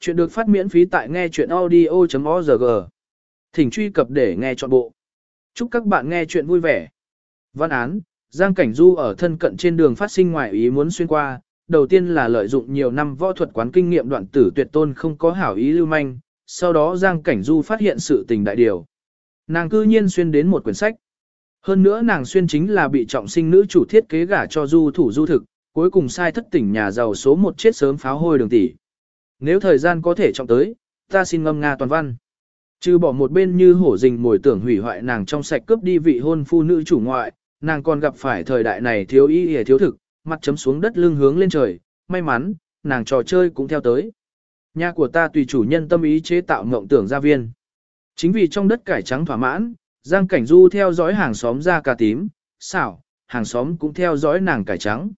Chuyện được phát miễn phí tại nghe chuyện audio.org. Thỉnh truy cập để nghe trọn bộ. Chúc các bạn nghe chuyện vui vẻ. Văn án, Giang Cảnh Du ở thân cận trên đường phát sinh ngoại ý muốn xuyên qua, đầu tiên là lợi dụng nhiều năm võ thuật quán kinh nghiệm đoạn tử tuyệt tôn không có hảo ý lưu manh, sau đó Giang Cảnh Du phát hiện sự tình đại điều. Nàng cư nhiên xuyên đến một quyển sách. Hơn nữa nàng xuyên chính là bị trọng sinh nữ chủ thiết kế gả cho du thủ du thực, cuối cùng sai thất tỉnh nhà giàu số một chết sớm pháo hôi đường tỷ. Nếu thời gian có thể trọng tới, ta xin ngâm nga toàn văn. Trừ bỏ một bên như hổ rình mồi tưởng hủy hoại nàng trong sạch cướp đi vị hôn phu nữ chủ ngoại, nàng còn gặp phải thời đại này thiếu ý hề thiếu thực, mặt chấm xuống đất lưng hướng lên trời, may mắn, nàng trò chơi cũng theo tới. Nhà của ta tùy chủ nhân tâm ý chế tạo mộng tưởng gia viên. Chính vì trong đất cải trắng thỏa mãn, Giang Cảnh Du theo dõi hàng xóm ra cà tím, xảo, hàng xóm cũng theo dõi nàng cải trắng.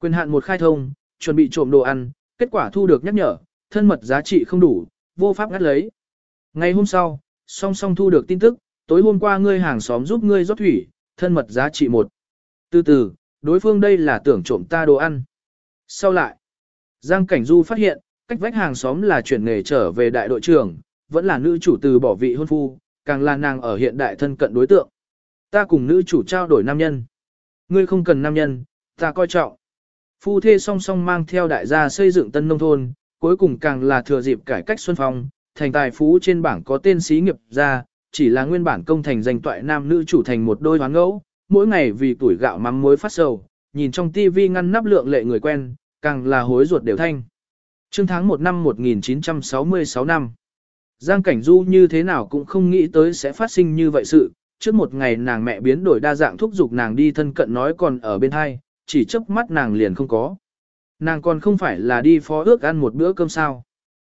Quyền hạn một khai thông, chuẩn bị trộm đồ ăn, kết quả thu được nhắc nhở, thân mật giá trị không đủ, vô pháp ngắt lấy. Ngày hôm sau, song song thu được tin tức, tối hôm qua ngươi hàng xóm giúp ngươi rót thủy, thân mật giá trị một. Từ từ, đối phương đây là tưởng trộm ta đồ ăn. Sau lại, Giang Cảnh Du phát hiện, cách vách hàng xóm là chuyển nghề trở về đại đội trưởng, vẫn là nữ chủ từ bỏ vị hôn phu, càng là nàng ở hiện đại thân cận đối tượng. Ta cùng nữ chủ trao đổi nam nhân. Ngươi không cần nam nhân, ta coi trọng. Phu thê song song mang theo đại gia xây dựng tân nông thôn, cuối cùng càng là thừa dịp cải cách xuân phong, thành tài phú trên bảng có tên xí nghiệp ra, chỉ là nguyên bản công thành danh toại nam nữ chủ thành một đôi hoán ngẫu, mỗi ngày vì tuổi gạo mắm muối phát sầu, nhìn trong tivi ngăn nắp lượng lệ người quen, càng là hối ruột đều thanh. Trương tháng 1 năm 1966 năm, Giang Cảnh Du như thế nào cũng không nghĩ tới sẽ phát sinh như vậy sự, trước một ngày nàng mẹ biến đổi đa dạng thúc giục nàng đi thân cận nói còn ở bên hai, chỉ chớp mắt nàng liền không có. Nàng còn không phải là đi phó ước ăn một bữa cơm sao.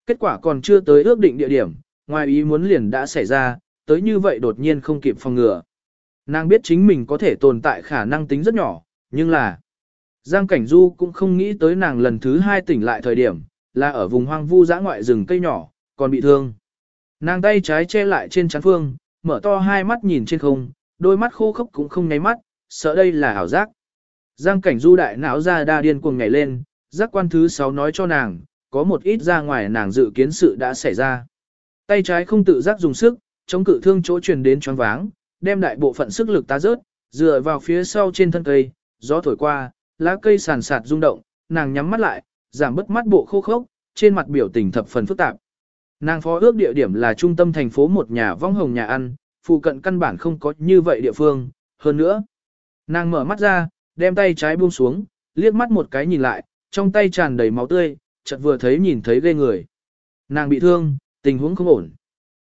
Kết quả còn chưa tới ước định địa điểm, ngoài ý muốn liền đã xảy ra, tới như vậy đột nhiên không kịp phòng ngừa. Nàng biết chính mình có thể tồn tại khả năng tính rất nhỏ, nhưng là... Giang Cảnh Du cũng không nghĩ tới nàng lần thứ hai tỉnh lại thời điểm, là ở vùng hoang vu dã ngoại rừng cây nhỏ, còn bị thương. Nàng tay trái che lại trên chắn phương, mở to hai mắt nhìn trên không, đôi mắt khô khốc cũng không nháy mắt, sợ đây là ảo giác. Giang cảnh du đại não ra đa điên cuồng nhảy lên, giác quan thứ sáu nói cho nàng, có một ít ra ngoài nàng dự kiến sự đã xảy ra. Tay trái không tự giác dùng sức, chống cự thương chỗ truyền đến choáng váng, đem đại bộ phận sức lực tá rớt, dựa vào phía sau trên thân cây, gió thổi qua, lá cây sàn sạt rung động, nàng nhắm mắt lại, giảm bớt mắt bộ khô khốc, trên mặt biểu tình thập phần phức tạp. Nàng phó ước địa điểm là trung tâm thành phố một nhà vong hồng nhà ăn, phụ cận căn bản không có như vậy địa phương, hơn nữa. Nàng mở mắt ra, đem tay trái buông xuống, liếc mắt một cái nhìn lại, trong tay tràn đầy máu tươi, chợt vừa thấy nhìn thấy ghê người. Nàng bị thương, tình huống không ổn.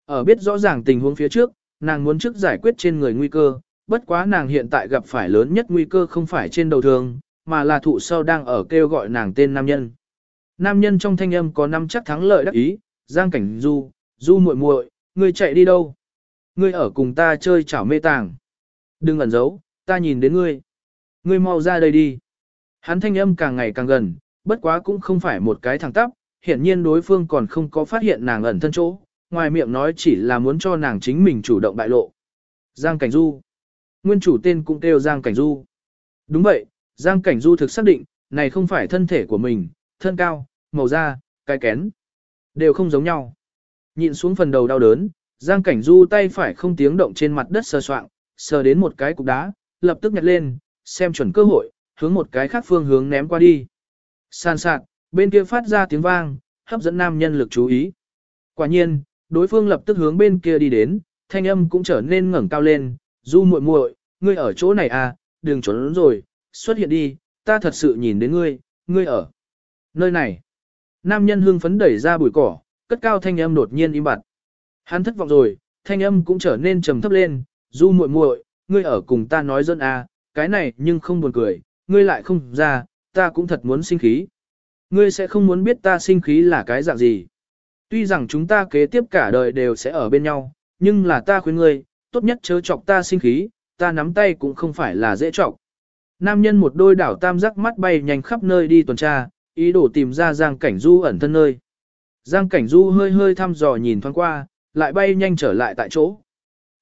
Ở biết rõ ràng tình huống phía trước, nàng muốn trước giải quyết trên người nguy cơ, bất quá nàng hiện tại gặp phải lớn nhất nguy cơ không phải trên đầu thương, mà là thụ sau đang ở kêu gọi nàng tên nam nhân. Nam nhân trong thanh âm có năm chắc thắng lợi đắc ý, Giang Cảnh Du, Du muội muội, ngươi chạy đi đâu? Ngươi ở cùng ta chơi chảo mê tàng. Đừng ẩn giấu, ta nhìn đến ngươi. Ngươi mau ra đây đi. Hắn thanh âm càng ngày càng gần, bất quá cũng không phải một cái thẳng tắp, hiện nhiên đối phương còn không có phát hiện nàng ẩn thân chỗ, ngoài miệng nói chỉ là muốn cho nàng chính mình chủ động bại lộ. Giang Cảnh Du. Nguyên chủ tên cũng kêu Giang Cảnh Du. Đúng vậy, Giang Cảnh Du thực xác định, này không phải thân thể của mình, thân cao, màu da, cái kén. Đều không giống nhau. Nhìn xuống phần đầu đau đớn, Giang Cảnh Du tay phải không tiếng động trên mặt đất sờ soạng, sờ đến một cái cục đá, lập tức nhặt lên, xem chuẩn cơ hội, hướng một cái khác phương hướng ném qua đi. San sạc, bên kia phát ra tiếng vang, hấp dẫn nam nhân lực chú ý. Quả nhiên, đối phương lập tức hướng bên kia đi đến, thanh âm cũng trở nên ngẩng cao lên, du muội muội, ngươi ở chỗ này à, đừng trốn rồi, xuất hiện đi, ta thật sự nhìn đến ngươi, ngươi ở nơi này. Nam nhân hưng phấn đẩy ra bụi cỏ, cất cao thanh âm đột nhiên im bặt. Hắn thất vọng rồi, thanh âm cũng trở nên trầm thấp lên, du muội muội, ngươi ở cùng ta nói dân à, cái này nhưng không buồn cười, ngươi lại không ra, ta cũng thật muốn sinh khí. Ngươi sẽ không muốn biết ta sinh khí là cái dạng gì. Tuy rằng chúng ta kế tiếp cả đời đều sẽ ở bên nhau, nhưng là ta khuyên ngươi, tốt nhất chớ chọc ta sinh khí, ta nắm tay cũng không phải là dễ chọc. Nam nhân một đôi đảo tam giác mắt bay nhanh khắp nơi đi tuần tra, ý đồ tìm ra Giang Cảnh Du ẩn thân nơi. Giang Cảnh Du hơi hơi thăm dò nhìn thoáng qua, lại bay nhanh trở lại tại chỗ.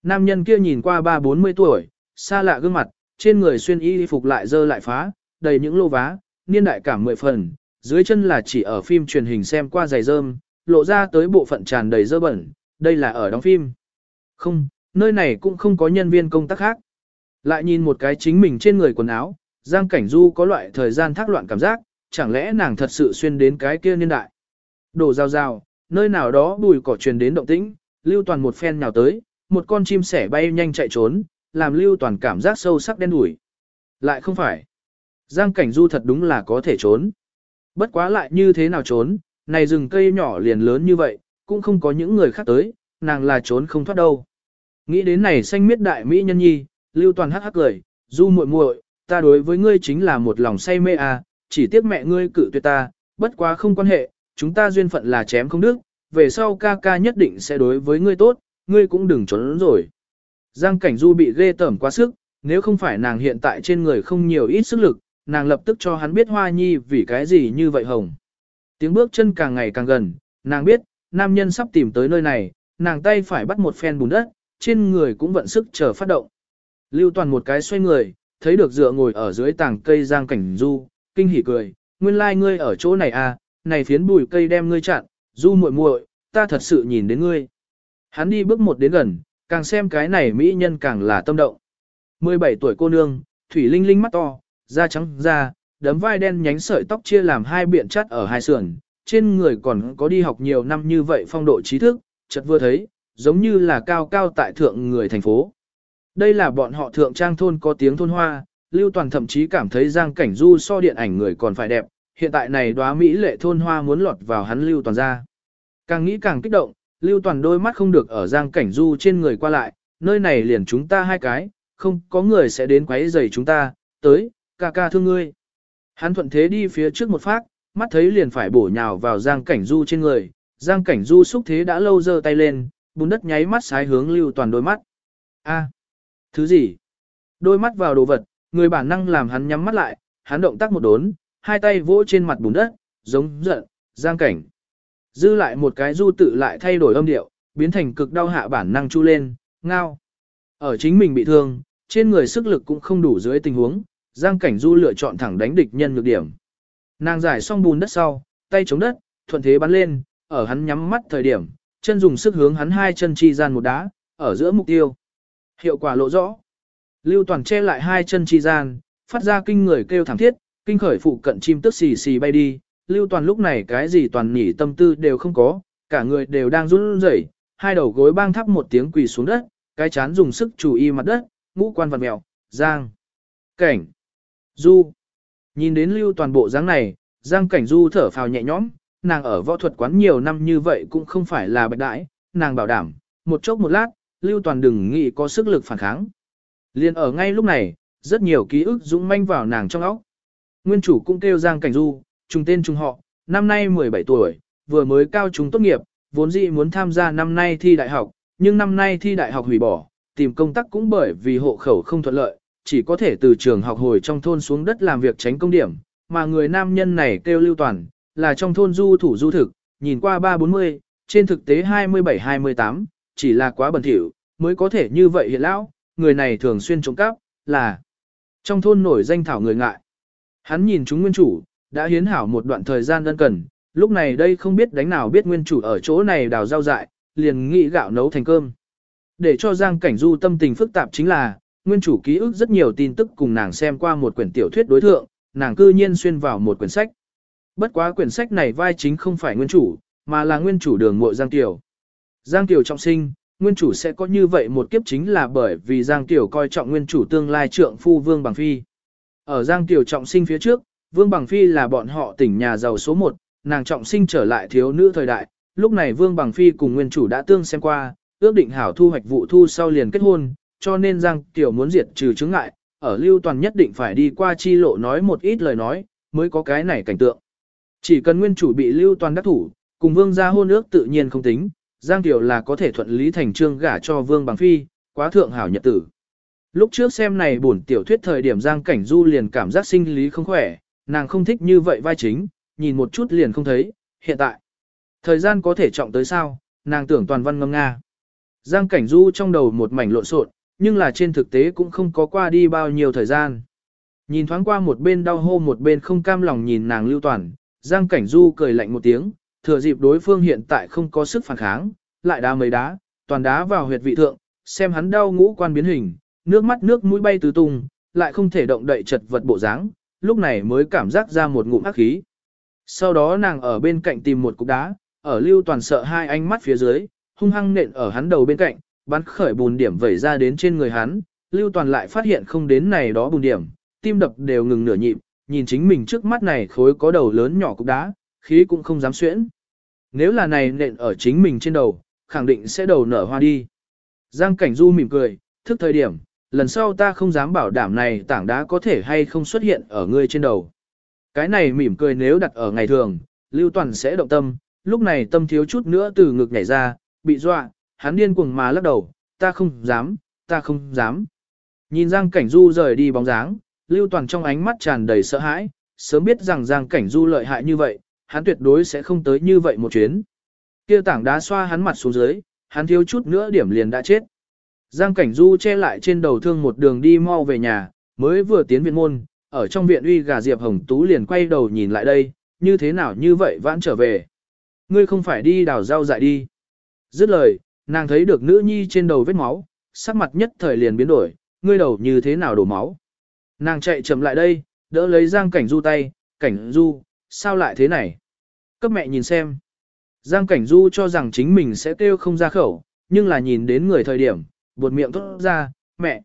Nam nhân kia nhìn qua ba bốn mươi tuổi, xa lạ gương mặt, trên người xuyên y phục lại dơ lại phá, đầy những lô vá, niên đại cảm mười phần, dưới chân là chỉ ở phim truyền hình xem qua giày rơm, lộ ra tới bộ phận tràn đầy dơ bẩn, đây là ở đóng phim. Không, nơi này cũng không có nhân viên công tác khác. Lại nhìn một cái chính mình trên người quần áo, Giang Cảnh Du có loại thời gian thác loạn cảm giác, chẳng lẽ nàng thật sự xuyên đến cái kia niên đại. Đổ rào rào, nơi nào đó bùi cỏ truyền đến động tĩnh, Lưu Toàn một phen nào tới, một con chim sẻ bay nhanh chạy trốn, làm Lưu Toàn cảm giác sâu sắc đen đủi. Lại không phải. Giang Cảnh Du thật đúng là có thể trốn. Bất quá lại như thế nào trốn, này rừng cây nhỏ liền lớn như vậy, cũng không có những người khác tới, nàng là trốn không thoát đâu. Nghĩ đến này xanh miết đại mỹ nhân nhi, Lưu Toàn hắc hắc cười, Du muội muội, ta đối với ngươi chính là một lòng say mê à, chỉ tiếc mẹ ngươi cự tuyệt ta, bất quá không quan hệ, chúng ta duyên phận là chém không đức, về sau ca ca nhất định sẽ đối với ngươi tốt, ngươi cũng đừng trốn rồi. Giang Cảnh Du bị ghê tởm quá sức, nếu không phải nàng hiện tại trên người không nhiều ít sức lực, nàng lập tức cho hắn biết Hoa Nhi vì cái gì như vậy hồng. Tiếng bước chân càng ngày càng gần, nàng biết, nam nhân sắp tìm tới nơi này, nàng tay phải bắt một phen bùn đất, trên người cũng vận sức chờ phát động. Lưu toàn một cái xoay người, thấy được dựa ngồi ở dưới tảng cây Giang Cảnh Du, kinh hỉ cười, nguyên lai like ngươi ở chỗ này à, này phiến bùi cây đem ngươi chặn, Du muội muội, ta thật sự nhìn đến ngươi. Hắn đi bước một đến gần, càng xem cái này mỹ nhân càng là tâm động. 17 tuổi cô nương, thủy linh linh mắt to, da trắng da, đấm vai đen nhánh sợi tóc chia làm hai biện chắt ở hai sườn, trên người còn có đi học nhiều năm như vậy phong độ trí thức, chợt vừa thấy, giống như là cao cao tại thượng người thành phố. Đây là bọn họ thượng trang thôn có tiếng thôn hoa, Lưu Toàn thậm chí cảm thấy Giang Cảnh Du so điện ảnh người còn phải đẹp, hiện tại này đóa Mỹ lệ thôn hoa muốn lọt vào hắn Lưu Toàn ra. Càng nghĩ càng kích động, Lưu Toàn đôi mắt không được ở Giang Cảnh Du trên người qua lại, nơi này liền chúng ta hai cái, không có người sẽ đến quấy rầy chúng ta, tới, ca ca thương ngươi. Hắn thuận thế đi phía trước một phát, mắt thấy liền phải bổ nhào vào Giang Cảnh Du trên người, Giang Cảnh Du xúc thế đã lâu giơ tay lên, bùn đất nháy mắt sái hướng Lưu Toàn đôi mắt. A, thứ gì? Đôi mắt vào đồ vật, người bản năng làm hắn nhắm mắt lại, hắn động tác một đốn, hai tay vỗ trên mặt bùn đất, giống giận, Giang Cảnh. Dư lại một cái du tự lại thay đổi âm điệu, biến thành cực đau hạ bản năng chu lên, ngao. Ở chính mình bị thương, trên người sức lực cũng không đủ dưới tình huống, Giang Cảnh Du lựa chọn thẳng đánh địch nhân nhược điểm. Nàng giải xong bùn đất sau, tay chống đất, thuận thế bắn lên, ở hắn nhắm mắt thời điểm, chân dùng sức hướng hắn hai chân chi gian một đá, ở giữa mục tiêu. Hiệu quả lộ rõ. Lưu Toàn che lại hai chân chi gian, phát ra kinh người kêu thảm thiết, kinh khởi phụ cận chim tức xì xì bay đi. Lưu Toàn lúc này cái gì toàn nhỉ tâm tư đều không có, cả người đều đang run rẩy, hai đầu gối bang thắp một tiếng quỳ xuống đất, cái chán dùng sức chủ y mặt đất, ngũ quan vật mèo, giang, cảnh, du. Nhìn đến Lưu Toàn bộ dáng này, giang cảnh du thở phào nhẹ nhõm, nàng ở võ thuật quán nhiều năm như vậy cũng không phải là bạch đại, nàng bảo đảm, một chốc một lát, Lưu Toàn đừng nghĩ có sức lực phản kháng. Liên ở ngay lúc này, rất nhiều ký ức dũng manh vào nàng trong óc. Nguyên chủ cũng kêu Giang Cảnh Du, trùng tên trùng họ, năm nay 17 tuổi, vừa mới cao trung tốt nghiệp, vốn dĩ muốn tham gia năm nay thi đại học, nhưng năm nay thi đại học hủy bỏ, tìm công tác cũng bởi vì hộ khẩu không thuận lợi, chỉ có thể từ trường học hồi trong thôn xuống đất làm việc tránh công điểm, mà người nam nhân này kêu Lưu Toàn, là trong thôn du thủ du thực, nhìn qua 3-40, trên thực tế 27-28, chỉ là quá bẩn thỉu, mới có thể như vậy hiện lão, người này thường xuyên trộm cắp, là trong thôn nổi danh thảo người ngại. Hắn nhìn chúng nguyên chủ, đã hiến hảo một đoạn thời gian đơn cần, lúc này đây không biết đánh nào biết nguyên chủ ở chỗ này đào rau dại, liền nghĩ gạo nấu thành cơm. Để cho Giang Cảnh Du tâm tình phức tạp chính là, nguyên chủ ký ức rất nhiều tin tức cùng nàng xem qua một quyển tiểu thuyết đối thượng, nàng cư nhiên xuyên vào một quyển sách. Bất quá quyển sách này vai chính không phải nguyên chủ, mà là nguyên chủ đường Mộ Giang Tiểu. Giang Tiểu trọng sinh, nguyên chủ sẽ có như vậy một kiếp chính là bởi vì Giang Tiểu coi trọng nguyên chủ tương lai trượng phu Vương Bằng Phi. Ở Giang Tiểu trọng sinh phía trước, Vương Bằng Phi là bọn họ tỉnh nhà giàu số 1, nàng trọng sinh trở lại thiếu nữ thời đại, lúc này Vương Bằng Phi cùng nguyên chủ đã tương xem qua, ước định hảo thu hoạch vụ thu sau liền kết hôn, cho nên Giang Tiểu muốn diệt trừ chứng ngại, ở lưu toàn nhất định phải đi qua chi lộ nói một ít lời nói, mới có cái này cảnh tượng. Chỉ cần nguyên chủ bị lưu toàn đắc thủ, cùng vương gia hôn ước tự nhiên không tính, Giang Tiểu là có thể thuận lý thành trương gả cho vương bằng phi, quá thượng hảo nhật tử. Lúc trước xem này bổn tiểu thuyết thời điểm Giang Cảnh Du liền cảm giác sinh lý không khỏe, nàng không thích như vậy vai chính, nhìn một chút liền không thấy, hiện tại. Thời gian có thể trọng tới sao, nàng tưởng toàn văn ngâm nga. Giang Cảnh Du trong đầu một mảnh lộn xộn, nhưng là trên thực tế cũng không có qua đi bao nhiêu thời gian. Nhìn thoáng qua một bên đau hô một bên không cam lòng nhìn nàng lưu toàn, Giang Cảnh Du cười lạnh một tiếng, thừa dịp đối phương hiện tại không có sức phản kháng, lại đá mấy đá, toàn đá vào huyệt vị thượng, xem hắn đau ngũ quan biến hình, nước mắt nước mũi bay tứ tung, lại không thể động đậy chật vật bộ dáng, lúc này mới cảm giác ra một ngụm ác khí. Sau đó nàng ở bên cạnh tìm một cục đá, ở lưu toàn sợ hai ánh mắt phía dưới, hung hăng nện ở hắn đầu bên cạnh, bắn khởi bùn điểm vẩy ra đến trên người hắn, lưu toàn lại phát hiện không đến này đó bùn điểm, tim đập đều ngừng nửa nhịp, nhìn chính mình trước mắt này khối có đầu lớn nhỏ cục đá, khí cũng không dám xuyễn. Nếu là này nện ở chính mình trên đầu, khẳng định sẽ đầu nở hoa đi. Giang Cảnh Du mỉm cười, thức thời điểm, lần sau ta không dám bảo đảm này tảng đá có thể hay không xuất hiện ở ngươi trên đầu. Cái này mỉm cười nếu đặt ở ngày thường, Lưu Toàn sẽ động tâm, lúc này tâm thiếu chút nữa từ ngực nhảy ra, bị dọa, hắn điên cuồng mà lắc đầu, ta không dám, ta không dám. Nhìn Giang Cảnh Du rời đi bóng dáng, Lưu Toàn trong ánh mắt tràn đầy sợ hãi, sớm biết rằng Giang Cảnh Du lợi hại như vậy, hắn tuyệt đối sẽ không tới như vậy một chuyến. Kia tảng đá xoa hắn mặt xuống dưới, hắn thiếu chút nữa điểm liền đã chết. Giang Cảnh Du che lại trên đầu thương một đường đi mau về nhà, mới vừa tiến viện môn, ở trong viện uy gà Diệp Hồng Tú liền quay đầu nhìn lại đây, như thế nào như vậy vãn trở về. Ngươi không phải đi đào rau dại đi. Dứt lời, nàng thấy được nữ nhi trên đầu vết máu, sắc mặt nhất thời liền biến đổi, ngươi đầu như thế nào đổ máu. Nàng chạy chậm lại đây, đỡ lấy Giang Cảnh Du tay, Cảnh Du, sao lại thế này? Cấp mẹ nhìn xem. Giang Cảnh Du cho rằng chính mình sẽ kêu không ra khẩu, nhưng là nhìn đến người thời điểm, buột miệng thốt ra, mẹ.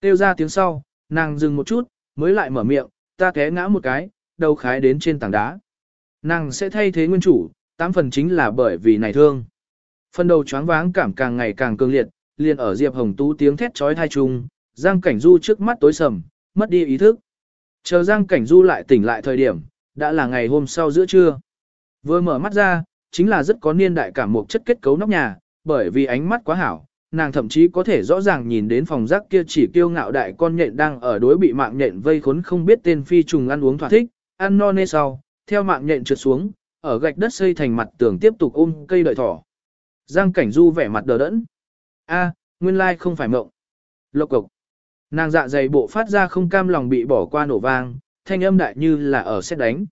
Tiêu ra tiếng sau, nàng dừng một chút, mới lại mở miệng, ta té ngã một cái, đầu khái đến trên tảng đá. Nàng sẽ thay thế nguyên chủ, tám phần chính là bởi vì này thương. Phần đầu choáng váng cảm càng ngày càng cương liệt, liền ở Diệp Hồng Tú tiếng thét chói thai trùng, Giang Cảnh Du trước mắt tối sầm, mất đi ý thức. Chờ Giang Cảnh Du lại tỉnh lại thời điểm, đã là ngày hôm sau giữa trưa. Vừa mở mắt ra, chính là rất có niên đại cảm một chất kết cấu nóc nhà, bởi vì ánh mắt quá hảo, nàng thậm chí có thể rõ ràng nhìn đến phòng rác kia chỉ kiêu ngạo đại con nhện đang ở đối bị mạng nhện vây khốn không biết tên phi trùng ăn uống thỏa thích, ăn no nê sau, theo mạng nhện trượt xuống, ở gạch đất xây thành mặt tường tiếp tục ôm cây đợi thỏ. Giang Cảnh Du vẻ mặt đờ đẫn. A, nguyên lai không phải mộng. Lộc cục. Nàng dạ dày bộ phát ra không cam lòng bị bỏ qua nổ vang, thanh âm đại như là ở xét đánh.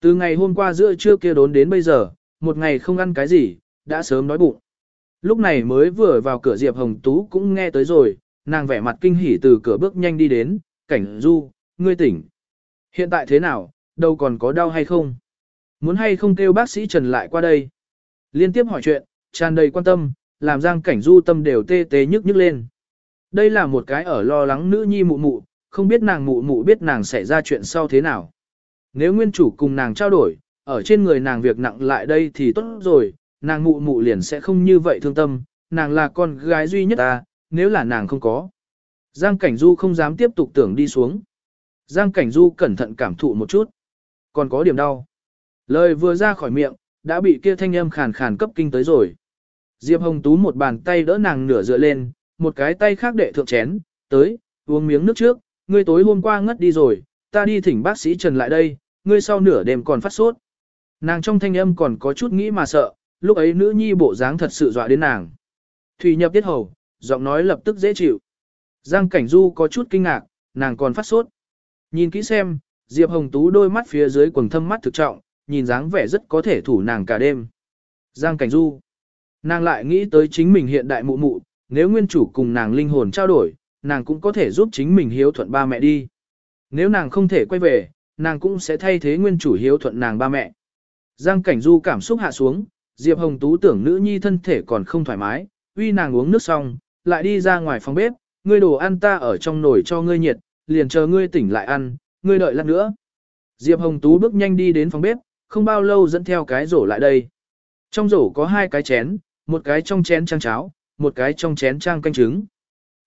Từ ngày hôm qua giữa trưa kia đốn đến bây giờ, một ngày không ăn cái gì, đã sớm nói bụng. Lúc này mới vừa vào cửa Diệp Hồng Tú cũng nghe tới rồi, nàng vẻ mặt kinh hỉ từ cửa bước nhanh đi đến, cảnh du, ngươi tỉnh. Hiện tại thế nào, đâu còn có đau hay không? Muốn hay không kêu bác sĩ Trần lại qua đây? Liên tiếp hỏi chuyện, tràn đầy quan tâm, làm giang cảnh du tâm đều tê tê nhức nhức lên. Đây là một cái ở lo lắng nữ nhi mụ mụ, không biết nàng mụ mụ biết nàng sẽ ra chuyện sau thế nào. Nếu nguyên chủ cùng nàng trao đổi, ở trên người nàng việc nặng lại đây thì tốt rồi, nàng mụ mụ liền sẽ không như vậy thương tâm, nàng là con gái duy nhất ta, nếu là nàng không có. Giang Cảnh Du không dám tiếp tục tưởng đi xuống. Giang Cảnh Du cẩn thận cảm thụ một chút. Còn có điểm đau. Lời vừa ra khỏi miệng, đã bị kia thanh âm khàn khàn cấp kinh tới rồi. Diệp Hồng Tú một bàn tay đỡ nàng nửa dựa lên, một cái tay khác đệ thượng chén, tới, uống miếng nước trước, ngươi tối hôm qua ngất đi rồi, ta đi thỉnh bác sĩ Trần lại đây, ngươi sau nửa đêm còn phát sốt. Nàng trong thanh âm còn có chút nghĩ mà sợ, lúc ấy nữ nhi bộ dáng thật sự dọa đến nàng. Thủy nhập tiết hầu, giọng nói lập tức dễ chịu. Giang Cảnh Du có chút kinh ngạc, nàng còn phát sốt. Nhìn kỹ xem, Diệp Hồng Tú đôi mắt phía dưới quầng thâm mắt thực trọng, nhìn dáng vẻ rất có thể thủ nàng cả đêm. Giang Cảnh Du. Nàng lại nghĩ tới chính mình hiện đại mụ mụ, nếu nguyên chủ cùng nàng linh hồn trao đổi, nàng cũng có thể giúp chính mình hiếu thuận ba mẹ đi. Nếu nàng không thể quay về, nàng cũng sẽ thay thế nguyên chủ hiếu thuận nàng ba mẹ. Giang Cảnh Du cảm xúc hạ xuống, Diệp Hồng Tú tưởng nữ nhi thân thể còn không thoải mái, uy nàng uống nước xong, lại đi ra ngoài phòng bếp, ngươi đồ ăn ta ở trong nồi cho ngươi nhiệt, liền chờ ngươi tỉnh lại ăn, ngươi đợi lát nữa. Diệp Hồng Tú bước nhanh đi đến phòng bếp, không bao lâu dẫn theo cái rổ lại đây. Trong rổ có hai cái chén, một cái trong chén trang cháo, một cái trong chén trang canh trứng.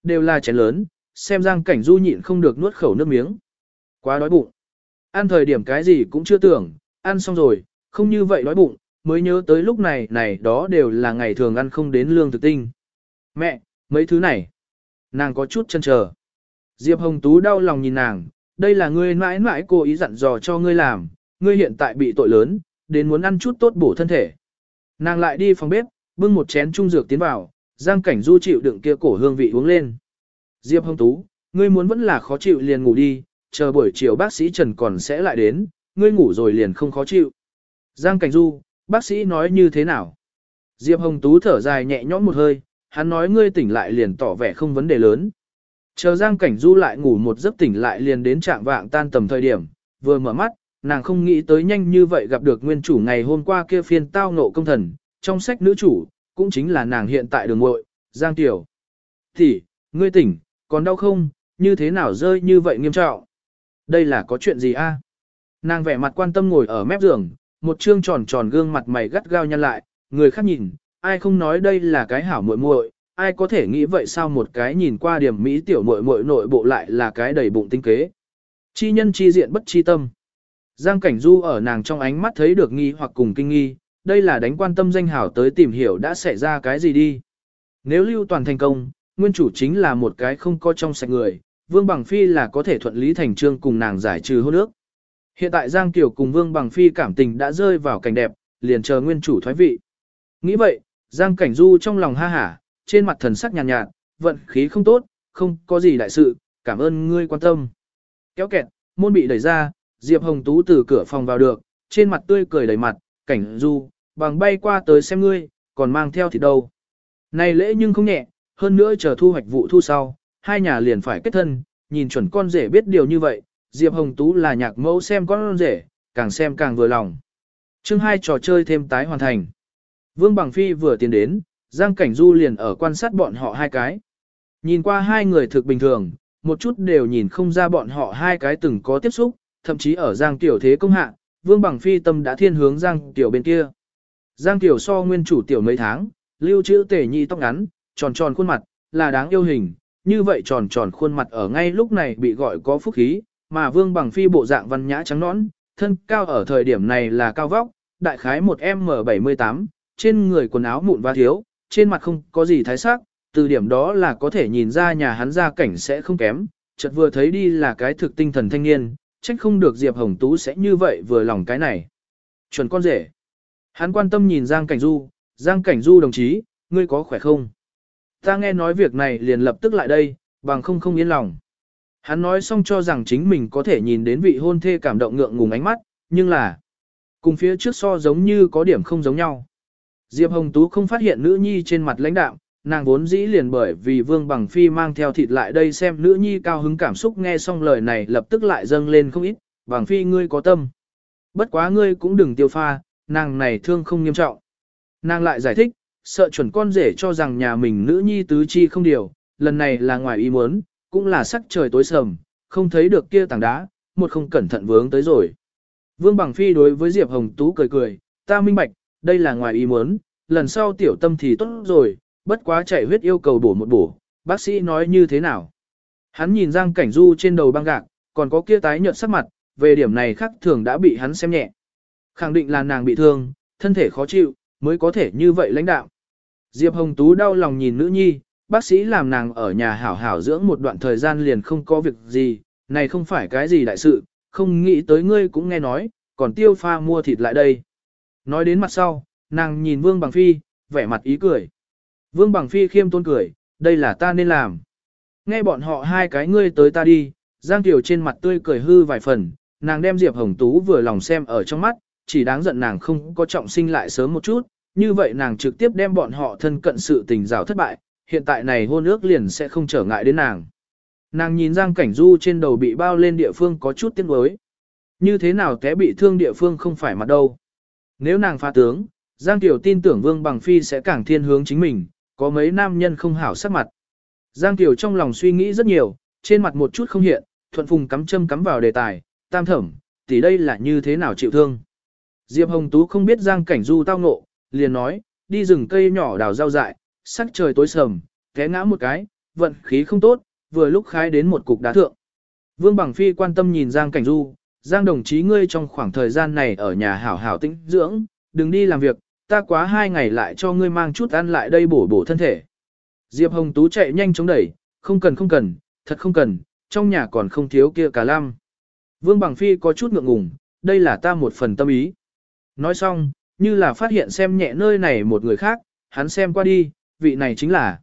Đều là chén lớn, xem Giang Cảnh Du nhịn không được nuốt khẩu nước miếng. Quá đói bụng. Ăn thời điểm cái gì cũng chưa tưởng, ăn xong rồi, không như vậy đói bụng, mới nhớ tới lúc này này đó đều là ngày thường ăn không đến lương thực tinh. Mẹ, mấy thứ này. Nàng có chút chân chờ. Diệp Hồng Tú đau lòng nhìn nàng, đây là ngươi mãi mãi cố ý dặn dò cho ngươi làm, ngươi hiện tại bị tội lớn, đến muốn ăn chút tốt bổ thân thể. Nàng lại đi phòng bếp, bưng một chén trung dược tiến vào, Giang Cảnh Du chịu đựng kia cổ hương vị uống lên. Diệp Hồng Tú, ngươi muốn vẫn là khó chịu liền ngủ đi, chờ buổi chiều bác sĩ Trần còn sẽ lại đến, ngươi ngủ rồi liền không khó chịu. Giang Cảnh Du, bác sĩ nói như thế nào? Diệp Hồng Tú thở dài nhẹ nhõm một hơi, hắn nói ngươi tỉnh lại liền tỏ vẻ không vấn đề lớn. Chờ Giang Cảnh Du lại ngủ một giấc tỉnh lại liền đến trạng vạng tan tầm thời điểm, vừa mở mắt, nàng không nghĩ tới nhanh như vậy gặp được nguyên chủ ngày hôm qua kia phiên tao ngộ công thần, trong sách nữ chủ, cũng chính là nàng hiện tại đường ngội, Giang Tiểu. Thì, ngươi tỉnh, còn đau không, như thế nào rơi như vậy nghiêm trọng? Đây là có chuyện gì a? Nàng vẻ mặt quan tâm ngồi ở mép giường, một trương tròn tròn gương mặt mày gắt gao nhăn lại, người khác nhìn, ai không nói đây là cái hảo muội muội, ai có thể nghĩ vậy sao một cái nhìn qua điểm mỹ tiểu muội muội nội bộ lại là cái đầy bụng tinh kế. Chi nhân chi diện bất chi tâm. Giang Cảnh Du ở nàng trong ánh mắt thấy được nghi hoặc cùng kinh nghi, đây là đánh quan tâm danh hảo tới tìm hiểu đã xảy ra cái gì đi. Nếu lưu toàn thành công, nguyên chủ chính là một cái không có trong sạch người, Vương Bằng Phi là có thể thuận lý thành trương cùng nàng giải trừ hôn ước. Hiện tại Giang Kiều cùng Vương Bằng Phi cảm tình đã rơi vào cảnh đẹp, liền chờ nguyên chủ thoái vị. Nghĩ vậy, Giang Cảnh Du trong lòng ha hả, trên mặt thần sắc nhàn nhạt, nhạt, vận khí không tốt, không có gì đại sự, cảm ơn ngươi quan tâm. Kéo kẹt, môn bị đẩy ra, Diệp Hồng Tú từ cửa phòng vào được, trên mặt tươi cười đầy mặt, Cảnh Du, bằng bay qua tới xem ngươi, còn mang theo thì đâu. Này lễ nhưng không nhẹ, hơn nữa chờ thu hoạch vụ thu sau, hai nhà liền phải kết thân, nhìn chuẩn con rể biết điều như vậy, Diệp Hồng Tú là nhạc mẫu xem con rể, càng xem càng vừa lòng. chương hai trò chơi thêm tái hoàn thành. Vương Bằng Phi vừa tiến đến, Giang Cảnh Du liền ở quan sát bọn họ hai cái. Nhìn qua hai người thực bình thường, một chút đều nhìn không ra bọn họ hai cái từng có tiếp xúc, thậm chí ở Giang Tiểu thế công hạ, Vương Bằng Phi tâm đã thiên hướng Giang Tiểu bên kia. Giang Tiểu so nguyên chủ Tiểu mấy tháng, lưu trữ tể nhị tóc ngắn, tròn tròn khuôn mặt, là đáng yêu hình, như vậy tròn tròn khuôn mặt ở ngay lúc này bị gọi có phúc khí, mà Vương Bằng Phi bộ dạng văn nhã trắng nõn, thân cao ở thời điểm này là cao vóc, đại khái một M78, trên người quần áo mụn và thiếu, trên mặt không có gì thái sắc, từ điểm đó là có thể nhìn ra nhà hắn gia cảnh sẽ không kém, chợt vừa thấy đi là cái thực tinh thần thanh niên, trách không được Diệp Hồng Tú sẽ như vậy vừa lòng cái này. Chuẩn con rể. Hắn quan tâm nhìn Giang Cảnh Du, Giang Cảnh Du đồng chí, ngươi có khỏe không? Ta nghe nói việc này liền lập tức lại đây, bằng không không yên lòng. Hắn nói xong cho rằng chính mình có thể nhìn đến vị hôn thê cảm động ngượng ngùng ánh mắt, nhưng là cùng phía trước so giống như có điểm không giống nhau. Diệp Hồng Tú không phát hiện nữ nhi trên mặt lãnh đạm, nàng vốn dĩ liền bởi vì Vương Bằng Phi mang theo thịt lại đây xem nữ nhi cao hứng cảm xúc nghe xong lời này lập tức lại dâng lên không ít, Bằng Phi ngươi có tâm. Bất quá ngươi cũng đừng tiêu pha, nàng này thương không nghiêm trọng. Nàng lại giải thích, sợ chuẩn con rể cho rằng nhà mình nữ nhi tứ chi không điều, lần này là ngoài ý muốn, cũng là sắc trời tối sầm, không thấy được kia tảng đá, một không cẩn thận vướng tới rồi. Vương Bằng Phi đối với Diệp Hồng Tú cười cười, ta minh bạch, đây là ngoài ý muốn, lần sau tiểu tâm thì tốt rồi, bất quá chạy huyết yêu cầu bổ một bổ, bác sĩ nói như thế nào. Hắn nhìn Giang Cảnh Du trên đầu băng gạc, còn có kia tái nhợt sắc mặt, về điểm này khác thường đã bị hắn xem nhẹ. Khẳng định là nàng bị thương, thân thể khó chịu, mới có thể như vậy lãnh đạo. Diệp Hồng Tú đau lòng nhìn nữ nhi, bác sĩ làm nàng ở nhà hảo hảo dưỡng một đoạn thời gian liền không có việc gì, này không phải cái gì đại sự, không nghĩ tới ngươi cũng nghe nói, còn tiêu pha mua thịt lại đây. Nói đến mặt sau, nàng nhìn Vương Bằng Phi, vẻ mặt ý cười. Vương Bằng Phi khiêm tôn cười, đây là ta nên làm. Nghe bọn họ hai cái ngươi tới ta đi, Giang Tiểu trên mặt tươi cười hư vài phần, nàng đem Diệp Hồng Tú vừa lòng xem ở trong mắt, chỉ đáng giận nàng không có trọng sinh lại sớm một chút, như vậy nàng trực tiếp đem bọn họ thân cận sự tình rào thất bại, hiện tại này hôn ước liền sẽ không trở ngại đến nàng. Nàng nhìn Giang Cảnh Du trên đầu bị bao lên địa phương có chút tiếc nuối. Như thế nào té bị thương địa phương không phải mặt đâu. Nếu nàng phá tướng, Giang Tiểu tin tưởng Vương Bằng Phi sẽ càng thiên hướng chính mình, có mấy nam nhân không hảo sắc mặt. Giang Tiểu trong lòng suy nghĩ rất nhiều, trên mặt một chút không hiện, thuận phùng cắm châm cắm vào đề tài, tam thẩm, tỷ đây là như thế nào chịu thương. Diệp Hồng Tú không biết Giang Cảnh Du tao ngộ, liền nói, đi rừng cây nhỏ đào rau dại, sắc trời tối sầm, té ngã một cái, vận khí không tốt, vừa lúc khái đến một cục đá thượng. Vương Bằng Phi quan tâm nhìn Giang Cảnh Du, Giang đồng chí ngươi trong khoảng thời gian này ở nhà hảo hảo tĩnh dưỡng, đừng đi làm việc, ta quá hai ngày lại cho ngươi mang chút ăn lại đây bổ bổ thân thể. Diệp Hồng Tú chạy nhanh chống đẩy, không cần không cần, thật không cần, trong nhà còn không thiếu kia cả lam. Vương Bằng Phi có chút ngượng ngùng, đây là ta một phần tâm ý. Nói xong, như là phát hiện xem nhẹ nơi này một người khác, hắn xem qua đi, vị này chính là.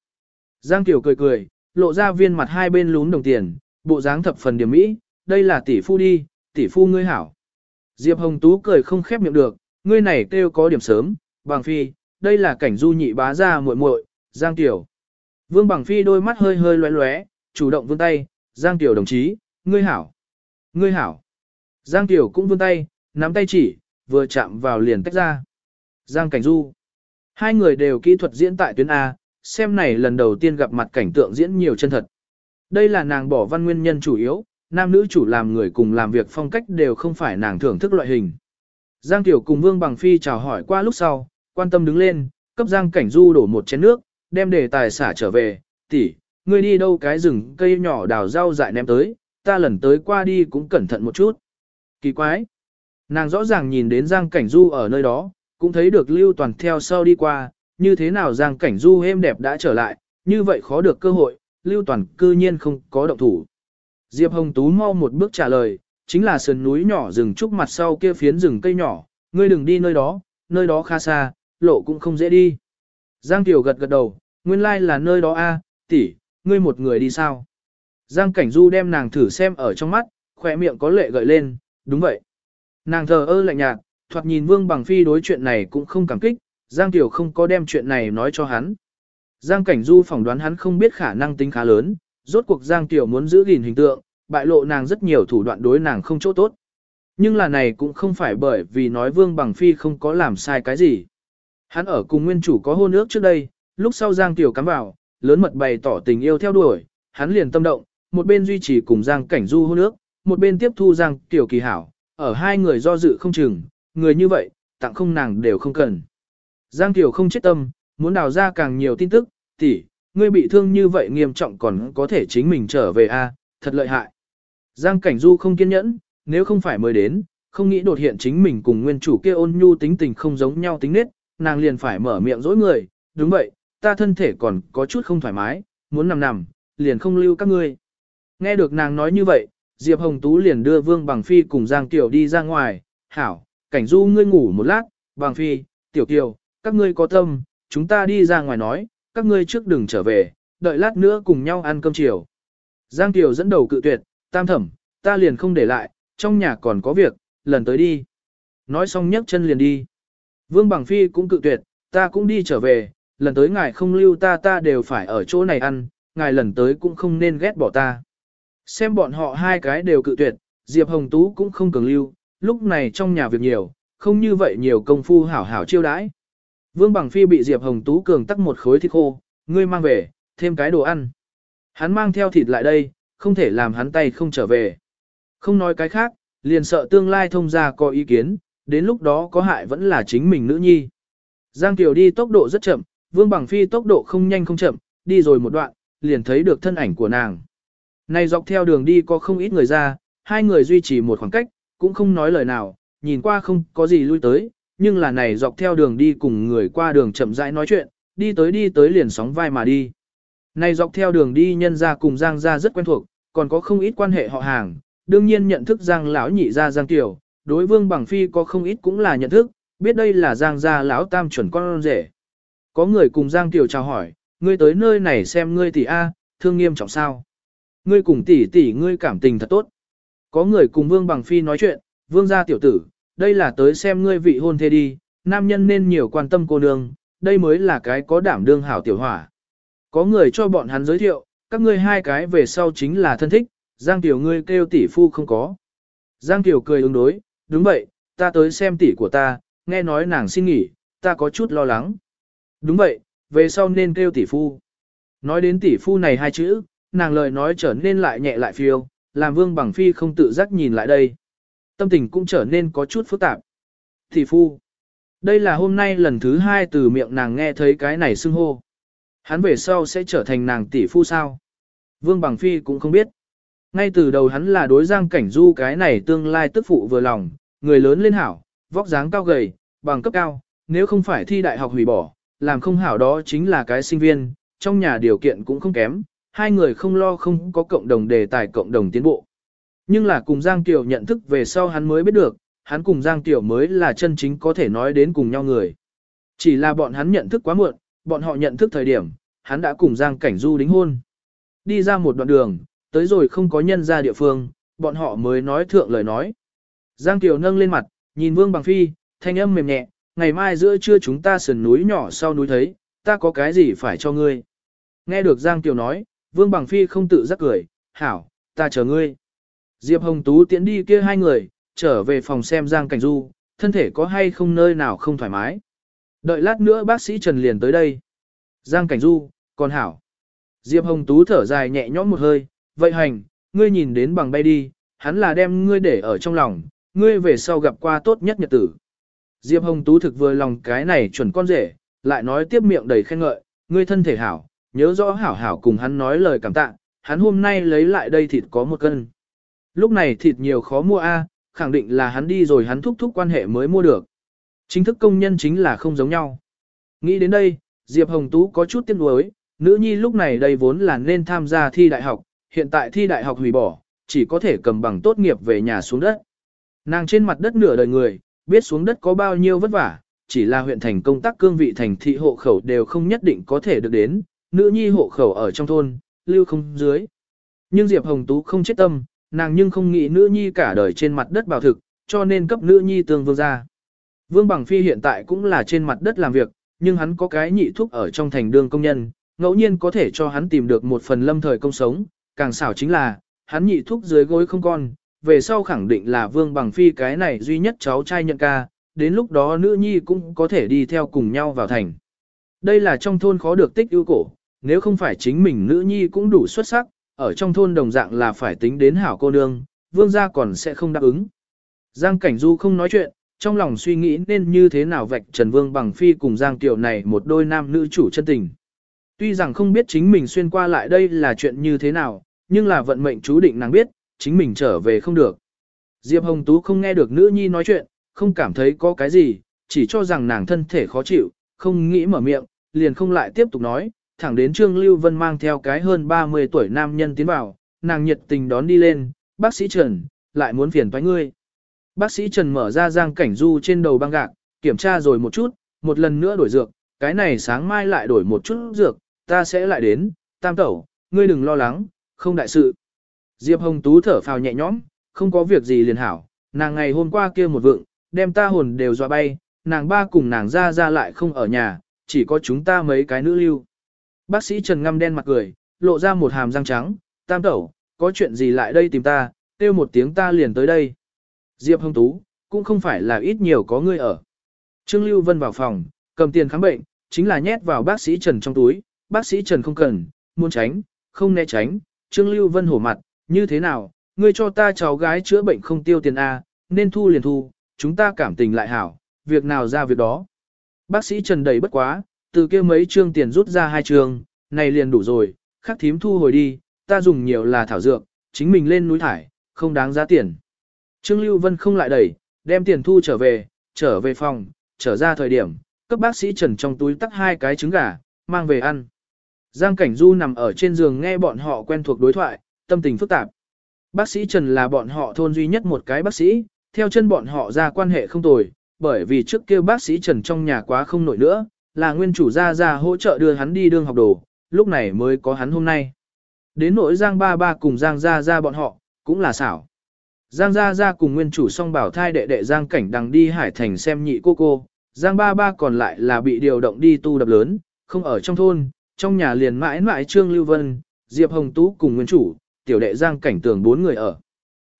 Giang Tiểu cười cười, lộ ra viên mặt hai bên lún đồng tiền, bộ dáng thập phần điểm mỹ, đây là tỷ phu đi, tỷ phu ngươi hảo. Diệp Hồng Tú cười không khép miệng được, ngươi này kêu có điểm sớm, bằng phi, đây là cảnh du nhị bá ra muội muội, Giang Tiểu. Vương Bằng Phi đôi mắt hơi hơi lóe lóe, chủ động vươn tay, Giang Tiểu đồng chí, ngươi hảo. Ngươi hảo. Giang Tiểu cũng vươn tay, nắm tay chỉ, vừa chạm vào liền tách ra. Giang Cảnh Du. Hai người đều kỹ thuật diễn tại tuyến A, xem này lần đầu tiên gặp mặt cảnh tượng diễn nhiều chân thật. Đây là nàng bỏ văn nguyên nhân chủ yếu, nam nữ chủ làm người cùng làm việc phong cách đều không phải nàng thưởng thức loại hình. Giang Tiểu cùng Vương Bằng Phi chào hỏi qua lúc sau, quan tâm đứng lên, cấp Giang Cảnh Du đổ một chén nước, đem đề tài xả trở về, tỷ, ngươi đi đâu cái rừng cây nhỏ đào rau dại ném tới, ta lần tới qua đi cũng cẩn thận một chút. Kỳ quái. Nàng rõ ràng nhìn đến Giang Cảnh Du ở nơi đó, cũng thấy được Lưu Toàn theo sau đi qua, như thế nào Giang Cảnh Du êm đẹp đã trở lại, như vậy khó được cơ hội, Lưu Toàn cư nhiên không có động thủ. Diệp Hồng Tú mau một bước trả lời, chính là sườn núi nhỏ rừng trúc mặt sau kia phiến rừng cây nhỏ, ngươi đừng đi nơi đó, nơi đó khá xa, lộ cũng không dễ đi. Giang Tiểu gật gật đầu, nguyên lai like là nơi đó a, tỷ, ngươi một người đi sao? Giang Cảnh Du đem nàng thử xem ở trong mắt, khỏe miệng có lệ gợi lên, đúng vậy. Nàng thờ ơ lạnh nhạt, thoạt nhìn Vương Bằng Phi đối chuyện này cũng không cảm kích, Giang Tiểu không có đem chuyện này nói cho hắn. Giang Cảnh Du phỏng đoán hắn không biết khả năng tính khá lớn, rốt cuộc Giang Tiểu muốn giữ gìn hình tượng, bại lộ nàng rất nhiều thủ đoạn đối nàng không chỗ tốt. Nhưng là này cũng không phải bởi vì nói Vương Bằng Phi không có làm sai cái gì. Hắn ở cùng nguyên chủ có hôn ước trước đây, lúc sau Giang Tiểu cắm vào, lớn mật bày tỏ tình yêu theo đuổi, hắn liền tâm động, một bên duy trì cùng Giang Cảnh Du hôn ước, một bên tiếp thu Giang Tiểu kỳ hảo, ở hai người do dự không chừng, người như vậy, tặng không nàng đều không cần. Giang Tiểu không chết tâm, muốn đào ra càng nhiều tin tức, tỷ, ngươi bị thương như vậy nghiêm trọng còn có thể chính mình trở về a, à, thật lợi hại. Giang Cảnh Du không kiên nhẫn, nếu không phải mới đến, không nghĩ đột hiện chính mình cùng nguyên chủ kia ôn nhu tính tình không giống nhau tính nết, nàng liền phải mở miệng dỗi người, đúng vậy, ta thân thể còn có chút không thoải mái, muốn nằm nằm, liền không lưu các ngươi. Nghe được nàng nói như vậy, Diệp Hồng Tú liền đưa Vương Bằng Phi cùng Giang Tiểu đi ra ngoài, hảo, cảnh du ngươi ngủ một lát, Bằng Phi, Tiểu Kiều, các ngươi có tâm, chúng ta đi ra ngoài nói, các ngươi trước đừng trở về, đợi lát nữa cùng nhau ăn cơm chiều. Giang Tiểu dẫn đầu cự tuyệt, tam thẩm, ta liền không để lại, trong nhà còn có việc, lần tới đi. Nói xong nhấc chân liền đi. Vương Bằng Phi cũng cự tuyệt, ta cũng đi trở về, lần tới ngài không lưu ta ta đều phải ở chỗ này ăn, ngài lần tới cũng không nên ghét bỏ ta. Xem bọn họ hai cái đều cự tuyệt, Diệp Hồng Tú cũng không cường lưu, lúc này trong nhà việc nhiều, không như vậy nhiều công phu hảo hảo chiêu đãi. Vương Bằng Phi bị Diệp Hồng Tú cường tắc một khối thịt khô, ngươi mang về, thêm cái đồ ăn. Hắn mang theo thịt lại đây, không thể làm hắn tay không trở về. Không nói cái khác, liền sợ tương lai thông gia có ý kiến, đến lúc đó có hại vẫn là chính mình nữ nhi. Giang Kiều đi tốc độ rất chậm, Vương Bằng Phi tốc độ không nhanh không chậm, đi rồi một đoạn, liền thấy được thân ảnh của nàng. Này dọc theo đường đi có không ít người ra, hai người duy trì một khoảng cách, cũng không nói lời nào, nhìn qua không có gì lui tới, nhưng là này dọc theo đường đi cùng người qua đường chậm rãi nói chuyện, đi tới đi tới liền sóng vai mà đi. Này dọc theo đường đi nhân ra cùng Giang gia rất quen thuộc, còn có không ít quan hệ họ hàng, đương nhiên nhận thức Giang lão nhị gia Giang tiểu, đối Vương Bằng Phi có không ít cũng là nhận thức, biết đây là Giang gia lão tam chuẩn con rể. Có người cùng Giang Tiểu chào hỏi, ngươi tới nơi này xem ngươi tỷ A, thương nghiêm trọng sao. Ngươi cùng tỷ tỷ ngươi cảm tình thật tốt. Có người cùng Vương Bằng Phi nói chuyện, Vương gia tiểu tử, đây là tới xem ngươi vị hôn thê đi, nam nhân nên nhiều quan tâm cô nương, đây mới là cái có đảm đương hảo tiểu hỏa. Có người cho bọn hắn giới thiệu, các ngươi hai cái về sau chính là thân thích, Giang Tiểu ngươi kêu tỷ phu không có. Giang Tiểu cười ứng đối, đúng vậy, ta tới xem tỷ của ta, nghe nói nàng xin nghỉ, ta có chút lo lắng. Đúng vậy, về sau nên kêu tỷ phu. Nói đến tỷ phu này hai chữ, nàng lời nói trở nên lại nhẹ lại phiêu, làm vương bằng phi không tự giác nhìn lại đây. Tâm tình cũng trở nên có chút phức tạp. Tỷ phu. Đây là hôm nay lần thứ hai từ miệng nàng nghe thấy cái này xưng hô. Hắn về sau sẽ trở thành nàng tỷ phu sao? Vương Bằng Phi cũng không biết. Ngay từ đầu hắn là đối giang cảnh du cái này tương lai tức phụ vừa lòng, người lớn lên hảo, vóc dáng cao gầy, bằng cấp cao, nếu không phải thi đại học hủy bỏ, làm không hảo đó chính là cái sinh viên, trong nhà điều kiện cũng không kém, hai người không lo không có cộng đồng đề tài cộng đồng tiến bộ. Nhưng là cùng Giang Tiểu nhận thức về sau hắn mới biết được, hắn cùng Giang Tiểu mới là chân chính có thể nói đến cùng nhau người. Chỉ là bọn hắn nhận thức quá muộn, bọn họ nhận thức thời điểm, hắn đã cùng Giang Cảnh Du đính hôn. Đi ra một đoạn đường, tới rồi không có nhân ra địa phương, bọn họ mới nói thượng lời nói. Giang Tiểu nâng lên mặt, nhìn Vương Bằng Phi, thanh âm mềm nhẹ, ngày mai giữa trưa chúng ta sườn núi nhỏ sau núi thấy, ta có cái gì phải cho ngươi. Nghe được Giang Tiểu nói, Vương Bằng Phi không tự giác cười, hảo, ta chờ ngươi. Diệp Hồng Tú tiễn đi kia hai người, trở về phòng xem Giang Cảnh Du, thân thể có hay không nơi nào không thoải mái. Đợi lát nữa bác sĩ Trần liền tới đây. Giang Cảnh Du, còn hảo. Diệp Hồng Tú thở dài nhẹ nhõm một hơi, vậy hành, ngươi nhìn đến bằng bay đi, hắn là đem ngươi để ở trong lòng, ngươi về sau gặp qua tốt nhất nhật tử. Diệp Hồng Tú thực vừa lòng cái này chuẩn con rể, lại nói tiếp miệng đầy khen ngợi, ngươi thân thể hảo, nhớ rõ hảo hảo cùng hắn nói lời cảm tạ, hắn hôm nay lấy lại đây thịt có một cân. Lúc này thịt nhiều khó mua a, khẳng định là hắn đi rồi hắn thúc thúc quan hệ mới mua được. Chính thức công nhân chính là không giống nhau. Nghĩ đến đây, Diệp Hồng Tú có chút tiếc nuối, nữ nhi lúc này đây vốn là nên tham gia thi đại học, hiện tại thi đại học hủy bỏ, chỉ có thể cầm bằng tốt nghiệp về nhà xuống đất. Nàng trên mặt đất nửa đời người, biết xuống đất có bao nhiêu vất vả, chỉ là huyện thành công tác cương vị thành thị hộ khẩu đều không nhất định có thể được đến, nữ nhi hộ khẩu ở trong thôn, lưu không dưới. Nhưng Diệp Hồng Tú không chết tâm, nàng nhưng không nghĩ nữ nhi cả đời trên mặt đất bảo thực, cho nên cấp nữ nhi tương vương ra. Vương Bằng Phi hiện tại cũng là trên mặt đất làm việc, nhưng hắn có cái nhị thúc ở trong thành đường công nhân, ngẫu nhiên có thể cho hắn tìm được một phần lâm thời công sống, càng xảo chính là, hắn nhị thúc dưới gối không con, về sau khẳng định là Vương Bằng Phi cái này duy nhất cháu trai nhận ca, đến lúc đó nữ nhi cũng có thể đi theo cùng nhau vào thành. Đây là trong thôn khó được tích ưu cổ, nếu không phải chính mình nữ nhi cũng đủ xuất sắc, ở trong thôn đồng dạng là phải tính đến hảo cô nương, vương gia còn sẽ không đáp ứng. Giang Cảnh Du không nói chuyện, trong lòng suy nghĩ nên như thế nào vạch Trần Vương bằng phi cùng Giang Tiểu này một đôi nam nữ chủ chân tình. Tuy rằng không biết chính mình xuyên qua lại đây là chuyện như thế nào, nhưng là vận mệnh chú định nàng biết, chính mình trở về không được. Diệp Hồng Tú không nghe được nữ nhi nói chuyện, không cảm thấy có cái gì, chỉ cho rằng nàng thân thể khó chịu, không nghĩ mở miệng, liền không lại tiếp tục nói, thẳng đến Trương Lưu Vân mang theo cái hơn 30 tuổi nam nhân tiến vào, nàng nhiệt tình đón đi lên, bác sĩ Trần, lại muốn phiền toái ngươi. Bác sĩ Trần mở ra giang cảnh du trên đầu băng gạc, kiểm tra rồi một chút, một lần nữa đổi dược, cái này sáng mai lại đổi một chút dược, ta sẽ lại đến, tam tẩu, ngươi đừng lo lắng, không đại sự. Diệp Hồng Tú thở phào nhẹ nhõm, không có việc gì liền hảo, nàng ngày hôm qua kia một vượng, đem ta hồn đều dọa bay, nàng ba cùng nàng ra ra lại không ở nhà, chỉ có chúng ta mấy cái nữ lưu. Bác sĩ Trần ngăm đen mặt cười, lộ ra một hàm răng trắng, tam tẩu, có chuyện gì lại đây tìm ta, kêu một tiếng ta liền tới đây. Diệp Hồng Tú, cũng không phải là ít nhiều có người ở. Trương Lưu Vân vào phòng, cầm tiền khám bệnh, chính là nhét vào bác sĩ Trần trong túi, bác sĩ Trần không cần, muốn tránh, không né tránh, Trương Lưu Vân hổ mặt, như thế nào, ngươi cho ta cháu gái chữa bệnh không tiêu tiền A, nên thu liền thu, chúng ta cảm tình lại hảo, việc nào ra việc đó. Bác sĩ Trần đầy bất quá, từ kia mấy trương tiền rút ra hai trương, này liền đủ rồi, khắc thím thu hồi đi, ta dùng nhiều là thảo dược, chính mình lên núi thải, không đáng giá tiền. Trương Lưu Vân không lại đẩy, đem tiền thu trở về, trở về phòng, trở ra thời điểm, cấp bác sĩ Trần trong túi tắt hai cái trứng gà, mang về ăn. Giang Cảnh Du nằm ở trên giường nghe bọn họ quen thuộc đối thoại, tâm tình phức tạp. Bác sĩ Trần là bọn họ thôn duy nhất một cái bác sĩ, theo chân bọn họ ra quan hệ không tồi, bởi vì trước kia bác sĩ Trần trong nhà quá không nổi nữa, là nguyên chủ ra ra hỗ trợ đưa hắn đi đương học đồ, lúc này mới có hắn hôm nay. Đến nỗi Giang Ba Ba cùng Giang Gia Gia bọn họ, cũng là xảo. Giang Gia Gia cùng nguyên chủ song bảo thai đệ đệ Giang Cảnh đằng đi Hải Thành xem nhị cô cô, Giang Ba Ba còn lại là bị điều động đi tu đập lớn, không ở trong thôn, trong nhà liền mãi mãi Trương Lưu Vân, Diệp Hồng Tú cùng nguyên chủ, tiểu đệ Giang Cảnh tường bốn người ở.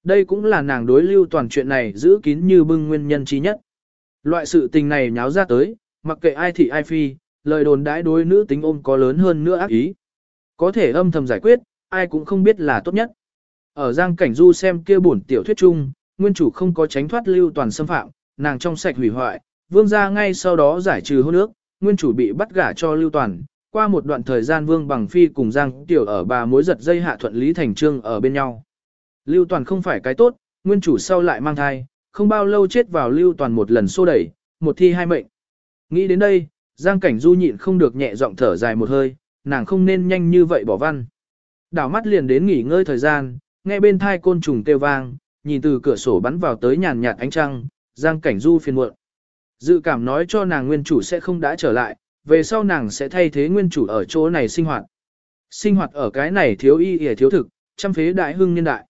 Đây cũng là nàng đối lưu toàn chuyện này giữ kín như bưng nguyên nhân trí nhất. Loại sự tình này nháo ra tới, mặc kệ ai thị ai phi, lời đồn đãi đối nữ tính ôm có lớn hơn nữa ác ý. Có thể âm thầm giải quyết, ai cũng không biết là tốt nhất. Ở Giang Cảnh Du xem kia bổn tiểu thuyết chung, nguyên chủ không có tránh thoát lưu toàn xâm phạm, nàng trong sạch hủy hoại, vương gia ngay sau đó giải trừ hôn ước, nguyên chủ bị bắt gả cho lưu toàn. Qua một đoạn thời gian Vương Bằng Phi cùng Giang Tiểu ở bà mối giật dây hạ thuận Lý Thành Trương ở bên nhau. Lưu Toàn không phải cái tốt, nguyên chủ sau lại mang thai, không bao lâu chết vào Lưu Toàn một lần xô đẩy, một thi hai mệnh. Nghĩ đến đây, Giang Cảnh Du nhịn không được nhẹ giọng thở dài một hơi, nàng không nên nhanh như vậy bỏ văn. Đảo mắt liền đến nghỉ ngơi thời gian, nghe bên thai côn trùng kêu vang, nhìn từ cửa sổ bắn vào tới nhàn nhạt ánh trăng, Giang Cảnh Du phiền muộn. Dự cảm nói cho nàng nguyên chủ sẽ không đã trở lại, về sau nàng sẽ thay thế nguyên chủ ở chỗ này sinh hoạt. Sinh hoạt ở cái này thiếu y y thiếu thực, trăm phế đại hưng niên đại.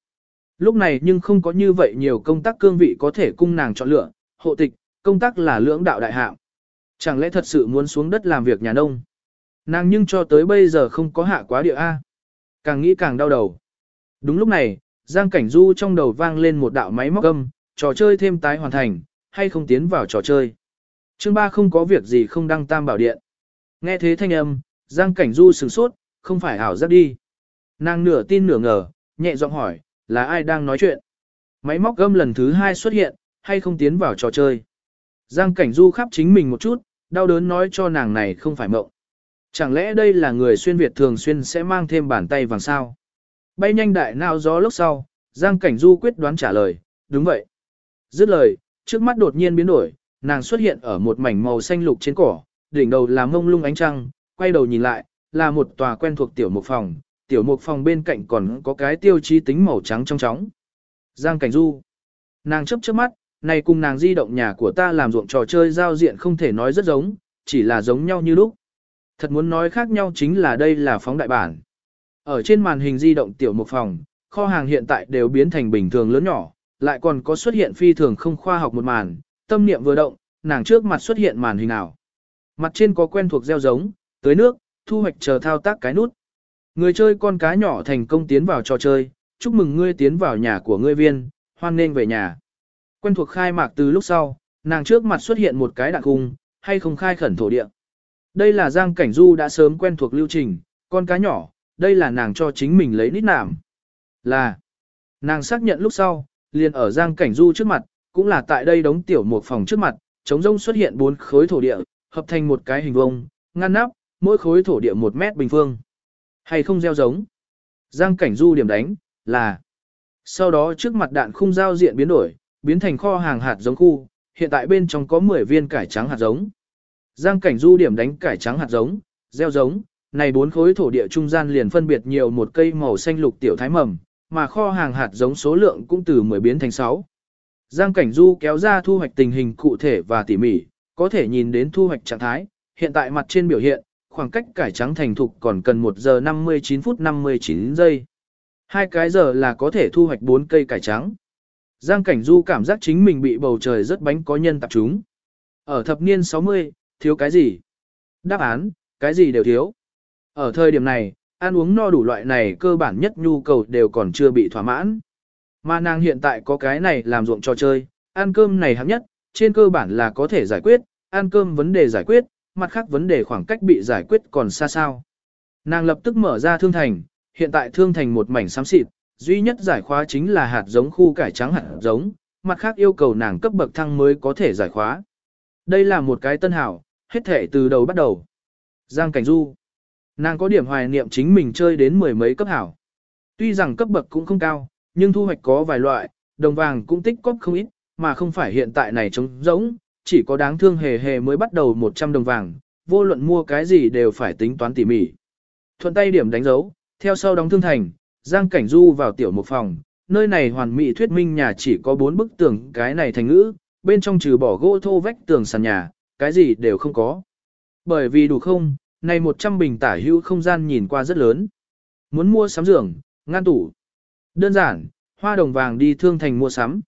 Lúc này nhưng không có như vậy nhiều công tác cương vị có thể cung nàng chọn lựa, hộ tịch, công tác là lưỡng đạo đại hạng. Chẳng lẽ thật sự muốn xuống đất làm việc nhà nông? Nàng nhưng cho tới bây giờ không có hạ quá địa A. Càng nghĩ càng đau đầu. Đúng lúc này, Giang Cảnh Du trong đầu vang lên một đạo máy móc âm, trò chơi thêm tái hoàn thành, hay không tiến vào trò chơi. Chương ba không có việc gì không đăng tam bảo điện. Nghe thế thanh âm, Giang Cảnh Du sửng sốt, không phải ảo giác đi. Nàng nửa tin nửa ngờ, nhẹ giọng hỏi, là ai đang nói chuyện? Máy móc gâm lần thứ hai xuất hiện, hay không tiến vào trò chơi? Giang Cảnh Du khắp chính mình một chút, đau đớn nói cho nàng này không phải mộng. Chẳng lẽ đây là người xuyên Việt thường xuyên sẽ mang thêm bàn tay vàng sao? Bay nhanh đại nào gió lúc sau, Giang Cảnh Du quyết đoán trả lời, đúng vậy. Dứt lời, trước mắt đột nhiên biến đổi, nàng xuất hiện ở một mảnh màu xanh lục trên cỏ, đỉnh đầu là mông lung ánh trăng, quay đầu nhìn lại, là một tòa quen thuộc tiểu mục phòng, tiểu mục phòng bên cạnh còn có cái tiêu chí tính màu trắng trong chóng. Giang Cảnh Du. Nàng chấp trước mắt, này cùng nàng di động nhà của ta làm ruộng trò chơi giao diện không thể nói rất giống, chỉ là giống nhau như lúc. Thật muốn nói khác nhau chính là đây là phóng đại bản. Ở trên màn hình di động tiểu một phòng, kho hàng hiện tại đều biến thành bình thường lớn nhỏ, lại còn có xuất hiện phi thường không khoa học một màn, tâm niệm vừa động, nàng trước mặt xuất hiện màn hình nào. Mặt trên có quen thuộc gieo giống, tưới nước, thu hoạch chờ thao tác cái nút. Người chơi con cá nhỏ thành công tiến vào trò chơi, chúc mừng ngươi tiến vào nhà của ngươi viên, hoan nên về nhà. Quen thuộc khai mạc từ lúc sau, nàng trước mặt xuất hiện một cái đạn cung, hay không khai khẩn thổ địa. Đây là Giang Cảnh Du đã sớm quen thuộc lưu trình, con cá nhỏ, đây là nàng cho chính mình lấy nít nảm. Là, nàng xác nhận lúc sau, liền ở Giang Cảnh Du trước mặt, cũng là tại đây đống tiểu một phòng trước mặt, trống rông xuất hiện bốn khối thổ địa, hợp thành một cái hình vuông, ngăn nắp, mỗi khối thổ địa một mét bình phương. Hay không gieo giống. Giang Cảnh Du điểm đánh, là. Sau đó trước mặt đạn khung giao diện biến đổi, biến thành kho hàng hạt giống khu, hiện tại bên trong có 10 viên cải trắng hạt giống. Giang cảnh du điểm đánh cải trắng hạt giống, gieo giống, này bốn khối thổ địa trung gian liền phân biệt nhiều một cây màu xanh lục tiểu thái mầm, mà kho hàng hạt giống số lượng cũng từ 10 biến thành 6. Giang cảnh du kéo ra thu hoạch tình hình cụ thể và tỉ mỉ, có thể nhìn đến thu hoạch trạng thái, hiện tại mặt trên biểu hiện, khoảng cách cải trắng thành thục còn cần 1 giờ 59 phút 59 giây. Hai cái giờ là có thể thu hoạch 4 cây cải trắng. Giang Cảnh Du cảm giác chính mình bị bầu trời rất bánh có nhân tập chúng. Ở thập niên 60, thiếu cái gì? Đáp án, cái gì đều thiếu. Ở thời điểm này, ăn uống no đủ loại này cơ bản nhất nhu cầu đều còn chưa bị thỏa mãn. Mà nàng hiện tại có cái này làm ruộng trò chơi, ăn cơm này hấp nhất, trên cơ bản là có thể giải quyết, ăn cơm vấn đề giải quyết, mặt khác vấn đề khoảng cách bị giải quyết còn xa sao. Nàng lập tức mở ra thương thành, hiện tại thương thành một mảnh xám xịt, duy nhất giải khóa chính là hạt giống khu cải trắng hạt giống, mặt khác yêu cầu nàng cấp bậc thăng mới có thể giải khóa. Đây là một cái tân hảo, hết thể từ đầu bắt đầu. Giang Cảnh Du Nàng có điểm hoài niệm chính mình chơi đến mười mấy cấp hảo. Tuy rằng cấp bậc cũng không cao, nhưng thu hoạch có vài loại, đồng vàng cũng tích cóp không ít, mà không phải hiện tại này trống rỗng, chỉ có đáng thương hề hề mới bắt đầu 100 đồng vàng, vô luận mua cái gì đều phải tính toán tỉ mỉ. Thuận tay điểm đánh dấu, theo sau đóng thương thành, Giang Cảnh Du vào tiểu một phòng, nơi này hoàn mỹ thuyết minh nhà chỉ có bốn bức tường cái này thành ngữ, bên trong trừ bỏ gỗ thô vách tường sàn nhà, cái gì đều không có. Bởi vì đủ không, này 100 bình tả hữu không gian nhìn qua rất lớn. Muốn mua sắm giường, ngăn tủ. Đơn giản, hoa đồng vàng đi thương thành mua sắm.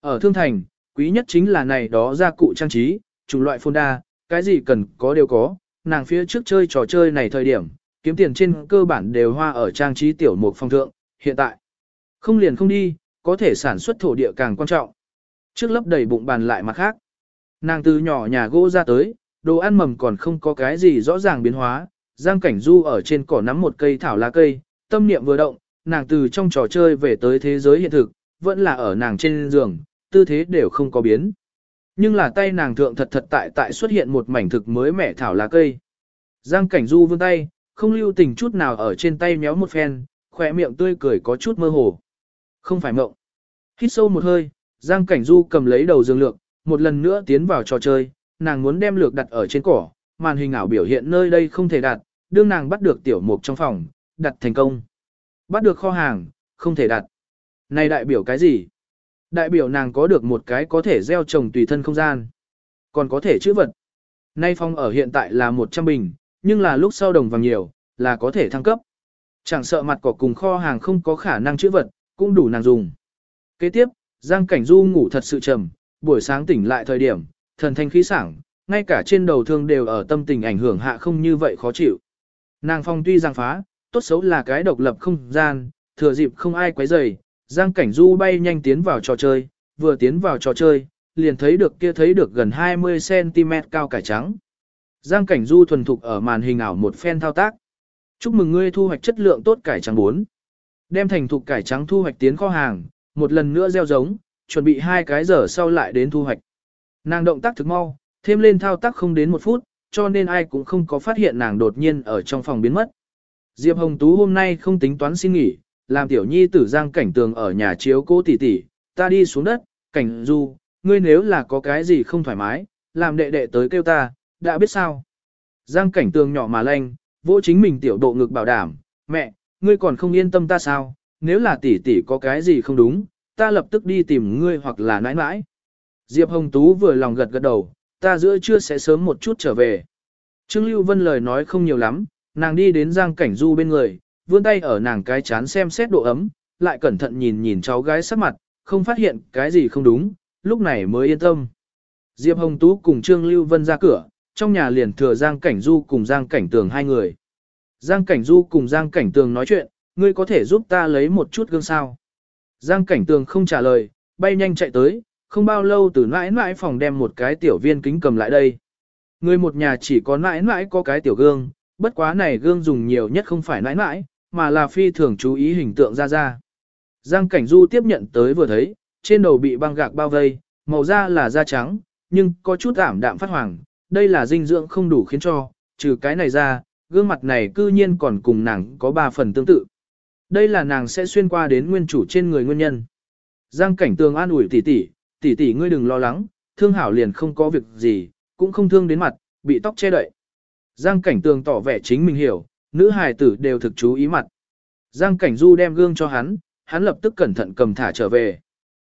Ở thương thành, quý nhất chính là này đó gia cụ trang trí, chủng loại phôn đa, cái gì cần có đều có, nàng phía trước chơi trò chơi này thời điểm, kiếm tiền trên cơ bản đều hoa ở trang trí tiểu mục phong thượng, hiện tại. Không liền không đi, có thể sản xuất thổ địa càng quan trọng. Trước lấp đầy bụng bàn lại mặt khác. Nàng từ nhỏ nhà gỗ ra tới, đồ ăn mầm còn không có cái gì rõ ràng biến hóa. Giang Cảnh Du ở trên cỏ nắm một cây thảo lá cây, tâm niệm vừa động, nàng từ trong trò chơi về tới thế giới hiện thực, vẫn là ở nàng trên giường, tư thế đều không có biến. Nhưng là tay nàng thượng thật thật tại tại xuất hiện một mảnh thực mới mẻ thảo lá cây. Giang Cảnh Du vươn tay, không lưu tình chút nào ở trên tay méo một phen, khỏe miệng tươi cười có chút mơ hồ. Không phải mộng. Hít sâu một hơi, Giang Cảnh Du cầm lấy đầu dương lược, một lần nữa tiến vào trò chơi, nàng muốn đem lược đặt ở trên cỏ, màn hình ảo biểu hiện nơi đây không thể đặt, đương nàng bắt được tiểu mục trong phòng, đặt thành công. Bắt được kho hàng, không thể đặt. Này đại biểu cái gì? Đại biểu nàng có được một cái có thể gieo trồng tùy thân không gian. Còn có thể chữ vật. Nay phong ở hiện tại là 100 bình, nhưng là lúc sau đồng vàng nhiều, là có thể thăng cấp. Chẳng sợ mặt cỏ cùng kho hàng không có khả năng chữa vật, cũng đủ nàng dùng. Kế tiếp, Giang Cảnh Du ngủ thật sự trầm, buổi sáng tỉnh lại thời điểm, thần thanh khí sảng, ngay cả trên đầu thương đều ở tâm tình ảnh hưởng hạ không như vậy khó chịu. Nàng phong tuy giang phá, tốt xấu là cái độc lập không gian, thừa dịp không ai quấy rầy, Giang Cảnh Du bay nhanh tiến vào trò chơi, vừa tiến vào trò chơi, liền thấy được kia thấy được gần 20cm cao cải trắng. Giang Cảnh Du thuần thục ở màn hình ảo một phen thao tác. Chúc mừng ngươi thu hoạch chất lượng tốt cải trắng 4. Đem thành thục cải trắng thu hoạch tiến kho hàng, một lần nữa gieo giống, chuẩn bị hai cái giờ sau lại đến thu hoạch. Nàng động tác thực mau, thêm lên thao tác không đến một phút, cho nên ai cũng không có phát hiện nàng đột nhiên ở trong phòng biến mất. Diệp Hồng Tú hôm nay không tính toán xin nghỉ, làm tiểu nhi tử giang cảnh tường ở nhà chiếu cố tỷ tỷ, ta đi xuống đất, cảnh du, ngươi nếu là có cái gì không thoải mái, làm đệ đệ tới kêu ta, đã biết sao. Giang cảnh tường nhỏ mà lanh, vỗ chính mình tiểu độ ngực bảo đảm, mẹ, ngươi còn không yên tâm ta sao, nếu là tỷ tỷ có cái gì không đúng, ta lập tức đi tìm ngươi hoặc là nãi nãi. Diệp Hồng Tú vừa lòng gật gật đầu, ta giữa trưa sẽ sớm một chút trở về. Trương Lưu Vân lời nói không nhiều lắm, nàng đi đến Giang Cảnh Du bên người, vươn tay ở nàng cái chán xem xét độ ấm, lại cẩn thận nhìn nhìn cháu gái sắc mặt, không phát hiện cái gì không đúng, lúc này mới yên tâm. Diệp Hồng Tú cùng Trương Lưu Vân ra cửa, trong nhà liền thừa Giang Cảnh Du cùng Giang Cảnh Tường hai người. Giang Cảnh Du cùng Giang Cảnh Tường nói chuyện, ngươi có thể giúp ta lấy một chút gương sao. Giang Cảnh Tường không trả lời, bay nhanh chạy tới, không bao lâu từ mãi mãi phòng đem một cái tiểu viên kính cầm lại đây. Người một nhà chỉ có mãi mãi có cái tiểu gương, bất quá này gương dùng nhiều nhất không phải mãi mãi, mà là phi thường chú ý hình tượng ra ra. Giang Cảnh Du tiếp nhận tới vừa thấy, trên đầu bị băng gạc bao vây, màu da là da trắng, nhưng có chút ảm đạm phát hoàng, đây là dinh dưỡng không đủ khiến cho, trừ cái này ra, gương mặt này cư nhiên còn cùng nàng có ba phần tương tự. Đây là nàng sẽ xuyên qua đến nguyên chủ trên người nguyên nhân. Giang Cảnh Tường an ủi tỷ tỷ, tỷ tỷ ngươi đừng lo lắng, thương hảo liền không có việc gì, cũng không thương đến mặt, bị tóc che đậy. Giang Cảnh Tường tỏ vẻ chính mình hiểu, nữ hài tử đều thực chú ý mặt. Giang Cảnh Du đem gương cho hắn, hắn lập tức cẩn thận cầm thả trở về.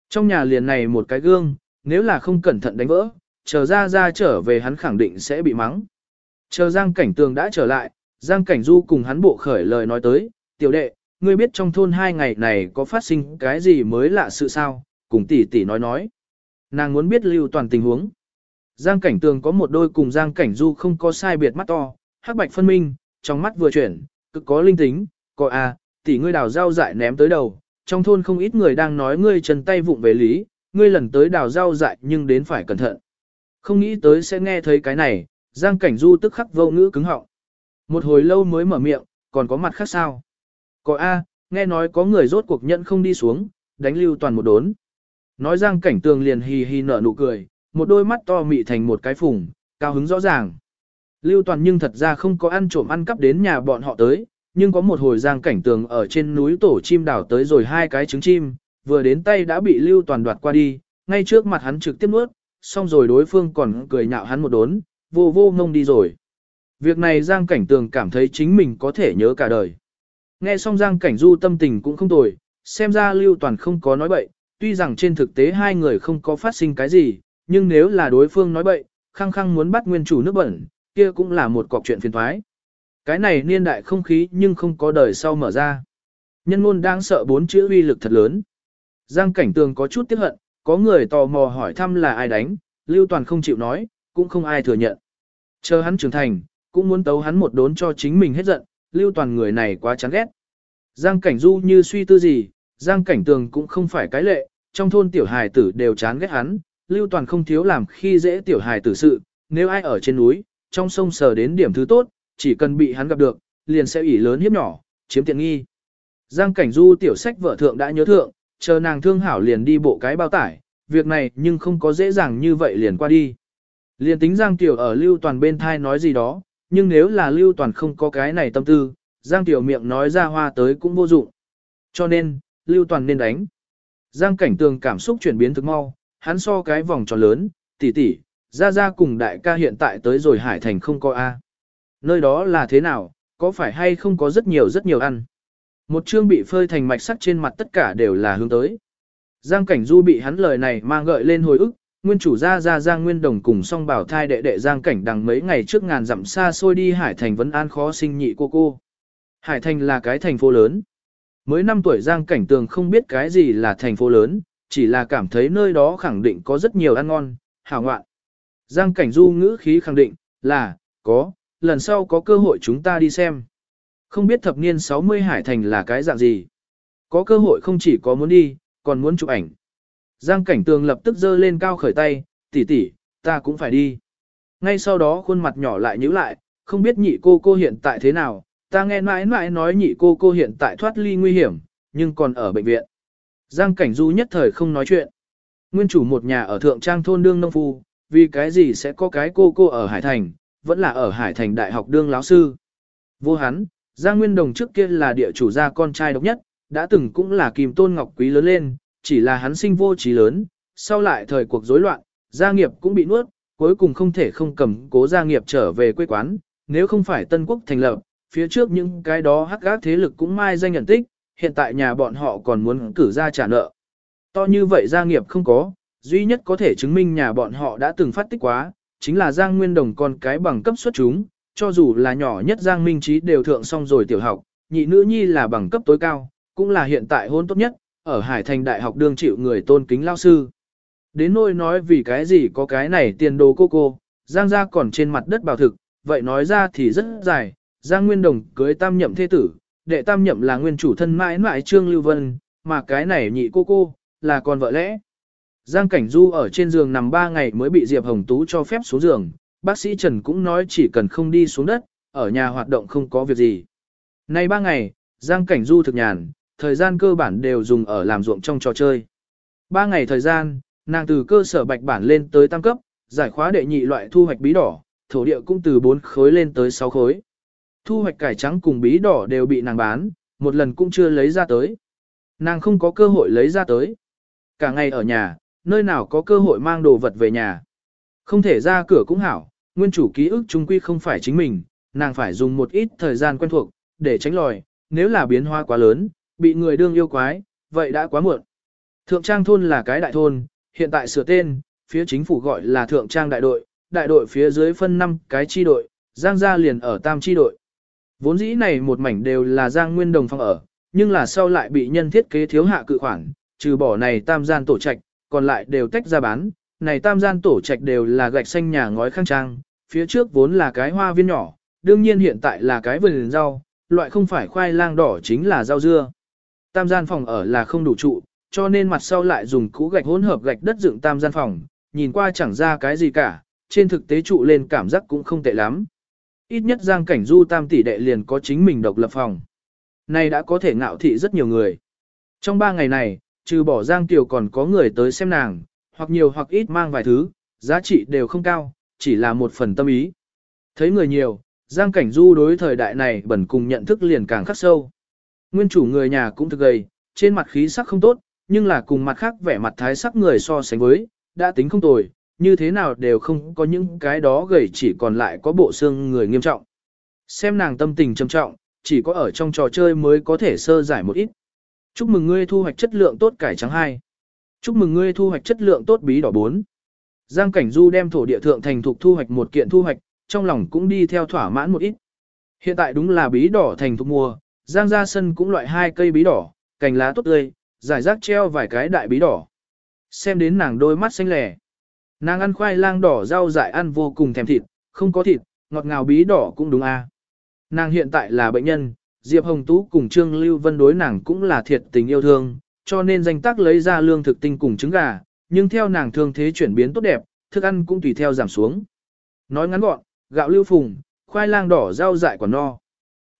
Trong nhà liền này một cái gương, nếu là không cẩn thận đánh vỡ, chờ ra ra trở về hắn khẳng định sẽ bị mắng. Chờ Giang Cảnh Tường đã trở lại, Giang Cảnh Du cùng hắn bộ khởi lời nói tới, tiểu đệ, ngươi biết trong thôn hai ngày này có phát sinh cái gì mới lạ sự sao, cùng tỷ tỷ nói nói. Nàng muốn biết lưu toàn tình huống. Giang Cảnh Tường có một đôi cùng Giang Cảnh Du không có sai biệt mắt to, hắc bạch phân minh, trong mắt vừa chuyển, cực có linh tính, coi à, tỷ ngươi đào rau dại ném tới đầu, trong thôn không ít người đang nói ngươi chân tay vụng về lý, ngươi lần tới đào rau dại nhưng đến phải cẩn thận. Không nghĩ tới sẽ nghe thấy cái này, Giang Cảnh Du tức khắc vô ngữ cứng họng. Một hồi lâu mới mở miệng, còn có mặt khác sao? Có A, nghe nói có người rốt cuộc nhận không đi xuống, đánh lưu toàn một đốn. Nói Giang Cảnh Tường liền hì hì nở nụ cười, một đôi mắt to mị thành một cái phùng, cao hứng rõ ràng. Lưu Toàn nhưng thật ra không có ăn trộm ăn cắp đến nhà bọn họ tới, nhưng có một hồi giang cảnh tường ở trên núi tổ chim đảo tới rồi hai cái trứng chim, vừa đến tay đã bị Lưu Toàn đoạt qua đi, ngay trước mặt hắn trực tiếp nuốt, xong rồi đối phương còn cười nhạo hắn một đốn, vô vô ngông đi rồi. Việc này Giang Cảnh Tường cảm thấy chính mình có thể nhớ cả đời. Nghe xong Giang Cảnh Du tâm tình cũng không tồi, xem ra Lưu Toàn không có nói bậy, tuy rằng trên thực tế hai người không có phát sinh cái gì, nhưng nếu là đối phương nói bậy, khăng khăng muốn bắt nguyên chủ nước bẩn, kia cũng là một cọc chuyện phiền thoái. Cái này niên đại không khí nhưng không có đời sau mở ra. Nhân ngôn đang sợ bốn chữ uy lực thật lớn. Giang cảnh tường có chút tiếc hận, có người tò mò hỏi thăm là ai đánh, Lưu Toàn không chịu nói, cũng không ai thừa nhận. Chờ hắn trưởng thành, cũng muốn tấu hắn một đốn cho chính mình hết giận, Lưu Toàn người này quá chán ghét. Giang cảnh du như suy tư gì, Giang cảnh tường cũng không phải cái lệ, trong thôn tiểu hài tử đều chán ghét hắn, Lưu Toàn không thiếu làm khi dễ tiểu hài tử sự, nếu ai ở trên núi, trong sông sờ đến điểm thứ tốt, chỉ cần bị hắn gặp được, liền sẽ ủy lớn hiếp nhỏ, chiếm tiện nghi. Giang cảnh du tiểu sách vợ thượng đã nhớ thượng, chờ nàng thương hảo liền đi bộ cái bao tải, việc này nhưng không có dễ dàng như vậy liền qua đi. Liền tính Giang Tiểu ở Lưu Toàn bên thai nói gì đó, nhưng nếu là Lưu Toàn không có cái này tâm tư, Giang Tiểu miệng nói ra hoa tới cũng vô dụng. Cho nên, Lưu Toàn nên đánh. Giang Cảnh Tường cảm xúc chuyển biến thực mau, hắn so cái vòng tròn lớn, tỷ tỷ, ra ra cùng đại ca hiện tại tới rồi Hải Thành không có A. Nơi đó là thế nào, có phải hay không có rất nhiều rất nhiều ăn. Một chương bị phơi thành mạch sắc trên mặt tất cả đều là hướng tới. Giang Cảnh Du bị hắn lời này mang gợi lên hồi ức, nguyên chủ gia gia Giang Nguyên Đồng cùng song bảo thai đệ đệ Giang Cảnh đằng mấy ngày trước ngàn dặm xa xôi đi Hải Thành vẫn an khó sinh nhị cô cô. Hải Thành là cái thành phố lớn. Mới 5 tuổi Giang Cảnh Tường không biết cái gì là thành phố lớn, chỉ là cảm thấy nơi đó khẳng định có rất nhiều ăn ngon, hảo ngoạn. Giang Cảnh Du ngữ khí khẳng định, là, có, lần sau có cơ hội chúng ta đi xem. Không biết thập niên 60 Hải Thành là cái dạng gì. Có cơ hội không chỉ có muốn đi, còn muốn chụp ảnh. Giang Cảnh Tường lập tức giơ lên cao khởi tay, tỷ tỷ, ta cũng phải đi. Ngay sau đó khuôn mặt nhỏ lại nhíu lại, không biết nhị cô cô hiện tại thế nào, ta nghe mãi mãi nói nhị cô cô hiện tại thoát ly nguy hiểm, nhưng còn ở bệnh viện. Giang Cảnh Du nhất thời không nói chuyện. Nguyên chủ một nhà ở Thượng Trang thôn đương nông phu, vì cái gì sẽ có cái cô cô ở Hải Thành, vẫn là ở Hải Thành Đại học đương láo sư. Vô hắn, Giang Nguyên Đồng trước kia là địa chủ gia con trai độc nhất, đã từng cũng là kim tôn ngọc quý lớn lên, chỉ là hắn sinh vô trí lớn, sau lại thời cuộc rối loạn, gia nghiệp cũng bị nuốt, cuối cùng không thể không cầm cố gia nghiệp trở về quê quán, nếu không phải Tân Quốc thành lập, phía trước những cái đó hắc gác thế lực cũng mai danh nhận tích, hiện tại nhà bọn họ còn muốn cử ra trả nợ. To như vậy gia nghiệp không có, duy nhất có thể chứng minh nhà bọn họ đã từng phát tích quá, chính là Giang Nguyên Đồng con cái bằng cấp xuất chúng, cho dù là nhỏ nhất Giang Minh Trí đều thượng xong rồi tiểu học, nhị nữ nhi là bằng cấp tối cao, cũng là hiện tại hôn tốt nhất, ở Hải Thành Đại học đương chịu người tôn kính lao sư. Đến nôi nói vì cái gì có cái này tiền đồ cô cô, Giang gia còn trên mặt đất bảo thực, vậy nói ra thì rất dài, Giang Nguyên Đồng cưới tam nhậm thế tử, đệ tam nhậm là nguyên chủ thân mãi mãi Trương Lưu Vân, mà cái này nhị cô cô, là con vợ lẽ. Giang Cảnh Du ở trên giường nằm 3 ngày mới bị Diệp Hồng Tú cho phép xuống giường, bác sĩ Trần cũng nói chỉ cần không đi xuống đất, ở nhà hoạt động không có việc gì. Nay ba ngày, Giang Cảnh Du thực nhàn, thời gian cơ bản đều dùng ở làm ruộng trong trò chơi. Ba ngày thời gian, nàng từ cơ sở bạch bản lên tới tam cấp, giải khóa đệ nhị loại thu hoạch bí đỏ, thổ địa cũng từ 4 khối lên tới 6 khối. Thu hoạch cải trắng cùng bí đỏ đều bị nàng bán, một lần cũng chưa lấy ra tới. Nàng không có cơ hội lấy ra tới. Cả ngày ở nhà, nơi nào có cơ hội mang đồ vật về nhà. Không thể ra cửa cũng hảo, nguyên chủ ký ức trung quy không phải chính mình, nàng phải dùng một ít thời gian quen thuộc, để tránh lòi, nếu là biến hóa quá lớn, bị người đương yêu quái, vậy đã quá muộn. Thượng Trang thôn là cái đại thôn, hiện tại sửa tên, phía chính phủ gọi là Thượng Trang đại đội, đại đội phía dưới phân 5 cái chi đội, Giang gia liền ở tam chi đội. Vốn dĩ này một mảnh đều là Giang Nguyên Đồng phòng ở, nhưng là sau lại bị nhân thiết kế thiếu hạ cự khoản, trừ bỏ này tam gian tổ trạch, còn lại đều tách ra bán. Này tam gian tổ trạch đều là gạch xanh nhà ngói khang trang, phía trước vốn là cái hoa viên nhỏ, đương nhiên hiện tại là cái vườn rau, loại không phải khoai lang đỏ chính là rau dưa. Tam gian phòng ở là không đủ trụ, cho nên mặt sau lại dùng cũ gạch hỗn hợp gạch đất dựng tam gian phòng, nhìn qua chẳng ra cái gì cả, trên thực tế trụ lên cảm giác cũng không tệ lắm. Ít nhất Giang Cảnh Du tam tỷ đệ liền có chính mình độc lập phòng. Này đã có thể ngạo thị rất nhiều người. Trong ba ngày này, trừ bỏ Giang Tiểu còn có người tới xem nàng, hoặc nhiều hoặc ít mang vài thứ, giá trị đều không cao, chỉ là một phần tâm ý. Thấy người nhiều, Giang Cảnh Du đối thời đại này bẩn cùng nhận thức liền càng khắc sâu. Nguyên chủ người nhà cũng thực gầy, trên mặt khí sắc không tốt, nhưng là cùng mặt khác vẻ mặt thái sắc người so sánh với, đã tính không tồi, như thế nào đều không có những cái đó gầy chỉ còn lại có bộ xương người nghiêm trọng. Xem nàng tâm tình trầm trọng, chỉ có ở trong trò chơi mới có thể sơ giải một ít. Chúc mừng ngươi thu hoạch chất lượng tốt cải trắng hai. Chúc mừng ngươi thu hoạch chất lượng tốt bí đỏ 4. Giang Cảnh Du đem thổ địa thượng thành thục thu hoạch một kiện thu hoạch, trong lòng cũng đi theo thỏa mãn một ít. Hiện tại đúng là bí đỏ thành thục mùa, Giang ra sân cũng loại hai cây bí đỏ, cành lá tốt tươi, giải rác treo vài cái đại bí đỏ. Xem đến nàng đôi mắt xanh lẻ. Nàng ăn khoai lang đỏ rau dại ăn vô cùng thèm thịt, không có thịt, ngọt ngào bí đỏ cũng đúng a. À. Nàng hiện tại là bệnh nhân, Diệp Hồng Tú cùng Trương Lưu Vân đối nàng cũng là thiệt tình yêu thương, cho nên danh tác lấy ra lương thực tinh cùng trứng gà, nhưng theo nàng thương thế chuyển biến tốt đẹp, thức ăn cũng tùy theo giảm xuống. Nói ngắn gọn, gạo lưu phùng, khoai lang đỏ rau dại quả no.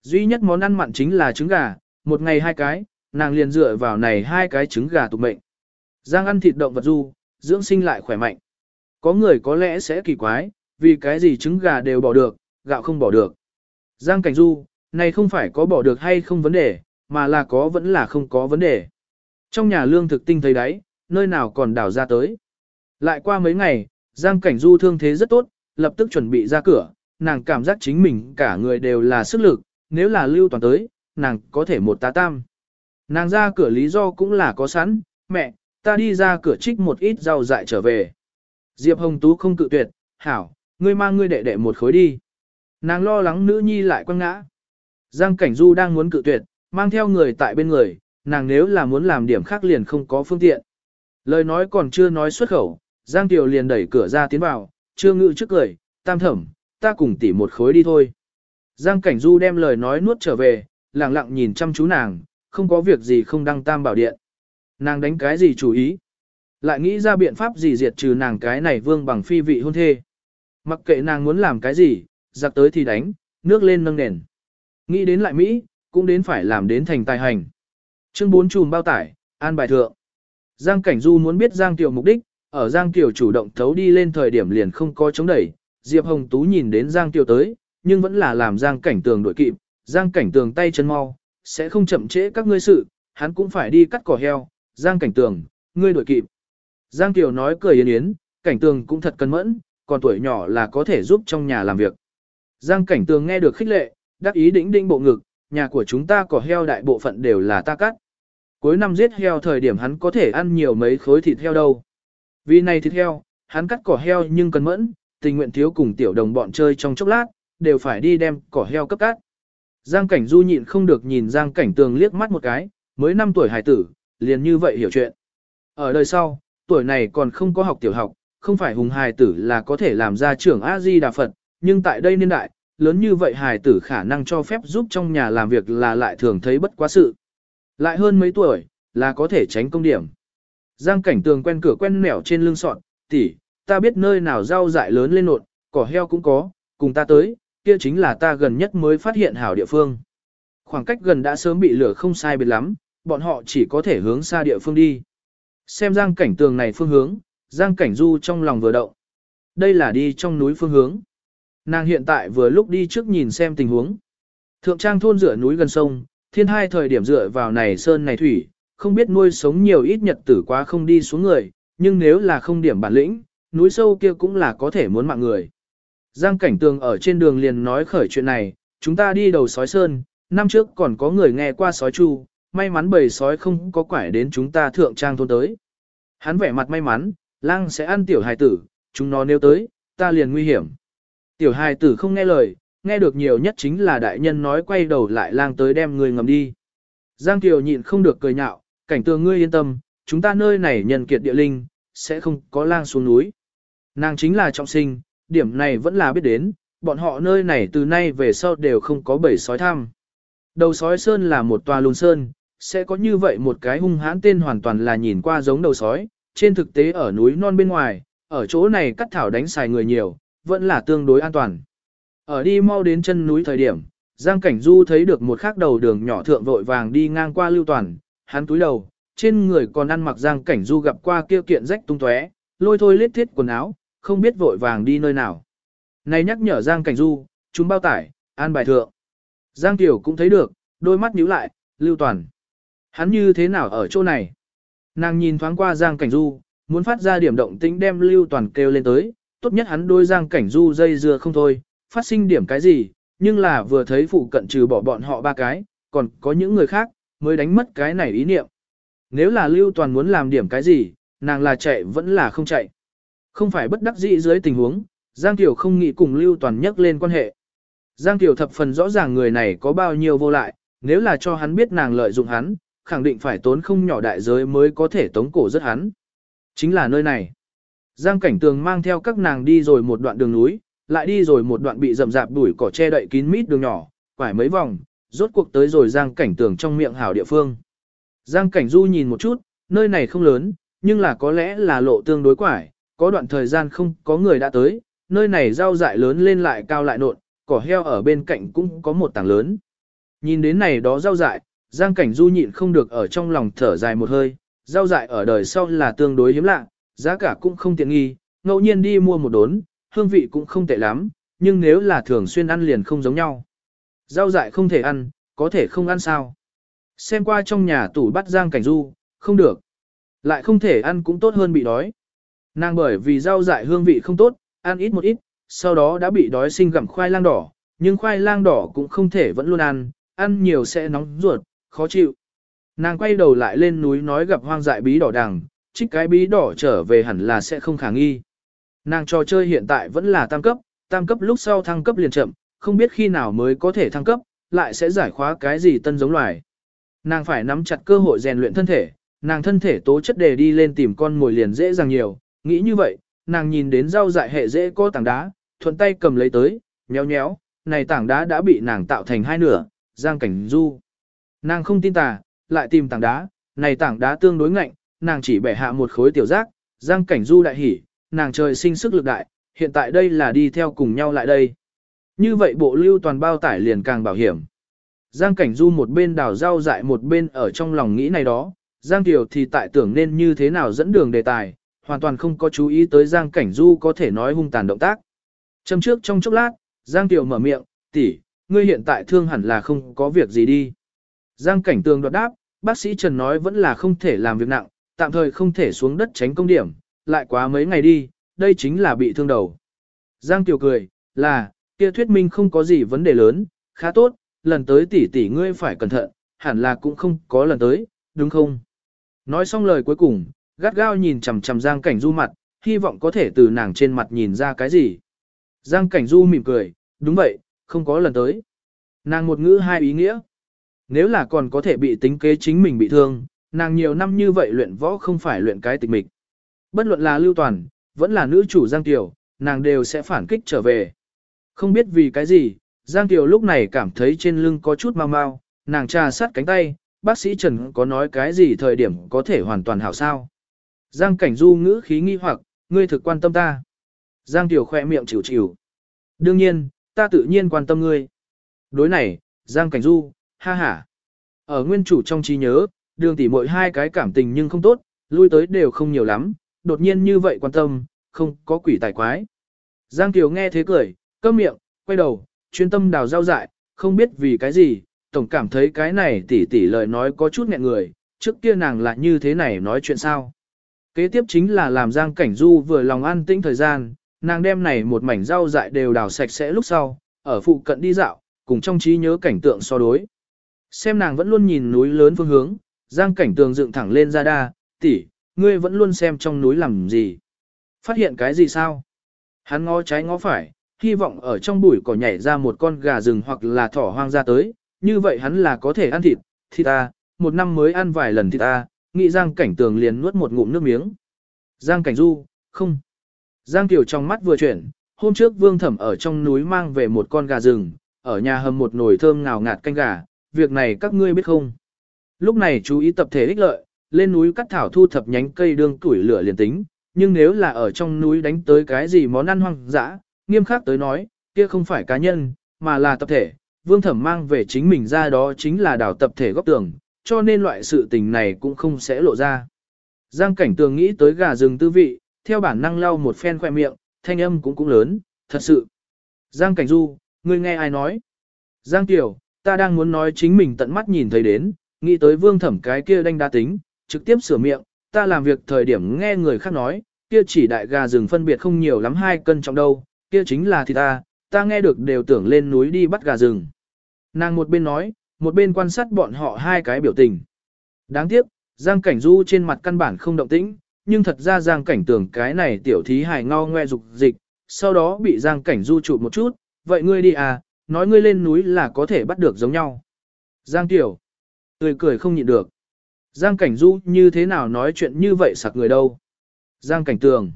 Duy nhất món ăn mặn chính là trứng gà, một ngày hai cái, nàng liền dựa vào này hai cái trứng gà tục mệnh. Giang ăn thịt động vật du, dưỡng sinh lại khỏe mạnh. Có người có lẽ sẽ kỳ quái, vì cái gì trứng gà đều bỏ được, gạo không bỏ được. Giang Cảnh Du, này không phải có bỏ được hay không vấn đề, mà là có vẫn là không có vấn đề. Trong nhà lương thực tinh thấy đấy, nơi nào còn đào ra tới. Lại qua mấy ngày, Giang Cảnh Du thương thế rất tốt, lập tức chuẩn bị ra cửa, nàng cảm giác chính mình cả người đều là sức lực, nếu là lưu toàn tới, nàng có thể một tá tam. Nàng ra cửa lý do cũng là có sẵn, mẹ, ta đi ra cửa trích một ít rau dại trở về. Diệp Hồng Tú không cự tuyệt, hảo, ngươi mang ngươi đệ đệ một khối đi. Nàng lo lắng nữ nhi lại quăng ngã. Giang Cảnh Du đang muốn cự tuyệt, mang theo người tại bên người, nàng nếu là muốn làm điểm khác liền không có phương tiện. Lời nói còn chưa nói xuất khẩu, Giang Tiểu liền đẩy cửa ra tiến vào, chưa ngự trước cười, tam thẩm, ta cùng tỷ một khối đi thôi. Giang Cảnh Du đem lời nói nuốt trở về, lặng lặng nhìn chăm chú nàng, không có việc gì không đăng tam bảo điện. Nàng đánh cái gì chủ ý? Lại nghĩ ra biện pháp gì diệt trừ nàng cái này vương bằng phi vị hôn thê. Mặc kệ nàng muốn làm cái gì, giặc tới thì đánh, nước lên nâng nền. Nghĩ đến lại Mỹ, cũng đến phải làm đến thành tài hành. Chương 4 chùm bao tải, an bài thượng. Giang Cảnh Du muốn biết Giang Tiểu mục đích, ở Giang Tiểu chủ động thấu đi lên thời điểm liền không có chống đẩy. Diệp Hồng Tú nhìn đến Giang Tiểu tới, nhưng vẫn là làm Giang Cảnh Tường đội kịp. Giang Cảnh Tường tay chân mau, sẽ không chậm trễ các ngươi sự, hắn cũng phải đi cắt cỏ heo. Giang Cảnh Tường, ngươi đội kịp. Giang Tiểu nói cười yến yến, Cảnh Tường cũng thật cân mẫn, còn tuổi nhỏ là có thể giúp trong nhà làm việc. Giang Cảnh Tường nghe được khích lệ, đắc ý đĩnh đĩnh bộ ngực, nhà của chúng ta cỏ heo đại bộ phận đều là ta cắt. Cuối năm giết heo thời điểm hắn có thể ăn nhiều mấy khối thịt heo đâu. Vì này thịt heo, hắn cắt cỏ heo nhưng cần mẫn, tình nguyện thiếu cùng tiểu đồng bọn chơi trong chốc lát, đều phải đi đem cỏ heo cấp cắt. Giang cảnh du nhịn không được nhìn Giang cảnh tường liếc mắt một cái, mới 5 tuổi hài tử, liền như vậy hiểu chuyện. Ở đời sau, tuổi này còn không có học tiểu học, không phải hùng hài tử là có thể làm ra trưởng A-di Đà Phật, nhưng tại đây niên đại, lớn như vậy hài tử khả năng cho phép giúp trong nhà làm việc là lại thường thấy bất quá sự. Lại hơn mấy tuổi, là có thể tránh công điểm. Giang cảnh tường quen cửa quen nẻo trên lưng sọn, tỷ, ta biết nơi nào rau dại lớn lên nột, cỏ heo cũng có, cùng ta tới, kia chính là ta gần nhất mới phát hiện hảo địa phương. Khoảng cách gần đã sớm bị lửa không sai biệt lắm, bọn họ chỉ có thể hướng xa địa phương đi. Xem giang cảnh tường này phương hướng, giang cảnh du trong lòng vừa động. Đây là đi trong núi phương hướng. Nàng hiện tại vừa lúc đi trước nhìn xem tình huống. Thượng trang thôn rửa núi gần sông, thiên hai thời điểm dựa vào này sơn này thủy, không biết nuôi sống nhiều ít nhật tử quá không đi xuống người, nhưng nếu là không điểm bản lĩnh, núi sâu kia cũng là có thể muốn mạng người. Giang cảnh tường ở trên đường liền nói khởi chuyện này, chúng ta đi đầu sói sơn, năm trước còn có người nghe qua sói chu, may mắn bầy sói không có quải đến chúng ta thượng trang thôn tới. Hắn vẻ mặt may mắn, lang sẽ ăn tiểu hài tử, chúng nó nếu tới, ta liền nguy hiểm. Tiểu hài tử không nghe lời, nghe được nhiều nhất chính là đại nhân nói quay đầu lại lang tới đem người ngầm đi. Giang Kiều nhịn không được cười nhạo, cảnh tường ngươi yên tâm, chúng ta nơi này nhân kiệt địa linh, sẽ không có lang xuống núi. Nàng chính là trọng sinh, điểm này vẫn là biết đến, bọn họ nơi này từ nay về sau đều không có bầy sói tham. Đầu sói sơn là một tòa lùn sơn, sẽ có như vậy một cái hung hãn tên hoàn toàn là nhìn qua giống đầu sói, trên thực tế ở núi non bên ngoài, ở chỗ này cắt thảo đánh xài người nhiều, vẫn là tương đối an toàn. Ở đi mau đến chân núi thời điểm, Giang Cảnh Du thấy được một khắc đầu đường nhỏ thượng vội vàng đi ngang qua lưu toàn, hắn túi đầu, trên người còn ăn mặc Giang Cảnh Du gặp qua kia kiện rách tung tóe, lôi thôi lết thiết quần áo, không biết vội vàng đi nơi nào. Này nhắc nhở Giang Cảnh Du, chúng bao tải, an bài thượng. Giang Tiểu cũng thấy được, đôi mắt nhíu lại, lưu toàn. Hắn như thế nào ở chỗ này? Nàng nhìn thoáng qua Giang Cảnh Du, muốn phát ra điểm động tĩnh đem lưu toàn kêu lên tới, tốt nhất hắn đôi Giang Cảnh Du dây dưa không thôi, phát sinh điểm cái gì, nhưng là vừa thấy phụ cận trừ bỏ bọn họ ba cái, còn có những người khác, mới đánh mất cái này ý niệm. Nếu là Lưu Toàn muốn làm điểm cái gì, nàng là chạy vẫn là không chạy. Không phải bất đắc dĩ dưới tình huống, Giang Tiểu không nghĩ cùng Lưu Toàn nhắc lên quan hệ. Giang Tiểu thập phần rõ ràng người này có bao nhiêu vô lại, nếu là cho hắn biết nàng lợi dụng hắn, khẳng định phải tốn không nhỏ đại giới mới có thể tống cổ rất hắn. Chính là nơi này. Giang Cảnh Tường mang theo các nàng đi rồi một đoạn đường núi, lại đi rồi một đoạn bị rậm rạp đuổi cỏ che đậy kín mít đường nhỏ, quải mấy vòng, rốt cuộc tới rồi Giang Cảnh Tường trong miệng hảo địa phương. Giang Cảnh Du nhìn một chút, nơi này không lớn, nhưng là có lẽ là lộ tương đối quải, có đoạn thời gian không có người đã tới, nơi này rau dại lớn lên lại cao lại nộn, cỏ heo ở bên cạnh cũng có một tảng lớn. Nhìn đến này đó rau dại, Giang Cảnh Du nhịn không được ở trong lòng thở dài một hơi, rau dại ở đời sau là tương đối hiếm lạ, giá cả cũng không tiện nghi, ngẫu nhiên đi mua một đốn, hương vị cũng không tệ lắm, nhưng nếu là thường xuyên ăn liền không giống nhau. Rau dại không thể ăn, có thể không ăn sao. Xem qua trong nhà tủ bắt Giang Cảnh Du, không được. Lại không thể ăn cũng tốt hơn bị đói. Nàng bởi vì rau dại hương vị không tốt, ăn ít một ít, sau đó đã bị đói sinh gặm khoai lang đỏ, nhưng khoai lang đỏ cũng không thể vẫn luôn ăn, ăn nhiều sẽ nóng ruột, khó chịu. Nàng quay đầu lại lên núi nói gặp hoang dại bí đỏ đằng, trích cái bí đỏ trở về hẳn là sẽ không khả nghi. Nàng trò chơi hiện tại vẫn là tam cấp, tam cấp lúc sau thăng cấp liền chậm, không biết khi nào mới có thể thăng cấp, lại sẽ giải khóa cái gì tân giống loài. Nàng phải nắm chặt cơ hội rèn luyện thân thể, nàng thân thể tố chất để đi lên tìm con mồi liền dễ dàng nhiều, nghĩ như vậy, nàng nhìn đến rau dại hệ dễ có tảng đá, thuận tay cầm lấy tới, nhéo nhéo, này tảng đá đã bị nàng tạo thành hai nửa, Giang Cảnh Du. Nàng không tin tà, lại tìm tảng đá, này tảng đá tương đối ngạnh, nàng chỉ bẻ hạ một khối tiểu giác, Giang Cảnh Du đại hỉ, nàng trời sinh sức lực đại, hiện tại đây là đi theo cùng nhau lại đây. Như vậy bộ lưu toàn bao tải liền càng bảo hiểm. Giang Cảnh Du một bên đào rau dại một bên ở trong lòng nghĩ này đó, Giang Kiều thì tại tưởng nên như thế nào dẫn đường đề tài, hoàn toàn không có chú ý tới Giang Cảnh Du có thể nói hung tàn động tác. Châm trước trong chốc lát, Giang Kiều mở miệng, tỷ, ngươi hiện tại thương hẳn là không có việc gì đi. Giang Cảnh Tường đoạt đáp, bác sĩ Trần nói vẫn là không thể làm việc nặng, tạm thời không thể xuống đất tránh công điểm, lại quá mấy ngày đi, đây chính là bị thương đầu. Giang Tiểu cười, là, kia thuyết minh không có gì vấn đề lớn, khá tốt, lần tới tỷ tỷ ngươi phải cẩn thận, hẳn là cũng không có lần tới, đúng không? Nói xong lời cuối cùng, gắt gao nhìn chằm chằm Giang Cảnh Du mặt, hy vọng có thể từ nàng trên mặt nhìn ra cái gì. Giang Cảnh Du mỉm cười, đúng vậy, không có lần tới. Nàng một ngữ hai ý nghĩa. Nếu là còn có thể bị tính kế chính mình bị thương, nàng nhiều năm như vậy luyện võ không phải luyện cái tịch mịch. Bất luận là lưu toàn, vẫn là nữ chủ Giang Tiểu, nàng đều sẽ phản kích trở về. Không biết vì cái gì, Giang Tiểu lúc này cảm thấy trên lưng có chút mau mau, nàng trà sát cánh tay, bác sĩ Trần có nói cái gì thời điểm có thể hoàn toàn hảo sao. Giang Cảnh Du ngữ khí nghi hoặc, ngươi thực quan tâm ta. Giang Tiểu khoe miệng chịu chịu. Đương nhiên, ta tự nhiên quan tâm ngươi. Đối này, Giang Cảnh Du, ha ha. Ở nguyên chủ trong trí nhớ, đường tỷ mỗi hai cái cảm tình nhưng không tốt, lui tới đều không nhiều lắm, đột nhiên như vậy quan tâm, không có quỷ tài quái. Giang Kiều nghe thế cười, cơm miệng, quay đầu, chuyên tâm đào rau dại, không biết vì cái gì, tổng cảm thấy cái này tỷ tỷ lời nói có chút nghẹn người, trước kia nàng lại như thế này nói chuyện sao. Kế tiếp chính là làm Giang Cảnh Du vừa lòng an tĩnh thời gian, nàng đem này một mảnh rau dại đều đào sạch sẽ lúc sau, ở phụ cận đi dạo, cùng trong trí nhớ cảnh tượng so đối. Xem nàng vẫn luôn nhìn núi lớn phương hướng, Giang Cảnh Tường dựng thẳng lên ra đa, tỷ, ngươi vẫn luôn xem trong núi làm gì. Phát hiện cái gì sao? Hắn ngó trái ngó phải, hy vọng ở trong bụi cỏ nhảy ra một con gà rừng hoặc là thỏ hoang ra tới, như vậy hắn là có thể ăn thịt, thịt ta, một năm mới ăn vài lần thịt ta, nghĩ Giang Cảnh Tường liền nuốt một ngụm nước miếng. Giang Cảnh Du, không. Giang Tiểu trong mắt vừa chuyển, hôm trước Vương Thẩm ở trong núi mang về một con gà rừng, ở nhà hầm một nồi thơm ngào ngạt canh gà, việc này các ngươi biết không? Lúc này chú ý tập thể ích lợi, lên núi cắt thảo thu thập nhánh cây đương tuổi lửa liền tính, nhưng nếu là ở trong núi đánh tới cái gì món ăn hoang dã, nghiêm khắc tới nói, kia không phải cá nhân, mà là tập thể, vương thẩm mang về chính mình ra đó chính là đảo tập thể góc tường, cho nên loại sự tình này cũng không sẽ lộ ra. Giang cảnh tường nghĩ tới gà rừng tư vị, theo bản năng lau một phen khoe miệng, thanh âm cũng cũng lớn, thật sự. Giang cảnh du, ngươi nghe ai nói? Giang tiểu, ta đang muốn nói chính mình tận mắt nhìn thấy đến, nghĩ tới vương thẩm cái kia đanh đa tính, trực tiếp sửa miệng, ta làm việc thời điểm nghe người khác nói, kia chỉ đại gà rừng phân biệt không nhiều lắm hai cân trọng đâu, kia chính là thịt ta, ta nghe được đều tưởng lên núi đi bắt gà rừng. Nàng một bên nói, một bên quan sát bọn họ hai cái biểu tình. Đáng tiếc, Giang Cảnh Du trên mặt căn bản không động tĩnh, nhưng thật ra Giang Cảnh tưởng cái này tiểu thí hài ngao ngoe dục dịch, sau đó bị Giang Cảnh Du chụp một chút, vậy ngươi đi à, nói ngươi lên núi là có thể bắt được giống nhau. Giang Tiểu, tươi cười không nhịn được. Giang Cảnh Du như thế nào nói chuyện như vậy sặc người đâu. Giang Cảnh Tường.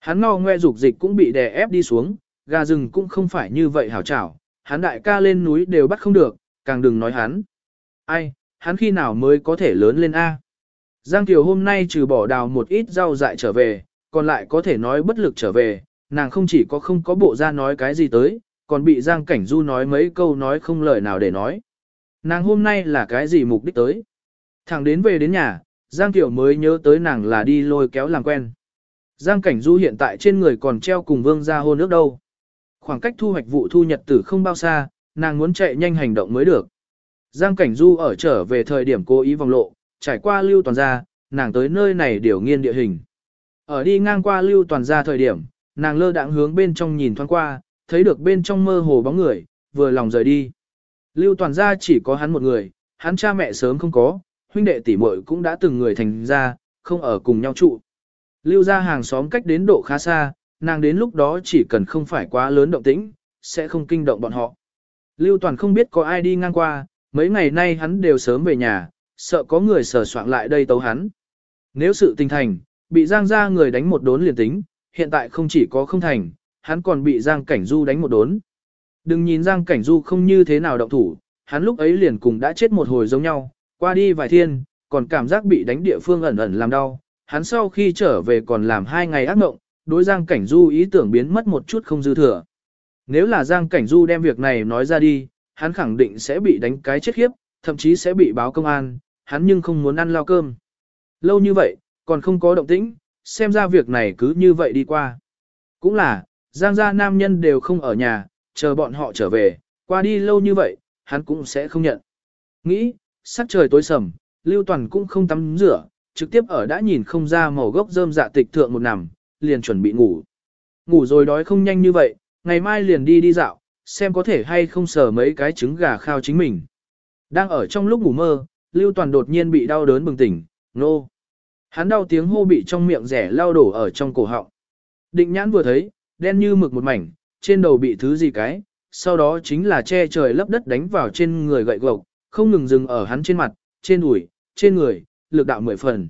Hắn ngao ngoe dục dịch cũng bị đè ép đi xuống, gà rừng cũng không phải như vậy hảo trảo, hắn đại ca lên núi đều bắt không được, càng đừng nói hắn. Ai, hắn khi nào mới có thể lớn lên A. Giang Kiều hôm nay trừ bỏ đào một ít rau dại trở về, còn lại có thể nói bất lực trở về, nàng không chỉ có không có bộ ra nói cái gì tới, còn bị Giang Cảnh Du nói mấy câu nói không lời nào để nói. Nàng hôm nay là cái gì mục đích tới? Thẳng đến về đến nhà, Giang Tiểu mới nhớ tới nàng là đi lôi kéo làm quen. Giang Cảnh Du hiện tại trên người còn treo cùng vương gia hôn nước đâu. Khoảng cách thu hoạch vụ thu nhật tử không bao xa, nàng muốn chạy nhanh hành động mới được. Giang Cảnh Du ở trở về thời điểm cố ý vòng lộ, trải qua lưu toàn gia, nàng tới nơi này điều nghiên địa hình. Ở đi ngang qua lưu toàn gia thời điểm, nàng lơ đãng hướng bên trong nhìn thoáng qua, thấy được bên trong mơ hồ bóng người, vừa lòng rời đi. Lưu toàn gia chỉ có hắn một người, hắn cha mẹ sớm không có, huynh đệ tỷ muội cũng đã từng người thành ra, không ở cùng nhau trụ. Lưu ra hàng xóm cách đến độ khá xa, nàng đến lúc đó chỉ cần không phải quá lớn động tĩnh, sẽ không kinh động bọn họ. Lưu Toàn không biết có ai đi ngang qua, mấy ngày nay hắn đều sớm về nhà, sợ có người sờ soạn lại đây tấu hắn. Nếu sự tình thành, bị giang ra người đánh một đốn liền tính, hiện tại không chỉ có không thành, hắn còn bị Giang Cảnh Du đánh một đốn. Đừng nhìn Giang Cảnh Du không như thế nào động thủ, hắn lúc ấy liền cùng đã chết một hồi giống nhau, qua đi vài thiên, còn cảm giác bị đánh địa phương ẩn ẩn làm đau. Hắn sau khi trở về còn làm hai ngày ác mộng, đối Giang Cảnh Du ý tưởng biến mất một chút không dư thừa. Nếu là Giang Cảnh Du đem việc này nói ra đi, hắn khẳng định sẽ bị đánh cái chết khiếp, thậm chí sẽ bị báo công an, hắn nhưng không muốn ăn lao cơm. Lâu như vậy, còn không có động tĩnh, xem ra việc này cứ như vậy đi qua. Cũng là, Giang gia nam nhân đều không ở nhà, chờ bọn họ trở về, qua đi lâu như vậy, hắn cũng sẽ không nhận. Nghĩ, sắc trời tối sầm, Lưu Toàn cũng không tắm rửa, trực tiếp ở đã nhìn không ra màu gốc rơm dạ tịch thượng một nằm, liền chuẩn bị ngủ. Ngủ rồi đói không nhanh như vậy, ngày mai liền đi đi dạo, xem có thể hay không sờ mấy cái trứng gà khao chính mình. Đang ở trong lúc ngủ mơ, Lưu Toàn đột nhiên bị đau đớn bừng tỉnh, nô. Hắn đau tiếng hô bị trong miệng rẻ lao đổ ở trong cổ họng. Định nhãn vừa thấy, đen như mực một mảnh, trên đầu bị thứ gì cái, sau đó chính là che trời lấp đất đánh vào trên người gậy gộc, không ngừng dừng ở hắn trên mặt, trên đùi, trên người, lực đạo mười phần.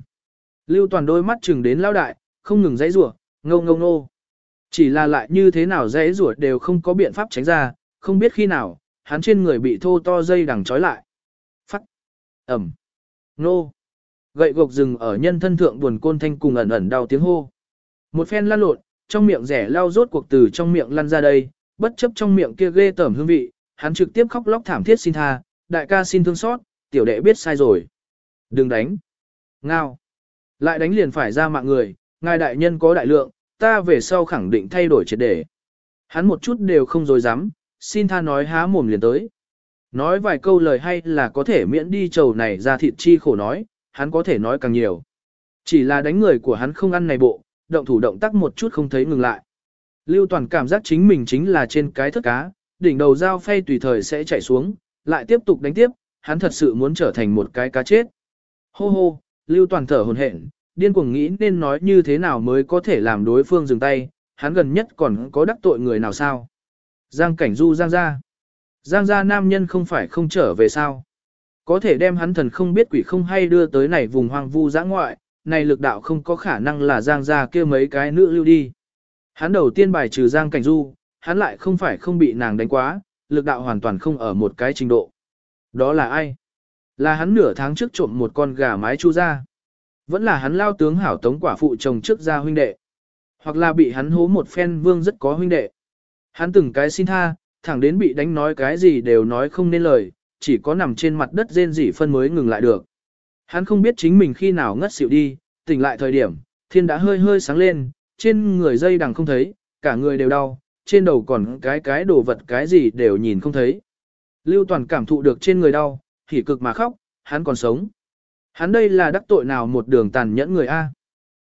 Lưu toàn đôi mắt chừng đến lao đại, không ngừng dãy rủa, ngâu ngâu nô. Chỉ là lại như thế nào dãy rủa đều không có biện pháp tránh ra, không biết khi nào, hắn trên người bị thô to dây đằng trói lại. Phắc, ẩm, nô. Gậy gộc rừng ở nhân thân thượng buồn côn thanh cùng ẩn ẩn đau tiếng hô. Một phen lăn lộn, trong miệng rẻ lao rốt cuộc từ trong miệng lăn ra đây, bất chấp trong miệng kia ghê tởm hương vị, hắn trực tiếp khóc lóc thảm thiết xin tha, đại ca xin thương xót, tiểu đệ biết sai rồi. Đừng đánh. Ngao. Lại đánh liền phải ra mạng người, ngài đại nhân có đại lượng, ta về sau khẳng định thay đổi triệt để. Hắn một chút đều không dối dám, xin tha nói há mồm liền tới. Nói vài câu lời hay là có thể miễn đi trầu này ra thịt chi khổ nói, hắn có thể nói càng nhiều. Chỉ là đánh người của hắn không ăn này bộ, động thủ động tác một chút không thấy ngừng lại. Lưu Toàn cảm giác chính mình chính là trên cái thất cá, đỉnh đầu dao phay tùy thời sẽ chạy xuống, lại tiếp tục đánh tiếp, hắn thật sự muốn trở thành một cái cá chết. Hô hô, Lưu Toàn thở hồn hển, điên cuồng nghĩ nên nói như thế nào mới có thể làm đối phương dừng tay, hắn gần nhất còn có đắc tội người nào sao. Giang cảnh du giang ra. Giang gia nam nhân không phải không trở về sao. Có thể đem hắn thần không biết quỷ không hay đưa tới này vùng hoang vu giã ngoại, này lực đạo không có khả năng là giang gia kia mấy cái nữ lưu đi. Hắn đầu tiên bài trừ giang cảnh du, hắn lại không phải không bị nàng đánh quá, lực đạo hoàn toàn không ở một cái trình độ. Đó là ai? Là hắn nửa tháng trước trộm một con gà mái chu ra. Vẫn là hắn lao tướng hảo tống quả phụ chồng trước ra huynh đệ. Hoặc là bị hắn hố một phen vương rất có huynh đệ. Hắn từng cái xin tha, thẳng đến bị đánh nói cái gì đều nói không nên lời, chỉ có nằm trên mặt đất rên rỉ phân mới ngừng lại được. Hắn không biết chính mình khi nào ngất xỉu đi, tỉnh lại thời điểm, thiên đã hơi hơi sáng lên, trên người dây đằng không thấy, cả người đều đau, trên đầu còn cái cái đồ vật cái gì đều nhìn không thấy. Lưu Toàn cảm thụ được trên người đau, thì cực mà khóc, hắn còn sống. Hắn đây là đắc tội nào một đường tàn nhẫn người A.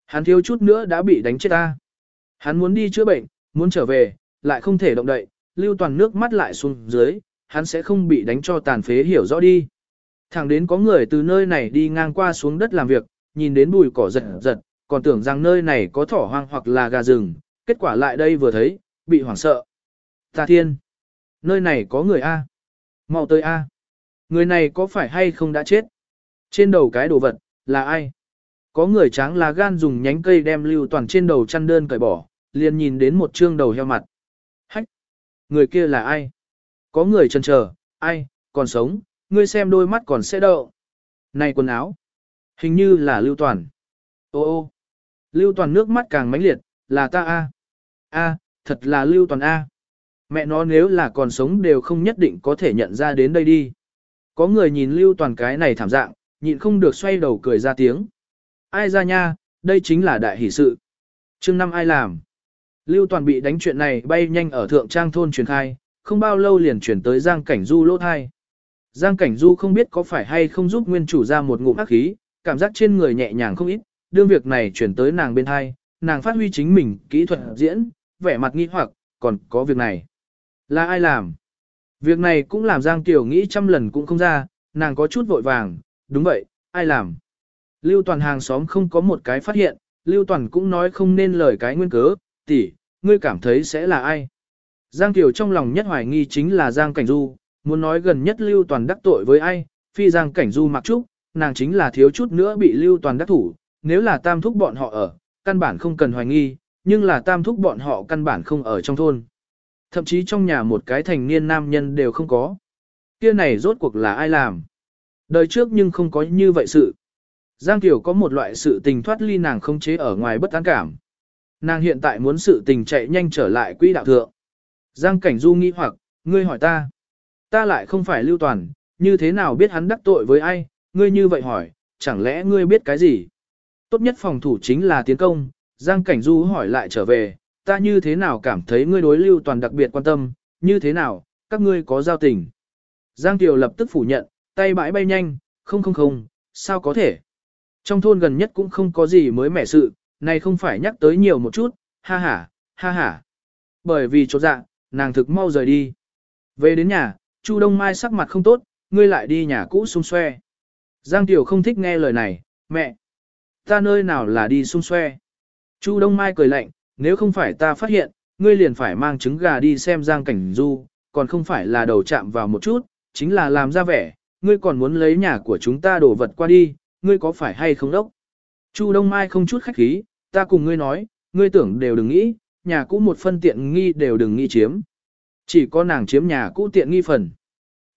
Hắn thiếu chút nữa đã bị đánh chết A. Hắn muốn đi chữa bệnh, muốn trở về, lại không thể động đậy, Lưu Toàn nước mắt lại xuống dưới, hắn sẽ không bị đánh cho tàn phế hiểu rõ đi. Thẳng đến có người từ nơi này đi ngang qua xuống đất làm việc, nhìn đến bùi cỏ giật giật, còn tưởng rằng nơi này có thỏ hoang hoặc là gà rừng, kết quả lại đây vừa thấy, bị hoảng sợ. Ta thiên! Nơi này có người A. mau tới A. Người này có phải hay không đã chết? Trên đầu cái đồ vật, là ai? Có người tráng lá gan dùng nhánh cây đem lưu toàn trên đầu chăn đơn cởi bỏ, liền nhìn đến một trương đầu heo mặt. Hách! Người kia là ai? Có người chần chờ, ai, còn sống, ngươi xem đôi mắt còn sẽ đậu. Này quần áo, hình như là Lưu Toàn. Ô ô, Lưu Toàn nước mắt càng mãnh liệt, là ta a, a, thật là Lưu Toàn a. Mẹ nó nếu là còn sống đều không nhất định có thể nhận ra đến đây đi. Có người nhìn Lưu Toàn cái này thảm dạng, nhịn không được xoay đầu cười ra tiếng. Ai ra nha, đây chính là đại hỷ sự. chương năm ai làm? Lưu Toàn bị đánh chuyện này bay nhanh ở thượng trang thôn truyền khai, không bao lâu liền chuyển tới Giang Cảnh Du lỗ thai. Giang Cảnh Du không biết có phải hay không giúp nguyên chủ ra một ngụm ác khí, cảm giác trên người nhẹ nhàng không ít, đương việc này chuyển tới nàng bên thai, nàng phát huy chính mình kỹ thuật diễn, vẻ mặt nghi hoặc, còn có việc này. Là ai làm? Việc này cũng làm Giang Tiểu nghĩ trăm lần cũng không ra, nàng có chút vội vàng, đúng vậy, ai làm? Lưu Toàn hàng xóm không có một cái phát hiện, Lưu Toàn cũng nói không nên lời cái nguyên cớ, tỷ, ngươi cảm thấy sẽ là ai? Giang Kiều trong lòng nhất hoài nghi chính là Giang Cảnh Du, muốn nói gần nhất Lưu Toàn đắc tội với ai, phi Giang Cảnh Du mặc trúc, nàng chính là thiếu chút nữa bị Lưu Toàn đắc thủ, nếu là tam thúc bọn họ ở, căn bản không cần hoài nghi, nhưng là tam thúc bọn họ căn bản không ở trong thôn. Thậm chí trong nhà một cái thành niên nam nhân đều không có. Kia này rốt cuộc là ai làm? Đời trước nhưng không có như vậy sự. Giang Kiều có một loại sự tình thoát ly nàng không chế ở ngoài bất an cảm. Nàng hiện tại muốn sự tình chạy nhanh trở lại quỹ đạo thượng. Giang Cảnh Du nghi hoặc, ngươi hỏi ta. Ta lại không phải lưu toàn, như thế nào biết hắn đắc tội với ai, ngươi như vậy hỏi, chẳng lẽ ngươi biết cái gì? Tốt nhất phòng thủ chính là tiến công, Giang Cảnh Du hỏi lại trở về, ta như thế nào cảm thấy ngươi đối lưu toàn đặc biệt quan tâm, như thế nào, các ngươi có giao tình. Giang Kiều lập tức phủ nhận, tay bãi bay nhanh, không không không, sao có thể. Trong thôn gần nhất cũng không có gì mới mẻ sự, này không phải nhắc tới nhiều một chút, ha ha, ha ha. Bởi vì chỗ dạ, nàng thực mau rời đi. Về đến nhà, Chu Đông Mai sắc mặt không tốt, ngươi lại đi nhà cũ xung xoe. Giang Tiểu không thích nghe lời này, mẹ. Ta nơi nào là đi xung xoe. Chu Đông Mai cười lạnh, nếu không phải ta phát hiện, ngươi liền phải mang trứng gà đi xem Giang Cảnh Du, còn không phải là đầu chạm vào một chút, chính là làm ra vẻ, ngươi còn muốn lấy nhà của chúng ta đổ vật qua đi, ngươi có phải hay không đốc? Chu Đông Mai không chút khách khí, ta cùng ngươi nói, ngươi tưởng đều đừng nghĩ, nhà cũ một phân tiện nghi đều đừng nghĩ chiếm. Chỉ có nàng chiếm nhà cũ tiện nghi phần.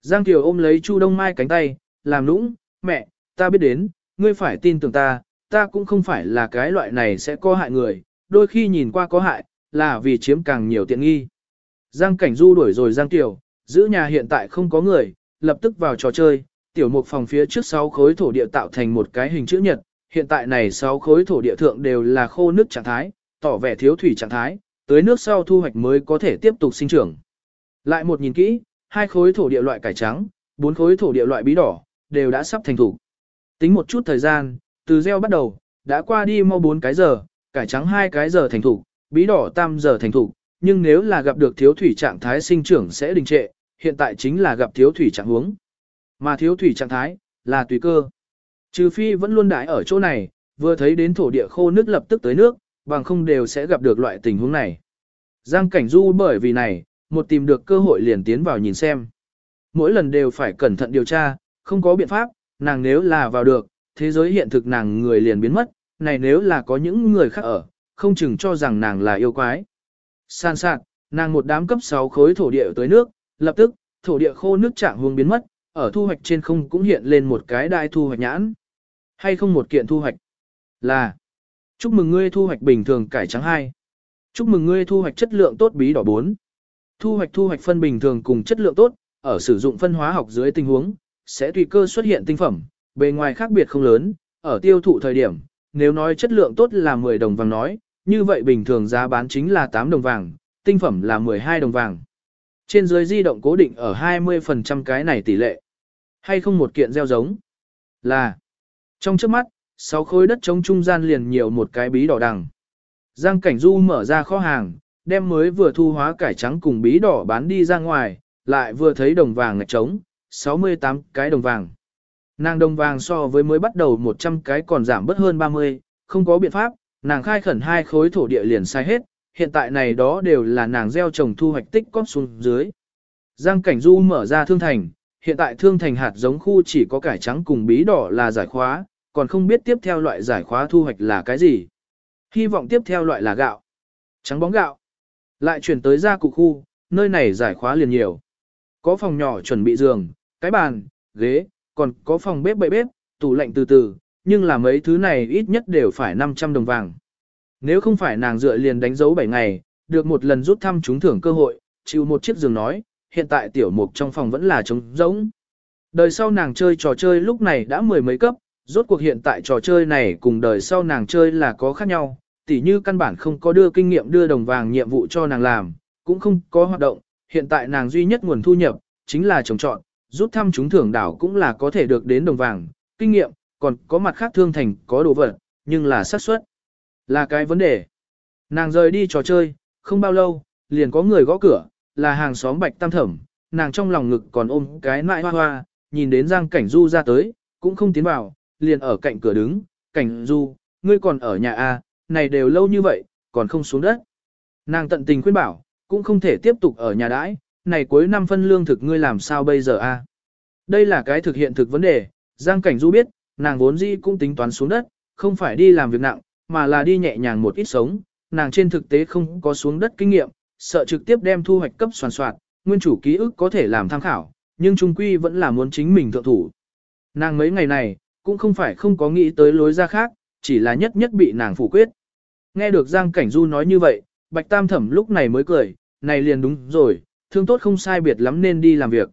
Giang Kiều ôm lấy Chu Đông Mai cánh tay, làm nũng, mẹ, ta biết đến, ngươi phải tin tưởng ta, ta cũng không phải là cái loại này sẽ có hại người, đôi khi nhìn qua có hại, là vì chiếm càng nhiều tiện nghi. Giang Cảnh Du đuổi rồi Giang Tiểu, giữ nhà hiện tại không có người, lập tức vào trò chơi, tiểu mục phòng phía trước 6 khối thổ địa tạo thành một cái hình chữ nhật, hiện tại này 6 khối thổ địa thượng đều là khô nước trạng thái, tỏ vẻ thiếu thủy trạng thái, tới nước sau thu hoạch mới có thể tiếp tục sinh trưởng. Lại một nhìn kỹ, hai khối thổ địa loại cải trắng, bốn khối thổ địa loại bí đỏ, đều đã sắp thành thủ. Tính một chút thời gian, từ gieo bắt đầu, đã qua đi mau 4 cái giờ, cải trắng 2 cái giờ thành thủ, bí đỏ tam giờ thành thủ, nhưng nếu là gặp được thiếu thủy trạng thái sinh trưởng sẽ đình trệ, hiện tại chính là gặp thiếu thủy trạng huống. Mà thiếu thủy trạng thái, là tùy cơ. Trừ phi vẫn luôn đãi ở chỗ này, vừa thấy đến thổ địa khô nước lập tức tới nước, bằng không đều sẽ gặp được loại tình huống này. Giang Cảnh Du bởi vì này, một tìm được cơ hội liền tiến vào nhìn xem. Mỗi lần đều phải cẩn thận điều tra, không có biện pháp, nàng nếu là vào được, thế giới hiện thực nàng người liền biến mất, này nếu là có những người khác ở, không chừng cho rằng nàng là yêu quái. San sạc, nàng một đám cấp 6 khối thổ địa tới nước, lập tức, thổ địa khô nước trạng huống biến mất, ở thu hoạch trên không cũng hiện lên một cái đai thu hoạch nhãn. Hay không một kiện thu hoạch? Là, chúc mừng ngươi thu hoạch bình thường cải trắng 2. Chúc mừng ngươi thu hoạch chất lượng tốt bí đỏ 4. Thu hoạch thu hoạch phân bình thường cùng chất lượng tốt, ở sử dụng phân hóa học dưới tình huống, sẽ tùy cơ xuất hiện tinh phẩm, bề ngoài khác biệt không lớn, ở tiêu thụ thời điểm, nếu nói chất lượng tốt là 10 đồng vàng nói, như vậy bình thường giá bán chính là 8 đồng vàng, tinh phẩm là 12 đồng vàng. Trên dưới di động cố định ở 20% cái này tỷ lệ. Hay không một kiện gieo giống? Là. Trong trước mắt, 6 khối đất trống trung gian liền nhiều một cái bí đỏ đằng. Giang Cảnh Du mở ra kho hàng, đem mới vừa thu hóa cải trắng cùng bí đỏ bán đi ra ngoài, lại vừa thấy đồng vàng ngạch trống, 68 cái đồng vàng. Nàng đồng vàng so với mới bắt đầu 100 cái còn giảm bớt hơn 30, không có biện pháp, nàng khai khẩn hai khối thổ địa liền sai hết, hiện tại này đó đều là nàng gieo trồng thu hoạch tích cóp xuống dưới. Giang Cảnh Du mở ra thương thành, hiện tại thương thành hạt giống khu chỉ có cải trắng cùng bí đỏ là giải khóa, còn không biết tiếp theo loại giải khóa thu hoạch là cái gì. Hy vọng tiếp theo loại là gạo. Trắng bóng gạo. Lại chuyển tới gia cụ khu, nơi này giải khóa liền nhiều. Có phòng nhỏ chuẩn bị giường, cái bàn, ghế, còn có phòng bếp bậy bếp, tủ lạnh từ từ, nhưng là mấy thứ này ít nhất đều phải 500 đồng vàng. Nếu không phải nàng dựa liền đánh dấu 7 ngày, được một lần rút thăm trúng thưởng cơ hội, chịu một chiếc giường nói, hiện tại tiểu mục trong phòng vẫn là trống rỗng. Đời sau nàng chơi trò chơi lúc này đã mười mấy cấp, rốt cuộc hiện tại trò chơi này cùng đời sau nàng chơi là có khác nhau, tỉ như căn bản không có đưa kinh nghiệm đưa đồng vàng nhiệm vụ cho nàng làm, cũng không có hoạt động, hiện tại nàng duy nhất nguồn thu nhập, chính là trồng trọn, rút thăm chúng thưởng đảo cũng là có thể được đến đồng vàng, kinh nghiệm, còn có mặt khác thương thành có đồ vật, nhưng là xác suất là cái vấn đề. Nàng rời đi trò chơi, không bao lâu, liền có người gõ cửa, là hàng xóm bạch tam thẩm, nàng trong lòng ngực còn ôm cái nại hoa hoa, nhìn đến Giang Cảnh Du ra tới, cũng không tiến vào, liền ở cạnh cửa đứng, Cảnh Du, ngươi còn ở nhà A, này đều lâu như vậy, còn không xuống đất. Nàng tận tình khuyên bảo, cũng không thể tiếp tục ở nhà đãi, này cuối năm phân lương thực ngươi làm sao bây giờ a? Đây là cái thực hiện thực vấn đề, Giang Cảnh Du biết, nàng vốn dĩ cũng tính toán xuống đất, không phải đi làm việc nặng, mà là đi nhẹ nhàng một ít sống, nàng trên thực tế không có xuống đất kinh nghiệm, sợ trực tiếp đem thu hoạch cấp soàn soạt, nguyên chủ ký ức có thể làm tham khảo, nhưng trung quy vẫn là muốn chính mình thượng thủ. Nàng mấy ngày này, cũng không phải không có nghĩ tới lối ra khác, chỉ là nhất nhất bị nàng phủ quyết. Nghe được Giang Cảnh Du nói như vậy, Bạch Tam Thẩm lúc này mới cười, này liền đúng rồi, thương tốt không sai biệt lắm nên đi làm việc.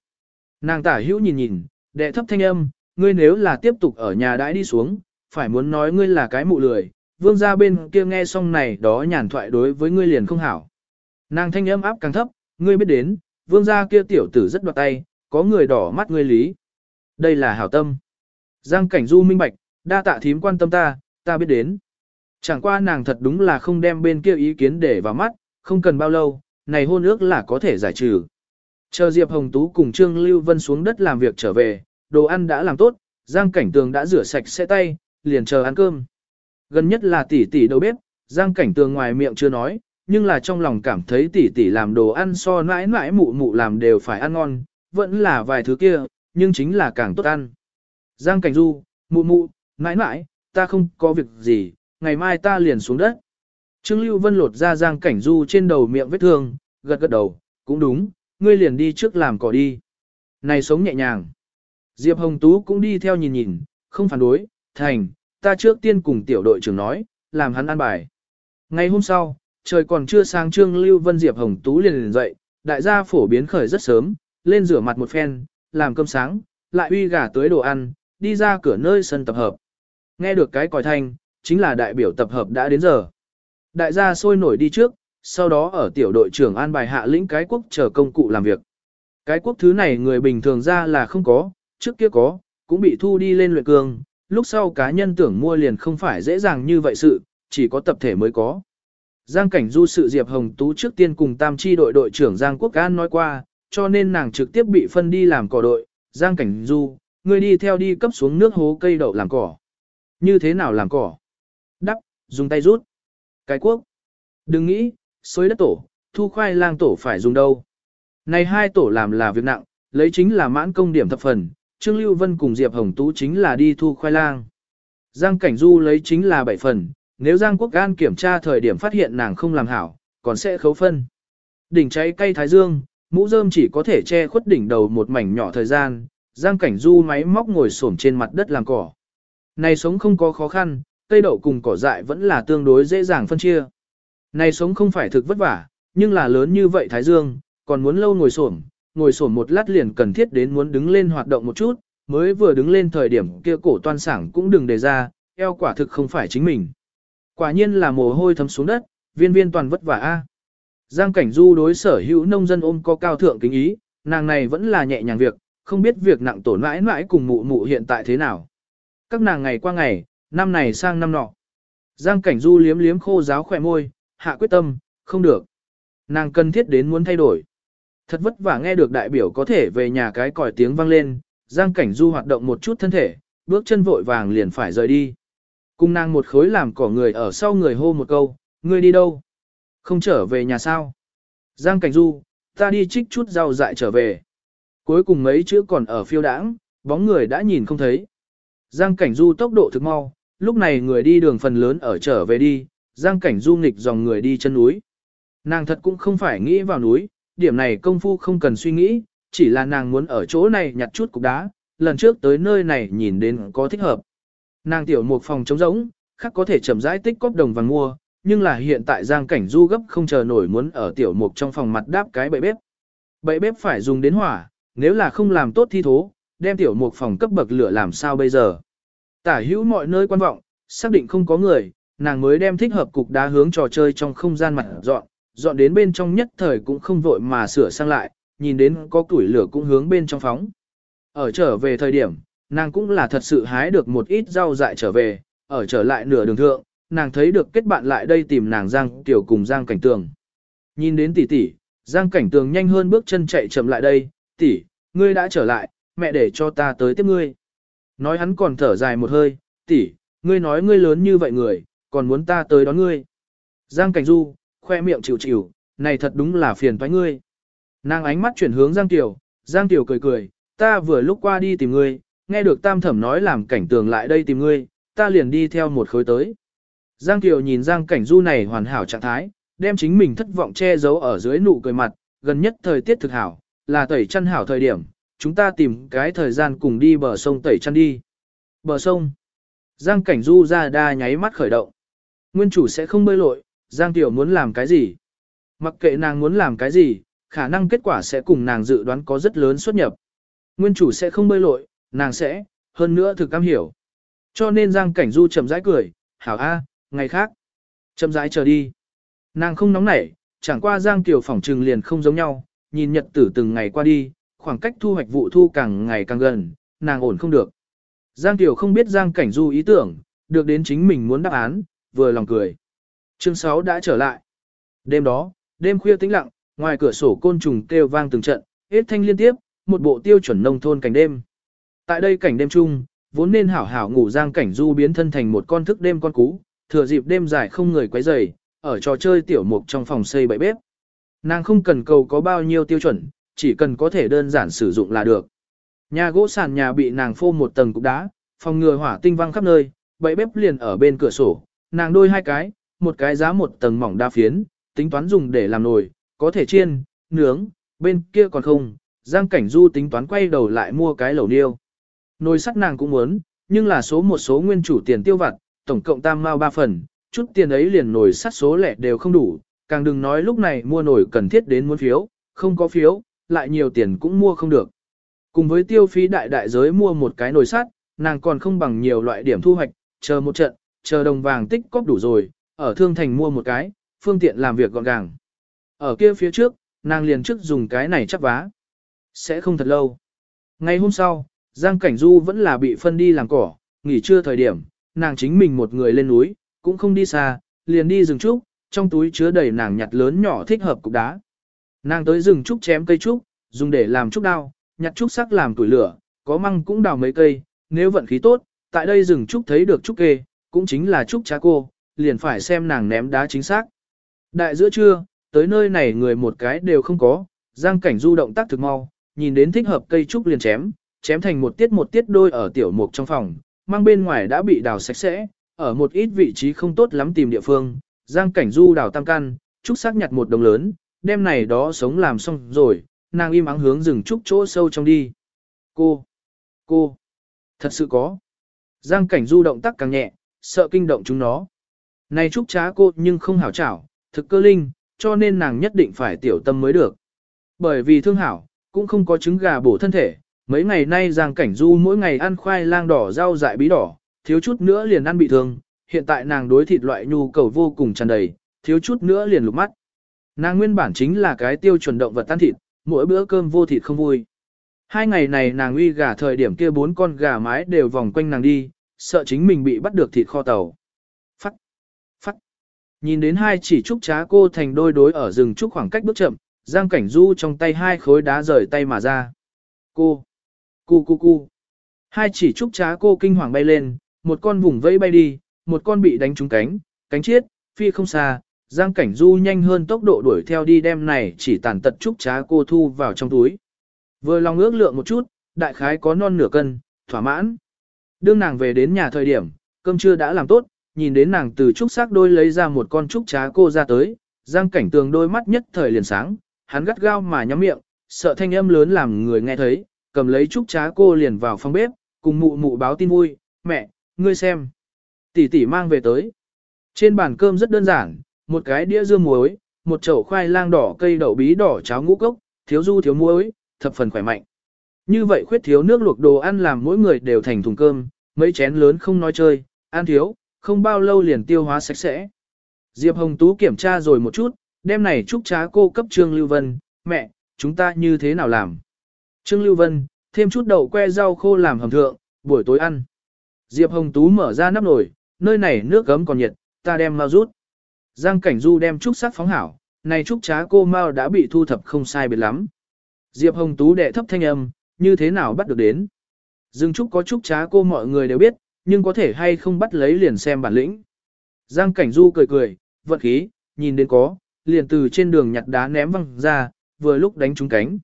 Nàng tả hữu nhìn nhìn, đệ thấp thanh âm, ngươi nếu là tiếp tục ở nhà đãi đi xuống, phải muốn nói ngươi là cái mụ lười, vương gia bên kia nghe xong này đó nhàn thoại đối với ngươi liền không hảo. Nàng thanh âm áp càng thấp, ngươi biết đến, vương gia kia tiểu tử rất đoạt tay, có người đỏ mắt ngươi lý. Đây là hảo tâm. Giang cảnh du minh bạch, đa tạ thím quan tâm ta, ta biết đến. Chẳng qua nàng thật đúng là không đem bên kia ý kiến để vào mắt, không cần bao lâu, này hôn ước là có thể giải trừ. Chờ Diệp Hồng Tú cùng Trương Lưu Vân xuống đất làm việc trở về, đồ ăn đã làm tốt, Giang Cảnh Tường đã rửa sạch xe tay, liền chờ ăn cơm. Gần nhất là tỷ tỷ đầu bếp, Giang Cảnh Tường ngoài miệng chưa nói, nhưng là trong lòng cảm thấy tỷ tỷ làm đồ ăn so mãi mãi mụ mụ làm đều phải ăn ngon, vẫn là vài thứ kia, nhưng chính là càng tốt ăn. Giang Cảnh Du, mụ mụ, mãi mãi, ta không có việc gì, ngày mai ta liền xuống đất. Trương Lưu Vân lột ra Giang Cảnh Du trên đầu miệng vết thương, gật gật đầu, cũng đúng, ngươi liền đi trước làm cỏ đi. Này sống nhẹ nhàng. Diệp Hồng Tú cũng đi theo nhìn nhìn, không phản đối, thành, ta trước tiên cùng tiểu đội trưởng nói, làm hắn ăn bài. Ngày hôm sau, trời còn chưa sáng Trương Lưu Vân Diệp Hồng Tú liền liền dậy, đại gia phổ biến khởi rất sớm, lên rửa mặt một phen, làm cơm sáng, lại uy gà tới đồ ăn, đi ra cửa nơi sân tập hợp. Nghe được cái còi thanh, chính là đại biểu tập hợp đã đến giờ. Đại gia sôi nổi đi trước, sau đó ở tiểu đội trưởng an bài hạ lĩnh cái quốc chờ công cụ làm việc. Cái quốc thứ này người bình thường ra là không có, trước kia có, cũng bị thu đi lên luyện cường, lúc sau cá nhân tưởng mua liền không phải dễ dàng như vậy sự, chỉ có tập thể mới có. Giang cảnh du sự Diệp Hồng Tú trước tiên cùng tam chi đội đội trưởng Giang Quốc An nói qua, cho nên nàng trực tiếp bị phân đi làm cỏ đội. Giang cảnh du, người đi theo đi cấp xuống nước hố cây đậu làm cỏ. Như thế nào làm cỏ? Đắp, dùng tay rút. Cái quốc. Đừng nghĩ, xối đất tổ, thu khoai lang tổ phải dùng đâu. Này hai tổ làm là việc nặng, lấy chính là mãn công điểm thập phần, Trương Lưu Vân cùng Diệp Hồng Tú chính là đi thu khoai lang. Giang Cảnh Du lấy chính là bảy phần, nếu Giang Quốc Gan kiểm tra thời điểm phát hiện nàng không làm hảo, còn sẽ khấu phân. Đỉnh cháy cây thái dương, mũ rơm chỉ có thể che khuất đỉnh đầu một mảnh nhỏ thời gian, Giang Cảnh Du máy móc ngồi xổm trên mặt đất làm cỏ. Này sống không có khó khăn, cây đậu cùng cỏ dại vẫn là tương đối dễ dàng phân chia. Này sống không phải thực vất vả, nhưng là lớn như vậy Thái Dương, còn muốn lâu ngồi xổm, ngồi xổm một lát liền cần thiết đến muốn đứng lên hoạt động một chút, mới vừa đứng lên thời điểm kia cổ toan sảng cũng đừng đề ra, eo quả thực không phải chính mình. Quả nhiên là mồ hôi thấm xuống đất, viên viên toàn vất vả a. Giang Cảnh Du đối sở hữu nông dân ôm có cao thượng kính ý, nàng này vẫn là nhẹ nhàng việc, không biết việc nặng tổn mãi mãi cùng mụ mụ hiện tại thế nào. Các nàng ngày qua ngày, năm này sang năm nọ. Giang Cảnh Du liếm liếm khô giáo khỏe môi, hạ quyết tâm, không được. Nàng cần thiết đến muốn thay đổi. Thật vất vả nghe được đại biểu có thể về nhà cái còi tiếng vang lên, Giang Cảnh Du hoạt động một chút thân thể, bước chân vội vàng liền phải rời đi. Cùng nàng một khối làm cỏ người ở sau người hô một câu, ngươi đi đâu? Không trở về nhà sao? Giang Cảnh Du, ta đi trích chút rau dại trở về. Cuối cùng mấy chữ còn ở phiêu đãng, bóng người đã nhìn không thấy. Giang Cảnh Du tốc độ thực mau, lúc này người đi đường phần lớn ở trở về đi, Giang Cảnh Du nghịch dòng người đi chân núi. Nàng thật cũng không phải nghĩ vào núi, điểm này công phu không cần suy nghĩ, chỉ là nàng muốn ở chỗ này nhặt chút cục đá, lần trước tới nơi này nhìn đến có thích hợp. Nàng tiểu một phòng trống rỗng, khác có thể chậm rãi tích cóp đồng vàng mua, nhưng là hiện tại Giang Cảnh Du gấp không chờ nổi muốn ở tiểu mục trong phòng mặt đáp cái bậy bếp. Bậy bếp phải dùng đến hỏa, nếu là không làm tốt thi thố, đem tiểu mục phòng cấp bậc lửa làm sao bây giờ. Tả hữu mọi nơi quan vọng, xác định không có người, nàng mới đem thích hợp cục đá hướng trò chơi trong không gian mặt dọn, dọn đến bên trong nhất thời cũng không vội mà sửa sang lại, nhìn đến có củi lửa cũng hướng bên trong phóng. Ở trở về thời điểm, nàng cũng là thật sự hái được một ít rau dại trở về, ở trở lại nửa đường thượng, nàng thấy được kết bạn lại đây tìm nàng Giang Tiểu cùng Giang Cảnh Tường. Nhìn đến tỷ tỷ, Giang Cảnh Tường nhanh hơn bước chân chạy chậm lại đây, tỷ, ngươi đã trở lại, mẹ để cho ta tới tiếp ngươi. Nói hắn còn thở dài một hơi, tỷ, ngươi nói ngươi lớn như vậy người, còn muốn ta tới đón ngươi. Giang Cảnh Du, khoe miệng chịu chịu, này thật đúng là phiền toái ngươi. Nàng ánh mắt chuyển hướng Giang Tiểu, Giang Tiểu cười cười, ta vừa lúc qua đi tìm ngươi, nghe được tam thẩm nói làm cảnh tường lại đây tìm ngươi, ta liền đi theo một khối tới. Giang Tiểu nhìn Giang Cảnh Du này hoàn hảo trạng thái, đem chính mình thất vọng che giấu ở dưới nụ cười mặt, gần nhất thời tiết thực hảo, là tẩy chăn hảo thời điểm, chúng ta tìm cái thời gian cùng đi bờ sông tẩy chăn đi. Bờ sông. Giang Cảnh Du ra đa nháy mắt khởi động. Nguyên chủ sẽ không bơi lội, Giang Tiểu muốn làm cái gì? Mặc kệ nàng muốn làm cái gì, khả năng kết quả sẽ cùng nàng dự đoán có rất lớn xuất nhập. Nguyên chủ sẽ không bơi lội, nàng sẽ, hơn nữa thực cam hiểu. Cho nên Giang Cảnh Du chậm rãi cười, hảo a, ngày khác. Chậm rãi chờ đi. Nàng không nóng nảy, chẳng qua Giang Tiểu phỏng trừng liền không giống nhau, nhìn nhật tử từng ngày qua đi, khoảng cách thu hoạch vụ thu càng ngày càng gần, nàng ổn không được. Giang Tiểu không biết Giang Cảnh Du ý tưởng, được đến chính mình muốn đáp án, vừa lòng cười. Chương 6 đã trở lại. Đêm đó, đêm khuya tĩnh lặng, ngoài cửa sổ côn trùng kêu vang từng trận, hết thanh liên tiếp, một bộ tiêu chuẩn nông thôn cảnh đêm. Tại đây cảnh đêm chung, vốn nên hảo hảo ngủ Giang Cảnh Du biến thân thành một con thức đêm con cú, thừa dịp đêm dài không người quấy rầy, ở trò chơi tiểu mục trong phòng xây bậy bếp. Nàng không cần cầu có bao nhiêu tiêu chuẩn, chỉ cần có thể đơn giản sử dụng là được. Nhà gỗ sàn nhà bị nàng phô một tầng cục đá, phòng ngừa hỏa tinh văng khắp nơi, bậy bếp liền ở bên cửa sổ, nàng đôi hai cái, một cái giá một tầng mỏng đa phiến, tính toán dùng để làm nồi, có thể chiên, nướng, bên kia còn không, Giang Cảnh Du tính toán quay đầu lại mua cái lẩu niêu. Nồi sắt nàng cũng muốn, nhưng là số một số nguyên chủ tiền tiêu vặt, tổng cộng tam mao ba phần, chút tiền ấy liền nồi sắt số lẻ đều không đủ, càng đừng nói lúc này mua nồi cần thiết đến muốn phiếu, không có phiếu, lại nhiều tiền cũng mua không được. Cùng với tiêu phí đại đại giới mua một cái nồi sắt, nàng còn không bằng nhiều loại điểm thu hoạch, chờ một trận, chờ đồng vàng tích cóp đủ rồi, ở thương thành mua một cái, phương tiện làm việc gọn gàng. Ở kia phía trước, nàng liền trước dùng cái này chắc vá. Sẽ không thật lâu. Ngày hôm sau, Giang Cảnh Du vẫn là bị phân đi làm cỏ, nghỉ trưa thời điểm, nàng chính mình một người lên núi, cũng không đi xa, liền đi rừng trúc, trong túi chứa đầy nàng nhặt lớn nhỏ thích hợp cục đá. Nàng tới rừng trúc chém cây trúc, dùng để làm trúc đao, nhặt trúc sắc làm tuổi lửa, có măng cũng đào mấy cây, nếu vận khí tốt, tại đây rừng trúc thấy được trúc kê, cũng chính là trúc cha cô, liền phải xem nàng ném đá chính xác. Đại giữa trưa, tới nơi này người một cái đều không có, giang cảnh du động tác thực mau, nhìn đến thích hợp cây trúc liền chém, chém thành một tiết một tiết đôi ở tiểu mục trong phòng, mang bên ngoài đã bị đào sạch sẽ, ở một ít vị trí không tốt lắm tìm địa phương, giang cảnh du đào tam căn, trúc sắc nhặt một đồng lớn, đêm này đó sống làm xong rồi, nàng im ắng hướng rừng trúc chỗ sâu trong đi. Cô, cô, thật sự có. Giang cảnh du động tác càng nhẹ, sợ kinh động chúng nó. Này trúc trá cô nhưng không hảo chảo, thực cơ linh, cho nên nàng nhất định phải tiểu tâm mới được. Bởi vì thương hảo, cũng không có trứng gà bổ thân thể, mấy ngày nay Giang Cảnh Du mỗi ngày ăn khoai lang đỏ rau dại bí đỏ, thiếu chút nữa liền ăn bị thương, hiện tại nàng đối thịt loại nhu cầu vô cùng tràn đầy, thiếu chút nữa liền lục mắt. Nàng nguyên bản chính là cái tiêu chuẩn động vật tan thịt, mỗi bữa cơm vô thịt không vui. Hai ngày này nàng uy gà thời điểm kia bốn con gà mái đều vòng quanh nàng đi, sợ chính mình bị bắt được thịt kho tàu. Phắt, phắt. Nhìn đến hai chỉ trúc trá cô thành đôi đối ở rừng trúc khoảng cách bước chậm, Giang Cảnh Du trong tay hai khối đá rời tay mà ra. Cô, cu cu cu. Hai chỉ trúc trá cô kinh hoàng bay lên, một con vùng vẫy bay đi, một con bị đánh trúng cánh, cánh chiết, phi không xa, Giang Cảnh Du nhanh hơn tốc độ đuổi theo đi đem này chỉ tàn tật trúc trá cô thu vào trong túi. Vừa lòng ước lượng một chút, đại khái có non nửa cân, thỏa mãn. Đương nàng về đến nhà thời điểm, cơm trưa đã làm tốt, nhìn đến nàng từ trúc xác đôi lấy ra một con trúc trá cô ra tới, Giang Cảnh tường đôi mắt nhất thời liền sáng, hắn gắt gao mà nhắm miệng, sợ thanh âm lớn làm người nghe thấy, cầm lấy trúc trá cô liền vào phòng bếp, cùng mụ mụ báo tin vui, mẹ, ngươi xem. Tỷ tỷ mang về tới. Trên bàn cơm rất đơn giản, một cái đĩa dưa muối, một chậu khoai lang đỏ cây đậu bí đỏ cháo ngũ cốc, thiếu du thiếu muối, thập phần khỏe mạnh. Như vậy khuyết thiếu nước luộc đồ ăn làm mỗi người đều thành thùng cơm, mấy chén lớn không nói chơi, ăn thiếu, không bao lâu liền tiêu hóa sạch sẽ. Diệp Hồng Tú kiểm tra rồi một chút, đêm này chúc trá cô cấp Trương Lưu Vân, mẹ, chúng ta như thế nào làm? Trương Lưu Vân, thêm chút đậu que rau khô làm hầm thượng, buổi tối ăn. Diệp Hồng Tú mở ra nắp nồi, nơi này nước gấm còn nhiệt, ta đem mau rút. Giang Cảnh Du đem trúc sắc phóng hảo, này trúc trá cô mau đã bị thu thập không sai biệt lắm. Diệp Hồng Tú đệ thấp thanh âm, như thế nào bắt được đến. Dương trúc có trúc trá cô mọi người đều biết, nhưng có thể hay không bắt lấy liền xem bản lĩnh. Giang Cảnh Du cười cười, vận khí, nhìn đến có, liền từ trên đường nhặt đá ném văng ra, vừa lúc đánh trúng cánh.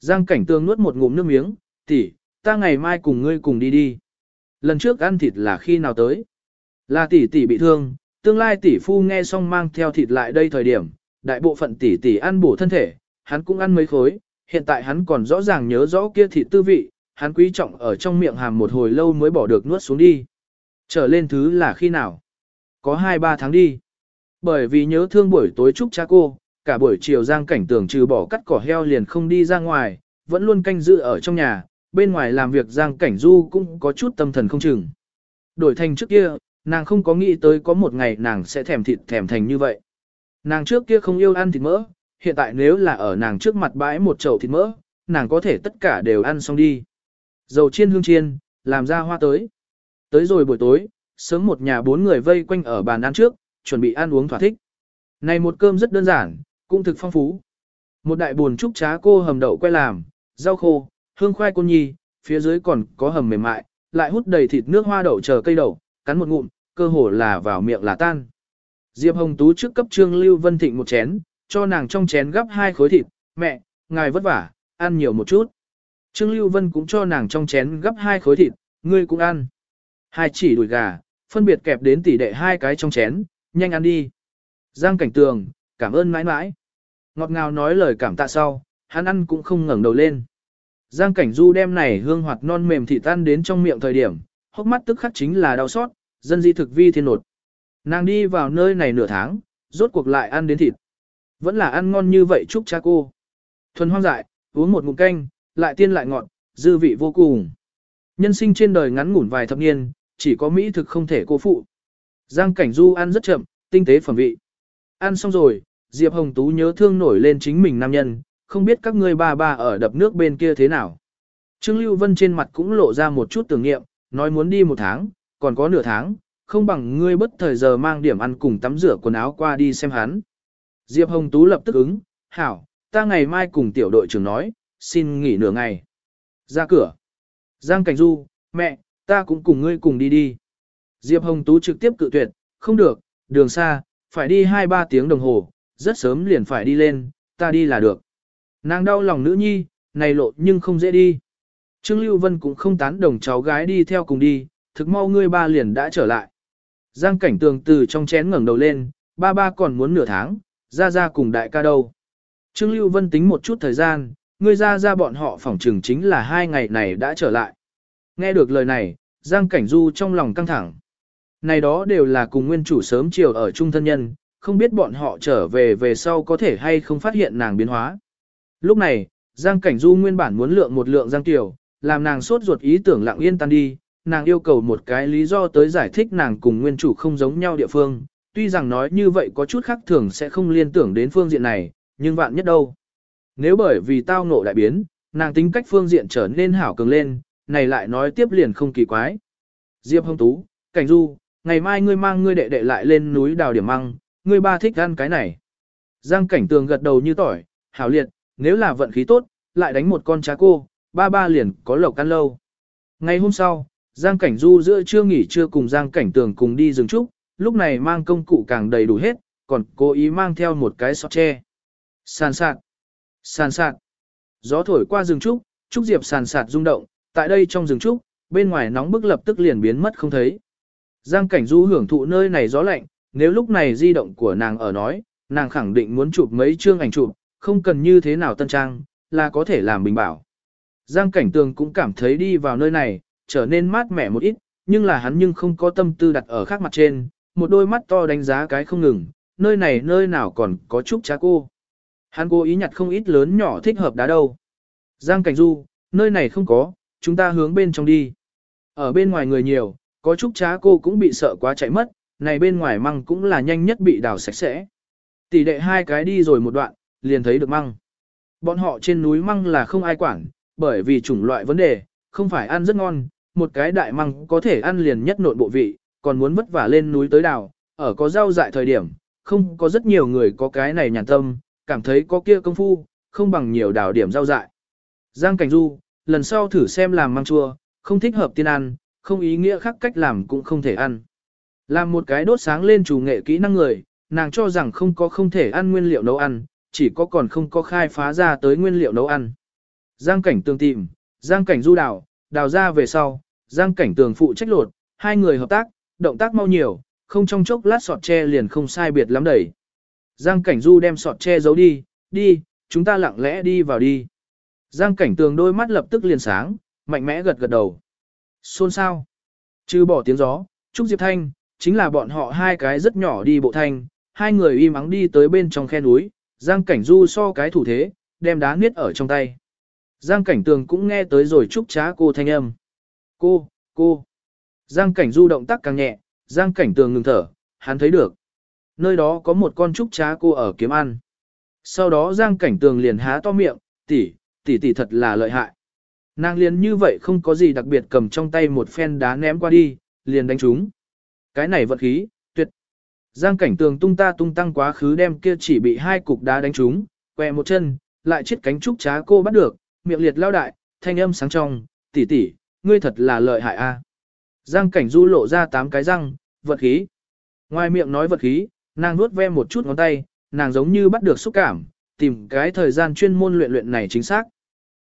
Giang Cảnh Tương nuốt một ngụm nước miếng, tỷ, ta ngày mai cùng ngươi cùng đi đi. Lần trước ăn thịt là khi nào tới? Là tỷ tỷ bị thương, tương lai tỷ phu nghe xong mang theo thịt lại đây thời điểm, đại bộ phận tỷ tỷ ăn bổ thân thể, hắn cũng ăn mấy khối, hiện tại hắn còn rõ ràng nhớ rõ kia thịt tư vị, hắn quý trọng ở trong miệng hàm một hồi lâu mới bỏ được nuốt xuống đi. Trở lên thứ là khi nào? Có 2-3 tháng đi. Bởi vì nhớ thương buổi tối chúc cha cô, cả buổi chiều giang cảnh tưởng trừ bỏ cắt cỏ heo liền không đi ra ngoài, vẫn luôn canh giữ ở trong nhà, bên ngoài làm việc giang cảnh du cũng có chút tâm thần không chừng. Đổi thành trước kia, nàng không có nghĩ tới có một ngày nàng sẽ thèm thịt thèm thành như vậy. Nàng trước kia không yêu ăn thịt mỡ, hiện tại nếu là ở nàng trước mặt bãi một chậu thịt mỡ, nàng có thể tất cả đều ăn xong đi. Dầu chiên hương chiên, làm ra hoa tới. Tới rồi buổi tối, sớm một nhà bốn người vây quanh ở bàn ăn trước, chuẩn bị ăn uống thỏa thích. Này một cơm rất đơn giản, cũng thực phong phú. Một đại buồn trúc trá cô hầm đậu quay làm, rau khô, hương khoai côn nhi, phía dưới còn có hầm mềm mại, lại hút đầy thịt nước hoa đậu chờ cây đậu, cắn một ngụm, cơ hồ là vào miệng là tan. Diệp Hồng Tú trước cấp Trương Lưu Vân Thịnh một chén, cho nàng trong chén gấp hai khối thịt, mẹ, ngài vất vả, ăn nhiều một chút. Trương Lưu Vân cũng cho nàng trong chén gấp hai khối thịt, ngươi cũng ăn. Hai chỉ đùi gà, phân biệt kẹp đến tỷ đệ hai cái trong chén, nhanh ăn đi. Giang cảnh tường, cảm ơn mãi mãi. Ngọt ngào nói lời cảm tạ sau, hắn ăn cũng không ngẩng đầu lên. Giang cảnh du đem này hương hoạt non mềm thịt tan đến trong miệng thời điểm, hốc mắt tức khắc chính là đau xót, dân di thực vi thiên nột. Nàng đi vào nơi này nửa tháng, rốt cuộc lại ăn đến thịt. Vẫn là ăn ngon như vậy chúc cha cô. Thuần hoang dại, uống một ngụm canh, lại tiên lại ngọt, dư vị vô cùng. Nhân sinh trên đời ngắn ngủn vài thập niên, chỉ có mỹ thực không thể cô phụ. Giang Cảnh Du ăn rất chậm, tinh tế phẩm vị. Ăn xong rồi, Diệp Hồng Tú nhớ thương nổi lên chính mình nam nhân, không biết các ngươi ba ba ở đập nước bên kia thế nào. Trương Lưu Vân trên mặt cũng lộ ra một chút tưởng niệm, nói muốn đi một tháng, còn có nửa tháng, không bằng ngươi bất thời giờ mang điểm ăn cùng tắm rửa quần áo qua đi xem hắn. Diệp Hồng Tú lập tức ứng, hảo, ta ngày mai cùng tiểu đội trưởng nói, xin nghỉ nửa ngày. Ra cửa. Giang Cảnh Du, mẹ, ta cũng cùng ngươi cùng đi đi. Diệp Hồng Tú trực tiếp cự tuyệt, không được, đường xa, phải đi 2-3 tiếng đồng hồ, rất sớm liền phải đi lên, ta đi là được. Nàng đau lòng nữ nhi, này lộ nhưng không dễ đi. Trương Lưu Vân cũng không tán đồng cháu gái đi theo cùng đi, thực mau ngươi ba liền đã trở lại. Giang cảnh tường từ trong chén ngẩng đầu lên, ba ba còn muốn nửa tháng, ra ra cùng đại ca đâu. Trương Lưu Vân tính một chút thời gian, ngươi ra ra bọn họ phỏng trừng chính là hai ngày này đã trở lại. Nghe được lời này, Giang Cảnh Du trong lòng căng thẳng. Này đó đều là cùng nguyên chủ sớm chiều ở chung thân nhân, không biết bọn họ trở về về sau có thể hay không phát hiện nàng biến hóa. Lúc này, Giang Cảnh Du nguyên bản muốn lượng một lượng Giang Tiểu, làm nàng sốt ruột ý tưởng lặng yên tan đi, nàng yêu cầu một cái lý do tới giải thích nàng cùng nguyên chủ không giống nhau địa phương, tuy rằng nói như vậy có chút khác thường sẽ không liên tưởng đến phương diện này, nhưng vạn nhất đâu. Nếu bởi vì tao ngộ đại biến, nàng tính cách phương diện trở nên hảo cường lên, này lại nói tiếp liền không kỳ quái. Diệp Hồng Tú, Cảnh Du, ngày mai ngươi mang ngươi đệ đệ lại lên núi đào điểm măng, ngươi ba thích ăn cái này. Giang Cảnh Tường gật đầu như tỏi, hảo liệt, nếu là vận khí tốt, lại đánh một con chá cô, ba ba liền có lộc ăn lâu. Ngày hôm sau, Giang Cảnh Du giữa trưa nghỉ trưa cùng Giang Cảnh Tường cùng đi rừng trúc, lúc này mang công cụ càng đầy đủ hết, còn cố ý mang theo một cái sọt tre. Sàn sạt, sàn sạt, gió thổi qua rừng trúc, trúc diệp sàn sạt rung động, tại đây trong rừng trúc, bên ngoài nóng bức lập tức liền biến mất không thấy. Giang Cảnh Du hưởng thụ nơi này gió lạnh, nếu lúc này di động của nàng ở nói, nàng khẳng định muốn chụp mấy chương ảnh chụp, không cần như thế nào tân trang, là có thể làm bình bảo. Giang Cảnh Tường cũng cảm thấy đi vào nơi này, trở nên mát mẻ một ít, nhưng là hắn nhưng không có tâm tư đặt ở khác mặt trên, một đôi mắt to đánh giá cái không ngừng, nơi này nơi nào còn có chút cha cô. Hắn cố ý nhặt không ít lớn nhỏ thích hợp đá đâu. Giang Cảnh Du, nơi này không có, chúng ta hướng bên trong đi. Ở bên ngoài người nhiều, có chút trá cô cũng bị sợ quá chạy mất, này bên ngoài măng cũng là nhanh nhất bị đào sạch sẽ. Tỷ đệ hai cái đi rồi một đoạn, liền thấy được măng. Bọn họ trên núi măng là không ai quản, bởi vì chủng loại vấn đề, không phải ăn rất ngon, một cái đại măng có thể ăn liền nhất nộn bộ vị, còn muốn vất vả lên núi tới đào, ở có rau dại thời điểm, không có rất nhiều người có cái này nhàn tâm, cảm thấy có kia công phu, không bằng nhiều đào điểm rau dại. Giang Cảnh Du, lần sau thử xem làm măng chua, không thích hợp tiên ăn, không ý nghĩa khác cách làm cũng không thể ăn. Làm một cái đốt sáng lên chủ nghệ kỹ năng người, nàng cho rằng không có không thể ăn nguyên liệu nấu ăn, chỉ có còn không có khai phá ra tới nguyên liệu nấu ăn. Giang cảnh tường tìm, giang cảnh du đào, đào ra về sau, giang cảnh tường phụ trách lột, hai người hợp tác, động tác mau nhiều, không trong chốc lát sọt tre liền không sai biệt lắm đẩy. Giang Cảnh Du đem sọt tre giấu đi, đi, chúng ta lặng lẽ đi vào đi. Giang Cảnh Tường đôi mắt lập tức liền sáng, mạnh mẽ gật gật đầu. Xôn sao? Chứ bỏ tiếng gió, Trúc Diệp Thanh, chính là bọn họ hai cái rất nhỏ đi bộ thanh, hai người im ắng đi tới bên trong khe núi, Giang Cảnh Du so cái thủ thế, đem đá niết ở trong tay. Giang Cảnh Tường cũng nghe tới rồi chúc Trá cô thanh âm. Cô, cô. Giang Cảnh Du động tác càng nhẹ, Giang Cảnh Tường ngừng thở, hắn thấy được. Nơi đó có một con Trúc Trá cô ở kiếm ăn. Sau đó Giang Cảnh Tường liền há to miệng, tỷ, tỷ tỷ thật là lợi hại. Nàng liền như vậy không có gì đặc biệt cầm trong tay một phen đá ném qua đi, liền đánh trúng. Cái này vận khí, tuyệt. Giang cảnh tường tung ta tung tăng quá khứ đem kia chỉ bị hai cục đá đánh trúng, quẹ một chân, lại chết cánh trúc trá cô bắt được, miệng liệt lao đại, thanh âm sáng trong, tỷ tỷ, ngươi thật là lợi hại a. Giang cảnh du lộ ra tám cái răng, vật khí. Ngoài miệng nói vật khí, nàng nuốt ve một chút ngón tay, nàng giống như bắt được xúc cảm, tìm cái thời gian chuyên môn luyện luyện này chính xác.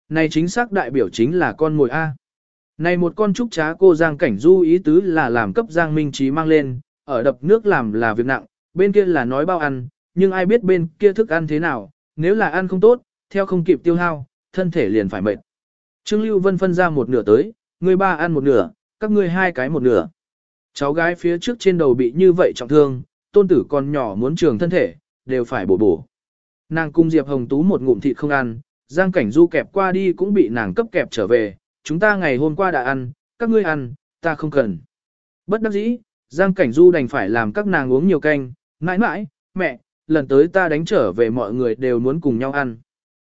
Này chính xác đại biểu chính là con mồi A. Này một con trúc trá cô Giang Cảnh Du ý tứ là làm cấp Giang Minh Trí mang lên, ở đập nước làm là việc nặng, bên kia là nói bao ăn, nhưng ai biết bên kia thức ăn thế nào, nếu là ăn không tốt, theo không kịp tiêu hao, thân thể liền phải mệt. Trương Lưu Vân phân ra một nửa tới, người ba ăn một nửa, các ngươi hai cái một nửa. Cháu gái phía trước trên đầu bị như vậy trọng thương, tôn tử còn nhỏ muốn trường thân thể, đều phải bổ bổ. Nàng cung Diệp Hồng Tú một ngụm thịt không ăn, Giang Cảnh Du kẹp qua đi cũng bị nàng cấp kẹp trở về, chúng ta ngày hôm qua đã ăn, các ngươi ăn, ta không cần. Bất đắc dĩ, Giang Cảnh Du đành phải làm các nàng uống nhiều canh, mãi mãi, mẹ, lần tới ta đánh trở về mọi người đều muốn cùng nhau ăn.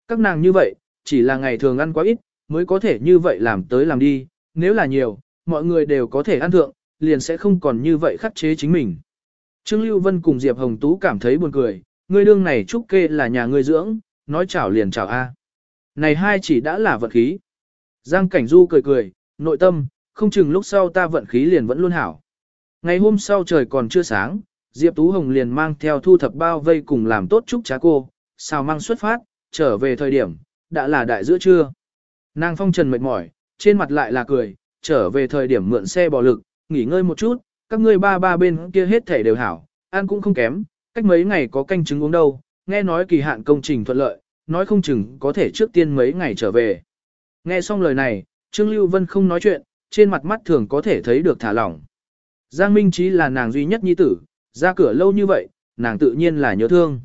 Các nàng như vậy, chỉ là ngày thường ăn quá ít, mới có thể như vậy làm tới làm đi, nếu là nhiều, mọi người đều có thể ăn thượng, liền sẽ không còn như vậy khắc chế chính mình. Trương Lưu Vân cùng Diệp Hồng Tú cảm thấy buồn cười, người đương này trúc kê là nhà ngươi dưỡng, nói chào liền chào A. Này hai chỉ đã là vận khí. Giang Cảnh Du cười cười, nội tâm, không chừng lúc sau ta vận khí liền vẫn luôn hảo. Ngày hôm sau trời còn chưa sáng, Diệp Tú Hồng liền mang theo thu thập bao vây cùng làm tốt chúc trá cô, sao mang xuất phát, trở về thời điểm, đã là đại giữa trưa. Nàng phong trần mệt mỏi, trên mặt lại là cười, trở về thời điểm mượn xe bò lực, nghỉ ngơi một chút, các ngươi ba ba bên kia hết thể đều hảo, ăn cũng không kém, cách mấy ngày có canh trứng uống đâu, nghe nói kỳ hạn công trình thuận lợi, nói không chừng có thể trước tiên mấy ngày trở về. Nghe xong lời này, Trương Lưu Vân không nói chuyện, trên mặt mắt thường có thể thấy được thả lỏng. Giang Minh Trí là nàng duy nhất nhi tử, ra cửa lâu như vậy, nàng tự nhiên là nhớ thương.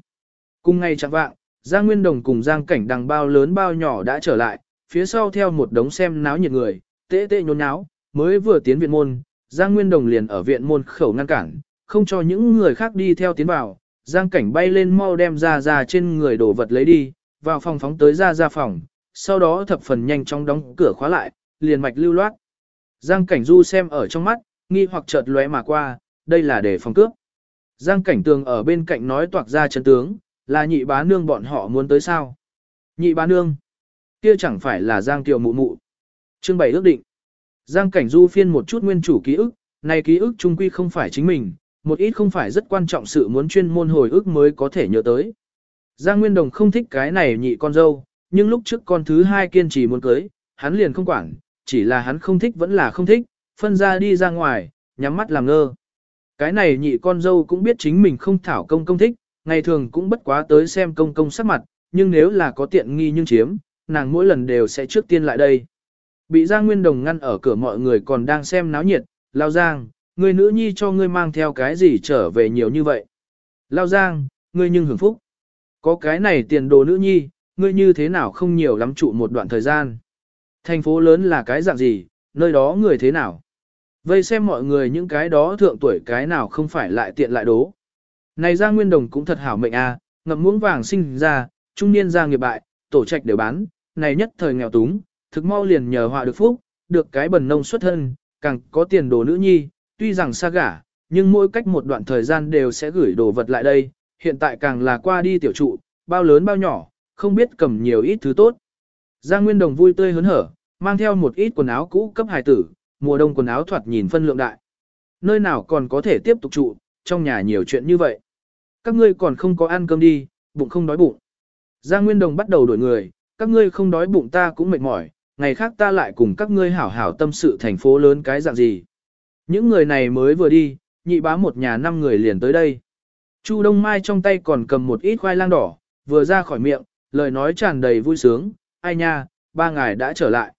Cùng ngày chẳng vạng, Giang Nguyên Đồng cùng Giang Cảnh đằng bao lớn bao nhỏ đã trở lại, phía sau theo một đống xem náo nhiệt người, tê tê nhốn nháo, mới vừa tiến viện môn, Giang Nguyên Đồng liền ở viện môn khẩu ngăn cản, không cho những người khác đi theo tiến vào, Giang Cảnh bay lên mau đem ra ra trên người đổ vật lấy đi, vào phòng phóng tới ra ra phòng, sau đó thập phần nhanh chóng đóng cửa khóa lại, liền mạch lưu loát. Giang Cảnh Du xem ở trong mắt, nghi hoặc chợt lóe mà qua, đây là để phòng cướp. Giang Cảnh Tường ở bên cạnh nói toạc ra chân tướng, là nhị bá nương bọn họ muốn tới sao. Nhị bá nương, kia chẳng phải là Giang Kiều mụ mụ. Chương 7 ước định. Giang Cảnh Du phiên một chút nguyên chủ ký ức, này ký ức trung quy không phải chính mình, một ít không phải rất quan trọng sự muốn chuyên môn hồi ức mới có thể nhớ tới. Giang Nguyên Đồng không thích cái này nhị con dâu, nhưng lúc trước con thứ hai kiên trì muốn cưới, hắn liền không quản, chỉ là hắn không thích vẫn là không thích, phân ra đi ra ngoài, nhắm mắt làm ngơ. Cái này nhị con dâu cũng biết chính mình không thảo công công thích, ngày thường cũng bất quá tới xem công công sắc mặt, nhưng nếu là có tiện nghi nhưng chiếm, nàng mỗi lần đều sẽ trước tiên lại đây. Bị Giang Nguyên Đồng ngăn ở cửa mọi người còn đang xem náo nhiệt, Lao Giang, người nữ nhi cho ngươi mang theo cái gì trở về nhiều như vậy. Lao Giang, ngươi nhưng hưởng phúc. Có cái này tiền đồ nữ nhi, ngươi như thế nào không nhiều lắm trụ một đoạn thời gian. Thành phố lớn là cái dạng gì, nơi đó người thế nào. Vây xem mọi người những cái đó thượng tuổi cái nào không phải lại tiện lại đố. Này Giang Nguyên Đồng cũng thật hảo mệnh a, à, ngậm muỗng vàng sinh ra, trung niên ra nghiệp bại, tổ trạch đều bán, này nhất thời nghèo túng, thực mau liền nhờ họa được phúc, được cái bần nông xuất thân, càng có tiền đồ nữ nhi, tuy rằng xa gả, nhưng mỗi cách một đoạn thời gian đều sẽ gửi đồ vật lại đây, hiện tại càng là qua đi tiểu trụ, bao lớn bao nhỏ, không biết cầm nhiều ít thứ tốt. Giang Nguyên Đồng vui tươi hớn hở, mang theo một ít quần áo cũ cấp hài tử, mùa đông quần áo thoạt nhìn phân lượng đại. Nơi nào còn có thể tiếp tục trụ, trong nhà nhiều chuyện như vậy. Các ngươi còn không có ăn cơm đi, bụng không đói bụng. Giang Nguyên Đồng bắt đầu đổi người, các ngươi không đói bụng ta cũng mệt mỏi, ngày khác ta lại cùng các ngươi hảo hảo tâm sự thành phố lớn cái dạng gì. Những người này mới vừa đi, nhị bá một nhà năm người liền tới đây. Chu Đông Mai trong tay còn cầm một ít khoai lang đỏ, vừa ra khỏi miệng, lời nói tràn đầy vui sướng, ai nha, ba ngài đã trở lại.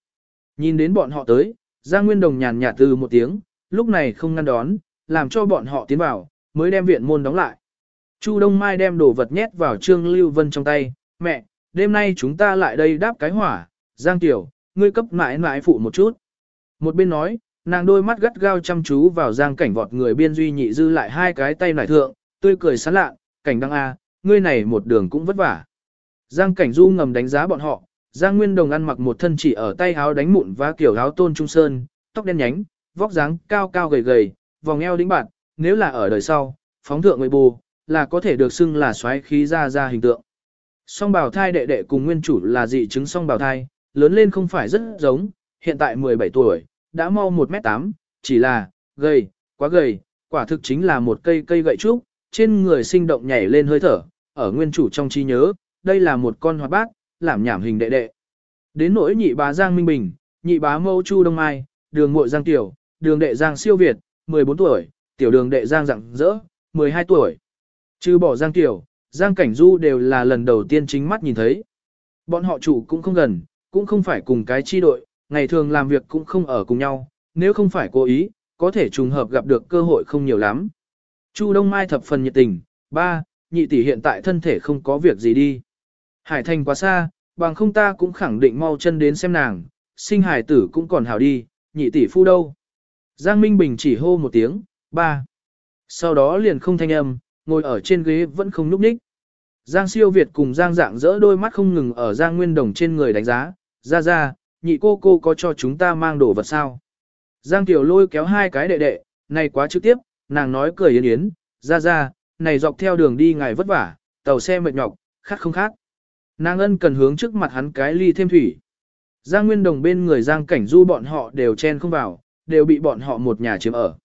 Nhìn đến bọn họ tới, Giang Nguyên Đồng nhàn nhạt từ một tiếng, lúc này không ngăn đón, làm cho bọn họ tiến vào, mới đem viện môn đóng lại. Chu Đông Mai đem đồ vật nhét vào Trương Lưu Vân trong tay, mẹ, đêm nay chúng ta lại đây đáp cái hỏa, Giang Tiểu, ngươi cấp mãi mãi phụ một chút. Một bên nói, nàng đôi mắt gắt gao chăm chú vào Giang cảnh vọt người biên duy nhị dư lại hai cái tay nải thượng, tươi cười sán lạ, cảnh đăng A, ngươi này một đường cũng vất vả. Giang cảnh du ngầm đánh giá bọn họ, Giang Nguyên Đồng ăn mặc một thân chỉ ở tay áo đánh mụn và kiểu áo tôn trung sơn, tóc đen nhánh, vóc dáng cao cao gầy gầy, vòng eo đĩnh bạn, nếu là ở đời sau, phóng thượng người bù, là có thể được xưng là xoáy khí ra ra hình tượng. Song bào thai đệ đệ cùng nguyên chủ là dị chứng song bào thai, lớn lên không phải rất giống, hiện tại 17 tuổi, đã mau 1m8, chỉ là, gầy, quá gầy, quả thực chính là một cây cây gậy trúc, trên người sinh động nhảy lên hơi thở, ở nguyên chủ trong trí nhớ, đây là một con hoạt bát, làm nhảm hình đệ đệ. Đến nỗi nhị bá Giang Minh Bình, nhị bá Mâu Chu Đông Mai, đường muội Giang Tiểu, đường đệ Giang Siêu Việt, 14 tuổi, tiểu đường đệ Giang Dặng Dỡ, 12 tuổi. Trừ bỏ Giang Tiểu, Giang Cảnh Du đều là lần đầu tiên chính mắt nhìn thấy. Bọn họ chủ cũng không gần, cũng không phải cùng cái chi đội, ngày thường làm việc cũng không ở cùng nhau, nếu không phải cố ý, có thể trùng hợp gặp được cơ hội không nhiều lắm. Chu Đông Mai thập phần nhiệt tình, ba, nhị tỷ hiện tại thân thể không có việc gì đi. Hải thành quá xa, bằng không ta cũng khẳng định mau chân đến xem nàng, sinh hải tử cũng còn hảo đi, nhị tỷ phu đâu. Giang Minh Bình chỉ hô một tiếng, ba. Sau đó liền không thanh âm, ngồi ở trên ghế vẫn không núp ních. Giang siêu Việt cùng Giang dạng dỡ đôi mắt không ngừng ở Giang Nguyên Đồng trên người đánh giá, ra ra, nhị cô cô có cho chúng ta mang đồ vật sao. Giang Tiểu lôi kéo hai cái đệ đệ, này quá trực tiếp, nàng nói cười yến yến, ra ra, này dọc theo đường đi ngài vất vả, tàu xe mệt nhọc, khát không khát. Nàng ân cần hướng trước mặt hắn cái ly thêm thủy. Giang Nguyên Đồng bên người Giang Cảnh Du bọn họ đều chen không vào, đều bị bọn họ một nhà chiếm ở.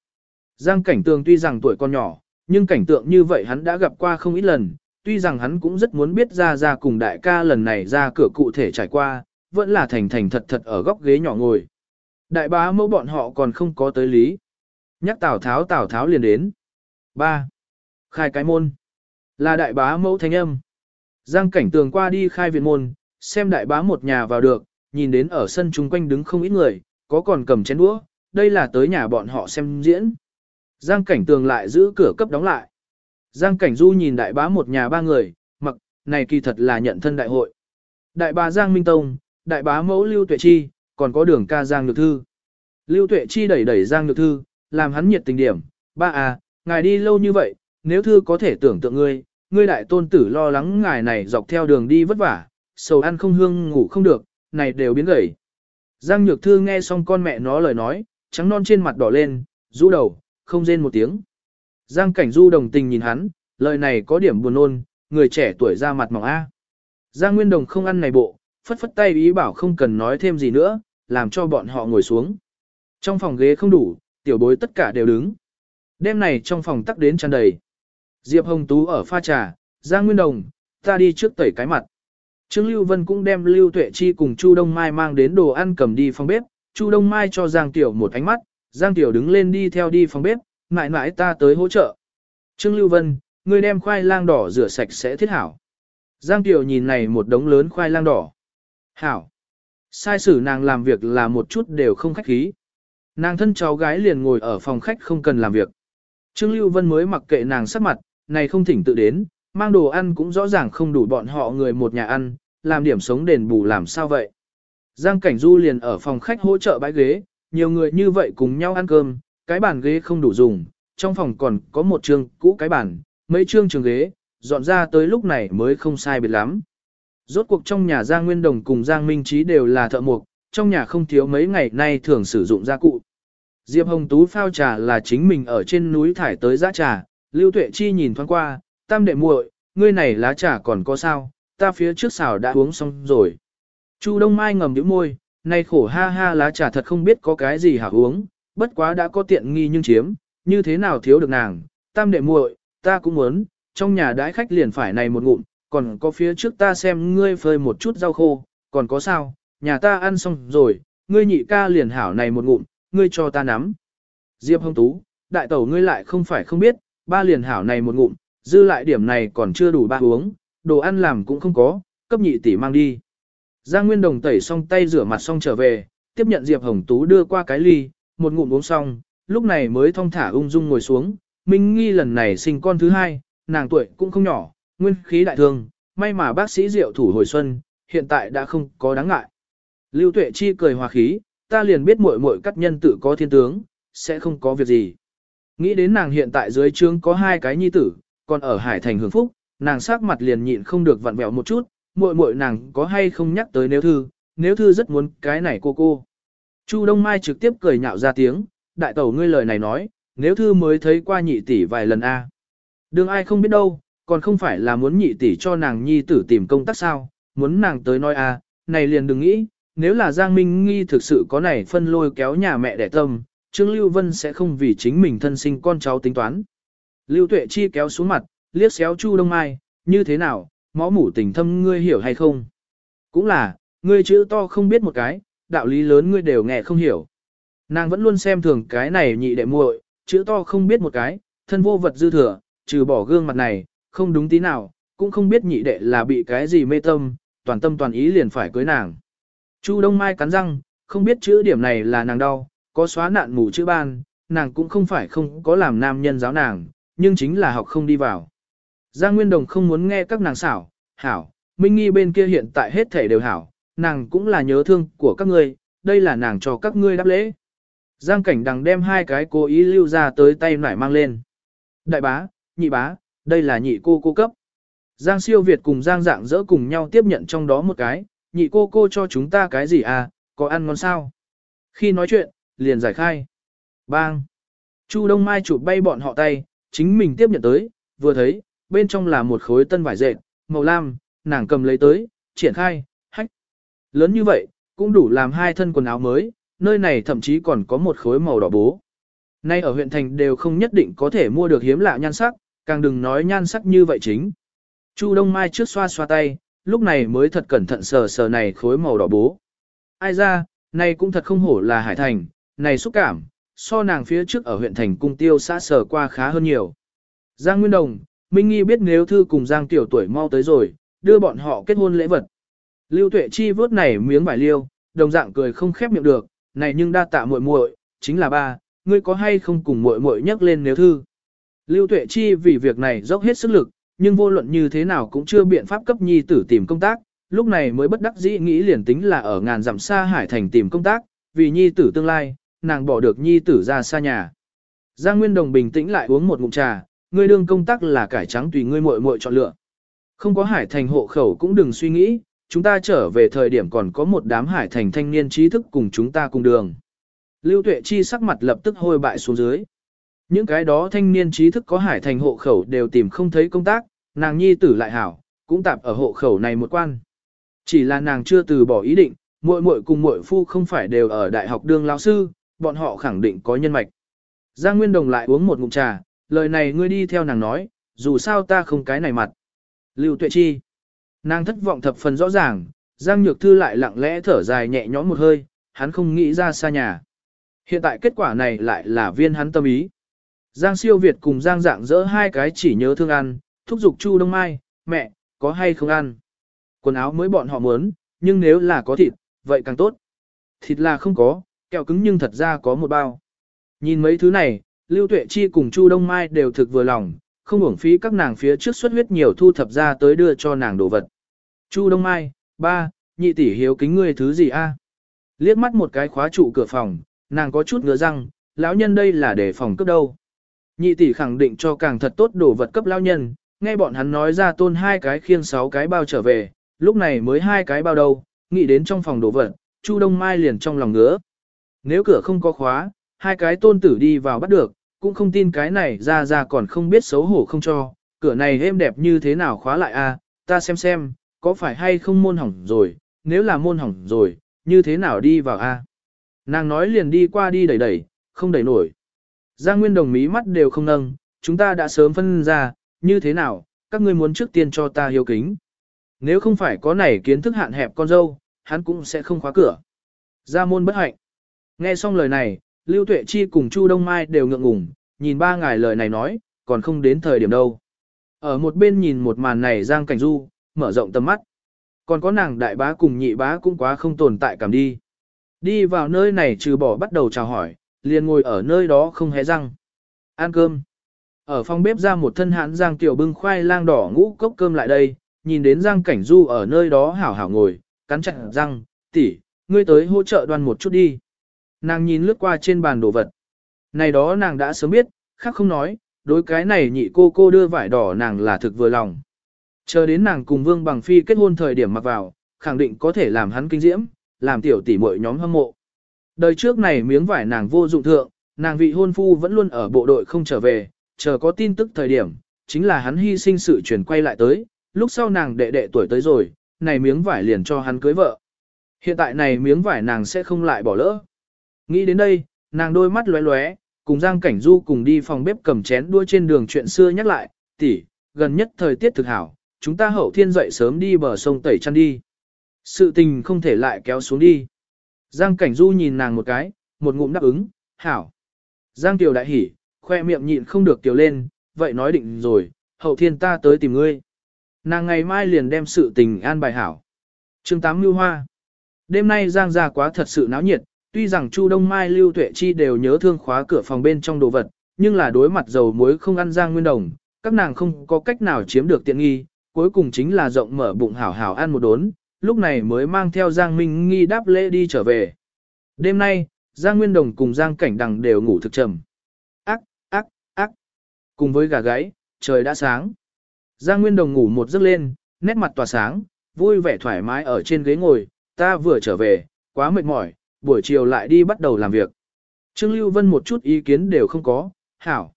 Giang Cảnh Tường tuy rằng tuổi còn nhỏ, nhưng cảnh tượng như vậy hắn đã gặp qua không ít lần, tuy rằng hắn cũng rất muốn biết ra ra cùng đại ca lần này ra cửa cụ thể trải qua, vẫn là thành thành thật thật ở góc ghế nhỏ ngồi. Đại bá mẫu bọn họ còn không có tới lý. Nhắc Tào Tháo Tào Tháo liền đến. 3. Khai cái môn. Là đại bá mẫu thanh âm. Giang cảnh tường qua đi khai viện môn, xem đại bá một nhà vào được, nhìn đến ở sân chung quanh đứng không ít người, có còn cầm chén đũa, đây là tới nhà bọn họ xem diễn. Giang cảnh tường lại giữ cửa cấp đóng lại. Giang cảnh du nhìn đại bá một nhà ba người, mặc, này kỳ thật là nhận thân đại hội. Đại bá Giang Minh Tông, đại bá mẫu Lưu Tuệ Chi, còn có đường ca Giang Nhược Thư. Lưu Tuệ Chi đẩy đẩy Giang Nhược Thư, làm hắn nhiệt tình điểm, ba à, ngài đi lâu như vậy, nếu Thư có thể tưởng tượng ngươi, ngươi đại tôn tử lo lắng ngài này dọc theo đường đi vất vả, sầu ăn không hương ngủ không được, này đều biến gầy. Giang Nhược Thư nghe xong con mẹ nó lời nói, trắng non trên mặt đỏ lên, rũ đầu, không rên một tiếng. Giang Cảnh Du đồng tình nhìn hắn, lời này có điểm buồn nôn, người trẻ tuổi ra mặt mỏng A. Giang Nguyên Đồng không ăn này bộ, phất phất tay ý bảo không cần nói thêm gì nữa, làm cho bọn họ ngồi xuống. Trong phòng ghế không đủ, tiểu bối tất cả đều đứng. Đêm này trong phòng tắc đến tràn đầy. Diệp Hồng Tú ở pha trà, Giang Nguyên Đồng, ta đi trước tẩy cái mặt. Trương Lưu Vân cũng đem Lưu Tuệ Chi cùng Chu Đông Mai mang đến đồ ăn cầm đi phòng bếp, Chu Đông Mai cho Giang Tiểu một ánh mắt, Giang Tiểu đứng lên đi theo đi phòng bếp, mãi mãi ta tới hỗ trợ. Trương Lưu Vân, ngươi đem khoai lang đỏ rửa sạch sẽ thiết hảo. Giang Tiểu nhìn này một đống lớn khoai lang đỏ. Hảo. Sai sử nàng làm việc là một chút đều không khách khí. Nàng thân cháu gái liền ngồi ở phòng khách không cần làm việc. Trương Lưu Vân mới mặc kệ nàng sắc mặt, này không thỉnh tự đến, mang đồ ăn cũng rõ ràng không đủ bọn họ người một nhà ăn, làm điểm sống đền bù làm sao vậy. Giang Cảnh Du liền ở phòng khách hỗ trợ bãi ghế, nhiều người như vậy cùng nhau ăn cơm, cái bàn ghế không đủ dùng, trong phòng còn có một trường cũ cái bàn, mấy trường trường ghế, dọn ra tới lúc này mới không sai biệt lắm. Rốt cuộc trong nhà Giang Nguyên Đồng cùng Giang Minh Trí đều là thợ mộc, trong nhà không thiếu mấy ngày nay thường sử dụng gia cụ. Diệp Hồng Tú phao trà là chính mình ở trên núi thải tới giá trà, Lưu Tuệ Chi nhìn thoáng qua, tam đệ muội, ngươi này lá trà còn có sao, ta phía trước xào đã uống xong rồi. Chu Đông Mai ngầm nhíu môi, nay khổ ha ha lá trà thật không biết có cái gì hảo uống, bất quá đã có tiện nghi nhưng chiếm, như thế nào thiếu được nàng, tam đệ muội, ta cũng muốn, trong nhà đãi khách liền phải này một ngụm, còn có phía trước ta xem ngươi phơi một chút rau khô, còn có sao, nhà ta ăn xong rồi, ngươi nhị ca liền hảo này một ngụm, ngươi cho ta nắm. Diệp Hồng Tú, đại tẩu ngươi lại không phải không biết, ba liền hảo này một ngụm, dư lại điểm này còn chưa đủ ba uống, đồ ăn làm cũng không có, cấp nhị tỷ mang đi. Giang Nguyên Đồng tẩy xong tay rửa mặt xong trở về, tiếp nhận Diệp Hồng Tú đưa qua cái ly, một ngụm uống xong, lúc này mới thong thả ung dung ngồi xuống, Minh Nghi lần này sinh con thứ hai, nàng tuổi cũng không nhỏ, nguyên khí đại thương, may mà bác sĩ Diệu thủ hồi xuân, hiện tại đã không có đáng ngại. Lưu Tuệ Chi cười hòa khí, ta liền biết muội muội cắt nhân tự có thiên tướng, sẽ không có việc gì. Nghĩ đến nàng hiện tại dưới trướng có hai cái nhi tử, còn ở Hải Thành hưởng phúc, nàng sắc mặt liền nhịn không được vặn vẹo một chút, muội muội nàng có hay không nhắc tới nếu thư, nếu thư rất muốn cái này cô cô. Chu Đông Mai trực tiếp cười nhạo ra tiếng, đại tẩu ngươi lời này nói, nếu thư mới thấy qua nhị tỷ vài lần a. Đương ai không biết đâu, còn không phải là muốn nhị tỷ cho nàng nhi tử tìm công tác sao, muốn nàng tới nói a, này liền đừng nghĩ, nếu là Giang Minh Nghi thực sự có này phân lôi kéo nhà mẹ đẻ tâm, Trương Lưu Vân sẽ không vì chính mình thân sinh con cháu tính toán. Lưu Tuệ Chi kéo xuống mặt, liếc xéo Chu Đông Mai, như thế nào, máu mủ tình thâm ngươi hiểu hay không? Cũng là, ngươi chữ to không biết một cái, đạo lý lớn ngươi đều nghe không hiểu. Nàng vẫn luôn xem thường cái này nhị đệ muội, chữ to không biết một cái, thân vô vật dư thừa, trừ bỏ gương mặt này, không đúng tí nào, cũng không biết nhị đệ là bị cái gì mê tâm, toàn tâm toàn ý liền phải cưới nàng. Chu Đông Mai cắn răng, không biết chữ điểm này là nàng đau, có xóa nạn mù chữ ban, nàng cũng không phải không có làm nam nhân giáo nàng, nhưng chính là học không đi vào. Giang Nguyên Đồng không muốn nghe các nàng xảo, hảo, Minh Nghi bên kia hiện tại hết thể đều hảo, nàng cũng là nhớ thương của các ngươi, đây là nàng cho các ngươi đáp lễ. Giang Cảnh Đằng đem hai cái cố ý lưu ra tới tay nải mang lên. Đại bá, nhị bá, đây là nhị cô cô cấp. Giang Siêu Việt cùng Giang Dạng dỡ cùng nhau tiếp nhận trong đó một cái, nhị cô cô cho chúng ta cái gì à, có ăn ngon sao? Khi nói chuyện, liền giải khai. Bang! Chu Đông Mai chụp bay bọn họ tay, chính mình tiếp nhận tới, vừa thấy, bên trong là một khối tân vải dệt, màu lam, nàng cầm lấy tới, triển khai, hách. Lớn như vậy, cũng đủ làm hai thân quần áo mới, nơi này thậm chí còn có một khối màu đỏ bố. Nay ở huyện thành đều không nhất định có thể mua được hiếm lạ nhan sắc, càng đừng nói nhan sắc như vậy chính. Chu Đông Mai trước xoa xoa tay, lúc này mới thật cẩn thận sờ sờ này khối màu đỏ bố. Ai ra, này cũng thật không hổ là Hải Thành, này xúc cảm, so nàng phía trước ở huyện thành cung tiêu xã sờ qua khá hơn nhiều. Giang Nguyên Đồng, Minh Nghi biết nếu thư cùng Giang Tiểu tuổi mau tới rồi, đưa bọn họ kết hôn lễ vật. Lưu Tuệ Chi vớt này miếng vải liêu, đồng dạng cười không khép miệng được, này nhưng đa tạ muội muội, chính là ba, ngươi có hay không cùng muội muội nhắc lên nếu thư. Lưu Tuệ Chi vì việc này dốc hết sức lực, nhưng vô luận như thế nào cũng chưa biện pháp cấp nhi tử tìm công tác, lúc này mới bất đắc dĩ nghĩ liền tính là ở ngàn dặm xa hải thành tìm công tác, vì nhi tử tương lai, nàng bỏ được nhi tử ra xa nhà. Giang Nguyên Đồng bình tĩnh lại uống một ngụm trà, ngươi đương công tác là cải trắng tùy ngươi muội muội chọn lựa. Không có hải thành hộ khẩu cũng đừng suy nghĩ, chúng ta trở về thời điểm còn có một đám hải thành thanh niên trí thức cùng chúng ta cùng đường. Lưu Tuệ Chi sắc mặt lập tức hôi bại xuống dưới. Những cái đó thanh niên trí thức có hải thành hộ khẩu đều tìm không thấy công tác, nàng nhi tử lại hảo, cũng tạp ở hộ khẩu này một quan. Chỉ là nàng chưa từ bỏ ý định, muội muội cùng muội phu không phải đều ở đại học đương lão sư, bọn họ khẳng định có nhân mạch. Giang Nguyên Đồng lại uống một ngụm trà, lời này ngươi đi theo nàng nói, dù sao ta không cái này mặt. Lưu Tuệ Chi. Nàng thất vọng thập phần rõ ràng, Giang Nhược Thư lại lặng lẽ thở dài nhẹ nhõm một hơi, hắn không nghĩ ra xa nhà. Hiện tại kết quả này lại là viên hắn tâm ý. Giang siêu Việt cùng Giang dạng dỡ hai cái chỉ nhớ thương ăn, thúc giục Chu Đông Mai, mẹ, có hay không ăn. Quần áo mới bọn họ muốn, nhưng nếu là có thịt, vậy càng tốt. Thịt là không có, kẹo cứng nhưng thật ra có một bao. Nhìn mấy thứ này, Lưu Tuệ Chi cùng Chu Đông Mai đều thực vừa lòng, không uổng phí các nàng phía trước xuất huyết nhiều thu thập ra tới đưa cho nàng đồ vật. Chu Đông Mai, ba, nhị tỷ hiếu kính ngươi thứ gì a? Liếc mắt một cái khóa trụ cửa phòng, nàng có chút ngứa răng, lão nhân đây là để phòng cấp đâu. Nhị tỷ khẳng định cho càng thật tốt đồ vật cấp lão nhân, nghe bọn hắn nói ra tôn hai cái khiêng sáu cái bao trở về, lúc này mới hai cái bao đâu, nghĩ đến trong phòng đồ vật, Chu Đông Mai liền trong lòng ngứa. Nếu cửa không có khóa, hai cái tôn tử đi vào bắt được, cũng không tin cái này ra ra còn không biết xấu hổ không cho, cửa này êm đẹp như thế nào khóa lại a, à, ta xem xem, có phải hay không môn hỏng rồi, nếu là môn hỏng rồi, như thế nào đi vào a? À? Nàng nói liền đi qua đi đẩy đẩy, không đẩy nổi. Giang Nguyên đồng mí mắt đều không nâng, chúng ta đã sớm phân ra, như thế nào, các ngươi muốn trước tiên cho ta hiếu kính. Nếu không phải có này kiến thức hạn hẹp con dâu, hắn cũng sẽ không khóa cửa. Ra môn bất hạnh. Nghe xong lời này, Lưu Tuệ Chi cùng Chu Đông Mai đều ngượng ngùng, nhìn ba ngài lời này nói, còn không đến thời điểm đâu. Ở một bên nhìn một màn này Giang Cảnh Du, mở rộng tầm mắt. Còn có nàng đại bá cùng nhị bá cũng quá không tồn tại cảm đi. Đi vào nơi này trừ bỏ bắt đầu chào hỏi, liền ngồi ở nơi đó không hé răng. Ăn cơm. Ở phòng bếp ra một thân hãn Giang Tiểu bưng khoai lang đỏ ngũ cốc cơm lại đây, nhìn đến Giang Cảnh Du ở nơi đó hảo hảo ngồi, cắn chặt răng, tỷ, ngươi tới hỗ trợ đoan một chút đi. Nàng nhìn lướt qua trên bàn đồ vật. Này đó nàng đã sớm biết, khác không nói, đối cái này nhị cô cô đưa vải đỏ nàng là thực vừa lòng. Chờ đến nàng cùng Vương Bằng Phi kết hôn thời điểm mặc vào, khẳng định có thể làm hắn kinh diễm, làm tiểu tỷ muội nhóm hâm mộ. Đời trước này miếng vải nàng vô dụng thượng, nàng vị hôn phu vẫn luôn ở bộ đội không trở về, chờ có tin tức thời điểm, chính là hắn hy sinh sự chuyển quay lại tới, lúc sau nàng đệ đệ tuổi tới rồi, này miếng vải liền cho hắn cưới vợ. Hiện tại này miếng vải nàng sẽ không lại bỏ lỡ. Nghĩ đến đây, nàng đôi mắt lóe lóe, cùng Giang Cảnh Du cùng đi phòng bếp cầm chén đua trên đường chuyện xưa nhắc lại, tỷ, gần nhất thời tiết thực hảo, chúng ta hậu thiên dậy sớm đi bờ sông tẩy chăn đi. Sự tình không thể lại kéo xuống đi. Giang Cảnh Du nhìn nàng một cái, một ngụm đáp ứng, hảo. Giang Tiểu đại hỉ, khoe miệng nhịn không được tiểu lên, vậy nói định rồi, hậu thiên ta tới tìm ngươi. Nàng ngày mai liền đem sự tình an bài hảo. chương 8 Lưu Hoa Đêm nay Giang ra quá thật sự náo nhiệt, tuy rằng Chu Đông Mai Lưu Tuệ Chi đều nhớ thương khóa cửa phòng bên trong đồ vật, nhưng là đối mặt dầu muối không ăn Giang Nguyên Đồng, các nàng không có cách nào chiếm được tiện nghi, cuối cùng chính là rộng mở bụng hảo hảo ăn một đốn, lúc này mới mang theo Giang Minh Nghi đáp lễ đi trở về. Đêm nay, Giang Nguyên Đồng cùng Giang Cảnh Đằng đều ngủ thực trầm. Ác, ác, ác. Cùng với gà gáy, trời đã sáng. Giang Nguyên Đồng ngủ một giấc lên, nét mặt tỏa sáng, vui vẻ thoải mái ở trên ghế ngồi, ta vừa trở về, quá mệt mỏi, buổi chiều lại đi bắt đầu làm việc. Trương Lưu Vân một chút ý kiến đều không có, hảo.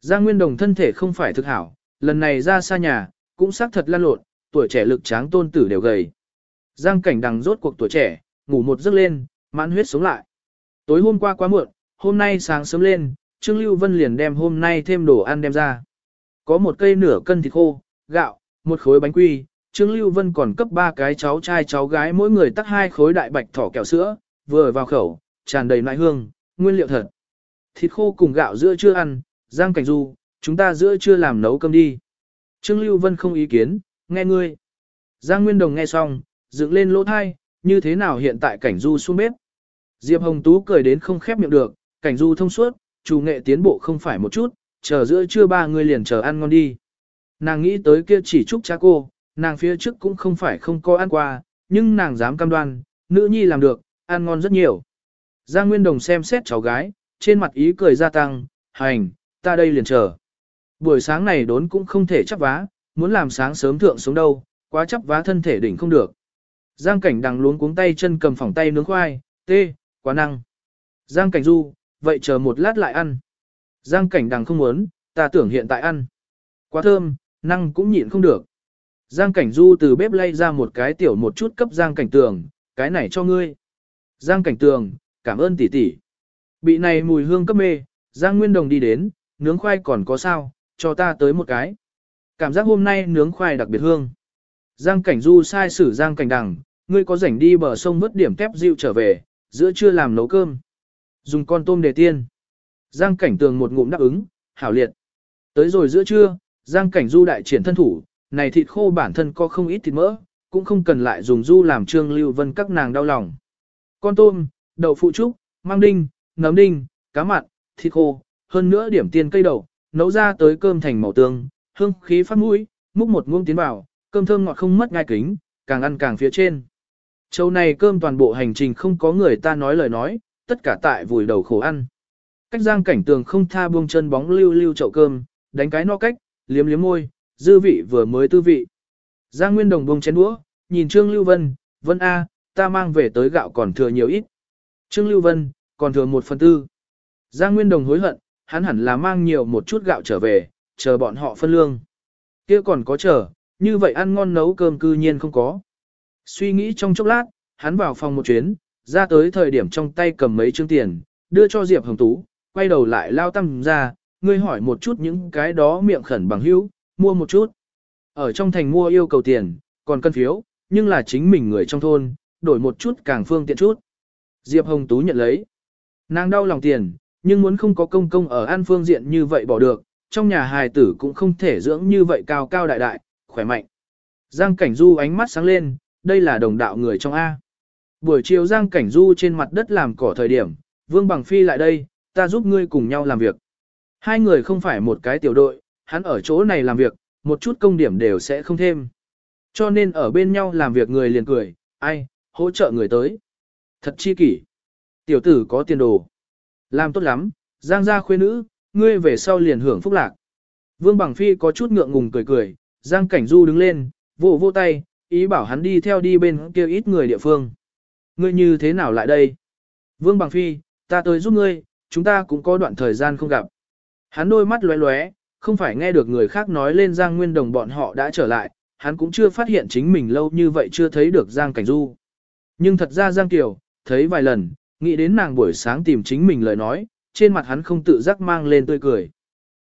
Giang Nguyên Đồng thân thể không phải thực hảo, lần này ra xa nhà, cũng xác thật lan lộn, tuổi trẻ lực tráng tôn tử đều gầy. Giang cảnh đằng rốt cuộc tuổi trẻ, ngủ một giấc lên, mãn huyết sống lại. Tối hôm qua quá muộn, hôm nay sáng sớm lên, Trương Lưu Vân liền đem hôm nay thêm đồ ăn đem ra. Có một cây nửa cân thịt khô, gạo, một khối bánh quy, Trương Lưu Vân còn cấp ba cái cháu trai cháu gái mỗi người tắt hai khối đại bạch thỏ kẹo sữa, vừa vào khẩu, tràn đầy nại hương, nguyên liệu thật. Thịt khô cùng gạo giữa chưa ăn, Giang Cảnh Du, chúng ta giữa chưa làm nấu cơm đi. Trương Lưu Vân không ý kiến, nghe ngươi. Giang Nguyên Đồng nghe xong, dựng lên lỗ thai, như thế nào hiện tại Cảnh Du xuống bếp. Diệp Hồng Tú cười đến không khép miệng được, Cảnh Du thông suốt, chủ nghệ tiến bộ không phải một chút, chờ giữa trưa ba người liền chờ ăn ngon đi. Nàng nghĩ tới kia chỉ chúc cha cô, nàng phía trước cũng không phải không có ăn qua, nhưng nàng dám cam đoan, nữ nhi làm được, ăn ngon rất nhiều. Giang Nguyên Đồng xem xét cháu gái, trên mặt ý cười gia tăng, hành, ta đây liền chờ. Buổi sáng này đốn cũng không thể chấp vá, muốn làm sáng sớm thượng xuống đâu, quá chấp vá thân thể đỉnh không được. Giang Cảnh đằng luống cuống tay chân cầm phỏng tay nướng khoai, tê, quá năng. Giang Cảnh du, vậy chờ một lát lại ăn. Giang Cảnh đằng không muốn, ta tưởng hiện tại ăn. Quá thơm, năng cũng nhịn không được. Giang Cảnh du từ bếp lay ra một cái tiểu một chút cấp Giang Cảnh tường, cái này cho ngươi. Giang Cảnh tường, cảm ơn tỷ tỷ. Bị này mùi hương cấp mê, Giang Nguyên Đồng đi đến, nướng khoai còn có sao, cho ta tới một cái. Cảm giác hôm nay nướng khoai đặc biệt hương. Giang Cảnh Du sai sử Giang Cảnh Đằng, ngươi có rảnh đi bờ sông vớt điểm tép rượu trở về, giữa trưa làm nấu cơm. Dùng con tôm để tiên. Giang Cảnh Tường một ngụm đáp ứng, hảo liệt. Tới rồi giữa trưa, Giang Cảnh Du đại triển thân thủ, này thịt khô bản thân có không ít thịt mỡ, cũng không cần lại dùng du làm trương lưu vân các nàng đau lòng. Con tôm, đậu phụ trúc, mang đinh, nấm đinh, cá mặn, thịt khô, hơn nữa điểm tiền cây đậu, nấu ra tới cơm thành màu tương, hương khí phát mũi, múc một muỗng tiến vào, cơm thơm ngọt không mất ngai kính, càng ăn càng phía trên. Châu này cơm toàn bộ hành trình không có người ta nói lời nói, tất cả tại vùi đầu khổ ăn. Cách giang cảnh tường không tha buông chân bóng lưu lưu chậu cơm, đánh cái no cách, liếm liếm môi, dư vị vừa mới tư vị. Giang Nguyên Đồng buông chén đũa, nhìn Trương Lưu Vân, Vân A, ta mang về tới gạo còn thừa nhiều ít. Trương Lưu Vân, còn thừa một phần tư. Giang Nguyên Đồng hối hận, hắn hẳn là mang nhiều một chút gạo trở về, chờ bọn họ phân lương. kia còn có chờ, như vậy ăn ngon nấu cơm cư nhiên không có. Suy nghĩ trong chốc lát, hắn vào phòng một chuyến, ra tới thời điểm trong tay cầm mấy chương tiền, đưa cho Diệp Hồng Tú, quay đầu lại lao tâm ra, ngươi hỏi một chút những cái đó miệng khẩn bằng hữu, mua một chút. Ở trong thành mua yêu cầu tiền, còn cân phiếu, nhưng là chính mình người trong thôn, đổi một chút càng phương tiện chút. Diệp Hồng Tú nhận lấy. Nàng đau lòng tiền, nhưng muốn không có công công ở an phương diện như vậy bỏ được, trong nhà hài tử cũng không thể dưỡng như vậy cao cao đại đại, khỏe mạnh. Giang Cảnh Du ánh mắt sáng lên, đây là đồng đạo người trong A. Buổi chiều Giang Cảnh Du trên mặt đất làm cỏ thời điểm, Vương Bằng Phi lại đây, ta giúp ngươi cùng nhau làm việc. Hai người không phải một cái tiểu đội, hắn ở chỗ này làm việc, một chút công điểm đều sẽ không thêm. Cho nên ở bên nhau làm việc người liền cười, ai, hỗ trợ người tới. Thật chi kỷ. Tiểu tử có tiền đồ. Làm tốt lắm, Giang gia khuê nữ, ngươi về sau liền hưởng phúc lạc. Vương Bằng Phi có chút ngượng ngùng cười cười, Giang Cảnh Du đứng lên, vỗ vỗ tay, ý bảo hắn đi theo đi bên kia ít người địa phương. Ngươi như thế nào lại đây? Vương Bằng Phi, ta tới giúp ngươi, chúng ta cũng có đoạn thời gian không gặp. Hắn đôi mắt lóe lóe, không phải nghe được người khác nói lên Giang Nguyên Đồng bọn họ đã trở lại, hắn cũng chưa phát hiện chính mình lâu như vậy chưa thấy được Giang Cảnh Du. Nhưng thật ra Giang Kiều, thấy vài lần, nghĩ đến nàng buổi sáng tìm chính mình lời nói, trên mặt hắn không tự giác mang lên tươi cười.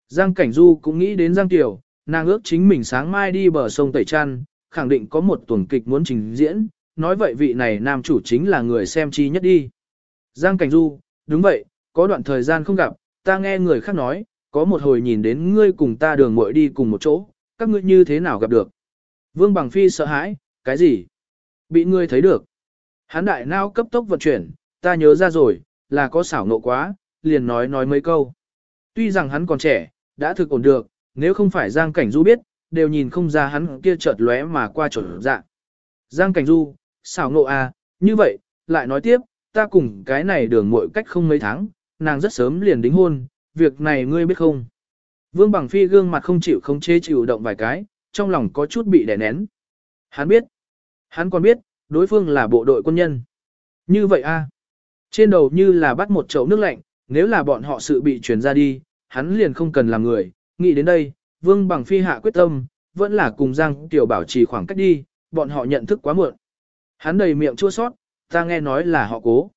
Giang Cảnh Du cũng nghĩ đến Giang Kiều, nàng ước chính mình sáng mai đi bờ sông Tẩy Trăn, khẳng định có một tuần kịch muốn trình diễn, nói vậy vị này nam chủ chính là người xem chi nhất đi. Giang Cảnh Du, đúng vậy, có đoạn thời gian không gặp, ta nghe người khác nói, có một hồi nhìn đến ngươi cùng ta đường muội đi cùng một chỗ, các ngươi như thế nào gặp được. Vương Bằng Phi sợ hãi, cái gì? Bị ngươi thấy được. Hán đại nao cấp tốc vận chuyển, ta nhớ ra rồi, là có xảo nộ quá, liền nói nói mấy câu. Tuy rằng hắn còn trẻ, đã thực ổn được, nếu không phải Giang Cảnh Du biết, đều nhìn không ra hắn kia chợt lóe mà qua trở dạ. Giang Cảnh Du, xảo nộ à, như vậy, lại nói tiếp, ta cùng cái này đường muội cách không mấy tháng, nàng rất sớm liền đính hôn, việc này ngươi biết không? Vương Bằng Phi gương mặt không chịu không chế chịu động vài cái, trong lòng có chút bị đè nén. Hắn biết, hắn còn biết, đối phương là bộ đội quân nhân. Như vậy a, à? trên đầu như là bắt một chậu nước lạnh, nếu là bọn họ sự bị truyền ra đi, hắn liền không cần làm người, nghĩ đến đây, Vương Bằng Phi hạ quyết tâm, vẫn là cùng Giang Tiểu bảo trì khoảng cách đi, bọn họ nhận thức quá muộn. Hắn đầy miệng chua sót, ta nghe nói là họ cố.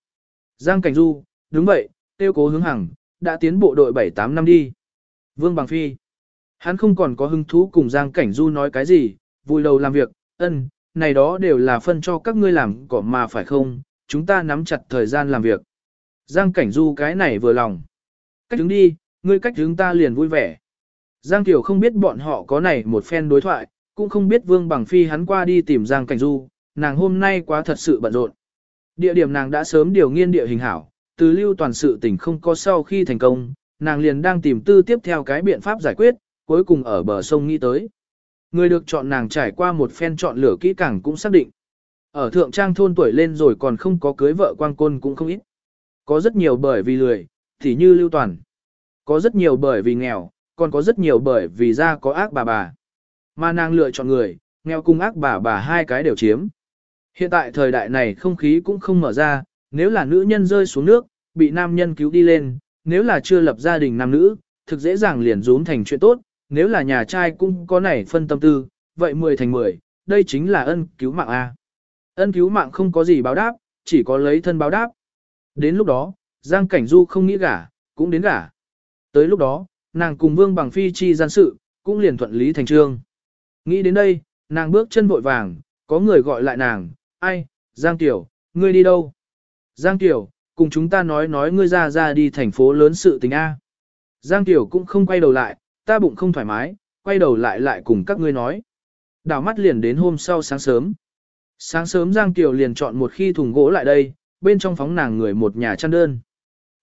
Giang Cảnh Du, đúng vậy, tiêu cố hướng hằng, đã tiến bộ đội 7-8 năm đi. Vương Bằng Phi, hắn không còn có hứng thú cùng Giang Cảnh Du nói cái gì, vui đầu làm việc, ân, này đó đều là phân cho các ngươi làm cỏ mà phải không, chúng ta nắm chặt thời gian làm việc. Giang Cảnh Du cái này vừa lòng. Cách đứng đi, ngươi cách đứng ta liền vui vẻ. Giang Tiểu không biết bọn họ có này một phen đối thoại, cũng không biết Vương Bằng Phi hắn qua đi tìm Giang Cảnh Du, nàng hôm nay quá thật sự bận rộn. Địa điểm nàng đã sớm điều nghiên địa hình hảo, từ lưu toàn sự tình không có sau khi thành công, nàng liền đang tìm tư tiếp theo cái biện pháp giải quyết, cuối cùng ở bờ sông nghĩ tới. Người được chọn nàng trải qua một phen chọn lửa kỹ càng cũng xác định. Ở thượng trang thôn tuổi lên rồi còn không có cưới vợ quang côn cũng không ít. Có rất nhiều bởi vì lười, thì như lưu toàn. Có rất nhiều bởi vì nghèo, còn có rất nhiều bởi vì ra có ác bà bà. Mà nàng lựa chọn người, nghèo cùng ác bà bà hai cái đều chiếm. Hiện tại thời đại này không khí cũng không mở ra, nếu là nữ nhân rơi xuống nước, bị nam nhân cứu đi lên, nếu là chưa lập gia đình nam nữ, thực dễ dàng liền rúm thành chuyện tốt, nếu là nhà trai cũng có nảy phân tâm tư, vậy 10 thành 10, đây chính là ân cứu mạng A. Ân cứu mạng không có gì báo đáp, chỉ có lấy thân báo đáp. Đến lúc đó, Giang Cảnh Du không nghĩ gả, cũng đến gả. Tới lúc đó, nàng cùng Vương Bằng Phi chi gian sự, cũng liền thuận lý thành trương. Nghĩ đến đây, nàng bước chân vội vàng, có người gọi lại nàng, ai, Giang Tiểu, ngươi đi đâu? Giang Tiểu, cùng chúng ta nói nói ngươi ra ra đi thành phố lớn sự tình A. Giang Tiểu cũng không quay đầu lại, ta bụng không thoải mái, quay đầu lại lại cùng các ngươi nói. Đảo mắt liền đến hôm sau sáng sớm. Sáng sớm Giang Tiểu liền chọn một khi thùng gỗ lại đây, bên trong phóng nàng người một nhà chăn đơn.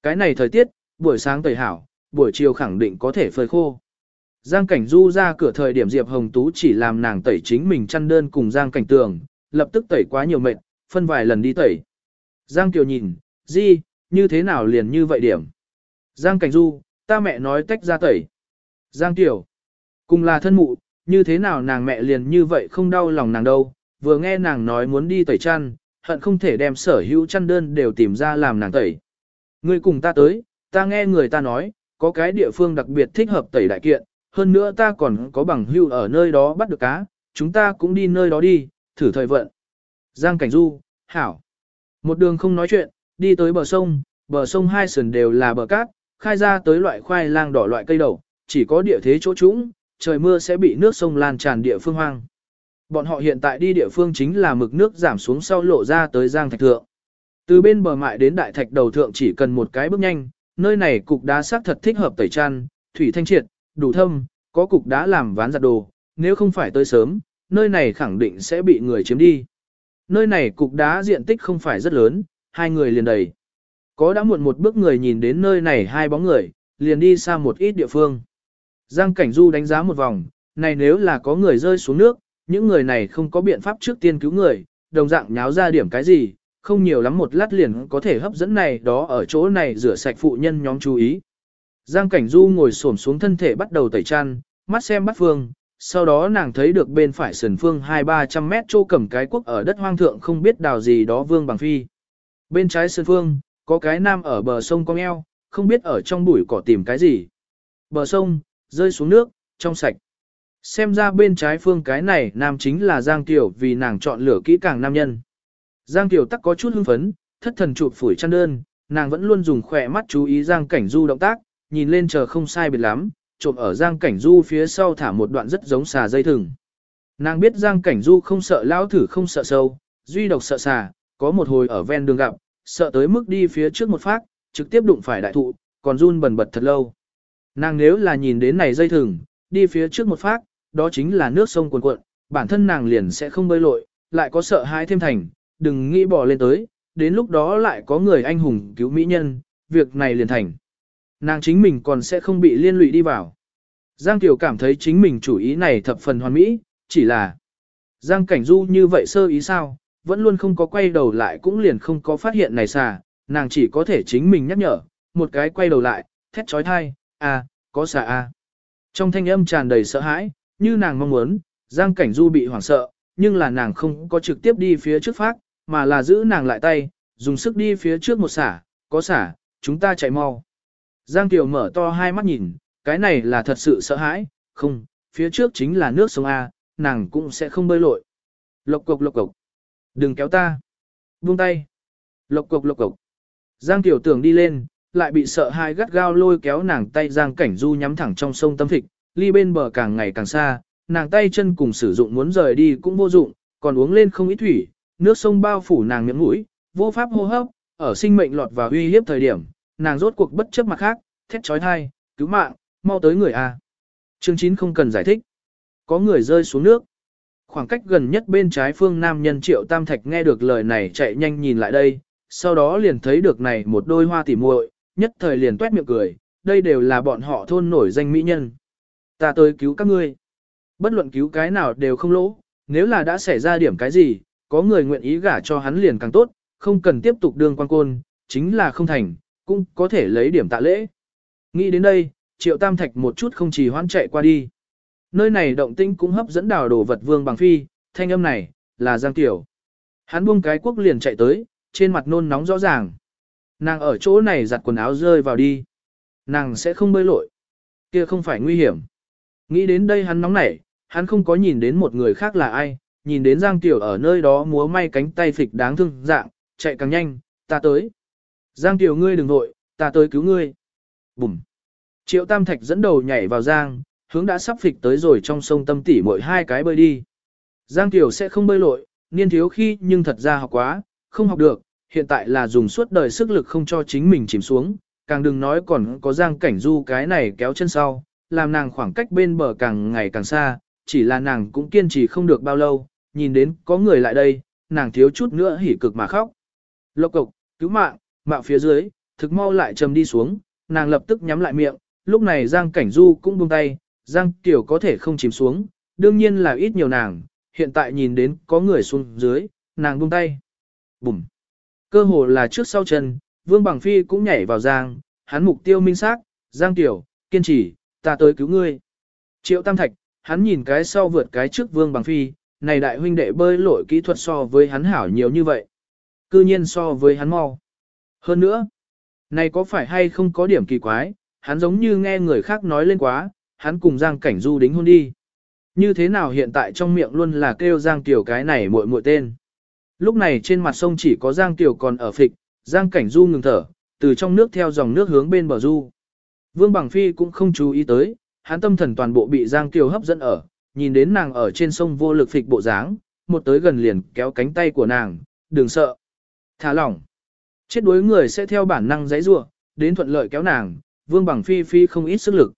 Cái này thời tiết, buổi sáng tẩy hảo, buổi chiều khẳng định có thể phơi khô. Giang Cảnh Du ra cửa thời điểm Diệp Hồng Tú chỉ làm nàng tẩy chính mình chăn đơn cùng Giang Cảnh Tường, lập tức tẩy quá nhiều mệt, phân vài lần đi tẩy. Giang Kiều nhìn, gì, như thế nào liền như vậy điểm. Giang Cảnh Du, ta mẹ nói tách ra tẩy. Giang tiểu, cùng là thân mụ, như thế nào nàng mẹ liền như vậy không đau lòng nàng đâu, vừa nghe nàng nói muốn đi tẩy chăn, hận không thể đem sở hữu chăn đơn đều tìm ra làm nàng tẩy. Ngươi cùng ta tới, ta nghe người ta nói, có cái địa phương đặc biệt thích hợp tẩy đại kiện, hơn nữa ta còn có bằng hưu ở nơi đó bắt được cá, chúng ta cũng đi nơi đó đi, thử thời vận. Giang Cảnh Du, Hảo. Một đường không nói chuyện, đi tới bờ sông, bờ sông hai sườn đều là bờ cát, khai ra tới loại khoai lang đỏ loại cây đầu, chỉ có địa thế chỗ trũng, trời mưa sẽ bị nước sông lan tràn địa phương hoang. Bọn họ hiện tại đi địa phương chính là mực nước giảm xuống sau lộ ra tới Giang Thạch Thượng. Từ bên bờ mại đến đại thạch đầu thượng chỉ cần một cái bước nhanh, nơi này cục đá xác thật thích hợp tẩy chăn, thủy thanh triệt, đủ thâm, có cục đá làm ván giặt đồ, nếu không phải tới sớm, nơi này khẳng định sẽ bị người chiếm đi. Nơi này cục đá diện tích không phải rất lớn, hai người liền đầy. Có đã muộn một bước người nhìn đến nơi này hai bóng người, liền đi xa một ít địa phương. Giang Cảnh Du đánh giá một vòng, này nếu là có người rơi xuống nước, những người này không có biện pháp trước tiên cứu người, đồng dạng nháo ra điểm cái gì, không nhiều lắm một lát liền có thể hấp dẫn này đó ở chỗ này rửa sạch phụ nhân nhóm chú ý. Giang Cảnh Du ngồi xổm xuống thân thể bắt đầu tẩy chăn, mắt xem bắt phương, sau đó nàng thấy được bên phải sườn phương hai ba trăm mét chỗ cầm cái quốc ở đất hoang thượng không biết đào gì đó vương bằng phi. Bên trái sườn phương, có cái nam ở bờ sông cong eo, không biết ở trong bụi cỏ tìm cái gì. Bờ sông, rơi xuống nước, trong sạch. Xem ra bên trái phương cái này nam chính là Giang Tiểu vì nàng chọn lựa kỹ càng nam nhân. Giang Tiểu tắc có chút hưng phấn, thất thần chụp phủi chăn đơn, nàng vẫn luôn dùng khỏe mắt chú ý Giang Cảnh Du động tác, nhìn lên chờ không sai biệt lắm, trộm ở Giang Cảnh Du phía sau thả một đoạn rất giống xà dây thừng. Nàng biết Giang Cảnh Du không sợ lão thử không sợ sâu, duy độc sợ xà, có một hồi ở ven đường gặp, sợ tới mức đi phía trước một phát, trực tiếp đụng phải đại thụ, còn run bần bật thật lâu. Nàng nếu là nhìn đến này dây thừng, đi phía trước một phát, đó chính là nước sông cuồn cuộn, bản thân nàng liền sẽ không bơi lội, lại có sợ hãi thêm thành, đừng nghĩ bỏ lên tới, đến lúc đó lại có người anh hùng cứu mỹ nhân, việc này liền thành. Nàng chính mình còn sẽ không bị liên lụy đi vào. Giang Kiều cảm thấy chính mình chủ ý này thập phần hoàn mỹ, chỉ là Giang Cảnh Du như vậy sơ ý sao, vẫn luôn không có quay đầu lại cũng liền không có phát hiện này xà, nàng chỉ có thể chính mình nhắc nhở, một cái quay đầu lại, thét trói thai, à, có xà à. Trong thanh âm tràn đầy sợ hãi, như nàng mong muốn, Giang Cảnh Du bị hoảng sợ, nhưng là nàng không có trực tiếp đi phía trước phát, mà là giữ nàng lại tay, dùng sức đi phía trước một xả, có xả, chúng ta chạy mau. Giang Kiều mở to hai mắt nhìn, cái này là thật sự sợ hãi, không, phía trước chính là nước sông A, nàng cũng sẽ không bơi lội. Lộc cục lộc cục, đừng kéo ta. Buông tay. Lộc cục lộc cục. Giang Kiều tưởng đi lên, lại bị sợ hai gắt gao lôi kéo nàng tay Giang Cảnh Du nhắm thẳng trong sông tâm thịt, ly bên bờ càng ngày càng xa, nàng tay chân cùng sử dụng muốn rời đi cũng vô dụng, còn uống lên không ít thủy, nước sông bao phủ nàng miệng mũi, vô pháp hô hấp, ở sinh mệnh lọt vào uy hiếp thời điểm, nàng rốt cuộc bất chấp mặt khác, thét trói thai, cứu mạng, mau tới người A. Chương 9 không cần giải thích. Có người rơi xuống nước. Khoảng cách gần nhất bên trái phương nam nhân triệu tam thạch nghe được lời này chạy nhanh nhìn lại đây, sau đó liền thấy được này một đôi hoa tỉ muội, nhất thời liền tuét miệng cười, đây đều là bọn họ thôn nổi danh mỹ nhân. Ta tới cứu các ngươi. Bất luận cứu cái nào đều không lỗ, nếu là đã xảy ra điểm cái gì, có người nguyện ý gả cho hắn liền càng tốt, không cần tiếp tục đương quan côn, chính là không thành, cũng có thể lấy điểm tạ lễ. Nghĩ đến đây, triệu tam thạch một chút không chỉ hoãn chạy qua đi. Nơi này động tinh cũng hấp dẫn đào đồ vật vương bằng phi, thanh âm này, là Giang Tiểu. Hắn buông cái quốc liền chạy tới, trên mặt nôn nóng rõ ràng. Nàng ở chỗ này giặt quần áo rơi vào đi. Nàng sẽ không bơi lội. Kia không phải nguy hiểm. Nghĩ đến đây hắn nóng nảy, hắn không có nhìn đến một người khác là ai, nhìn đến Giang Tiểu ở nơi đó múa may cánh tay phịch đáng thương dạng, chạy càng nhanh, ta tới. Giang Tiểu ngươi đừng vội, ta tới cứu ngươi. Bùm. Triệu Tam Thạch dẫn đầu nhảy vào Giang, hướng đã sắp phịch tới rồi trong sông tâm tỉ mỗi hai cái bơi đi. Giang Tiểu sẽ không bơi lội, niên thiếu khi nhưng thật ra học quá, không học được, hiện tại là dùng suốt đời sức lực không cho chính mình chìm xuống, càng đừng nói còn có Giang Cảnh Du cái này kéo chân sau, làm nàng khoảng cách bên bờ càng ngày càng xa, chỉ là nàng cũng kiên trì không được bao lâu, nhìn đến có người lại đây, nàng thiếu chút nữa hỉ cực mà khóc. Lộc cục, cứu mạng, mạo phía dưới, thực mau lại trầm đi xuống, nàng lập tức nhắm lại miệng, lúc này Giang Cảnh Du cũng buông tay, Giang Tiểu có thể không chìm xuống, đương nhiên là ít nhiều nàng, hiện tại nhìn đến có người xuống dưới, nàng buông tay. Bùm. Cơ hồ là trước sau chân, Vương Bằng Phi cũng nhảy vào Giang, hắn mục tiêu minh xác, Giang Tiểu, kiên trì, ta tới cứu ngươi. Triệu Tam Thạch, hắn nhìn cái sau vượt cái trước Vương Bằng Phi, này đại huynh đệ bơi lội kỹ thuật so với hắn hảo nhiều như vậy. Cư nhiên so với hắn mau. Hơn nữa, này có phải hay không có điểm kỳ quái, hắn giống như nghe người khác nói lên quá, hắn cùng Giang Cảnh Du đính hôn đi. Như thế nào hiện tại trong miệng luôn là kêu Giang Tiểu cái này muội muội tên. Lúc này trên mặt sông chỉ có Giang Tiểu còn ở phịch, Giang Cảnh Du ngừng thở, từ trong nước theo dòng nước hướng bên bờ du. Vương Bằng Phi cũng không chú ý tới, hắn tâm thần toàn bộ bị Giang Kiều hấp dẫn ở, nhìn đến nàng ở trên sông vô lực phịch bộ dáng, một tới gần liền kéo cánh tay của nàng, đừng sợ. Thả lỏng. Chết đuối người sẽ theo bản năng giấy rua, đến thuận lợi kéo nàng, Vương Bằng Phi phi không ít sức lực.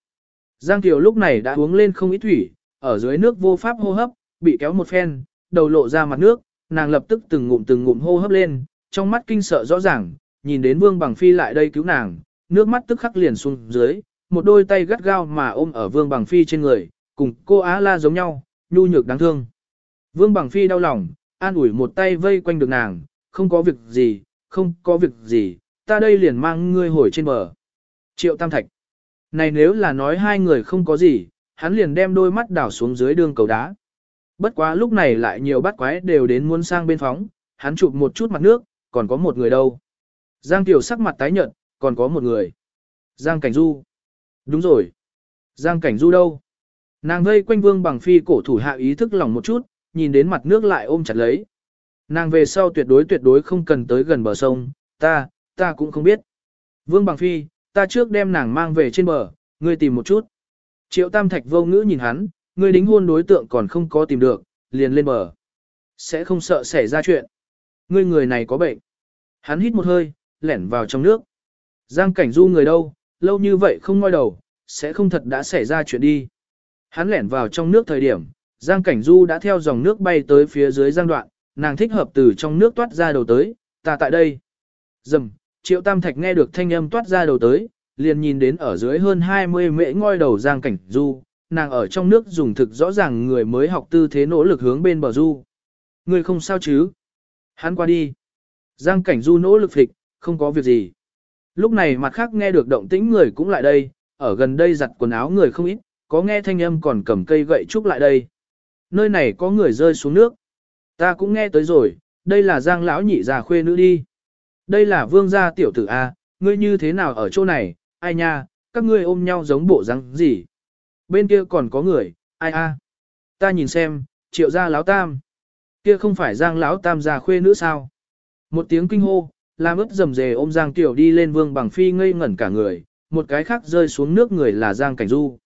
Giang Kiều lúc này đã uống lên không ít thủy, ở dưới nước vô pháp hô hấp, bị kéo một phen, đầu lộ ra mặt nước, nàng lập tức từng ngụm từng ngụm hô hấp lên, trong mắt kinh sợ rõ ràng, nhìn đến Vương Bằng Phi lại đây cứu nàng, nước mắt tức khắc liền xuống dưới, một đôi tay gắt gao mà ôm ở Vương Bằng Phi trên người, cùng cô Á La giống nhau, nhu nhược đáng thương. Vương Bằng Phi đau lòng, an ủi một tay vây quanh được nàng, không có việc gì, không có việc gì, ta đây liền mang ngươi hồi trên bờ. Triệu Tam Thạch. Này nếu là nói hai người không có gì, hắn liền đem đôi mắt đảo xuống dưới đường cầu đá. Bất quá lúc này lại nhiều bắt quái đều đến muốn sang bên phóng, hắn chụp một chút mặt nước, còn có một người đâu. Giang Tiểu sắc mặt tái nhợt, còn có một người. Giang Cảnh Du. Đúng rồi. Giang Cảnh Du đâu? Nàng vây quanh vương bằng phi cổ thủ hạ ý thức lòng một chút, nhìn đến mặt nước lại ôm chặt lấy. Nàng về sau tuyệt đối tuyệt đối không cần tới gần bờ sông, ta, ta cũng không biết. Vương bằng phi, ta trước đem nàng mang về trên bờ, ngươi tìm một chút. Triệu Tam Thạch vô ngữ nhìn hắn, ngươi đính hôn đối tượng còn không có tìm được, liền lên bờ. Sẽ không sợ xảy ra chuyện. Ngươi người này có bệnh. Hắn hít một hơi, lẻn vào trong nước. Giang cảnh du người đâu, lâu như vậy không ngoi đầu, sẽ không thật đã xảy ra chuyện đi. Hắn lẻn vào trong nước thời điểm, Giang cảnh du đã theo dòng nước bay tới phía dưới giang đoạn, nàng thích hợp từ trong nước toát ra đầu tới, ta tại đây. Dầm, triệu tam thạch nghe được thanh âm toát ra đầu tới, liền nhìn đến ở dưới hơn 20 mễ ngoi đầu Giang cảnh du, nàng ở trong nước dùng thực rõ ràng người mới học tư thế nỗ lực hướng bên bờ du. Người không sao chứ? Hắn qua đi. Giang cảnh du nỗ lực phịch, không có việc gì. Lúc này mặt khác nghe được động tĩnh người cũng lại đây, ở gần đây giặt quần áo người không ít, có nghe thanh âm còn cầm cây gậy trúc lại đây. Nơi này có người rơi xuống nước. Ta cũng nghe tới rồi, đây là Giang lão nhị già khuê nữ đi. Đây là vương gia tiểu tử A, ngươi như thế nào ở chỗ này, ai nha, các ngươi ôm nhau giống bộ răng gì. Bên kia còn có người, ai a? Ta nhìn xem, triệu gia lão tam. Kia không phải Giang lão tam già khuê nữ sao? Một tiếng kinh hô, làm ướt rầm rề ôm Giang Tiểu đi lên Vương Bằng Phi ngây ngẩn cả người, một cái khác rơi xuống nước người là Giang Cảnh Du.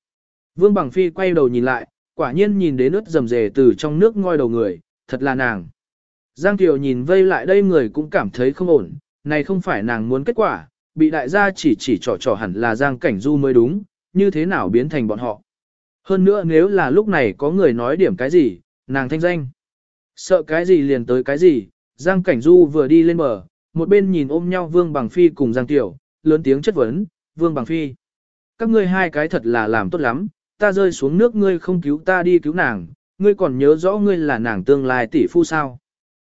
Vương Bằng Phi quay đầu nhìn lại, quả nhiên nhìn đến ướt rầm rề từ trong nước ngoi đầu người, thật là nàng. Giang Tiểu nhìn vây lại đây người cũng cảm thấy không ổn, này không phải nàng muốn kết quả, bị đại gia chỉ chỉ trò trò hẳn là Giang Cảnh Du mới đúng, như thế nào biến thành bọn họ. Hơn nữa nếu là lúc này có người nói điểm cái gì, nàng thanh danh. Sợ cái gì liền tới cái gì, Giang Cảnh Du vừa đi lên bờ, một bên nhìn ôm nhau Vương Bằng Phi cùng Giang Tiểu, lớn tiếng chất vấn, Vương Bằng Phi. Các ngươi hai cái thật là làm tốt lắm, ta rơi xuống nước ngươi không cứu ta đi cứu nàng, ngươi còn nhớ rõ ngươi là nàng tương lai tỷ phu sao.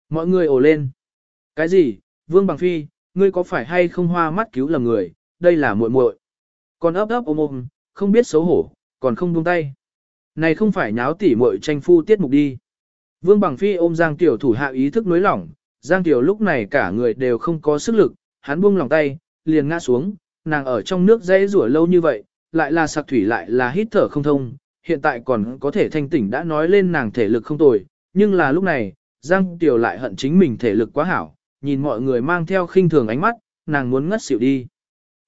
Mọi người ồ lên. Cái gì, Vương Bằng Phi, ngươi có phải hay không hoa mắt cứu lầm người, đây là muội muội. Còn ấp ấp ôm ôm, không biết xấu hổ, còn không buông tay. Này không phải nháo tỉ muội tranh phu tiết mục đi. Vương Bằng Phi ôm Giang Tiểu thủ hạ ý thức nối lỏng, Giang Tiểu lúc này cả người đều không có sức lực, hắn buông lòng tay, liền ngã xuống, nàng ở trong nước dãy rủa lâu như vậy, lại là sặc thủy lại là hít thở không thông, hiện tại còn có thể thanh tỉnh đã nói lên nàng thể lực không tồi, nhưng là lúc này, Giang Tiểu lại hận chính mình thể lực quá hảo, nhìn mọi người mang theo khinh thường ánh mắt, nàng muốn ngất xỉu đi.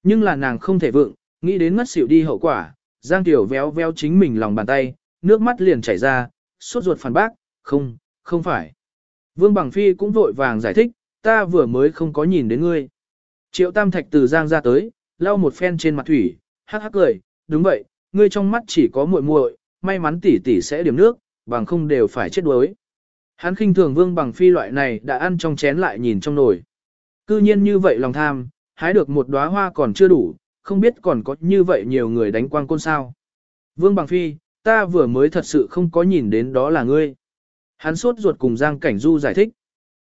Nhưng là nàng không thể vượng, nghĩ đến ngất xỉu đi hậu quả, Giang Tiểu véo véo chính mình lòng bàn tay, nước mắt liền chảy ra, suốt ruột phản bác, không, không phải. Vương Bằng Phi cũng vội vàng giải thích, ta vừa mới không có nhìn đến ngươi. Triệu Tam Thạch từ Giang ra tới, lau một phen trên mặt thủy, hắc hắc cười, đúng vậy, ngươi trong mắt chỉ có muội muội, may mắn tỷ tỷ sẽ điểm nước, bằng không đều phải chết đuối. Hắn khinh thường Vương Bằng Phi loại này đã ăn trong chén lại nhìn trong nồi. Cư nhiên như vậy lòng tham, hái được một đóa hoa còn chưa đủ, không biết còn có như vậy nhiều người đánh quang côn sao. Vương Bằng Phi, ta vừa mới thật sự không có nhìn đến đó là ngươi. Hắn suốt ruột cùng Giang Cảnh Du giải thích.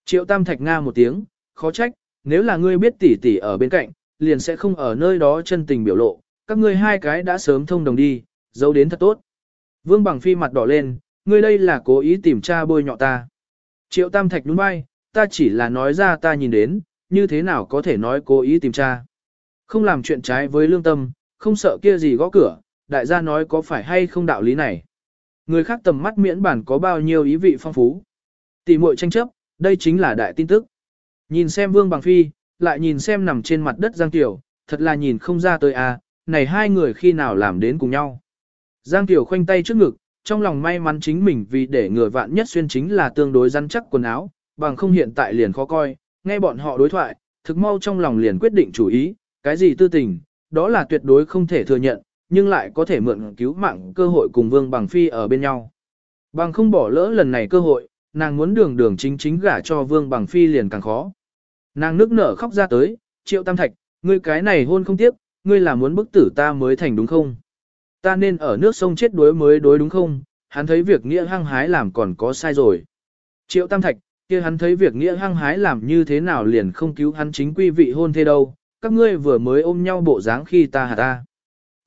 Triệu Tam Thạch Nga một tiếng, khó trách, nếu là ngươi biết tỷ tỷ ở bên cạnh, liền sẽ không ở nơi đó chân tình biểu lộ, các ngươi hai cái đã sớm thông đồng đi, giấu đến thật tốt. Vương Bằng Phi mặt đỏ lên, ngươi đây là cố ý tìm tra bôi nhọ ta. Triệu Tam Thạch đúng bay, ta chỉ là nói ra ta nhìn đến, như thế nào có thể nói cố ý tìm tra. Không làm chuyện trái với lương tâm, không sợ kia gì gõ cửa, đại gia nói có phải hay không đạo lý này. Người khác tầm mắt miễn bản có bao nhiêu ý vị phong phú. Tỷ muội tranh chấp, đây chính là đại tin tức. Nhìn xem Vương Bằng Phi, lại nhìn xem nằm trên mặt đất Giang Tiểu, thật là nhìn không ra tới à, này hai người khi nào làm đến cùng nhau. Giang Tiểu khoanh tay trước ngực, trong lòng may mắn chính mình vì để người vạn nhất xuyên chính là tương đối rắn chắc quần áo, bằng không hiện tại liền khó coi, nghe bọn họ đối thoại, thực mau trong lòng liền quyết định chủ ý, cái gì tư tình, đó là tuyệt đối không thể thừa nhận, nhưng lại có thể mượn cứu mạng cơ hội cùng Vương Bằng Phi ở bên nhau. Bằng không bỏ lỡ lần này cơ hội, nàng muốn đường đường chính chính gả cho Vương Bằng Phi liền càng khó. Nàng nước nở khóc ra tới, triệu tam thạch, ngươi cái này hôn không tiếp, ngươi là muốn bức tử ta mới thành đúng không? Ta nên ở nước sông chết đuối mới đối đúng không? Hắn thấy việc nghĩa hăng hái làm còn có sai rồi. Triệu tam thạch, kia hắn thấy việc nghĩa hăng hái làm như thế nào liền không cứu hắn chính quy vị hôn thế đâu, các ngươi vừa mới ôm nhau bộ dáng khi ta hả ta.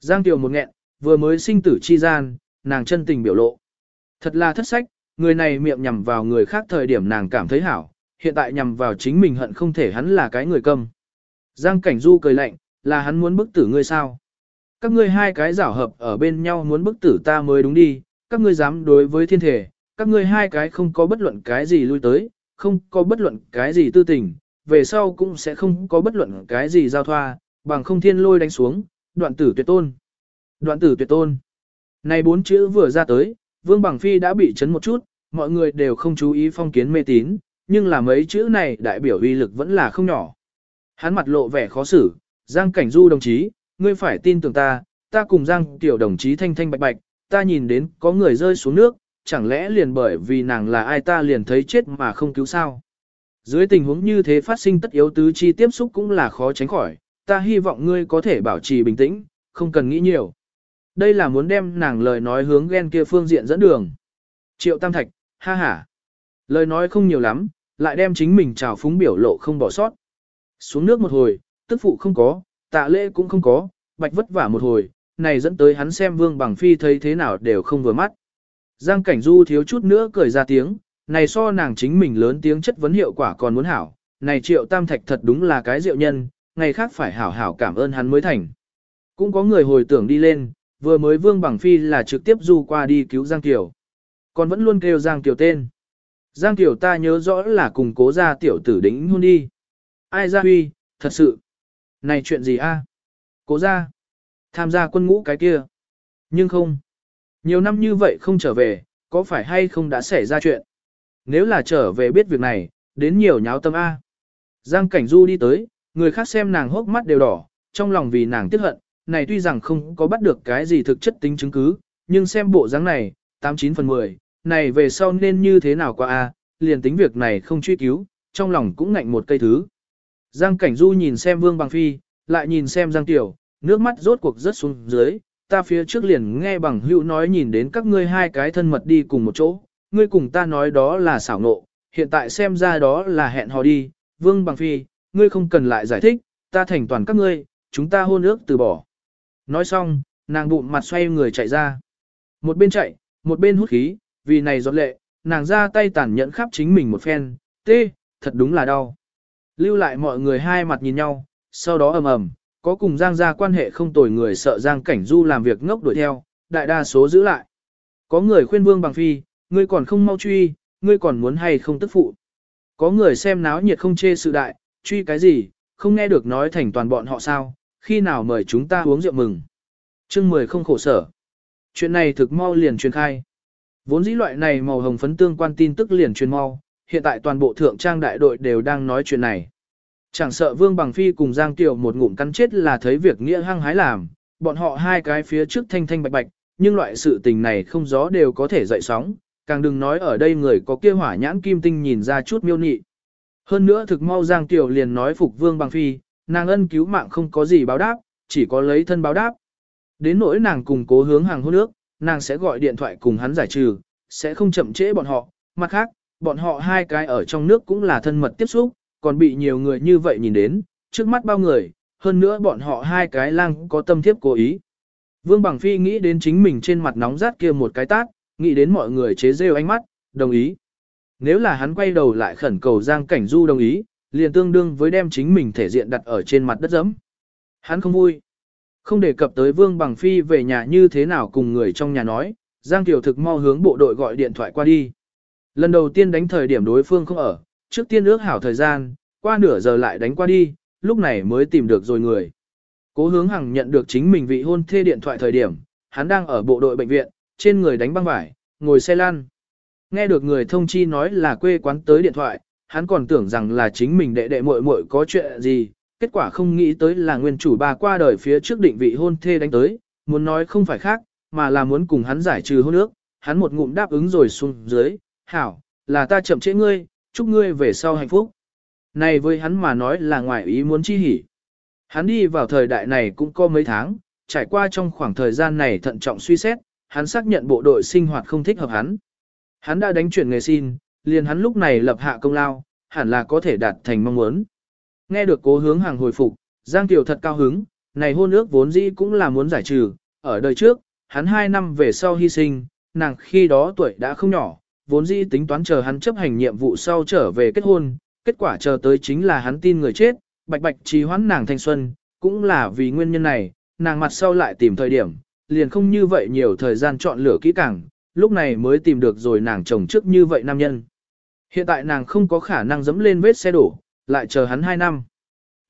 Giang Tiểu một nghẹn, vừa mới sinh tử chi gian, nàng chân tình biểu lộ. Thật là thất sách, người này miệng nhằm vào người khác thời điểm nàng cảm thấy hảo, hiện tại nhằm vào chính mình hận không thể hắn là cái người câm. Giang Cảnh Du cười lạnh, là hắn muốn bức tử ngươi sao? Các ngươi hai cái giảo hợp ở bên nhau muốn bức tử ta mới đúng đi, các ngươi dám đối với thiên thể, các ngươi hai cái không có bất luận cái gì lui tới, không có bất luận cái gì tư tình, về sau cũng sẽ không có bất luận cái gì giao thoa, bằng không thiên lôi đánh xuống, đoạn tử tuyệt tôn. Đoạn tử tuyệt tôn. Này bốn chữ vừa ra tới, Vương Bằng Phi đã bị chấn một chút, mọi người đều không chú ý phong kiến mê tín, nhưng là mấy chữ này đại biểu uy lực vẫn là không nhỏ. Hắn mặt lộ vẻ khó xử, Giang Cảnh Du đồng chí, ngươi phải tin tưởng ta, ta cùng Giang tiểu đồng chí thanh thanh bạch bạch, ta nhìn đến có người rơi xuống nước, chẳng lẽ liền bởi vì nàng là ai ta liền thấy chết mà không cứu sao. Dưới tình huống như thế phát sinh tất yếu tứ chi tiếp xúc cũng là khó tránh khỏi, ta hy vọng ngươi có thể bảo trì bình tĩnh, không cần nghĩ nhiều. Đây là muốn đem nàng lời nói hướng ghen kia phương diện dẫn đường. Triệu Tam Thạch, ha ha. Lời nói không nhiều lắm, lại đem chính mình trào phúng biểu lộ không bỏ sót. Xuống nước một hồi, tức phụ không có, tạ lễ cũng không có, bạch vất vả một hồi, này dẫn tới hắn xem vương bằng phi thấy thế nào đều không vừa mắt. Giang cảnh du thiếu chút nữa cười ra tiếng, này so nàng chính mình lớn tiếng chất vấn hiệu quả còn muốn hảo, này triệu tam thạch thật đúng là cái diệu nhân, ngày khác phải hảo hảo cảm ơn hắn mới thành. Cũng có người hồi tưởng đi lên, vừa mới vương bằng phi là trực tiếp du qua đi cứu Giang Kiều. Còn vẫn luôn kêu Giang Kiều tên. Giang Kiều ta nhớ rõ là cùng cố gia tiểu tử đính hôn đi. Ai ra huy, thật sự. Này chuyện gì a? Cố gia. Tham gia quân ngũ cái kia. Nhưng không. Nhiều năm như vậy không trở về, có phải hay không đã xảy ra chuyện? Nếu là trở về biết việc này, đến nhiều nháo tâm A. Giang Cảnh Du đi tới, người khác xem nàng hốc mắt đều đỏ, trong lòng vì nàng tiếc hận, này tuy rằng không có bắt được cái gì thực chất tính chứng cứ, nhưng xem bộ dáng này, 89 phần 10, này về sau nên như thế nào qua A, liền tính việc này không truy cứu, trong lòng cũng ngạnh một cây thứ. Giang Cảnh Du nhìn xem Vương Bằng Phi, lại nhìn xem Giang Tiểu, nước mắt rốt cuộc rớt xuống dưới, ta phía trước liền nghe bằng hữu nói nhìn đến các ngươi hai cái thân mật đi cùng một chỗ, ngươi cùng ta nói đó là xảo nộ, hiện tại xem ra đó là hẹn hò đi, Vương Bằng Phi, ngươi không cần lại giải thích, ta thành toàn các ngươi, chúng ta hôn ước từ bỏ. Nói xong, nàng bụng mặt xoay người chạy ra. Một bên chạy, một bên hút khí, vì này giọt lệ, nàng ra tay tàn nhẫn khắp chính mình một phen, tê, thật đúng là đau. Lưu lại mọi người hai mặt nhìn nhau, sau đó ầm ầm, có cùng Giang gia quan hệ không tồi người sợ Giang Cảnh Du làm việc ngốc đuổi theo, đại đa số giữ lại. Có người khuyên Vương Bằng Phi, ngươi còn không mau truy, ngươi còn muốn hay không tức phụ. Có người xem náo nhiệt không chê sự đại, truy cái gì, không nghe được nói thành toàn bọn họ sao, khi nào mời chúng ta uống rượu mừng. chương mười không khổ sở. Chuyện này thực mau liền truyền khai. Vốn dĩ loại này màu hồng phấn tương quan tin tức liền truyền mau, hiện tại toàn bộ thượng trang đại đội đều đang nói chuyện này. Chẳng sợ Vương Bằng Phi cùng Giang Tiểu một ngụm cắn chết là thấy việc nghĩa hăng hái làm, bọn họ hai cái phía trước thanh thanh bạch bạch, nhưng loại sự tình này không gió đều có thể dậy sóng, càng đừng nói ở đây người có kia hỏa nhãn kim tinh nhìn ra chút miêu nị. Hơn nữa thực mau Giang Tiểu liền nói phục Vương Bằng Phi, nàng ân cứu mạng không có gì báo đáp, chỉ có lấy thân báo đáp. Đến nỗi nàng cùng cố hướng hàng hôn nước, nàng sẽ gọi điện thoại cùng hắn giải trừ, sẽ không chậm trễ bọn họ. Mặt khác, bọn họ hai cái ở trong nước cũng là thân mật tiếp xúc, còn bị nhiều người như vậy nhìn đến, trước mắt bao người, hơn nữa bọn họ hai cái lang có tâm thiếp cố ý. Vương Bằng Phi nghĩ đến chính mình trên mặt nóng rát kia một cái tát, nghĩ đến mọi người chế rêu ánh mắt, đồng ý. Nếu là hắn quay đầu lại khẩn cầu Giang Cảnh Du đồng ý, liền tương đương với đem chính mình thể diện đặt ở trên mặt đất dẫm. Hắn không vui. Không đề cập tới Vương Bằng Phi về nhà như thế nào cùng người trong nhà nói, Giang Tiểu Thực mau hướng bộ đội gọi điện thoại qua đi. Lần đầu tiên đánh thời điểm đối phương không ở, trước tiên ước hảo thời gian, qua nửa giờ lại đánh qua đi, lúc này mới tìm được rồi người. Cố hướng hằng nhận được chính mình vị hôn thê điện thoại thời điểm, hắn đang ở bộ đội bệnh viện, trên người đánh băng vải, ngồi xe lan. Nghe được người thông chi nói là quê quán tới điện thoại, hắn còn tưởng rằng là chính mình đệ đệ muội muội có chuyện gì, kết quả không nghĩ tới là nguyên chủ bà qua đời phía trước định vị hôn thê đánh tới, muốn nói không phải khác, mà là muốn cùng hắn giải trừ hôn ước, hắn một ngụm đáp ứng rồi xuống dưới, hảo, là ta chậm trễ ngươi, chúc ngươi về sau hạnh phúc. Này với hắn mà nói là ngoài ý muốn chi hỉ. Hắn đi vào thời đại này cũng có mấy tháng, trải qua trong khoảng thời gian này thận trọng suy xét, hắn xác nhận bộ đội sinh hoạt không thích hợp hắn. Hắn đã đánh chuyển nghề xin, liền hắn lúc này lập hạ công lao, hẳn là có thể đạt thành mong muốn. Nghe được cố hướng hàng hồi phục, Giang Kiều thật cao hứng, này hôn ước vốn dĩ cũng là muốn giải trừ, ở đời trước, hắn 2 năm về sau hy sinh, nàng khi đó tuổi đã không nhỏ, vốn dĩ tính toán chờ hắn chấp hành nhiệm vụ sau trở về kết hôn, kết quả chờ tới chính là hắn tin người chết, bạch bạch trì hoãn nàng thanh xuân, cũng là vì nguyên nhân này, nàng mặt sau lại tìm thời điểm, liền không như vậy nhiều thời gian chọn lựa kỹ càng, lúc này mới tìm được rồi nàng chồng trước như vậy nam nhân. Hiện tại nàng không có khả năng dẫm lên vết xe đổ, lại chờ hắn 2 năm.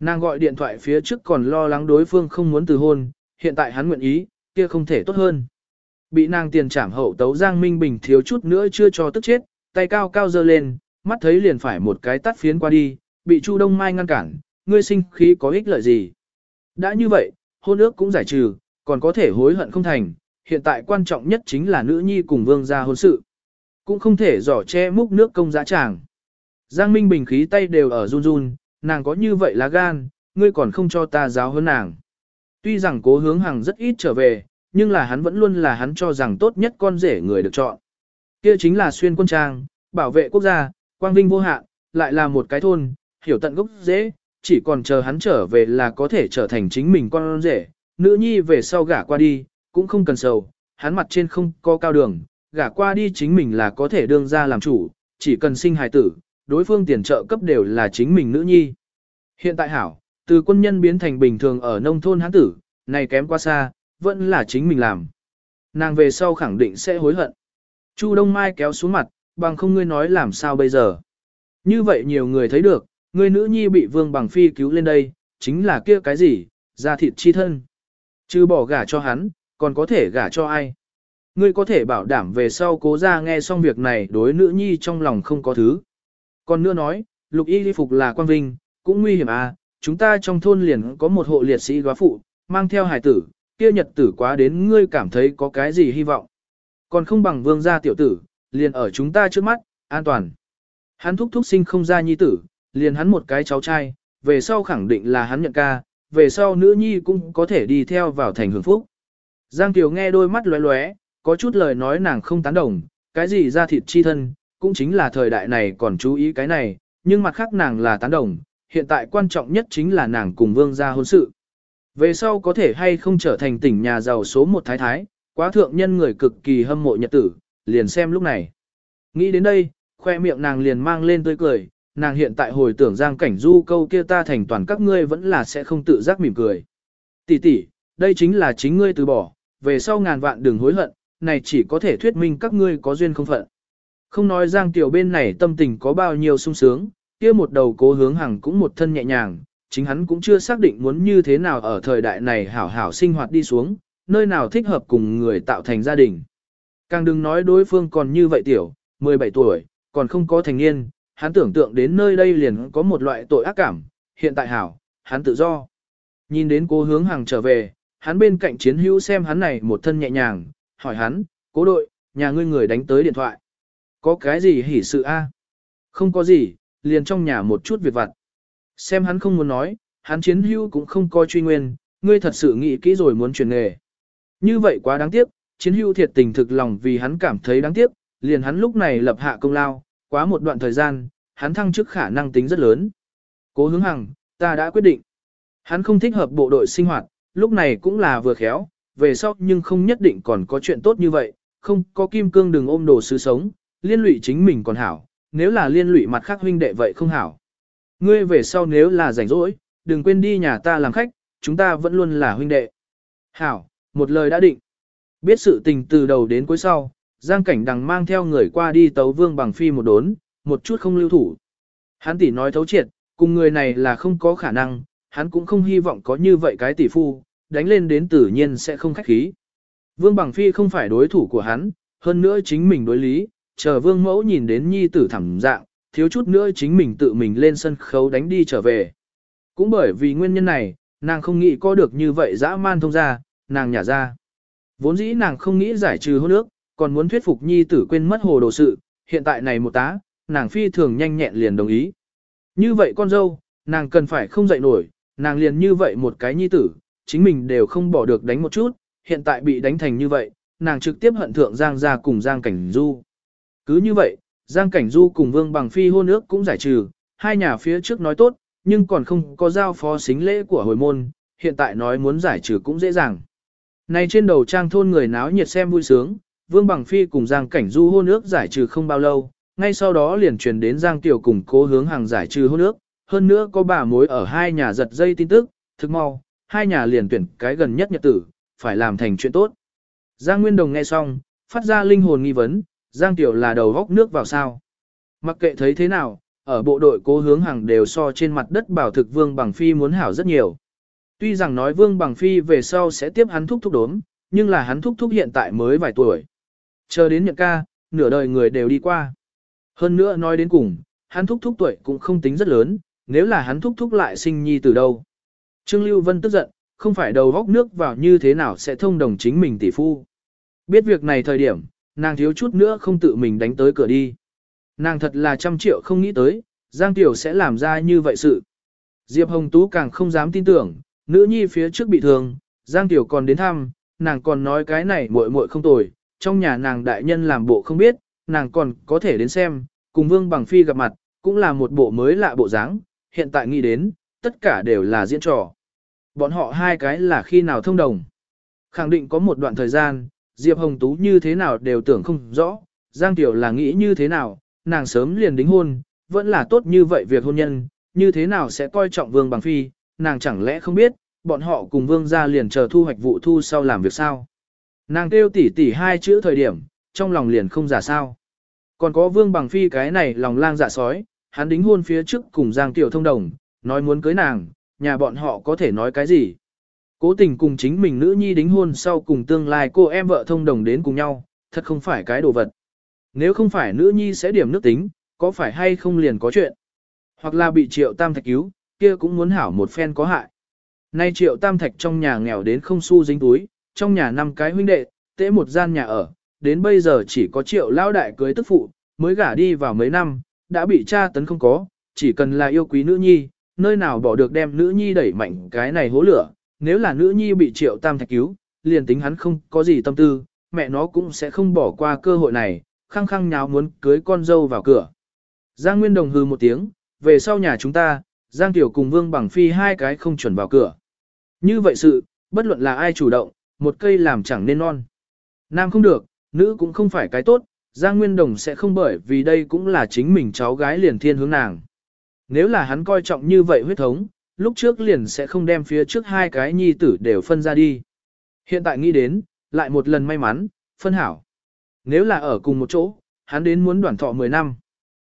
Nàng gọi điện thoại phía trước còn lo lắng đối phương không muốn từ hôn, hiện tại hắn nguyện ý, kia không thể tốt hơn. Bị nàng tiền trảm hậu tấu Giang Minh Bình thiếu chút nữa chưa cho tức chết, tay cao cao dơ lên, mắt thấy liền phải một cái tắt phiến qua đi, bị Chu Đông Mai ngăn cản, ngươi sinh khí có ích lợi gì. Đã như vậy, hôn ước cũng giải trừ, còn có thể hối hận không thành, hiện tại quan trọng nhất chính là nữ nhi cùng vương gia hôn sự. Cũng không thể giỏ che múc nước công giá tràng. Giang Minh Bình khí tay đều ở run run, nàng có như vậy lá gan, ngươi còn không cho ta giáo hơn nàng. Tuy rằng cố hướng hàng rất ít trở về, nhưng là hắn vẫn luôn là hắn cho rằng tốt nhất con rể người được chọn. Kia chính là xuyên quân trang, bảo vệ quốc gia, quang vinh vô hạn, lại là một cái thôn, hiểu tận gốc dễ, chỉ còn chờ hắn trở về là có thể trở thành chính mình con rể, nữ nhi về sau gả qua đi, cũng không cần sầu, hắn mặt trên không có cao đường, gả qua đi chính mình là có thể đương ra làm chủ, chỉ cần sinh hài tử, đối phương tiền trợ cấp đều là chính mình nữ nhi. Hiện tại hảo, từ quân nhân biến thành bình thường ở nông thôn hắn tử, này kém quá xa, vẫn là chính mình làm. Nàng về sau khẳng định sẽ hối hận. Chu Đông Mai kéo xuống mặt, bằng không ngươi nói làm sao bây giờ. Như vậy nhiều người thấy được, ngươi nữ nhi bị vương bằng phi cứu lên đây, chính là kia cái gì, ra thịt chi thân. Chứ bỏ gả cho hắn, còn có thể gả cho ai. Ngươi có thể bảo đảm về sau cố ra nghe xong việc này đối nữ nhi trong lòng không có thứ. Còn nữa nói, lục y phục là quan vinh, cũng nguy hiểm à, chúng ta trong thôn liền có một hộ liệt sĩ góa phụ, mang theo hải tử, kia nhật tử quá đến ngươi cảm thấy có cái gì hy vọng. Còn không bằng vương gia tiểu tử, liền ở chúng ta trước mắt, an toàn. Hắn thúc thúc sinh không ra nhi tử, liền hắn một cái cháu trai, về sau khẳng định là hắn nhận ca, về sau nữ nhi cũng có thể đi theo vào thành hưởng phúc. Giang Kiều nghe đôi mắt lóe lóe, có chút lời nói nàng không tán đồng, cái gì ra thịt chi thân, cũng chính là thời đại này còn chú ý cái này, nhưng mặt khác nàng là tán đồng, hiện tại quan trọng nhất chính là nàng cùng vương gia hôn sự. Về sau có thể hay không trở thành tỉnh nhà giàu số một thái thái, quá thượng nhân người cực kỳ hâm mộ nhật tử, liền xem lúc này. Nghĩ đến đây, khoe miệng nàng liền mang lên tươi cười, nàng hiện tại hồi tưởng giang cảnh du câu kia ta thành toàn các ngươi vẫn là sẽ không tự giác mỉm cười. Tỷ tỷ, đây chính là chính ngươi từ bỏ, về sau ngàn vạn đừng hối hận, này chỉ có thể thuyết minh các ngươi có duyên không phận. Không nói giang tiểu bên này tâm tình có bao nhiêu sung sướng, kia một đầu cố hướng hằng cũng một thân nhẹ nhàng, chính hắn cũng chưa xác định muốn như thế nào ở thời đại này hảo hảo sinh hoạt đi xuống, nơi nào thích hợp cùng người tạo thành gia đình. Càng đừng nói đối phương còn như vậy tiểu, 17 tuổi, còn không có thành niên, hắn tưởng tượng đến nơi đây liền có một loại tội ác cảm, hiện tại hảo, hắn tự do. Nhìn đến cố hướng hàng trở về, hắn bên cạnh chiến hữu xem hắn này một thân nhẹ nhàng, hỏi hắn, cố đội, nhà ngươi người đánh tới điện thoại. Có cái gì hỉ sự a? Không có gì, liền trong nhà một chút việc vặt. Xem hắn không muốn nói, hắn chiến hữu cũng không coi truy nguyên, ngươi thật sự nghĩ kỹ rồi muốn chuyển nghề. Như vậy quá đáng tiếc, chiến hữu thiệt tình thực lòng vì hắn cảm thấy đáng tiếc, liền hắn lúc này lập hạ công lao, quá một đoạn thời gian, hắn thăng chức khả năng tính rất lớn. Cố hướng hằng, ta đã quyết định. Hắn không thích hợp bộ đội sinh hoạt, lúc này cũng là vừa khéo, về sau nhưng không nhất định còn có chuyện tốt như vậy, không có kim cương đừng ôm đồ sứ sống, liên lụy chính mình còn hảo, nếu là liên lụy mặt khác huynh đệ vậy không hảo. Ngươi về sau nếu là rảnh rỗi, đừng quên đi nhà ta làm khách, chúng ta vẫn luôn là huynh đệ. Hảo, một lời đã định. Biết sự tình từ đầu đến cuối sau, Giang Cảnh Đằng mang theo người qua đi tấu vương bằng phi một đốn, một chút không lưu thủ. Hắn tỷ nói thấu triệt, cùng người này là không có khả năng, hắn cũng không hy vọng có như vậy cái tỷ phu, đánh lên đến tự nhiên sẽ không khách khí. Vương Bằng Phi không phải đối thủ của hắn, hơn nữa chính mình đối lý, chờ Vương Mẫu nhìn đến nhi tử thẳng dạng, thiếu chút nữa chính mình tự mình lên sân khấu đánh đi trở về. Cũng bởi vì nguyên nhân này, nàng không nghĩ có được như vậy dã man thông ra, nàng nhả ra. Vốn dĩ nàng không nghĩ giải trừ hôn ước, còn muốn thuyết phục nhi tử quên mất hồ đồ sự, hiện tại này một tá, nàng phi thường nhanh nhẹn liền đồng ý. Như vậy con dâu, nàng cần phải không dậy nổi, nàng liền như vậy một cái nhi tử, chính mình đều không bỏ được đánh một chút, hiện tại bị đánh thành như vậy, nàng trực tiếp hận thượng Giang ra cùng Giang Cảnh Du. Cứ như vậy, Giang Cảnh Du cùng Vương Bằng Phi hôn ước cũng giải trừ, hai nhà phía trước nói tốt, nhưng còn không có giao phó xính lễ của hồi môn, hiện tại nói muốn giải trừ cũng dễ dàng. Này trên đầu trang thôn người náo nhiệt xem vui sướng, Vương Bằng Phi cùng Giang Cảnh Du hôn ước giải trừ không bao lâu, ngay sau đó liền truyền đến Giang Tiểu cùng cố hướng hàng giải trừ hôn ước, hơn nữa có bà mối ở hai nhà giật dây tin tức, thực mau, hai nhà liền tuyển cái gần nhất nhật tử, phải làm thành chuyện tốt. Giang Nguyên Đồng nghe xong, phát ra linh hồn nghi vấn, Giang Tiểu là đầu góc nước vào sao. Mặc kệ thấy thế nào, ở bộ đội cố hướng hàng đều so trên mặt đất bảo thực Vương Bằng Phi muốn hảo rất nhiều. Tuy rằng nói Vương Bằng Phi về sau sẽ tiếp hắn thúc thúc đốm, nhưng là hắn thúc thúc hiện tại mới vài tuổi. Chờ đến nhận ca, nửa đời người đều đi qua. Hơn nữa nói đến cùng, hắn thúc thúc tuổi cũng không tính rất lớn, nếu là hắn thúc thúc lại sinh nhi từ đâu. Trương Lưu Vân tức giận, không phải đầu góc nước vào như thế nào sẽ thông đồng chính mình tỷ phu. Biết việc này thời điểm, nàng thiếu chút nữa không tự mình đánh tới cửa đi. Nàng thật là trăm triệu không nghĩ tới, Giang Tiểu sẽ làm ra như vậy sự. Diệp Hồng Tú càng không dám tin tưởng, nữ nhi phía trước bị thương, Giang Tiểu còn đến thăm, nàng còn nói cái này muội muội không tồi, trong nhà nàng đại nhân làm bộ không biết, nàng còn có thể đến xem, cùng Vương Bằng Phi gặp mặt, cũng là một bộ mới lạ bộ dáng, hiện tại nghĩ đến, tất cả đều là diễn trò. Bọn họ hai cái là khi nào thông đồng. Khẳng định có một đoạn thời gian, Diệp Hồng Tú như thế nào đều tưởng không rõ, Giang Tiểu là nghĩ như thế nào, nàng sớm liền đính hôn, vẫn là tốt như vậy việc hôn nhân, như thế nào sẽ coi trọng Vương Bằng Phi, nàng chẳng lẽ không biết, bọn họ cùng Vương ra liền chờ thu hoạch vụ thu sau làm việc sao. Nàng kêu tỉ tỉ hai chữ thời điểm, trong lòng liền không giả sao. Còn có Vương Bằng Phi cái này lòng lang dạ sói, hắn đính hôn phía trước cùng Giang Tiểu thông đồng, nói muốn cưới nàng, nhà bọn họ có thể nói cái gì. Cố tình cùng chính mình nữ nhi đính hôn sau cùng tương lai cô em vợ thông đồng đến cùng nhau, thật không phải cái đồ vật. Nếu không phải nữ nhi sẽ điểm nước tính, có phải hay không liền có chuyện. Hoặc là bị triệu tam thạch cứu, kia cũng muốn hảo một phen có hại. Nay triệu tam thạch trong nhà nghèo đến không xu dính túi, trong nhà năm cái huynh đệ, tễ một gian nhà ở, đến bây giờ chỉ có triệu lao đại cưới tức phụ, mới gả đi vào mấy năm, đã bị cha tấn không có, chỉ cần là yêu quý nữ nhi, nơi nào bỏ được đem nữ nhi đẩy mạnh cái này hố lửa, nếu là nữ nhi bị triệu tam thạch cứu, liền tính hắn không có gì tâm tư, mẹ nó cũng sẽ không bỏ qua cơ hội này, khăng khăng nháo muốn cưới con dâu vào cửa. Giang Nguyên Đồng hư một tiếng, về sau nhà chúng ta, Giang Tiểu cùng Vương Bằng Phi hai cái không chuẩn vào cửa. Như vậy sự, bất luận là ai chủ động, một cây làm chẳng nên non. Nam không được, nữ cũng không phải cái tốt, Giang Nguyên Đồng sẽ không bởi vì đây cũng là chính mình cháu gái liền thiên hướng nàng. Nếu là hắn coi trọng như vậy huyết thống, lúc trước liền sẽ không đem phía trước hai cái nhi tử đều phân ra đi. Hiện tại nghĩ đến, lại một lần may mắn, phân hảo. Nếu là ở cùng một chỗ, hắn đến muốn đoàn thọ 10 năm.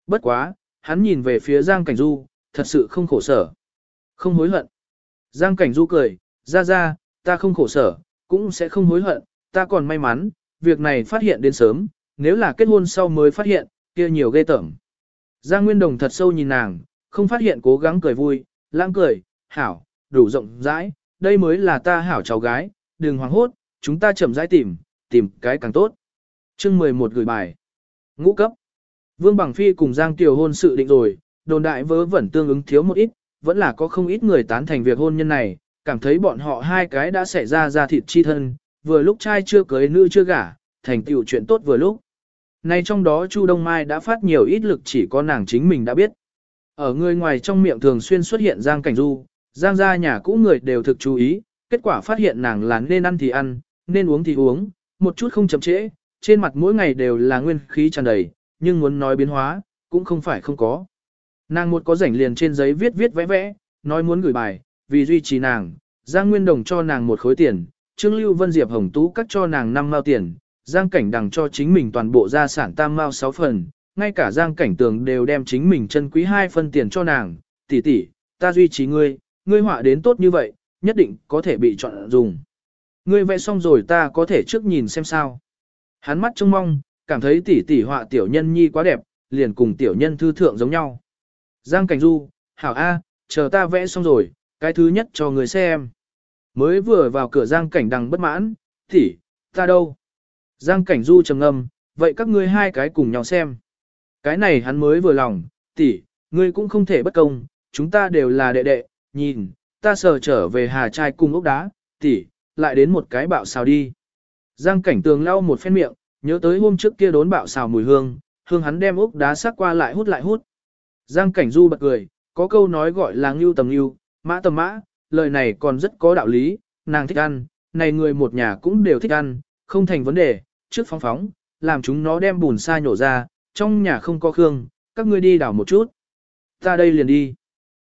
Bất quá, hắn nhìn về phía Giang Cảnh Du, thật sự không khổ sở. Không hối hận. Giang Cảnh Du cười, ra ra, ta không khổ sở, cũng sẽ không hối hận, ta còn may mắn, việc này phát hiện đến sớm, nếu là kết hôn sau mới phát hiện, kia nhiều ghê tởm. Giang Nguyên Đồng thật sâu nhìn nàng, không phát hiện cố gắng cười vui, lãng cười, hảo, đủ rộng rãi, đây mới là ta hảo cháu gái, đừng hoảng hốt, chúng ta chậm rãi tìm, tìm cái càng tốt. Chương 11 gửi bài. Ngũ cấp. Vương Bằng Phi cùng Giang Tiểu hôn sự định rồi, đồn đại vớ vẩn tương ứng thiếu một ít, vẫn là có không ít người tán thành việc hôn nhân này, cảm thấy bọn họ hai cái đã xảy ra ra thịt chi thân, vừa lúc trai chưa cưới nữ chưa gả, thành tựu chuyện tốt vừa lúc. Nay trong đó Chu Đông Mai đã phát nhiều ít lực chỉ có nàng chính mình đã biết. Ở người ngoài trong miệng thường xuyên xuất hiện Giang Cảnh Du, Giang gia nhà cũ người đều thực chú ý, kết quả phát hiện nàng là nên ăn thì ăn, nên uống thì uống, một chút không chậm trễ, trên mặt mỗi ngày đều là nguyên khí tràn đầy, nhưng muốn nói biến hóa, cũng không phải không có. Nàng một có rảnh liền trên giấy viết viết vẽ vẽ, nói muốn gửi bài, vì duy trì nàng, Giang Nguyên Đồng cho nàng một khối tiền, Trương Lưu Vân Diệp Hồng Tú cắt cho nàng 5 mao tiền, Giang Cảnh Đằng cho chính mình toàn bộ gia sản tam mao 6 phần, ngay cả Giang Cảnh Tường đều đem chính mình chân quý hai phân tiền cho nàng, tỷ tỷ, ta duy trì ngươi, ngươi họa đến tốt như vậy, nhất định có thể bị chọn dùng. Ngươi vẽ xong rồi ta có thể trước nhìn xem sao. Hắn mắt trông mong, cảm thấy tỷ tỷ họa tiểu nhân nhi quá đẹp, liền cùng tiểu nhân thư thượng giống nhau. Giang Cảnh Du, hảo A, chờ ta vẽ xong rồi, cái thứ nhất cho người xem. Mới vừa vào cửa Giang Cảnh đằng bất mãn, tỷ, ta đâu? Giang Cảnh Du trầm ngâm, vậy các ngươi hai cái cùng nhau xem. Cái này hắn mới vừa lòng, tỷ, ngươi cũng không thể bất công, chúng ta đều là đệ đệ, nhìn, ta sờ trở về hà trai cùng ốc đá, tỷ, lại đến một cái bạo xào đi. Giang cảnh tường lau một phen miệng, nhớ tới hôm trước kia đốn bạo xào mùi hương, hương hắn đem ốc đá sắc qua lại hút lại hút. Giang cảnh du bật cười, có câu nói gọi là ngưu tầm ngưu, mã tầm mã, lời này còn rất có đạo lý, nàng thích ăn, này người một nhà cũng đều thích ăn, không thành vấn đề, trước phóng phóng, làm chúng nó đem bùn sa nhổ ra, trong nhà không có khương, các ngươi đi đảo một chút. Ta đây liền đi.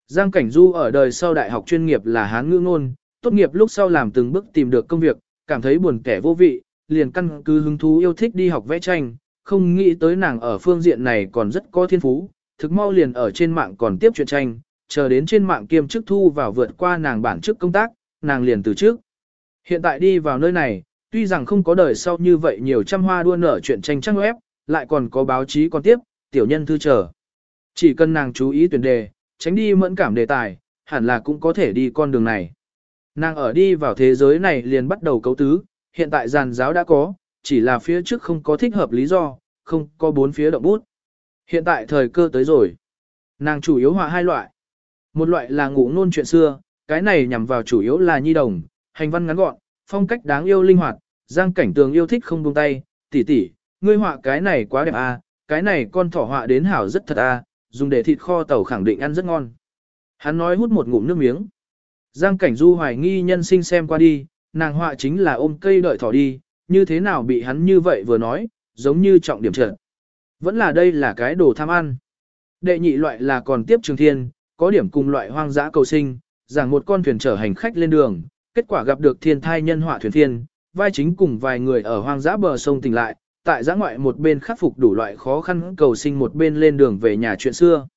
Giang Cảnh Du ở đời sau đại học chuyên nghiệp là Hán ngữ ngôn, tốt nghiệp lúc sau làm từng bước tìm được công việc, cảm thấy buồn kẻ vô vị, liền căn cứ hứng thú yêu thích đi học vẽ tranh, không nghĩ tới nàng ở phương diện này còn rất có thiên phú, thực mau liền ở trên mạng còn tiếp chuyện tranh, chờ đến trên mạng kiêm chức thu vào vượt qua nàng bản chức công tác, nàng liền từ trước. Hiện tại đi vào nơi này, tuy rằng không có đời sau như vậy nhiều trăm hoa đua nở chuyện tranh trang web, lại còn có báo chí còn tiếp, tiểu nhân thư chờ. Chỉ cần nàng chú ý tuyển đề, tránh đi mẫn cảm đề tài, hẳn là cũng có thể đi con đường này. Nàng ở đi vào thế giới này liền bắt đầu cấu tứ, hiện tại giàn giáo đã có, chỉ là phía trước không có thích hợp lý do, không có bốn phía động bút. Hiện tại thời cơ tới rồi. Nàng chủ yếu họa hai loại. Một loại là ngủ nôn chuyện xưa, cái này nhằm vào chủ yếu là nhi đồng, hành văn ngắn gọn, phong cách đáng yêu linh hoạt, giang cảnh tường yêu thích không buông tay, tỷ tỷ, ngươi họa cái này quá đẹp à, cái này con thỏ họa đến hảo rất thật à, dùng để thịt kho tàu khẳng định ăn rất ngon. Hắn nói hút một ngụm nước miếng. Giang cảnh du hoài nghi nhân sinh xem qua đi, nàng họa chính là ôm cây đợi thỏ đi, như thế nào bị hắn như vậy vừa nói, giống như trọng điểm trợ, Vẫn là đây là cái đồ tham ăn. Đệ nhị loại là còn tiếp trường thiên, có điểm cùng loại hoang dã cầu sinh, rằng một con thuyền chở hành khách lên đường, kết quả gặp được thiên thai nhân họa thuyền thiên, vai chính cùng vài người ở hoang dã bờ sông tỉnh lại, tại giã ngoại một bên khắc phục đủ loại khó khăn cầu sinh một bên lên đường về nhà chuyện xưa.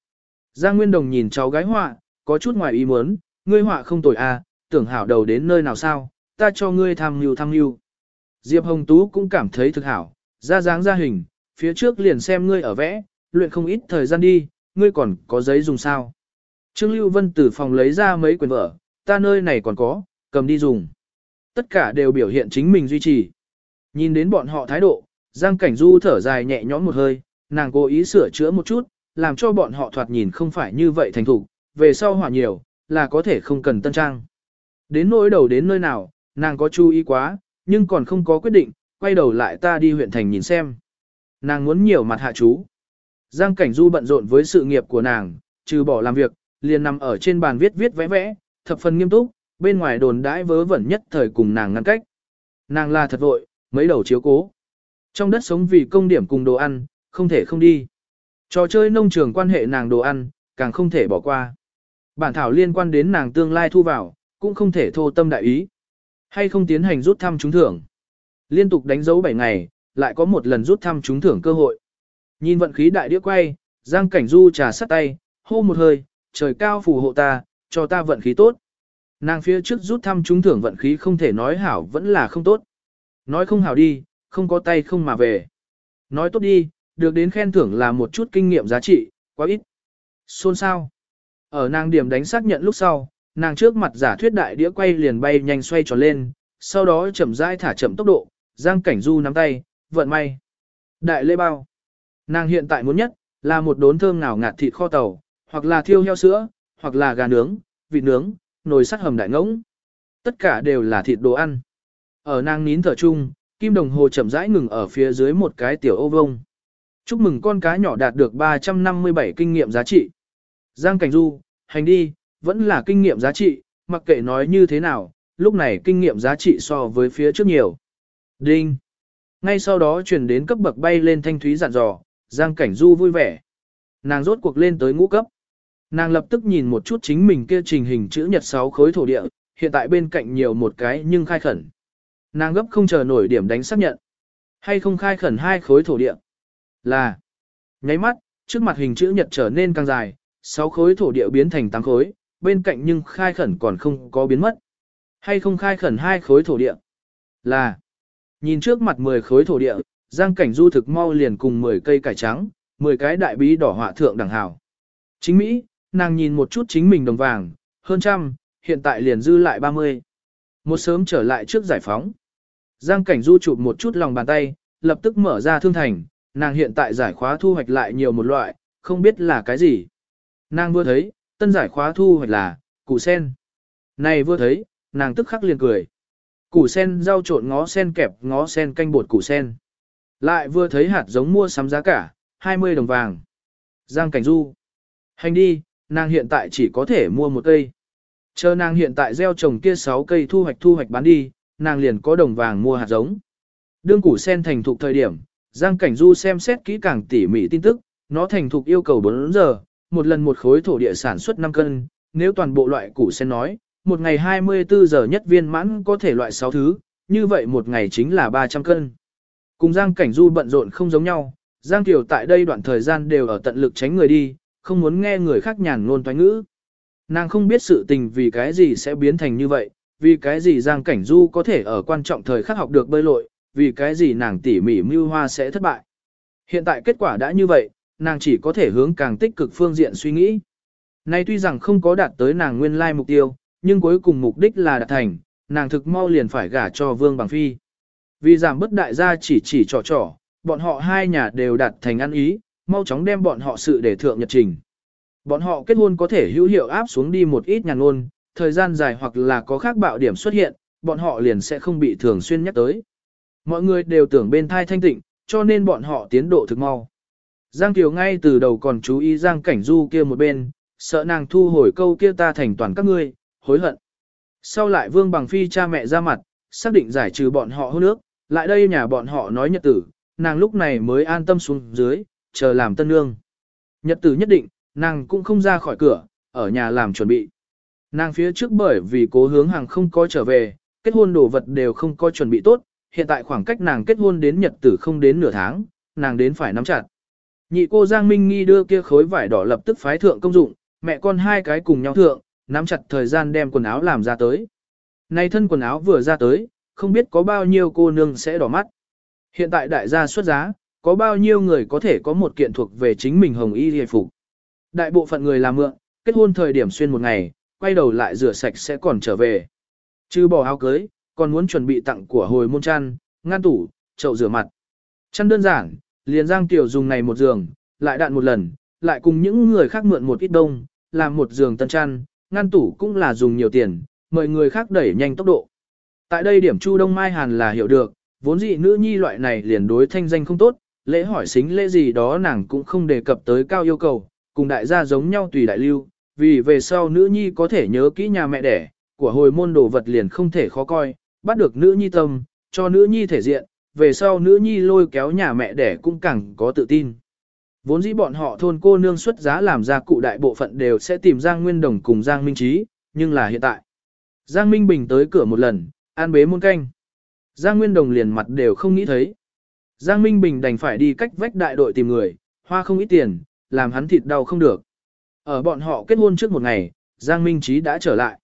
Giang Nguyên Đồng nhìn cháu gái họa, có chút ngoài ý muốn, ngươi họa không tồi à, tưởng hảo đầu đến nơi nào sao, ta cho ngươi tham mưu tham mưu. Diệp Hồng Tú cũng cảm thấy thực hảo, ra dáng ra hình, phía trước liền xem ngươi ở vẽ, luyện không ít thời gian đi, ngươi còn có giấy dùng sao. Trương Lưu Vân từ phòng lấy ra mấy quyển vở, ta nơi này còn có, cầm đi dùng. Tất cả đều biểu hiện chính mình duy trì. Nhìn đến bọn họ thái độ, Giang Cảnh Du thở dài nhẹ nhõm một hơi, nàng cố ý sửa chữa một chút, làm cho bọn họ thoạt nhìn không phải như vậy thành thục, về sau hỏa nhiều, là có thể không cần tân trang. Đến nỗi đầu đến nơi nào, nàng có chú ý quá, nhưng còn không có quyết định, quay đầu lại ta đi huyện thành nhìn xem. Nàng muốn nhiều mặt hạ chú. Giang Cảnh Du bận rộn với sự nghiệp của nàng, trừ bỏ làm việc, liền nằm ở trên bàn viết viết vẽ vẽ, thập phần nghiêm túc, bên ngoài đồn đãi vớ vẩn nhất thời cùng nàng ngăn cách. Nàng là thật vội, mấy đầu chiếu cố. Trong đất sống vì công điểm cùng đồ ăn, không thể không đi. Trò chơi nông trường quan hệ nàng đồ ăn, càng không thể bỏ qua. Bản thảo liên quan đến nàng tương lai thu vào, cũng không thể thô tâm đại ý. Hay không tiến hành rút thăm trúng thưởng. Liên tục đánh dấu 7 ngày, lại có một lần rút thăm trúng thưởng cơ hội. Nhìn vận khí đại đĩa quay, Giang Cảnh Du trà sắt tay, hô một hơi, trời cao phù hộ ta, cho ta vận khí tốt. Nàng phía trước rút thăm trúng thưởng vận khí không thể nói hảo vẫn là không tốt. Nói không hảo đi, không có tay không mà về. Nói tốt đi, được đến khen thưởng là một chút kinh nghiệm giá trị, quá ít. Xôn sao? Ở nàng điểm đánh xác nhận lúc sau, nàng trước mặt giả thuyết đại đĩa quay liền bay nhanh xoay tròn lên, sau đó chậm rãi thả chậm tốc độ, Giang Cảnh Du nắm tay, vận may. Đại lễ bao. Nàng hiện tại muốn nhất, là một đốn thơm ngào ngạt thịt kho tàu, hoặc là thiêu heo sữa, hoặc là gà nướng, vịt nướng, nồi sắt hầm đại ngỗng. Tất cả đều là thịt đồ ăn. Ở nàng nín thở chung, kim đồng hồ chậm rãi ngừng ở phía dưới một cái tiểu ô vông. Chúc mừng con cá nhỏ đạt được 357 kinh nghiệm giá trị. Giang Cảnh Du, hành đi, vẫn là kinh nghiệm giá trị, mặc kệ nói như thế nào, lúc này kinh nghiệm giá trị so với phía trước nhiều. Đinh. Ngay sau đó chuyển đến cấp bậc bay lên thanh thúy dặn dò, Giang Cảnh Du vui vẻ. Nàng rốt cuộc lên tới ngũ cấp. Nàng lập tức nhìn một chút chính mình kia trình hình chữ nhật 6 khối thổ địa, hiện tại bên cạnh nhiều một cái nhưng khai khẩn. Nàng gấp không chờ nổi điểm đánh xác nhận. Hay không khai khẩn hai khối thổ địa. Là. Nháy mắt, trước mặt hình chữ nhật trở nên càng dài, 6 khối thổ địa biến thành 8 khối, bên cạnh nhưng khai khẩn còn không có biến mất. Hay không khai khẩn hai khối thổ địa. Là. Nhìn trước mặt 10 khối thổ địa, Giang Cảnh Du thực mau liền cùng 10 cây cải trắng, 10 cái đại bí đỏ họa thượng đẳng hảo. Chính Mỹ, nàng nhìn một chút chính mình đồng vàng, hơn trăm, hiện tại liền dư lại 30. Một sớm trở lại trước giải phóng. Giang cảnh du chụp một chút lòng bàn tay, lập tức mở ra thương thành, nàng hiện tại giải khóa thu hoạch lại nhiều một loại, không biết là cái gì. Nàng vừa thấy, tân giải khóa thu hoạch là, củ sen. Này vừa thấy, nàng tức khắc liền cười. Củ sen rau trộn ngó sen kẹp ngó sen canh bột củ sen. Lại vừa thấy hạt giống mua sắm giá cả, 20 đồng vàng. Giang Cảnh Du. Hành đi, nàng hiện tại chỉ có thể mua một cây. Chờ nàng hiện tại gieo trồng kia 6 cây thu hoạch thu hoạch bán đi, nàng liền có đồng vàng mua hạt giống. Đương củ sen thành thục thời điểm, Giang Cảnh Du xem xét kỹ càng tỉ mỉ tin tức, nó thành thục yêu cầu 4 giờ, một lần một khối thổ địa sản xuất 5 cân, nếu toàn bộ loại củ sen nói, một ngày 24 giờ nhất viên mãn có thể loại 6 thứ, như vậy một ngày chính là 300 cân. Cùng Giang Cảnh Du bận rộn không giống nhau, Giang Kiều tại đây đoạn thời gian đều ở tận lực tránh người đi, không muốn nghe người khác nhàn ngôn toán ngữ. Nàng không biết sự tình vì cái gì sẽ biến thành như vậy, vì cái gì Giang Cảnh Du có thể ở quan trọng thời khắc học được bơi lội, vì cái gì nàng tỉ mỉ mưu hoa sẽ thất bại. Hiện tại kết quả đã như vậy, nàng chỉ có thể hướng càng tích cực phương diện suy nghĩ. Nay tuy rằng không có đạt tới nàng nguyên lai mục tiêu, nhưng cuối cùng mục đích là đạt thành, nàng thực mau liền phải gả cho Vương Bằng Phi. Vì giảm bất đại gia chỉ chỉ trò trò, bọn họ hai nhà đều đạt thành ăn ý, mau chóng đem bọn họ sự để thượng nhật trình. Bọn họ kết hôn có thể hữu hiệu áp xuống đi một ít nhàn ngôn, thời gian dài hoặc là có khác bạo điểm xuất hiện, bọn họ liền sẽ không bị thường xuyên nhắc tới. Mọi người đều tưởng bên thai thanh tịnh, cho nên bọn họ tiến độ thực mau. Giang Kiều ngay từ đầu còn chú ý Giang Cảnh Du kia một bên, sợ nàng thu hồi câu kia ta thành toàn các ngươi, hối hận. Sau lại Vương Bằng Phi cha mẹ ra mặt, xác định giải trừ bọn họ hôn nước, lại đây nhà bọn họ nói nhật tử, nàng lúc này mới an tâm xuống dưới, chờ làm tân nương. Nhật tử nhất định, nàng cũng không ra khỏi cửa, ở nhà làm chuẩn bị. Nàng phía trước bởi vì cố hướng hàng không có trở về, kết hôn đồ vật đều không có chuẩn bị tốt, hiện tại khoảng cách nàng kết hôn đến nhật tử không đến nửa tháng, nàng đến phải nắm chặt. Nhị cô Giang Minh Nghi đưa kia khối vải đỏ lập tức phái thượng công dụng, mẹ con hai cái cùng nhau thượng, nắm chặt thời gian đem quần áo làm ra tới. Nay thân quần áo vừa ra tới, không biết có bao nhiêu cô nương sẽ đỏ mắt. Hiện tại đại gia xuất giá, có bao nhiêu người có thể có một kiện thuộc về chính mình hồng y hề phục. Đại bộ phận người làm mượn, kết hôn thời điểm xuyên một ngày, quay đầu lại rửa sạch sẽ còn trở về. Chứ bỏ áo cưới, còn muốn chuẩn bị tặng của hồi môn chăn, ngăn tủ, chậu rửa mặt. Chăn đơn giản, liền Giang Tiểu dùng này một giường, lại đạn một lần, lại cùng những người khác mượn một ít đông, làm một giường tân chăn, ngăn tủ cũng là dùng nhiều tiền, mời người khác đẩy nhanh tốc độ. Tại đây điểm Chu Đông Mai Hàn là hiểu được, vốn dị nữ nhi loại này liền đối thanh danh không tốt, lễ hỏi xính lễ gì đó nàng cũng không đề cập tới cao yêu cầu, cùng đại gia giống nhau tùy đại lưu, vì về sau nữ nhi có thể nhớ kỹ nhà mẹ đẻ, của hồi môn đồ vật liền không thể khó coi, bắt được nữ nhi tâm, cho nữ nhi thể diện, về sau nữ nhi lôi kéo nhà mẹ đẻ cũng càng có tự tin. Vốn dĩ bọn họ thôn cô nương xuất giá làm ra cụ đại bộ phận đều sẽ tìm Giang Nguyên Đồng cùng Giang Minh Trí, nhưng là hiện tại. Giang Minh Bình tới cửa một lần, an bế muôn canh. Giang Nguyên Đồng liền mặt đều không nghĩ thấy. Giang Minh Bình đành phải đi cách vách đại đội tìm người, hoa không ít tiền, làm hắn thịt đau không được. Ở bọn họ kết hôn trước một ngày, Giang Minh Trí đã trở lại.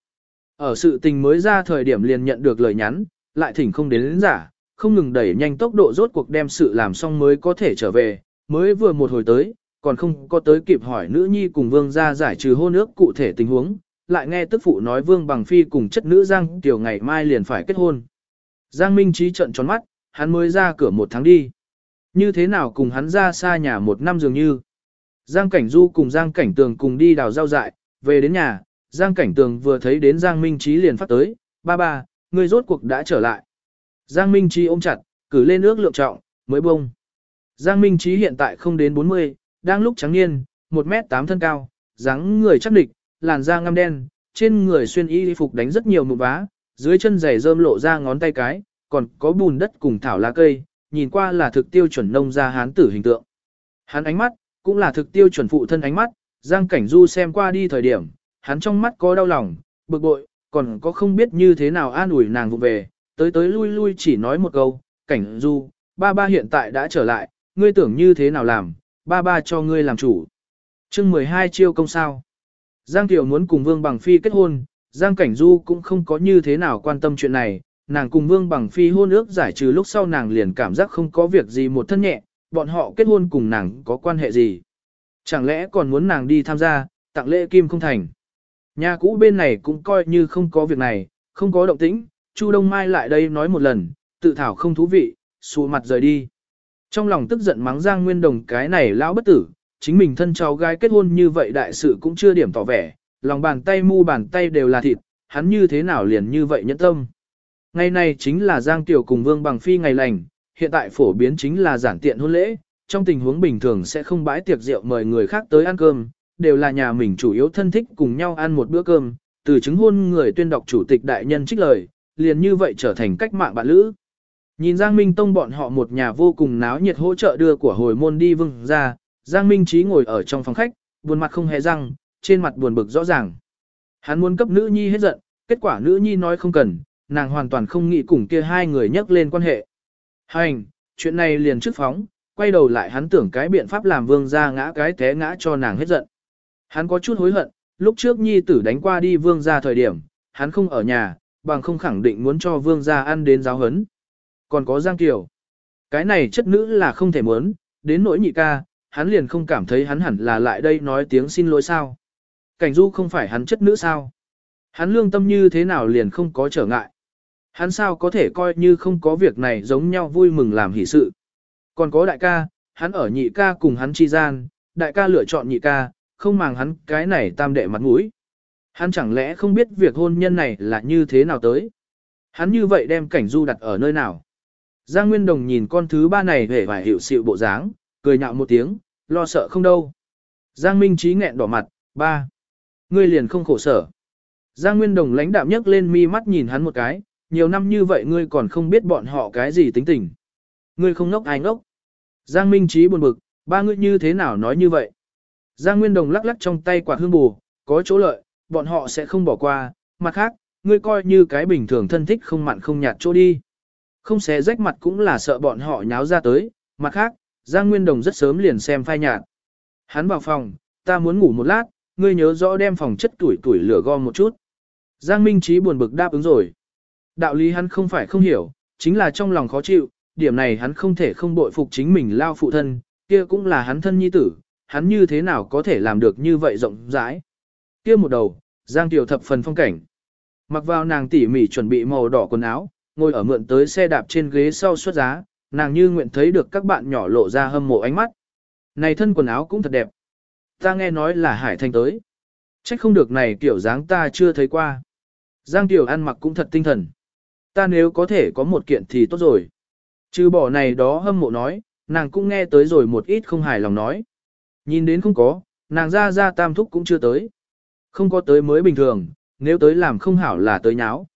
Ở sự tình mới ra thời điểm liền nhận được lời nhắn, lại thỉnh không đến đến giả, không ngừng đẩy nhanh tốc độ rốt cuộc đem sự làm xong mới có thể trở về, mới vừa một hồi tới, còn không có tới kịp hỏi nữ nhi cùng vương gia giải trừ hôn ước cụ thể tình huống, lại nghe tức phụ nói vương bằng phi cùng chất nữ Giang Tiểu ngày mai liền phải kết hôn. Giang Minh Trí trận tròn mắt, hắn mới ra cửa một tháng đi. Như thế nào cùng hắn ra xa nhà một năm dường như. Giang Cảnh Du cùng Giang Cảnh Tường cùng đi đào rau dại, về đến nhà, Giang Cảnh Tường vừa thấy đến Giang Minh Trí liền phát tới, ba ba, người rốt cuộc đã trở lại. Giang Minh Trí ôm chặt, cử lên ước lượng trọng, mới bông. Giang Minh Trí hiện tại không đến 40, đang lúc trắng niên, 1m8 thân cao, dáng người chắc địch, làn da ngăm đen, trên người xuyên y phục đánh rất nhiều mụn vá, dưới chân giày rơm lộ ra ngón tay cái, còn có bùn đất cùng thảo lá cây, nhìn qua là thực tiêu chuẩn nông gia hán tử hình tượng. Hắn ánh mắt, cũng là thực tiêu chuẩn phụ thân ánh mắt, Giang Cảnh Du xem qua đi thời điểm, hắn trong mắt có đau lòng, bực bội, còn có không biết như thế nào an ủi nàng vụ về, tới tới lui lui chỉ nói một câu, Cảnh Du, ba ba hiện tại đã trở lại, ngươi tưởng như thế nào làm, ba ba cho ngươi làm chủ. chương 12 chiêu công sao. Giang Tiểu muốn cùng Vương Bằng Phi kết hôn, Giang Cảnh Du cũng không có như thế nào quan tâm chuyện này, nàng cùng Vương Bằng Phi hôn ước giải trừ lúc sau nàng liền cảm giác không có việc gì một thân nhẹ, bọn họ kết hôn cùng nàng có quan hệ gì. Chẳng lẽ còn muốn nàng đi tham gia, tặng lễ kim không thành. Nhà cũ bên này cũng coi như không có việc này, không có động tĩnh, Chu Đông Mai lại đây nói một lần, tự thảo không thú vị, xù mặt rời đi. Trong lòng tức giận mắng Giang Nguyên Đồng cái này lão bất tử, chính mình thân cháu gái kết hôn như vậy đại sự cũng chưa điểm tỏ vẻ, lòng bàn tay mu bàn tay đều là thịt, hắn như thế nào liền như vậy nhẫn tâm. Ngày này chính là Giang Tiểu cùng Vương Bằng Phi ngày lành, hiện tại phổ biến chính là giản tiện hôn lễ, trong tình huống bình thường sẽ không bãi tiệc rượu mời người khác tới ăn cơm, đều là nhà mình chủ yếu thân thích cùng nhau ăn một bữa cơm, từ chứng hôn người tuyên đọc chủ tịch đại nhân trích lời, liền như vậy trở thành cách mạng bạn lữ. Nhìn Giang Minh Tông bọn họ một nhà vô cùng náo nhiệt hỗ trợ đưa của hồi môn đi vương ra, Giang Minh Trí ngồi ở trong phòng khách, buồn mặt không hề răng, trên mặt buồn bực rõ ràng. Hắn muốn cấp nữ nhi hết giận, kết quả nữ nhi nói không cần, nàng hoàn toàn không nghĩ cùng kia hai người nhắc lên quan hệ. Hành, chuyện này liền trước phóng, quay đầu lại hắn tưởng cái biện pháp làm vương gia ngã cái té ngã cho nàng hết giận. Hắn có chút hối hận, lúc trước nhi tử đánh qua đi vương gia thời điểm, hắn không ở nhà, bằng không khẳng định muốn cho vương gia ăn đến giáo hấn. Còn có Giang Kiều. Cái này chất nữ là không thể muốn, đến nỗi nhị ca, hắn liền không cảm thấy hắn hẳn là lại đây nói tiếng xin lỗi sao. Cảnh du không phải hắn chất nữ sao. Hắn lương tâm như thế nào liền không có trở ngại. Hắn sao có thể coi như không có việc này giống nhau vui mừng làm hỷ sự. Còn có đại ca, hắn ở nhị ca cùng hắn chi gian, đại ca lựa chọn nhị ca, không màng hắn cái này tam đệ mặt mũi. Hắn chẳng lẽ không biết việc hôn nhân này là như thế nào tới. Hắn như vậy đem cảnh du đặt ở nơi nào. Giang Nguyên Đồng nhìn con thứ ba này vẻ vài hiệu sự bộ dáng, cười nhạo một tiếng, lo sợ không đâu. Giang Minh Trí nghẹn đỏ mặt, ba. Ngươi liền không khổ sở. Giang Nguyên Đồng lãnh đạm nhấc lên mi mắt nhìn hắn một cái, nhiều năm như vậy ngươi còn không biết bọn họ cái gì tính tình. Ngươi không ngốc ai ngốc. Giang Minh Trí buồn bực, ba ngươi như thế nào nói như vậy. Giang Nguyên Đồng lắc lắc trong tay quạt hương bù, có chỗ lợi, bọn họ sẽ không bỏ qua, mặt khác, ngươi coi như cái bình thường thân thích không mặn không nhạt chỗ đi. Không xé rách mặt cũng là sợ bọn họ nháo ra tới, mặt khác, Giang Nguyên Đồng rất sớm liền xem phai nhạt. Hắn vào phòng, ta muốn ngủ một lát, ngươi nhớ rõ đem phòng chất tuổi tuổi lửa gom một chút. Giang Minh Trí buồn bực đáp ứng rồi. Đạo lý hắn không phải không hiểu, chính là trong lòng khó chịu, điểm này hắn không thể không bội phục chính mình lao phụ thân, kia cũng là hắn thân nhi tử, hắn như thế nào có thể làm được như vậy rộng rãi. Kia một đầu, Giang Tiểu thập phần phong cảnh. Mặc vào nàng tỉ mỉ chuẩn bị màu đỏ quần áo, ngồi ở mượn tới xe đạp trên ghế sau xuất giá, nàng như nguyện thấy được các bạn nhỏ lộ ra hâm mộ ánh mắt. Này thân quần áo cũng thật đẹp. Ta nghe nói là Hải Thanh tới. Trách không được này kiểu dáng ta chưa thấy qua. Giang Tiểu ăn mặc cũng thật tinh thần. Ta nếu có thể có một kiện thì tốt rồi. Trừ bỏ này đó hâm mộ nói, nàng cũng nghe tới rồi một ít không hài lòng nói. Nhìn đến không có, nàng ra ra tam thúc cũng chưa tới. Không có tới mới bình thường, nếu tới làm không hảo là tới nháo.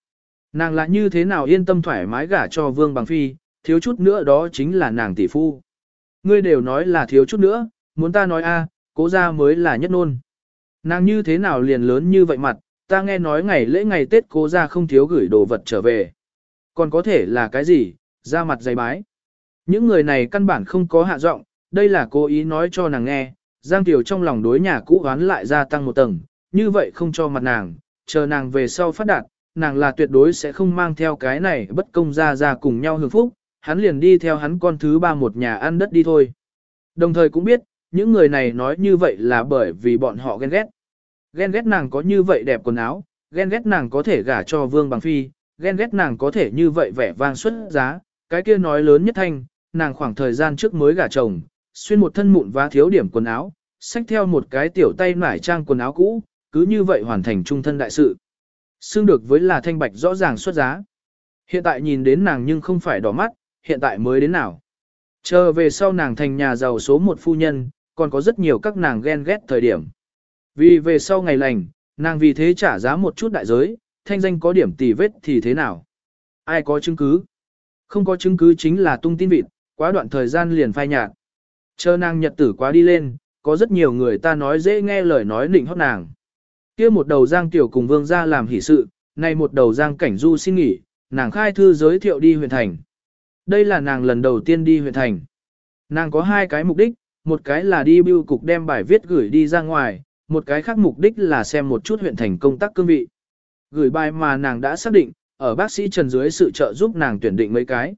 Nàng lại như thế nào yên tâm thoải mái gả cho vương bằng phi, thiếu chút nữa đó chính là nàng tỷ phu. Ngươi đều nói là thiếu chút nữa, muốn ta nói a, cố ra mới là nhất nôn. Nàng như thế nào liền lớn như vậy mặt, ta nghe nói ngày lễ ngày Tết cố ra không thiếu gửi đồ vật trở về. Còn có thể là cái gì, ra mặt dày bái. Những người này căn bản không có hạ giọng, đây là cố ý nói cho nàng nghe, Giang Tiểu trong lòng đối nhà cũ oán lại gia tăng một tầng, như vậy không cho mặt nàng, chờ nàng về sau phát đạt, nàng là tuyệt đối sẽ không mang theo cái này bất công ra ra cùng nhau hưởng phúc, hắn liền đi theo hắn con thứ ba một nhà ăn đất đi thôi. Đồng thời cũng biết, những người này nói như vậy là bởi vì bọn họ ghen ghét. Ghen ghét nàng có như vậy đẹp quần áo, ghen ghét nàng có thể gả cho vương bằng phi, ghen ghét nàng có thể như vậy vẻ vang xuất giá, cái kia nói lớn nhất thanh, nàng khoảng thời gian trước mới gả chồng, xuyên một thân mụn và thiếu điểm quần áo, xách theo một cái tiểu tay nải trang quần áo cũ, cứ như vậy hoàn thành trung thân đại sự. Xương được với là thanh bạch rõ ràng xuất giá. Hiện tại nhìn đến nàng nhưng không phải đỏ mắt, hiện tại mới đến nào. Chờ về sau nàng thành nhà giàu số một phu nhân, còn có rất nhiều các nàng ghen ghét thời điểm. Vì về sau ngày lành, nàng vì thế trả giá một chút đại giới, thanh danh có điểm tì vết thì thế nào? Ai có chứng cứ? Không có chứng cứ chính là tung tin vịt, quá đoạn thời gian liền phai nhạt. Chờ nàng nhật tử quá đi lên, có rất nhiều người ta nói dễ nghe lời nói nịnh hót nàng. kia một đầu giang tiểu cùng vương ra làm hỷ sự, nay một đầu giang cảnh du xin nghỉ, nàng khai thư giới thiệu đi huyện thành. Đây là nàng lần đầu tiên đi huyện thành. Nàng có hai cái mục đích, một cái là đi bưu cục đem bài viết gửi đi ra ngoài, một cái khác mục đích là xem một chút huyện thành công tác cương vị. Gửi bài mà nàng đã xác định, ở bác sĩ Trần dưới sự trợ giúp nàng tuyển định mấy cái.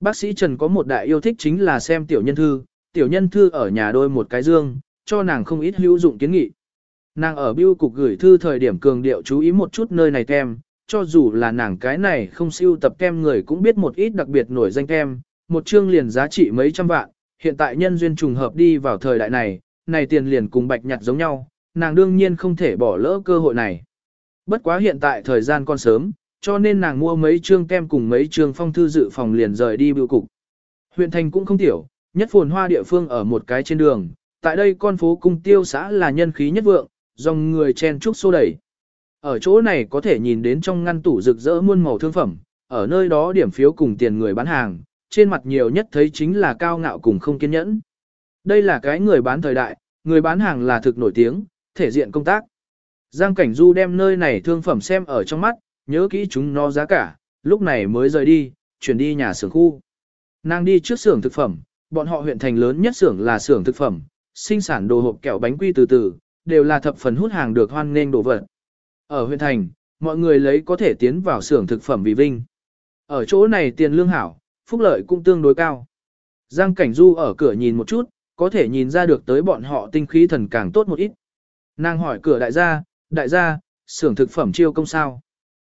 Bác sĩ Trần có một đại yêu thích chính là xem tiểu nhân thư, tiểu nhân thư ở nhà đôi một cái dương, cho nàng không ít hữu dụng kiến nghị. nàng ở biêu cục gửi thư thời điểm cường điệu chú ý một chút nơi này kem, cho dù là nàng cái này không siêu tập kem người cũng biết một ít đặc biệt nổi danh kem, một chương liền giá trị mấy trăm vạn, hiện tại nhân duyên trùng hợp đi vào thời đại này, này tiền liền cùng bạch nhặt giống nhau, nàng đương nhiên không thể bỏ lỡ cơ hội này. Bất quá hiện tại thời gian còn sớm, cho nên nàng mua mấy chương kem cùng mấy chương phong thư dự phòng liền rời đi biểu cục. Huyện thành cũng không tiểu, nhất phồn hoa địa phương ở một cái trên đường, tại đây con phố cung tiêu xã là nhân khí nhất vượng, dòng người chen trúc xô đẩy. Ở chỗ này có thể nhìn đến trong ngăn tủ rực rỡ muôn màu thương phẩm, ở nơi đó điểm phiếu cùng tiền người bán hàng, trên mặt nhiều nhất thấy chính là cao ngạo cùng không kiên nhẫn. Đây là cái người bán thời đại, người bán hàng là thực nổi tiếng, thể diện công tác. Giang Cảnh Du đem nơi này thương phẩm xem ở trong mắt, nhớ kỹ chúng nó giá cả, lúc này mới rời đi, chuyển đi nhà xưởng khu. Nàng đi trước xưởng thực phẩm, bọn họ huyện thành lớn nhất xưởng là xưởng thực phẩm, sinh sản đồ hộp kẹo bánh quy từ từ, đều là thập phần hút hàng được hoan nghênh đồ vật. Ở huyện thành, mọi người lấy có thể tiến vào xưởng thực phẩm vì vinh. Ở chỗ này tiền lương hảo, phúc lợi cũng tương đối cao. Giang Cảnh Du ở cửa nhìn một chút, có thể nhìn ra được tới bọn họ tinh khí thần càng tốt một ít. Nàng hỏi cửa đại gia, đại gia, xưởng thực phẩm chiêu công sao.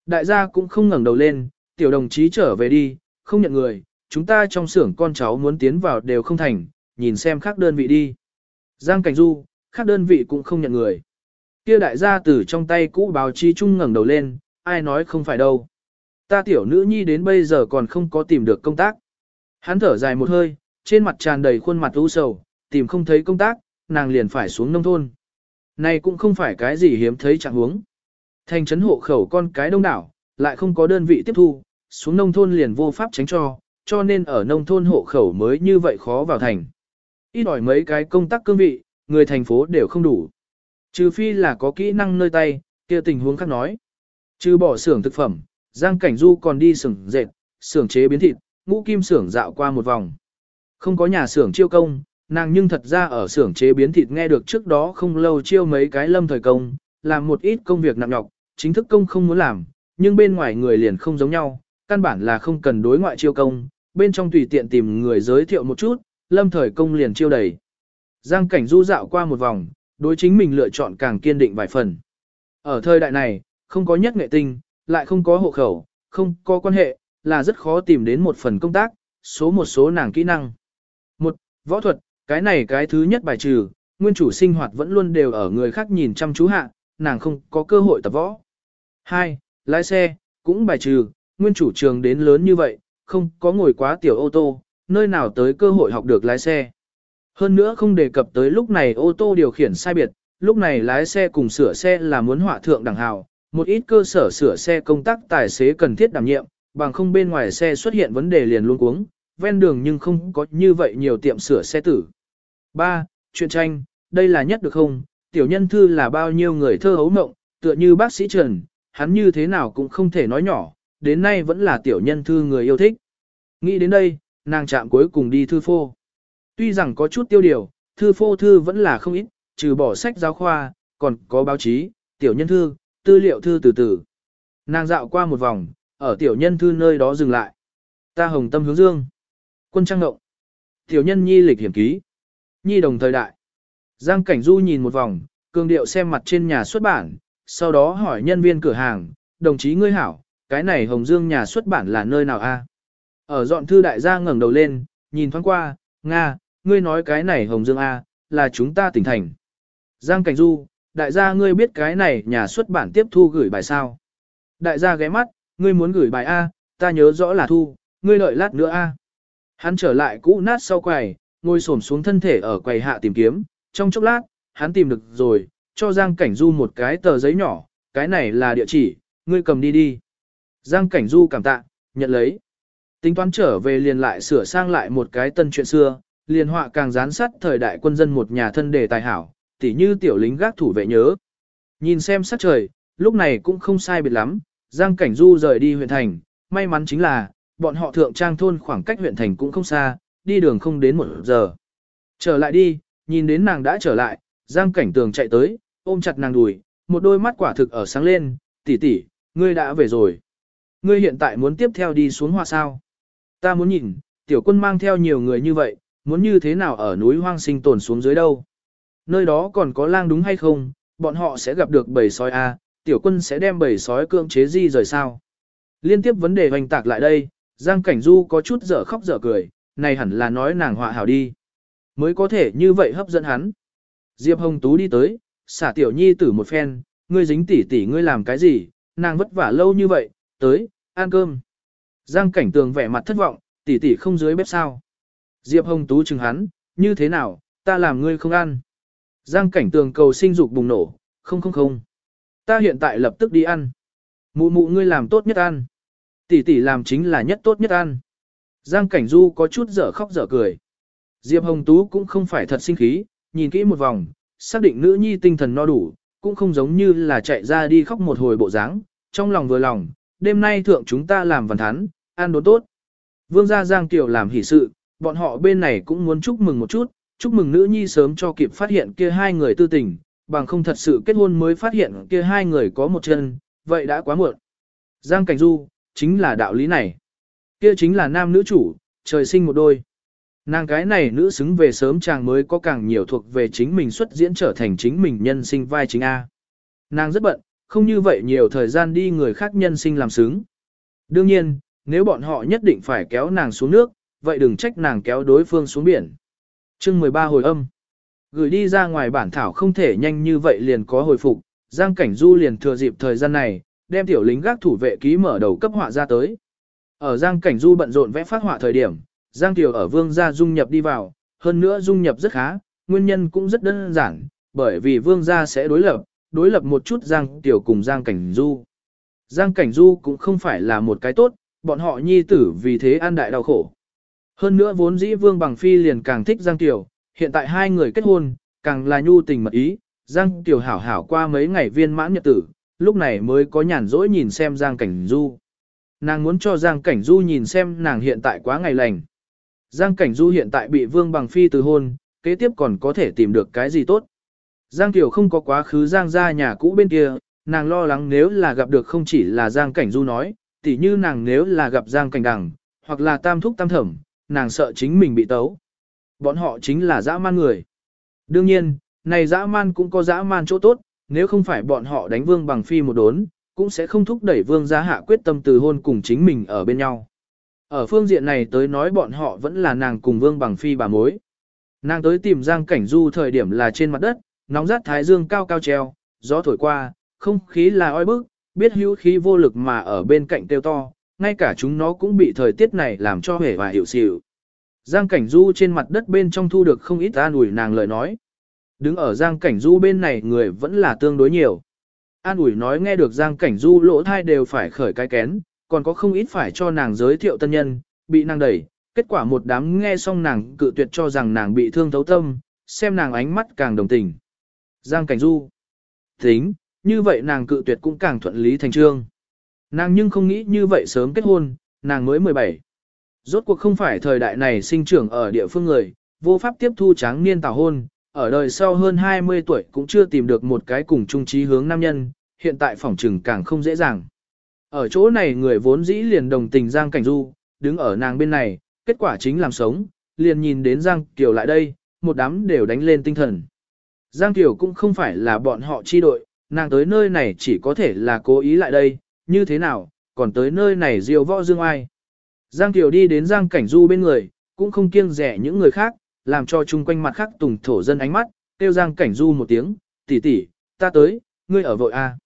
Đại gia cũng không ngẩng đầu lên, tiểu đồng chí trở về đi, không nhận người, chúng ta trong xưởng con cháu muốn tiến vào đều không thành, nhìn xem khác đơn vị đi. Giang Cảnh Du, khác đơn vị cũng không nhận người. Kia đại gia từ trong tay cũ báo chí chung ngẩng đầu lên, ai nói không phải đâu. Ta tiểu nữ nhi đến bây giờ còn không có tìm được công tác. Hắn thở dài một hơi, trên mặt tràn đầy khuôn mặt u sầu, tìm không thấy công tác, nàng liền phải xuống nông thôn. Này cũng không phải cái gì hiếm thấy trạng huống. Thành trấn hộ khẩu con cái đông đảo, lại không có đơn vị tiếp thu, xuống nông thôn liền vô pháp tránh cho, cho nên ở nông thôn hộ khẩu mới như vậy khó vào thành. Ít đòi mấy cái công tác cương vị, người thành phố đều không đủ. Trừ phi là có kỹ năng nơi tay, kia tình huống khác nói. Trừ bỏ xưởng thực phẩm, Giang Cảnh Du còn đi xưởng dệt, xưởng chế biến thịt, ngũ kim xưởng dạo qua một vòng. Không có nhà xưởng chiêu công, nàng nhưng thật ra ở xưởng chế biến thịt nghe được trước đó không lâu chiêu mấy cái lâm thời công, làm một ít công việc nặng nhọc, chính thức công không muốn làm, nhưng bên ngoài người liền không giống nhau, căn bản là không cần đối ngoại chiêu công, bên trong tùy tiện tìm người giới thiệu một chút, lâm thời công liền chiêu đầy. Giang cảnh du dạo qua một vòng, đối chính mình lựa chọn càng kiên định vài phần. Ở thời đại này, không có nhất nghệ tinh, lại không có hộ khẩu, không có quan hệ, là rất khó tìm đến một phần công tác, số một số nàng kỹ năng. Một, võ thuật, cái này cái thứ nhất bài trừ, nguyên chủ sinh hoạt vẫn luôn đều ở người khác nhìn chăm chú hạ, nàng không có cơ hội tập võ. Hai, lái xe, cũng bài trừ, nguyên chủ trường đến lớn như vậy, không có ngồi quá tiểu ô tô, nơi nào tới cơ hội học được lái xe. Hơn nữa không đề cập tới lúc này ô tô điều khiển sai biệt, lúc này lái xe cùng sửa xe là muốn hỏa thượng đẳng hào, một ít cơ sở sửa xe công tác tài xế cần thiết đảm nhiệm, bằng không bên ngoài xe xuất hiện vấn đề liền luôn cuống, ven đường nhưng không có như vậy nhiều tiệm sửa xe tử. 3. Chuyện tranh, đây là nhất được không? Tiểu nhân thư là bao nhiêu người thơ hấu mộng, tựa như bác sĩ Trần, hắn như thế nào cũng không thể nói nhỏ, đến nay vẫn là tiểu nhân thư người yêu thích. Nghĩ đến đây, nàng chạm cuối cùng đi thư phô. Tuy rằng có chút tiêu điều, thư phô thư vẫn là không ít, trừ bỏ sách giáo khoa, còn có báo chí, tiểu nhân thư, tư liệu thư từ từ. Nàng dạo qua một vòng, ở tiểu nhân thư nơi đó dừng lại. Ta hồng tâm hướng dương. Quân trang ngộng. Tiểu nhân nhi lịch hiểm ký. Nhi đồng thời đại. Giang Cảnh Du nhìn một vòng, cường điệu xem mặt trên nhà xuất bản, sau đó hỏi nhân viên cửa hàng, đồng chí ngươi hảo, cái này Hồng Dương nhà xuất bản là nơi nào a? Ở dọn thư đại gia ngẩng đầu lên, nhìn thoáng qua, Nga, ngươi nói cái này Hồng Dương A, là chúng ta tỉnh thành. Giang Cảnh Du, đại gia ngươi biết cái này nhà xuất bản tiếp thu gửi bài sao? Đại gia ghé mắt, ngươi muốn gửi bài A, ta nhớ rõ là thu, ngươi đợi lát nữa A. Hắn trở lại cũ nát sau quầy, ngồi xổm xuống thân thể ở quầy hạ tìm kiếm, trong chốc lát, hắn tìm được rồi, cho Giang Cảnh Du một cái tờ giấy nhỏ, cái này là địa chỉ, ngươi cầm đi đi. Giang Cảnh Du cảm tạ, nhận lấy. Tính toán trở về liền lại sửa sang lại một cái tân chuyện xưa, liền họa càng gián sát thời đại quân dân một nhà thân đề tài hảo, tỉ như tiểu lính gác thủ vệ nhớ. Nhìn xem sắc trời, lúc này cũng không sai biệt lắm, Giang Cảnh Du rời đi huyện thành, may mắn chính là, bọn họ thượng trang thôn khoảng cách huyện thành cũng không xa, đi đường không đến một giờ. Trở lại đi, nhìn đến nàng đã trở lại, Giang Cảnh Tường chạy tới, ôm chặt nàng đùi, một đôi mắt quả thực ở sáng lên, tỷ tỷ, ngươi đã về rồi. Ngươi hiện tại muốn tiếp theo đi xuống hoa sao? Ta muốn nhìn, tiểu quân mang theo nhiều người như vậy, muốn như thế nào ở núi hoang sinh tồn xuống dưới đâu? Nơi đó còn có lang đúng hay không? bọn họ sẽ gặp được bầy sói A, tiểu quân sẽ đem bầy sói cưỡng chế di rời sao. Liên tiếp vấn đề hoành tạc lại đây, Giang Cảnh Du có chút dở khóc dở cười, này hẳn là nói nàng họa hảo đi. Mới có thể như vậy hấp dẫn hắn. Diệp Hồng Tú đi tới, xả tiểu nhi tử một phen, ngươi dính tỉ tỉ ngươi làm cái gì, nàng vất vả lâu như vậy, tới, ăn cơm. Giang cảnh tường vẻ mặt thất vọng, tỉ tỉ không dưới bếp sao. Diệp Hồng Tú chừng hắn, như thế nào, ta làm ngươi không ăn. Giang cảnh tường cầu sinh dục bùng nổ, không không không. Ta hiện tại lập tức đi ăn. Mụ mụ ngươi làm tốt nhất ăn. Tỷ tỷ làm chính là nhất tốt nhất ăn. Giang cảnh du có chút dở khóc dở cười. Diệp Hồng Tú cũng không phải thật sinh khí, nhìn kỹ một vòng, xác định nữ nhi tinh thần no đủ, cũng không giống như là chạy ra đi khóc một hồi bộ dáng, trong lòng vừa lòng, đêm nay thượng chúng ta làm văn thắn, ăn đồ tốt. Vương gia Giang Tiểu làm hỷ sự, bọn họ bên này cũng muốn chúc mừng một chút, chúc mừng nữ nhi sớm cho kịp phát hiện kia hai người tư tình, bằng không thật sự kết hôn mới phát hiện kia hai người có một chân, vậy đã quá muộn. Giang Cảnh Du, chính là đạo lý này. Kia chính là nam nữ chủ, trời sinh một đôi. Nàng cái này nữ xứng về sớm chàng mới có càng nhiều thuộc về chính mình xuất diễn trở thành chính mình nhân sinh vai chính A. Nàng rất bận, không như vậy nhiều thời gian đi người khác nhân sinh làm xứng. Đương nhiên, nếu bọn họ nhất định phải kéo nàng xuống nước, vậy đừng trách nàng kéo đối phương xuống biển. chương 13 hồi âm. Gửi đi ra ngoài bản thảo không thể nhanh như vậy liền có hồi phục, Giang Cảnh Du liền thừa dịp thời gian này, đem tiểu lính gác thủ vệ ký mở đầu cấp họa ra tới. Ở Giang Cảnh Du bận rộn vẽ phát họa thời điểm, Giang Kiều ở Vương gia dung nhập đi vào, hơn nữa dung nhập rất khá, nguyên nhân cũng rất đơn giản, bởi vì Vương gia sẽ đối lập, đối lập một chút Giang Kiều cùng Giang Cảnh Du. Giang Cảnh Du cũng không phải là một cái tốt, bọn họ nhi tử vì thế an đại đau khổ. Hơn nữa vốn dĩ Vương Bằng Phi liền càng thích Giang Kiều, hiện tại hai người kết hôn, càng là nhu tình mật ý, Giang Kiều hảo hảo qua mấy ngày viên mãn nhật tử, lúc này mới có nhàn rỗi nhìn xem Giang Cảnh Du. Nàng muốn cho Giang Cảnh Du nhìn xem nàng hiện tại quá ngày lành. Giang Cảnh Du hiện tại bị Vương Bằng Phi từ hôn, kế tiếp còn có thể tìm được cái gì tốt. Giang Tiểu không có quá khứ Giang ra nhà cũ bên kia, nàng lo lắng nếu là gặp được không chỉ là Giang Cảnh Du nói, tỉ như nàng nếu là gặp Giang Cảnh Đằng, hoặc là Tam Thúc Tam Thẩm, nàng sợ chính mình bị tấu. Bọn họ chính là dã man người. Đương nhiên, này dã man cũng có dã man chỗ tốt, nếu không phải bọn họ đánh Vương Bằng Phi một đốn, cũng sẽ không thúc đẩy Vương gia hạ quyết tâm từ hôn cùng chính mình ở bên nhau. Ở phương diện này tới nói bọn họ vẫn là nàng cùng Vương Bằng Phi bà mối. Nàng tới tìm Giang Cảnh Du thời điểm là trên mặt đất, nóng rát thái dương cao cao treo, gió thổi qua, không khí là oi bức, biết hữu khí vô lực mà ở bên cạnh tiêu to, ngay cả chúng nó cũng bị thời tiết này làm cho hề và hiểu xỉu. Giang Cảnh Du trên mặt đất bên trong thu được không ít an ủi nàng lời nói. Đứng ở Giang Cảnh Du bên này người vẫn là tương đối nhiều. An ủi nói nghe được Giang Cảnh Du lỗ thai đều phải khởi cái kén, còn có không ít phải cho nàng giới thiệu tân nhân, bị nàng đẩy, kết quả một đám nghe xong nàng cự tuyệt cho rằng nàng bị thương thấu tâm, xem nàng ánh mắt càng đồng tình. Giang Cảnh Du Tính, như vậy nàng cự tuyệt cũng càng thuận lý thành trương. Nàng nhưng không nghĩ như vậy sớm kết hôn, nàng mới 17. Rốt cuộc không phải thời đại này sinh trưởng ở địa phương người, vô pháp tiếp thu tráng niên tảo hôn, ở đời sau hơn 20 tuổi cũng chưa tìm được một cái cùng chung trí hướng nam nhân, hiện tại phỏng trừng càng không dễ dàng. Ở chỗ này người vốn dĩ liền đồng tình Giang Cảnh Du, đứng ở nàng bên này, kết quả chính làm sống, liền nhìn đến Giang Kiều lại đây, một đám đều đánh lên tinh thần. Giang Kiều cũng không phải là bọn họ chi đội, nàng tới nơi này chỉ có thể là cố ý lại đây, như thế nào, còn tới nơi này diều võ dương ai. Giang Kiều đi đến Giang Cảnh Du bên người, cũng không kiêng rẻ những người khác, làm cho chung quanh mặt khác tùng thổ dân ánh mắt, kêu Giang Cảnh Du một tiếng, tỷ tỷ, ta tới, ngươi ở vội a. À.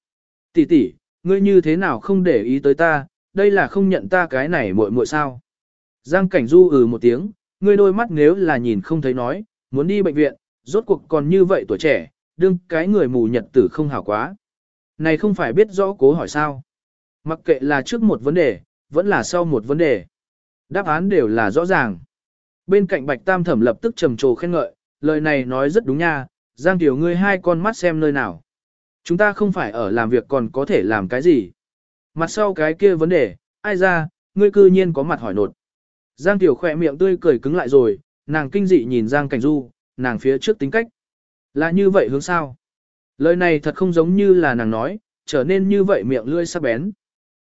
Tỷ tỷ, ngươi như thế nào không để ý tới ta, đây là không nhận ta cái này muội muội sao. Giang Cảnh Du ừ một tiếng, ngươi đôi mắt nếu là nhìn không thấy nói, muốn đi bệnh viện, rốt cuộc còn như vậy tuổi trẻ, đương cái người mù nhật tử không hảo quá. Này không phải biết rõ cố hỏi sao. Mặc kệ là trước một vấn đề, vẫn là sau một vấn đề. Đáp án đều là rõ ràng. Bên cạnh Bạch Tam Thẩm lập tức trầm trồ khen ngợi, lời này nói rất đúng nha, Giang Tiểu ngươi hai con mắt xem nơi nào. Chúng ta không phải ở làm việc còn có thể làm cái gì. Mặt sau cái kia vấn đề, ai ra, ngươi cư nhiên có mặt hỏi nột. Giang Tiểu khỏe miệng tươi cười cứng lại rồi, nàng kinh dị nhìn Giang Cảnh Du, nàng phía trước tính cách. Là như vậy hướng sao? Lời này thật không giống như là nàng nói, trở nên như vậy miệng lươi sắc bén.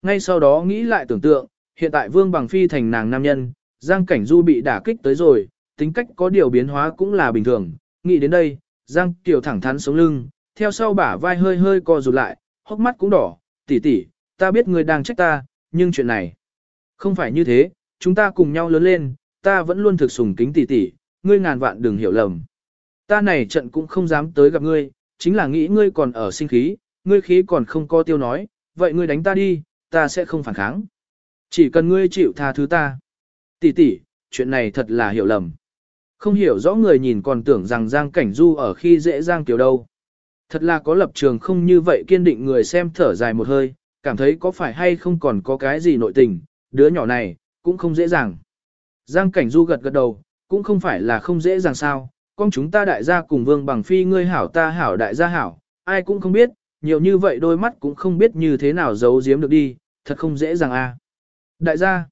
Ngay sau đó nghĩ lại tưởng tượng, hiện tại Vương Bằng Phi thành nàng nam nhân, Giang Cảnh Du bị đả kích tới rồi, tính cách có điều biến hóa cũng là bình thường. Nghĩ đến đây, Giang Tiểu thẳng thắn sống lưng, theo sau bả vai hơi hơi co rụt lại, hốc mắt cũng đỏ, tỷ tỷ, ta biết người đang trách ta, nhưng chuyện này không phải như thế, chúng ta cùng nhau lớn lên, ta vẫn luôn thực sùng kính tỷ tỷ, ngươi ngàn vạn đừng hiểu lầm. Ta này trận cũng không dám tới gặp ngươi, chính là nghĩ ngươi còn ở sinh khí, ngươi khí còn không có tiêu nói, vậy ngươi đánh ta đi, ta sẽ không phản kháng. Chỉ cần ngươi chịu tha thứ ta. Tỷ tỷ, chuyện này thật là hiểu lầm. Không hiểu rõ người nhìn còn tưởng rằng Giang Cảnh Du ở khi dễ Giang Kiều đâu. Thật là có lập trường không như vậy kiên định người xem thở dài một hơi, cảm thấy có phải hay không còn có cái gì nội tình, đứa nhỏ này, cũng không dễ dàng. Giang Cảnh Du gật gật đầu, cũng không phải là không dễ dàng sao, con chúng ta đại gia cùng vương bằng phi ngươi hảo ta hảo đại gia hảo, ai cũng không biết, nhiều như vậy đôi mắt cũng không biết như thế nào giấu giếm được đi, thật không dễ dàng a. À. Đại gia,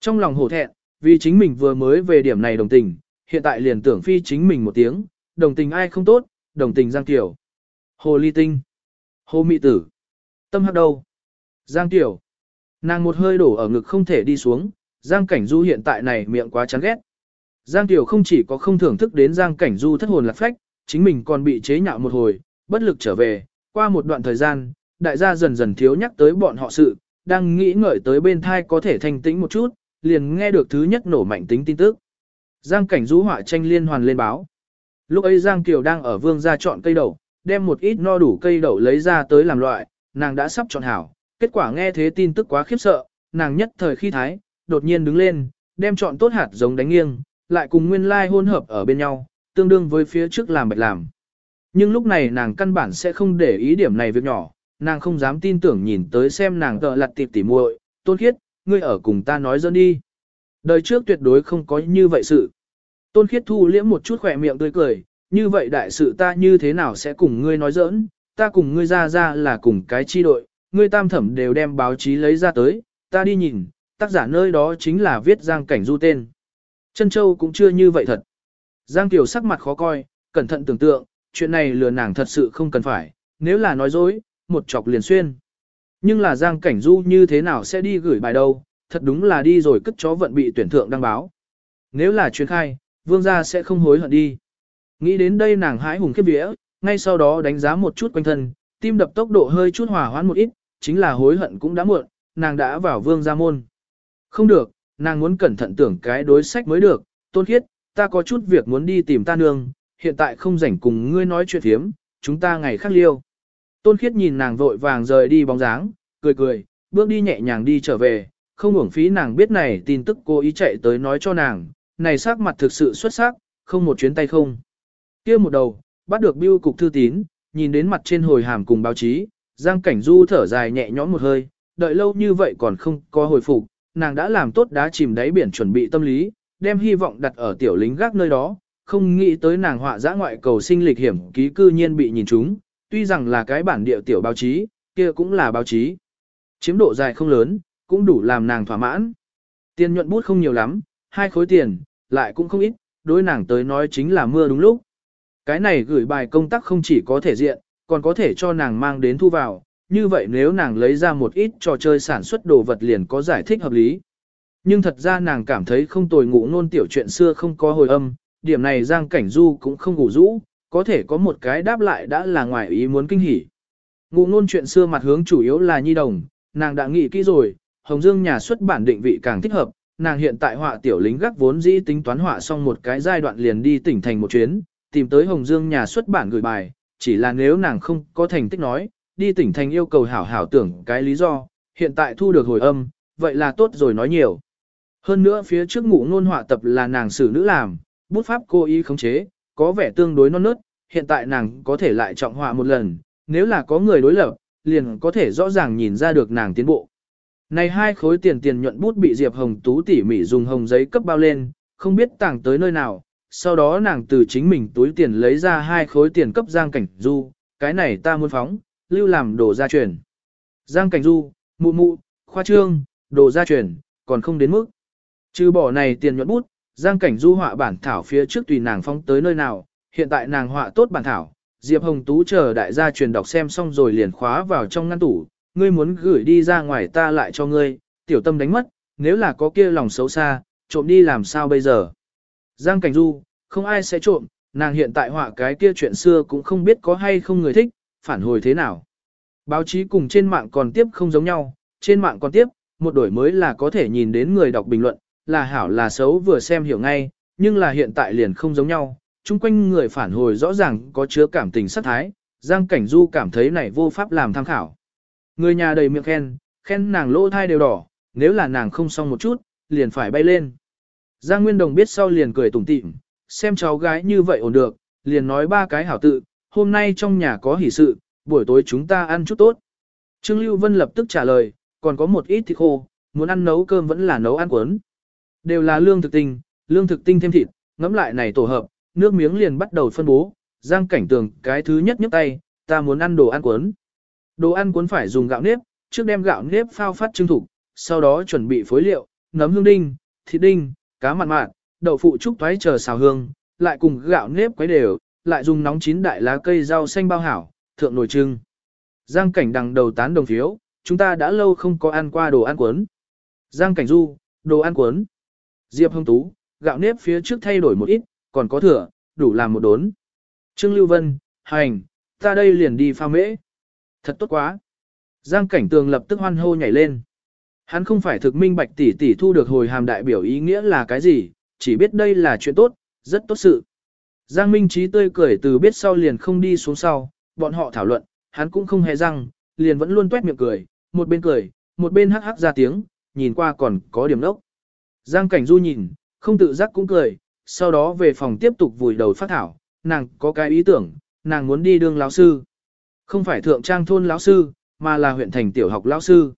trong lòng hổ thẹn, vì chính mình vừa mới về điểm này đồng tình, hiện tại liền tưởng phi chính mình một tiếng, đồng tình ai không tốt, đồng tình Giang Tiểu. Hồ Ly Tinh, Hồ Mị Tử, Tâm Hắc đâu? Giang Tiểu, nàng một hơi đổ ở ngực không thể đi xuống, Giang Cảnh Du hiện tại này miệng quá chán ghét. Giang Tiểu không chỉ có không thưởng thức đến Giang Cảnh Du thất hồn lạc phách, chính mình còn bị chế nhạo một hồi, bất lực trở về, qua một đoạn thời gian, đại gia dần dần thiếu nhắc tới bọn họ sự, đang nghĩ ngợi tới bên thai có thể thanh tĩnh một chút, liền nghe được thứ nhất nổ mạnh tính tin tức. Giang cảnh du họa tranh liên hoàn lên báo. Lúc ấy Giang Kiều đang ở vương gia chọn cây đầu đem một ít no đủ cây đậu lấy ra tới làm loại, nàng đã sắp chọn hảo. Kết quả nghe thế tin tức quá khiếp sợ, nàng nhất thời khi thái, đột nhiên đứng lên, đem chọn tốt hạt giống đánh nghiêng, lại cùng nguyên lai hôn hợp ở bên nhau, tương đương với phía trước làm bạch làm. Nhưng lúc này nàng căn bản sẽ không để ý điểm này việc nhỏ, nàng không dám tin tưởng nhìn tới xem nàng tợ lặt tịp tỉ muội, tôn khiết, ngươi ở cùng ta nói dẫn đi. Đời trước tuyệt đối không có như vậy sự. Tôn khiết thu liễm một chút khỏe miệng tươi cười, như vậy đại sự ta như thế nào sẽ cùng ngươi nói giỡn, ta cùng ngươi ra ra là cùng cái chi đội, ngươi tam thẩm đều đem báo chí lấy ra tới, ta đi nhìn, tác giả nơi đó chính là viết Giang Cảnh Du tên. Trân Châu cũng chưa như vậy thật. Giang Tiểu sắc mặt khó coi, cẩn thận tưởng tượng, chuyện này lừa nàng thật sự không cần phải, nếu là nói dối, một chọc liền xuyên. Nhưng là Giang Cảnh Du như thế nào sẽ đi gửi bài đâu, thật đúng là đi rồi cất chó vận bị tuyển thượng đăng báo. Nếu là chuyến khai, vương gia sẽ không hối hận đi. Nghĩ đến đây nàng hái hùng khiếp vía, ngay sau đó đánh giá một chút quanh thân, tim đập tốc độ hơi chút hòa hoãn một ít, chính là hối hận cũng đã muộn, nàng đã vào vương gia môn. Không được, nàng muốn cẩn thận tưởng cái đối sách mới được, tôn khiết, ta có chút việc muốn đi tìm ta nương, hiện tại không rảnh cùng ngươi nói chuyện thiếm, chúng ta ngày khác liêu. Tôn khiết nhìn nàng vội vàng rời đi bóng dáng, cười cười, bước đi nhẹ nhàng đi trở về, không uổng phí nàng biết này tin tức cô ý chạy tới nói cho nàng, này sắc mặt thực sự xuất sắc, không một chuyến tay không kia một đầu, bắt được biêu cục thư tín, nhìn đến mặt trên hồi hàm cùng báo chí, Giang Cảnh Du thở dài nhẹ nhõm một hơi, đợi lâu như vậy còn không có hồi phục, nàng đã làm tốt đá chìm đáy biển chuẩn bị tâm lý, đem hy vọng đặt ở tiểu lính gác nơi đó, không nghĩ tới nàng họa giã ngoại cầu sinh lịch hiểm ký cư nhiên bị nhìn trúng, tuy rằng là cái bản địa tiểu báo chí, kia cũng là báo chí. Chiếm độ dài không lớn, cũng đủ làm nàng thỏa mãn. Tiền nhuận bút không nhiều lắm, hai khối tiền, lại cũng không ít, đối nàng tới nói chính là mưa đúng lúc. Cái này gửi bài công tác không chỉ có thể diện, còn có thể cho nàng mang đến thu vào, như vậy nếu nàng lấy ra một ít trò chơi sản xuất đồ vật liền có giải thích hợp lý. Nhưng thật ra nàng cảm thấy không tồi ngủ nôn tiểu chuyện xưa không có hồi âm, điểm này Giang Cảnh Du cũng không ngủ rũ, có thể có một cái đáp lại đã là ngoài ý muốn kinh hỉ. Ngụ nôn chuyện xưa mặt hướng chủ yếu là nhi đồng, nàng đã nghĩ kỹ rồi, Hồng Dương nhà xuất bản định vị càng thích hợp, nàng hiện tại họa tiểu lính gác vốn dĩ tính toán họa xong một cái giai đoạn liền đi tỉnh thành một chuyến, tìm tới Hồng Dương nhà xuất bản gửi bài, chỉ là nếu nàng không có thành tích nói, đi tỉnh thành yêu cầu hảo hảo tưởng cái lý do, hiện tại thu được hồi âm, vậy là tốt rồi nói nhiều. Hơn nữa phía trước ngủ ngôn họa tập là nàng xử nữ làm, bút pháp cô ý khống chế, có vẻ tương đối non nớt, hiện tại nàng có thể lại trọng họa một lần, nếu là có người đối lập, liền có thể rõ ràng nhìn ra được nàng tiến bộ. Này hai khối tiền tiền nhuận bút bị Diệp Hồng Tú tỉ mỉ dùng hồng giấy cấp bao lên, không biết tàng tới nơi nào, sau đó nàng từ chính mình túi tiền lấy ra hai khối tiền cấp Giang Cảnh Du, cái này ta muốn phóng, lưu làm đồ gia truyền. Giang Cảnh Du, mụ mụ, khoa trương, đồ gia truyền, còn không đến mức. Trừ bỏ này tiền nhuận bút, Giang Cảnh Du họa bản thảo phía trước tùy nàng phóng tới nơi nào, hiện tại nàng họa tốt bản thảo, Diệp Hồng Tú chờ đại gia truyền đọc xem xong rồi liền khóa vào trong ngăn tủ, ngươi muốn gửi đi ra ngoài ta lại cho ngươi, tiểu tâm đánh mất, nếu là có kia lòng xấu xa, trộm đi làm sao bây giờ. Giang Cảnh Du, không ai sẽ trộm, nàng hiện tại họa cái kia chuyện xưa cũng không biết có hay không người thích, phản hồi thế nào. Báo chí cùng trên mạng còn tiếp không giống nhau, trên mạng còn tiếp, một đổi mới là có thể nhìn đến người đọc bình luận, là hảo là xấu vừa xem hiểu ngay, nhưng là hiện tại liền không giống nhau, chung quanh người phản hồi rõ ràng có chứa cảm tình sát thái, Giang Cảnh Du cảm thấy này vô pháp làm tham khảo. Người nhà đầy miệng khen, khen nàng lỗ thai đều đỏ, nếu là nàng không xong một chút, liền phải bay lên. Giang Nguyên Đồng biết sau liền cười tủm tỉm, xem cháu gái như vậy ổn được, liền nói ba cái hảo tự, hôm nay trong nhà có hỷ sự, buổi tối chúng ta ăn chút tốt. Trương Lưu Vân lập tức trả lời, còn có một ít thịt khô, muốn ăn nấu cơm vẫn là nấu ăn cuốn. Đều là lương thực tinh, lương thực tinh thêm thịt, ngẫm lại này tổ hợp, nước miếng liền bắt đầu phân bố, giang cảnh tường cái thứ nhất nhấc tay, ta muốn ăn đồ ăn cuốn. Đồ ăn cuốn phải dùng gạo nếp, trước đem gạo nếp phao phát trưng thủ, sau đó chuẩn bị phối liệu, nấm hương đinh, thịt đinh, cá mặn mặn, đậu phụ trúc thoái chờ xào hương, lại cùng gạo nếp quấy đều, lại dùng nóng chín đại lá cây rau xanh bao hảo, thượng nồi trưng. Giang cảnh đằng đầu tán đồng phiếu, chúng ta đã lâu không có ăn qua đồ ăn cuốn. Giang cảnh du, đồ ăn cuốn. Diệp hông tú, gạo nếp phía trước thay đổi một ít, còn có thừa, đủ làm một đốn. Trương Lưu Vân, hành, ta đây liền đi pha mễ. Thật tốt quá. Giang cảnh tường lập tức hoan hô nhảy lên. Hắn không phải thực minh bạch tỷ tỷ thu được hồi hàm đại biểu ý nghĩa là cái gì, chỉ biết đây là chuyện tốt, rất tốt sự. Giang Minh Trí tươi cười từ biết sau liền không đi xuống sau, bọn họ thảo luận, hắn cũng không hề răng, liền vẫn luôn tuét miệng cười, một bên cười, một bên hắc hắc ra tiếng, nhìn qua còn có điểm nốc Giang Cảnh Du nhìn, không tự giác cũng cười, sau đó về phòng tiếp tục vùi đầu phát thảo, nàng có cái ý tưởng, nàng muốn đi đương lão sư. Không phải thượng trang thôn lão sư, mà là huyện thành tiểu học lão sư.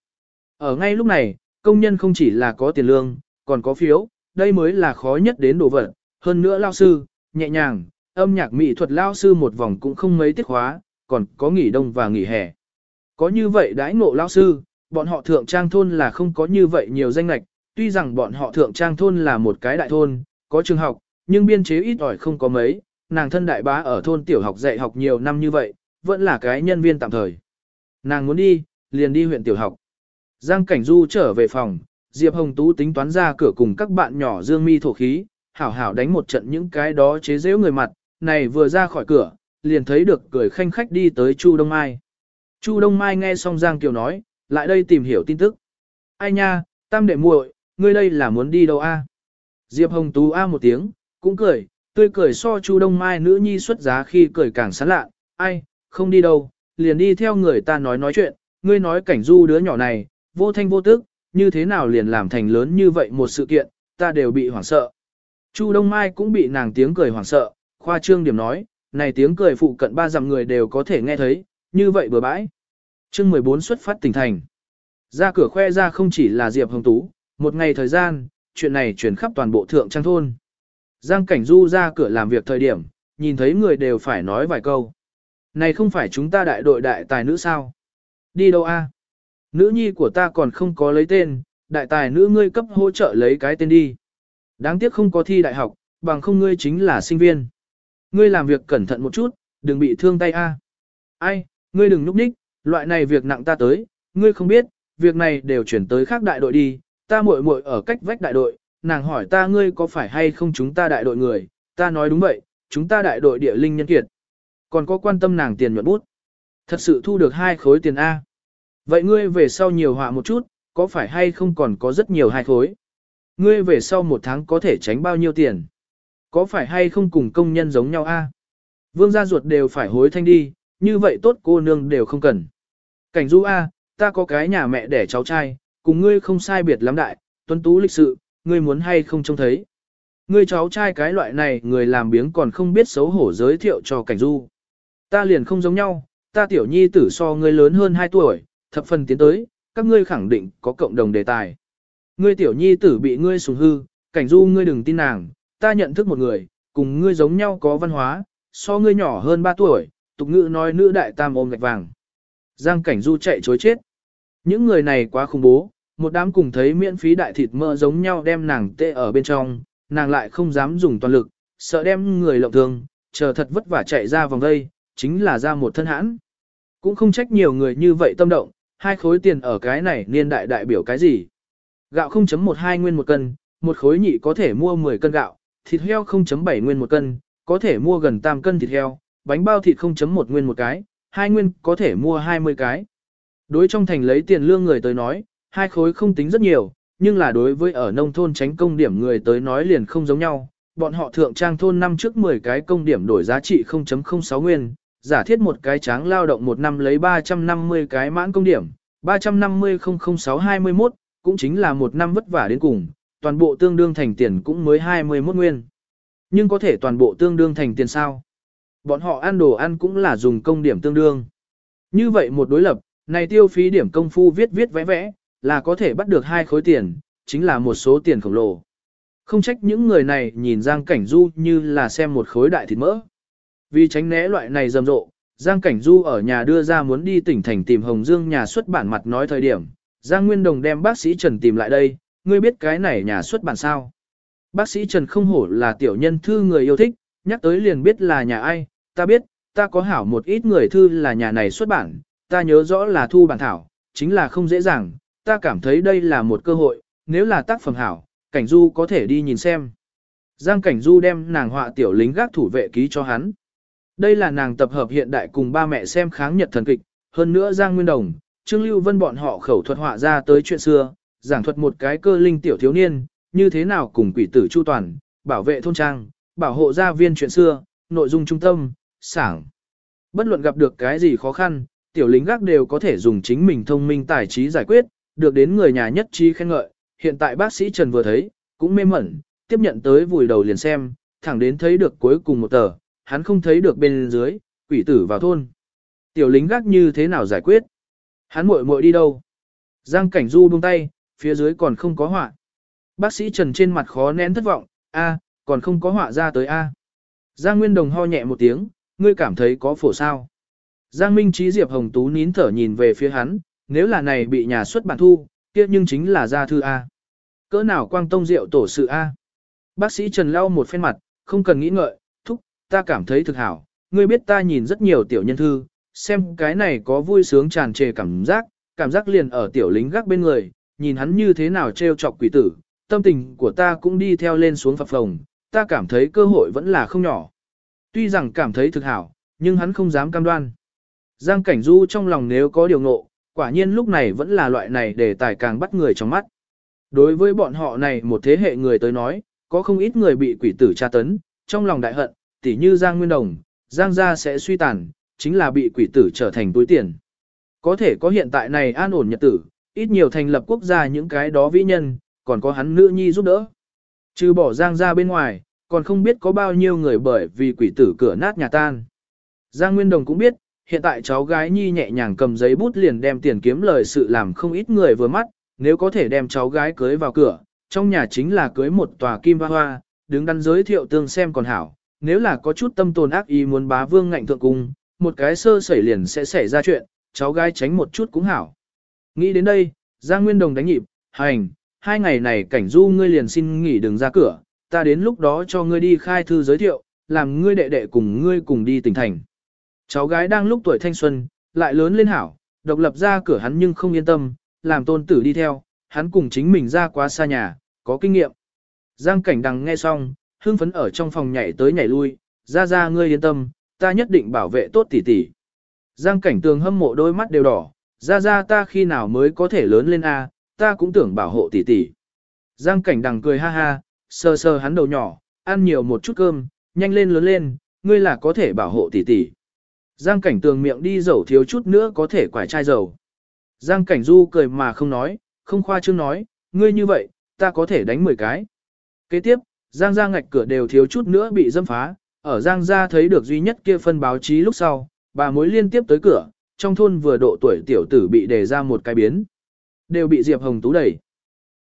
Ở ngay lúc này, công nhân không chỉ là có tiền lương, còn có phiếu, đây mới là khó nhất đến đồ vật. Hơn nữa lão sư, nhẹ nhàng, âm nhạc mỹ thuật lão sư một vòng cũng không mấy tiết khóa, còn có nghỉ đông và nghỉ hè. Có như vậy đãi ngộ lão sư, bọn họ thượng trang thôn là không có như vậy nhiều danh lạch, tuy rằng bọn họ thượng trang thôn là một cái đại thôn, có trường học, nhưng biên chế ít ỏi không có mấy, nàng thân đại bá ở thôn tiểu học dạy học nhiều năm như vậy, vẫn là cái nhân viên tạm thời. Nàng muốn đi, liền đi huyện tiểu học. Giang Cảnh Du trở về phòng, Diệp Hồng Tú tính toán ra cửa cùng các bạn nhỏ dương mi thổ khí, hảo hảo đánh một trận những cái đó chế giễu người mặt, này vừa ra khỏi cửa, liền thấy được cười khanh khách đi tới Chu Đông Mai. Chu Đông Mai nghe xong Giang Kiều nói, lại đây tìm hiểu tin tức. Ai nha, tam đệ muội, ngươi đây là muốn đi đâu a? Diệp Hồng Tú a một tiếng, cũng cười, tươi cười so Chu Đông Mai nữ nhi xuất giá khi cười càng sán lạ, ai, không đi đâu, liền đi theo người ta nói nói chuyện, ngươi nói cảnh du đứa nhỏ này, vô thanh vô tức, như thế nào liền làm thành lớn như vậy một sự kiện, ta đều bị hoảng sợ. Chu Đông Mai cũng bị nàng tiếng cười hoảng sợ, khoa trương điểm nói, này tiếng cười phụ cận ba dặm người đều có thể nghe thấy, như vậy bừa bãi. Chương 14 xuất phát tỉnh thành. Ra cửa khoe ra không chỉ là Diệp Hồng Tú, một ngày thời gian, chuyện này truyền khắp toàn bộ thượng trang thôn. Giang Cảnh Du ra cửa làm việc thời điểm, nhìn thấy người đều phải nói vài câu. Này không phải chúng ta đại đội đại tài nữ sao? Đi đâu a? Nữ nhi của ta còn không có lấy tên, đại tài nữ ngươi cấp hỗ trợ lấy cái tên đi. Đáng tiếc không có thi đại học, bằng không ngươi chính là sinh viên. Ngươi làm việc cẩn thận một chút, đừng bị thương tay a. Ai, ngươi đừng núp ních, loại này việc nặng ta tới, ngươi không biết, việc này đều chuyển tới khác đại đội đi, ta muội muội ở cách vách đại đội, nàng hỏi ta ngươi có phải hay không chúng ta đại đội người, ta nói đúng vậy, chúng ta đại đội địa linh nhân kiệt. Còn có quan tâm nàng tiền nhuận bút. Thật sự thu được hai khối tiền A. Vậy ngươi về sau nhiều họa một chút, có phải hay không còn có rất nhiều hai khối? Ngươi về sau một tháng có thể tránh bao nhiêu tiền? Có phải hay không cùng công nhân giống nhau A? Vương gia ruột đều phải hối thanh đi, như vậy tốt cô nương đều không cần. Cảnh du A, ta có cái nhà mẹ đẻ cháu trai, cùng ngươi không sai biệt lắm đại, tuấn tú lịch sự, ngươi muốn hay không trông thấy. Ngươi cháu trai cái loại này người làm biếng còn không biết xấu hổ giới thiệu cho cảnh du. Ta liền không giống nhau, ta tiểu nhi tử so ngươi lớn hơn 2 tuổi, thập phần tiến tới, các ngươi khẳng định có cộng đồng đề tài. Ngươi tiểu nhi tử bị ngươi sùng hư, cảnh du ngươi đừng tin nàng, ta nhận thức một người, cùng ngươi giống nhau có văn hóa, so ngươi nhỏ hơn 3 tuổi, tục ngữ nói nữ đại tam ôm gạch vàng. Giang cảnh du chạy chối chết. Những người này quá khủng bố, một đám cùng thấy miễn phí đại thịt mỡ giống nhau đem nàng tê ở bên trong, nàng lại không dám dùng toàn lực, sợ đem người lộng thương, chờ thật vất vả chạy ra vòng đây, chính là ra một thân hãn. Cũng không trách nhiều người như vậy tâm động, hai khối tiền ở cái này niên đại đại biểu cái gì. Gạo 0.12 nguyên một cân, một khối nhị có thể mua 10 cân gạo, thịt heo 0.7 nguyên một cân, có thể mua gần tam cân thịt heo, bánh bao thịt 0.1 nguyên một cái, hai nguyên có thể mua 20 cái. Đối trong thành lấy tiền lương người tới nói, hai khối không tính rất nhiều, nhưng là đối với ở nông thôn tránh công điểm người tới nói liền không giống nhau. Bọn họ thượng trang thôn năm trước 10 cái công điểm đổi giá trị 0.06 nguyên, giả thiết một cái tráng lao động một năm lấy 350 cái mãn công điểm, 350 00621, cũng chính là một năm vất vả đến cùng, toàn bộ tương đương thành tiền cũng mới 21 nguyên. Nhưng có thể toàn bộ tương đương thành tiền sao? Bọn họ ăn đồ ăn cũng là dùng công điểm tương đương. Như vậy một đối lập, này tiêu phí điểm công phu viết viết vẽ vẽ, là có thể bắt được hai khối tiền, chính là một số tiền khổng lồ. Không trách những người này nhìn Giang Cảnh Du như là xem một khối đại thịt mỡ. Vì tránh né loại này rầm rộ, Giang Cảnh Du ở nhà đưa ra muốn đi tỉnh thành tìm Hồng Dương nhà xuất bản mặt nói thời điểm, Giang Nguyên Đồng đem bác sĩ Trần tìm lại đây, ngươi biết cái này nhà xuất bản sao? Bác sĩ Trần không hổ là tiểu nhân thư người yêu thích, nhắc tới liền biết là nhà ai, ta biết, ta có hảo một ít người thư là nhà này xuất bản, ta nhớ rõ là thu bản thảo, chính là không dễ dàng, ta cảm thấy đây là một cơ hội, nếu là tác phẩm hảo, Cảnh Du có thể đi nhìn xem. Giang Cảnh Du đem nàng họa tiểu lính gác thủ vệ ký cho hắn. Đây là nàng tập hợp hiện đại cùng ba mẹ xem kháng nhật thần kịch, hơn nữa Giang Nguyên Đồng, Trương Lưu Vân bọn họ khẩu thuật họa ra tới chuyện xưa, giảng thuật một cái cơ linh tiểu thiếu niên, như thế nào cùng quỷ tử chu toàn, bảo vệ thôn trang, bảo hộ gia viên chuyện xưa, nội dung trung tâm, sảng. Bất luận gặp được cái gì khó khăn, tiểu lính gác đều có thể dùng chính mình thông minh tài trí giải quyết, được đến người nhà nhất trí khen ngợi. Hiện tại bác sĩ Trần vừa thấy, cũng mê mẩn, tiếp nhận tới vùi đầu liền xem, thẳng đến thấy được cuối cùng một tờ, hắn không thấy được bên dưới, quỷ tử vào thôn. Tiểu lính gác như thế nào giải quyết? Hắn muội muội đi đâu? Giang cảnh du buông tay, phía dưới còn không có họa. Bác sĩ Trần trên mặt khó nén thất vọng, a, còn không có họa ra tới a. Giang Nguyên Đồng ho nhẹ một tiếng, ngươi cảm thấy có phổ sao. Giang Minh Trí Diệp Hồng Tú nín thở nhìn về phía hắn, nếu là này bị nhà xuất bản thu, kia nhưng chính là gia thư A. Cỡ nào quang tông rượu tổ sự A. Bác sĩ Trần lau một phen mặt, không cần nghĩ ngợi, ta cảm thấy thực hảo, ngươi biết ta nhìn rất nhiều tiểu nhân thư, xem cái này có vui sướng tràn trề cảm giác, cảm giác liền ở tiểu lính gác bên người, nhìn hắn như thế nào trêu chọc quỷ tử, tâm tình của ta cũng đi theo lên xuống phập phồng, ta cảm thấy cơ hội vẫn là không nhỏ. Tuy rằng cảm thấy thực hảo, nhưng hắn không dám cam đoan. Giang Cảnh Du trong lòng nếu có điều ngộ, quả nhiên lúc này vẫn là loại này để tài càng bắt người trong mắt. Đối với bọn họ này một thế hệ người tới nói, có không ít người bị quỷ tử tra tấn, trong lòng đại hận, tỉ như Giang Nguyên Đồng, Giang gia sẽ suy tàn, chính là bị quỷ tử trở thành túi tiền. Có thể có hiện tại này an ổn nhật tử, ít nhiều thành lập quốc gia những cái đó vĩ nhân, còn có hắn nữ nhi giúp đỡ. Trừ bỏ Giang gia bên ngoài, còn không biết có bao nhiêu người bởi vì quỷ tử cửa nát nhà tan. Giang Nguyên Đồng cũng biết, hiện tại cháu gái Nhi nhẹ nhàng cầm giấy bút liền đem tiền kiếm lời sự làm không ít người vừa mắt, nếu có thể đem cháu gái cưới vào cửa, trong nhà chính là cưới một tòa kim hoa hoa, đứng đắn giới thiệu tương xem còn hảo, nếu là có chút tâm tồn ác ý muốn bá vương ngạnh thượng cung, một cái sơ sẩy liền sẽ xảy ra chuyện, cháu gái tránh một chút cũng hảo. Nghĩ đến đây, Giang Nguyên Đồng đánh nhịp, hành, hai ngày này cảnh du ngươi liền xin nghỉ đừng ra cửa, ta đến lúc đó cho ngươi đi khai thư giới thiệu, làm ngươi đệ đệ cùng ngươi cùng đi tỉnh thành. Cháu gái đang lúc tuổi thanh xuân, lại lớn lên hảo, độc lập ra cửa hắn nhưng không yên tâm, làm tôn tử đi theo, hắn cùng chính mình ra quá xa nhà, có kinh nghiệm. Giang cảnh đằng nghe xong, hưng phấn ở trong phòng nhảy tới nhảy lui, ra ra ngươi yên tâm, ta nhất định bảo vệ tốt tỷ tỷ. Giang cảnh tường hâm mộ đôi mắt đều đỏ, ra ra ta khi nào mới có thể lớn lên a, ta cũng tưởng bảo hộ tỷ tỷ. Giang cảnh đằng cười ha ha, sờ sờ hắn đầu nhỏ, ăn nhiều một chút cơm, nhanh lên lớn lên, ngươi là có thể bảo hộ tỷ tỷ. Giang cảnh tường miệng đi dầu thiếu chút nữa có thể quải chai dầu. Giang cảnh du cười mà không nói, không khoa trương nói, ngươi như vậy, ta có thể đánh 10 cái. Kế tiếp, Giang ra ngạch cửa đều thiếu chút nữa bị dâm phá, ở Giang gia thấy được duy nhất kia phân báo chí lúc sau, bà mối liên tiếp tới cửa, trong thôn vừa độ tuổi tiểu tử bị đề ra một cái biến. Đều bị Diệp Hồng Tú đẩy.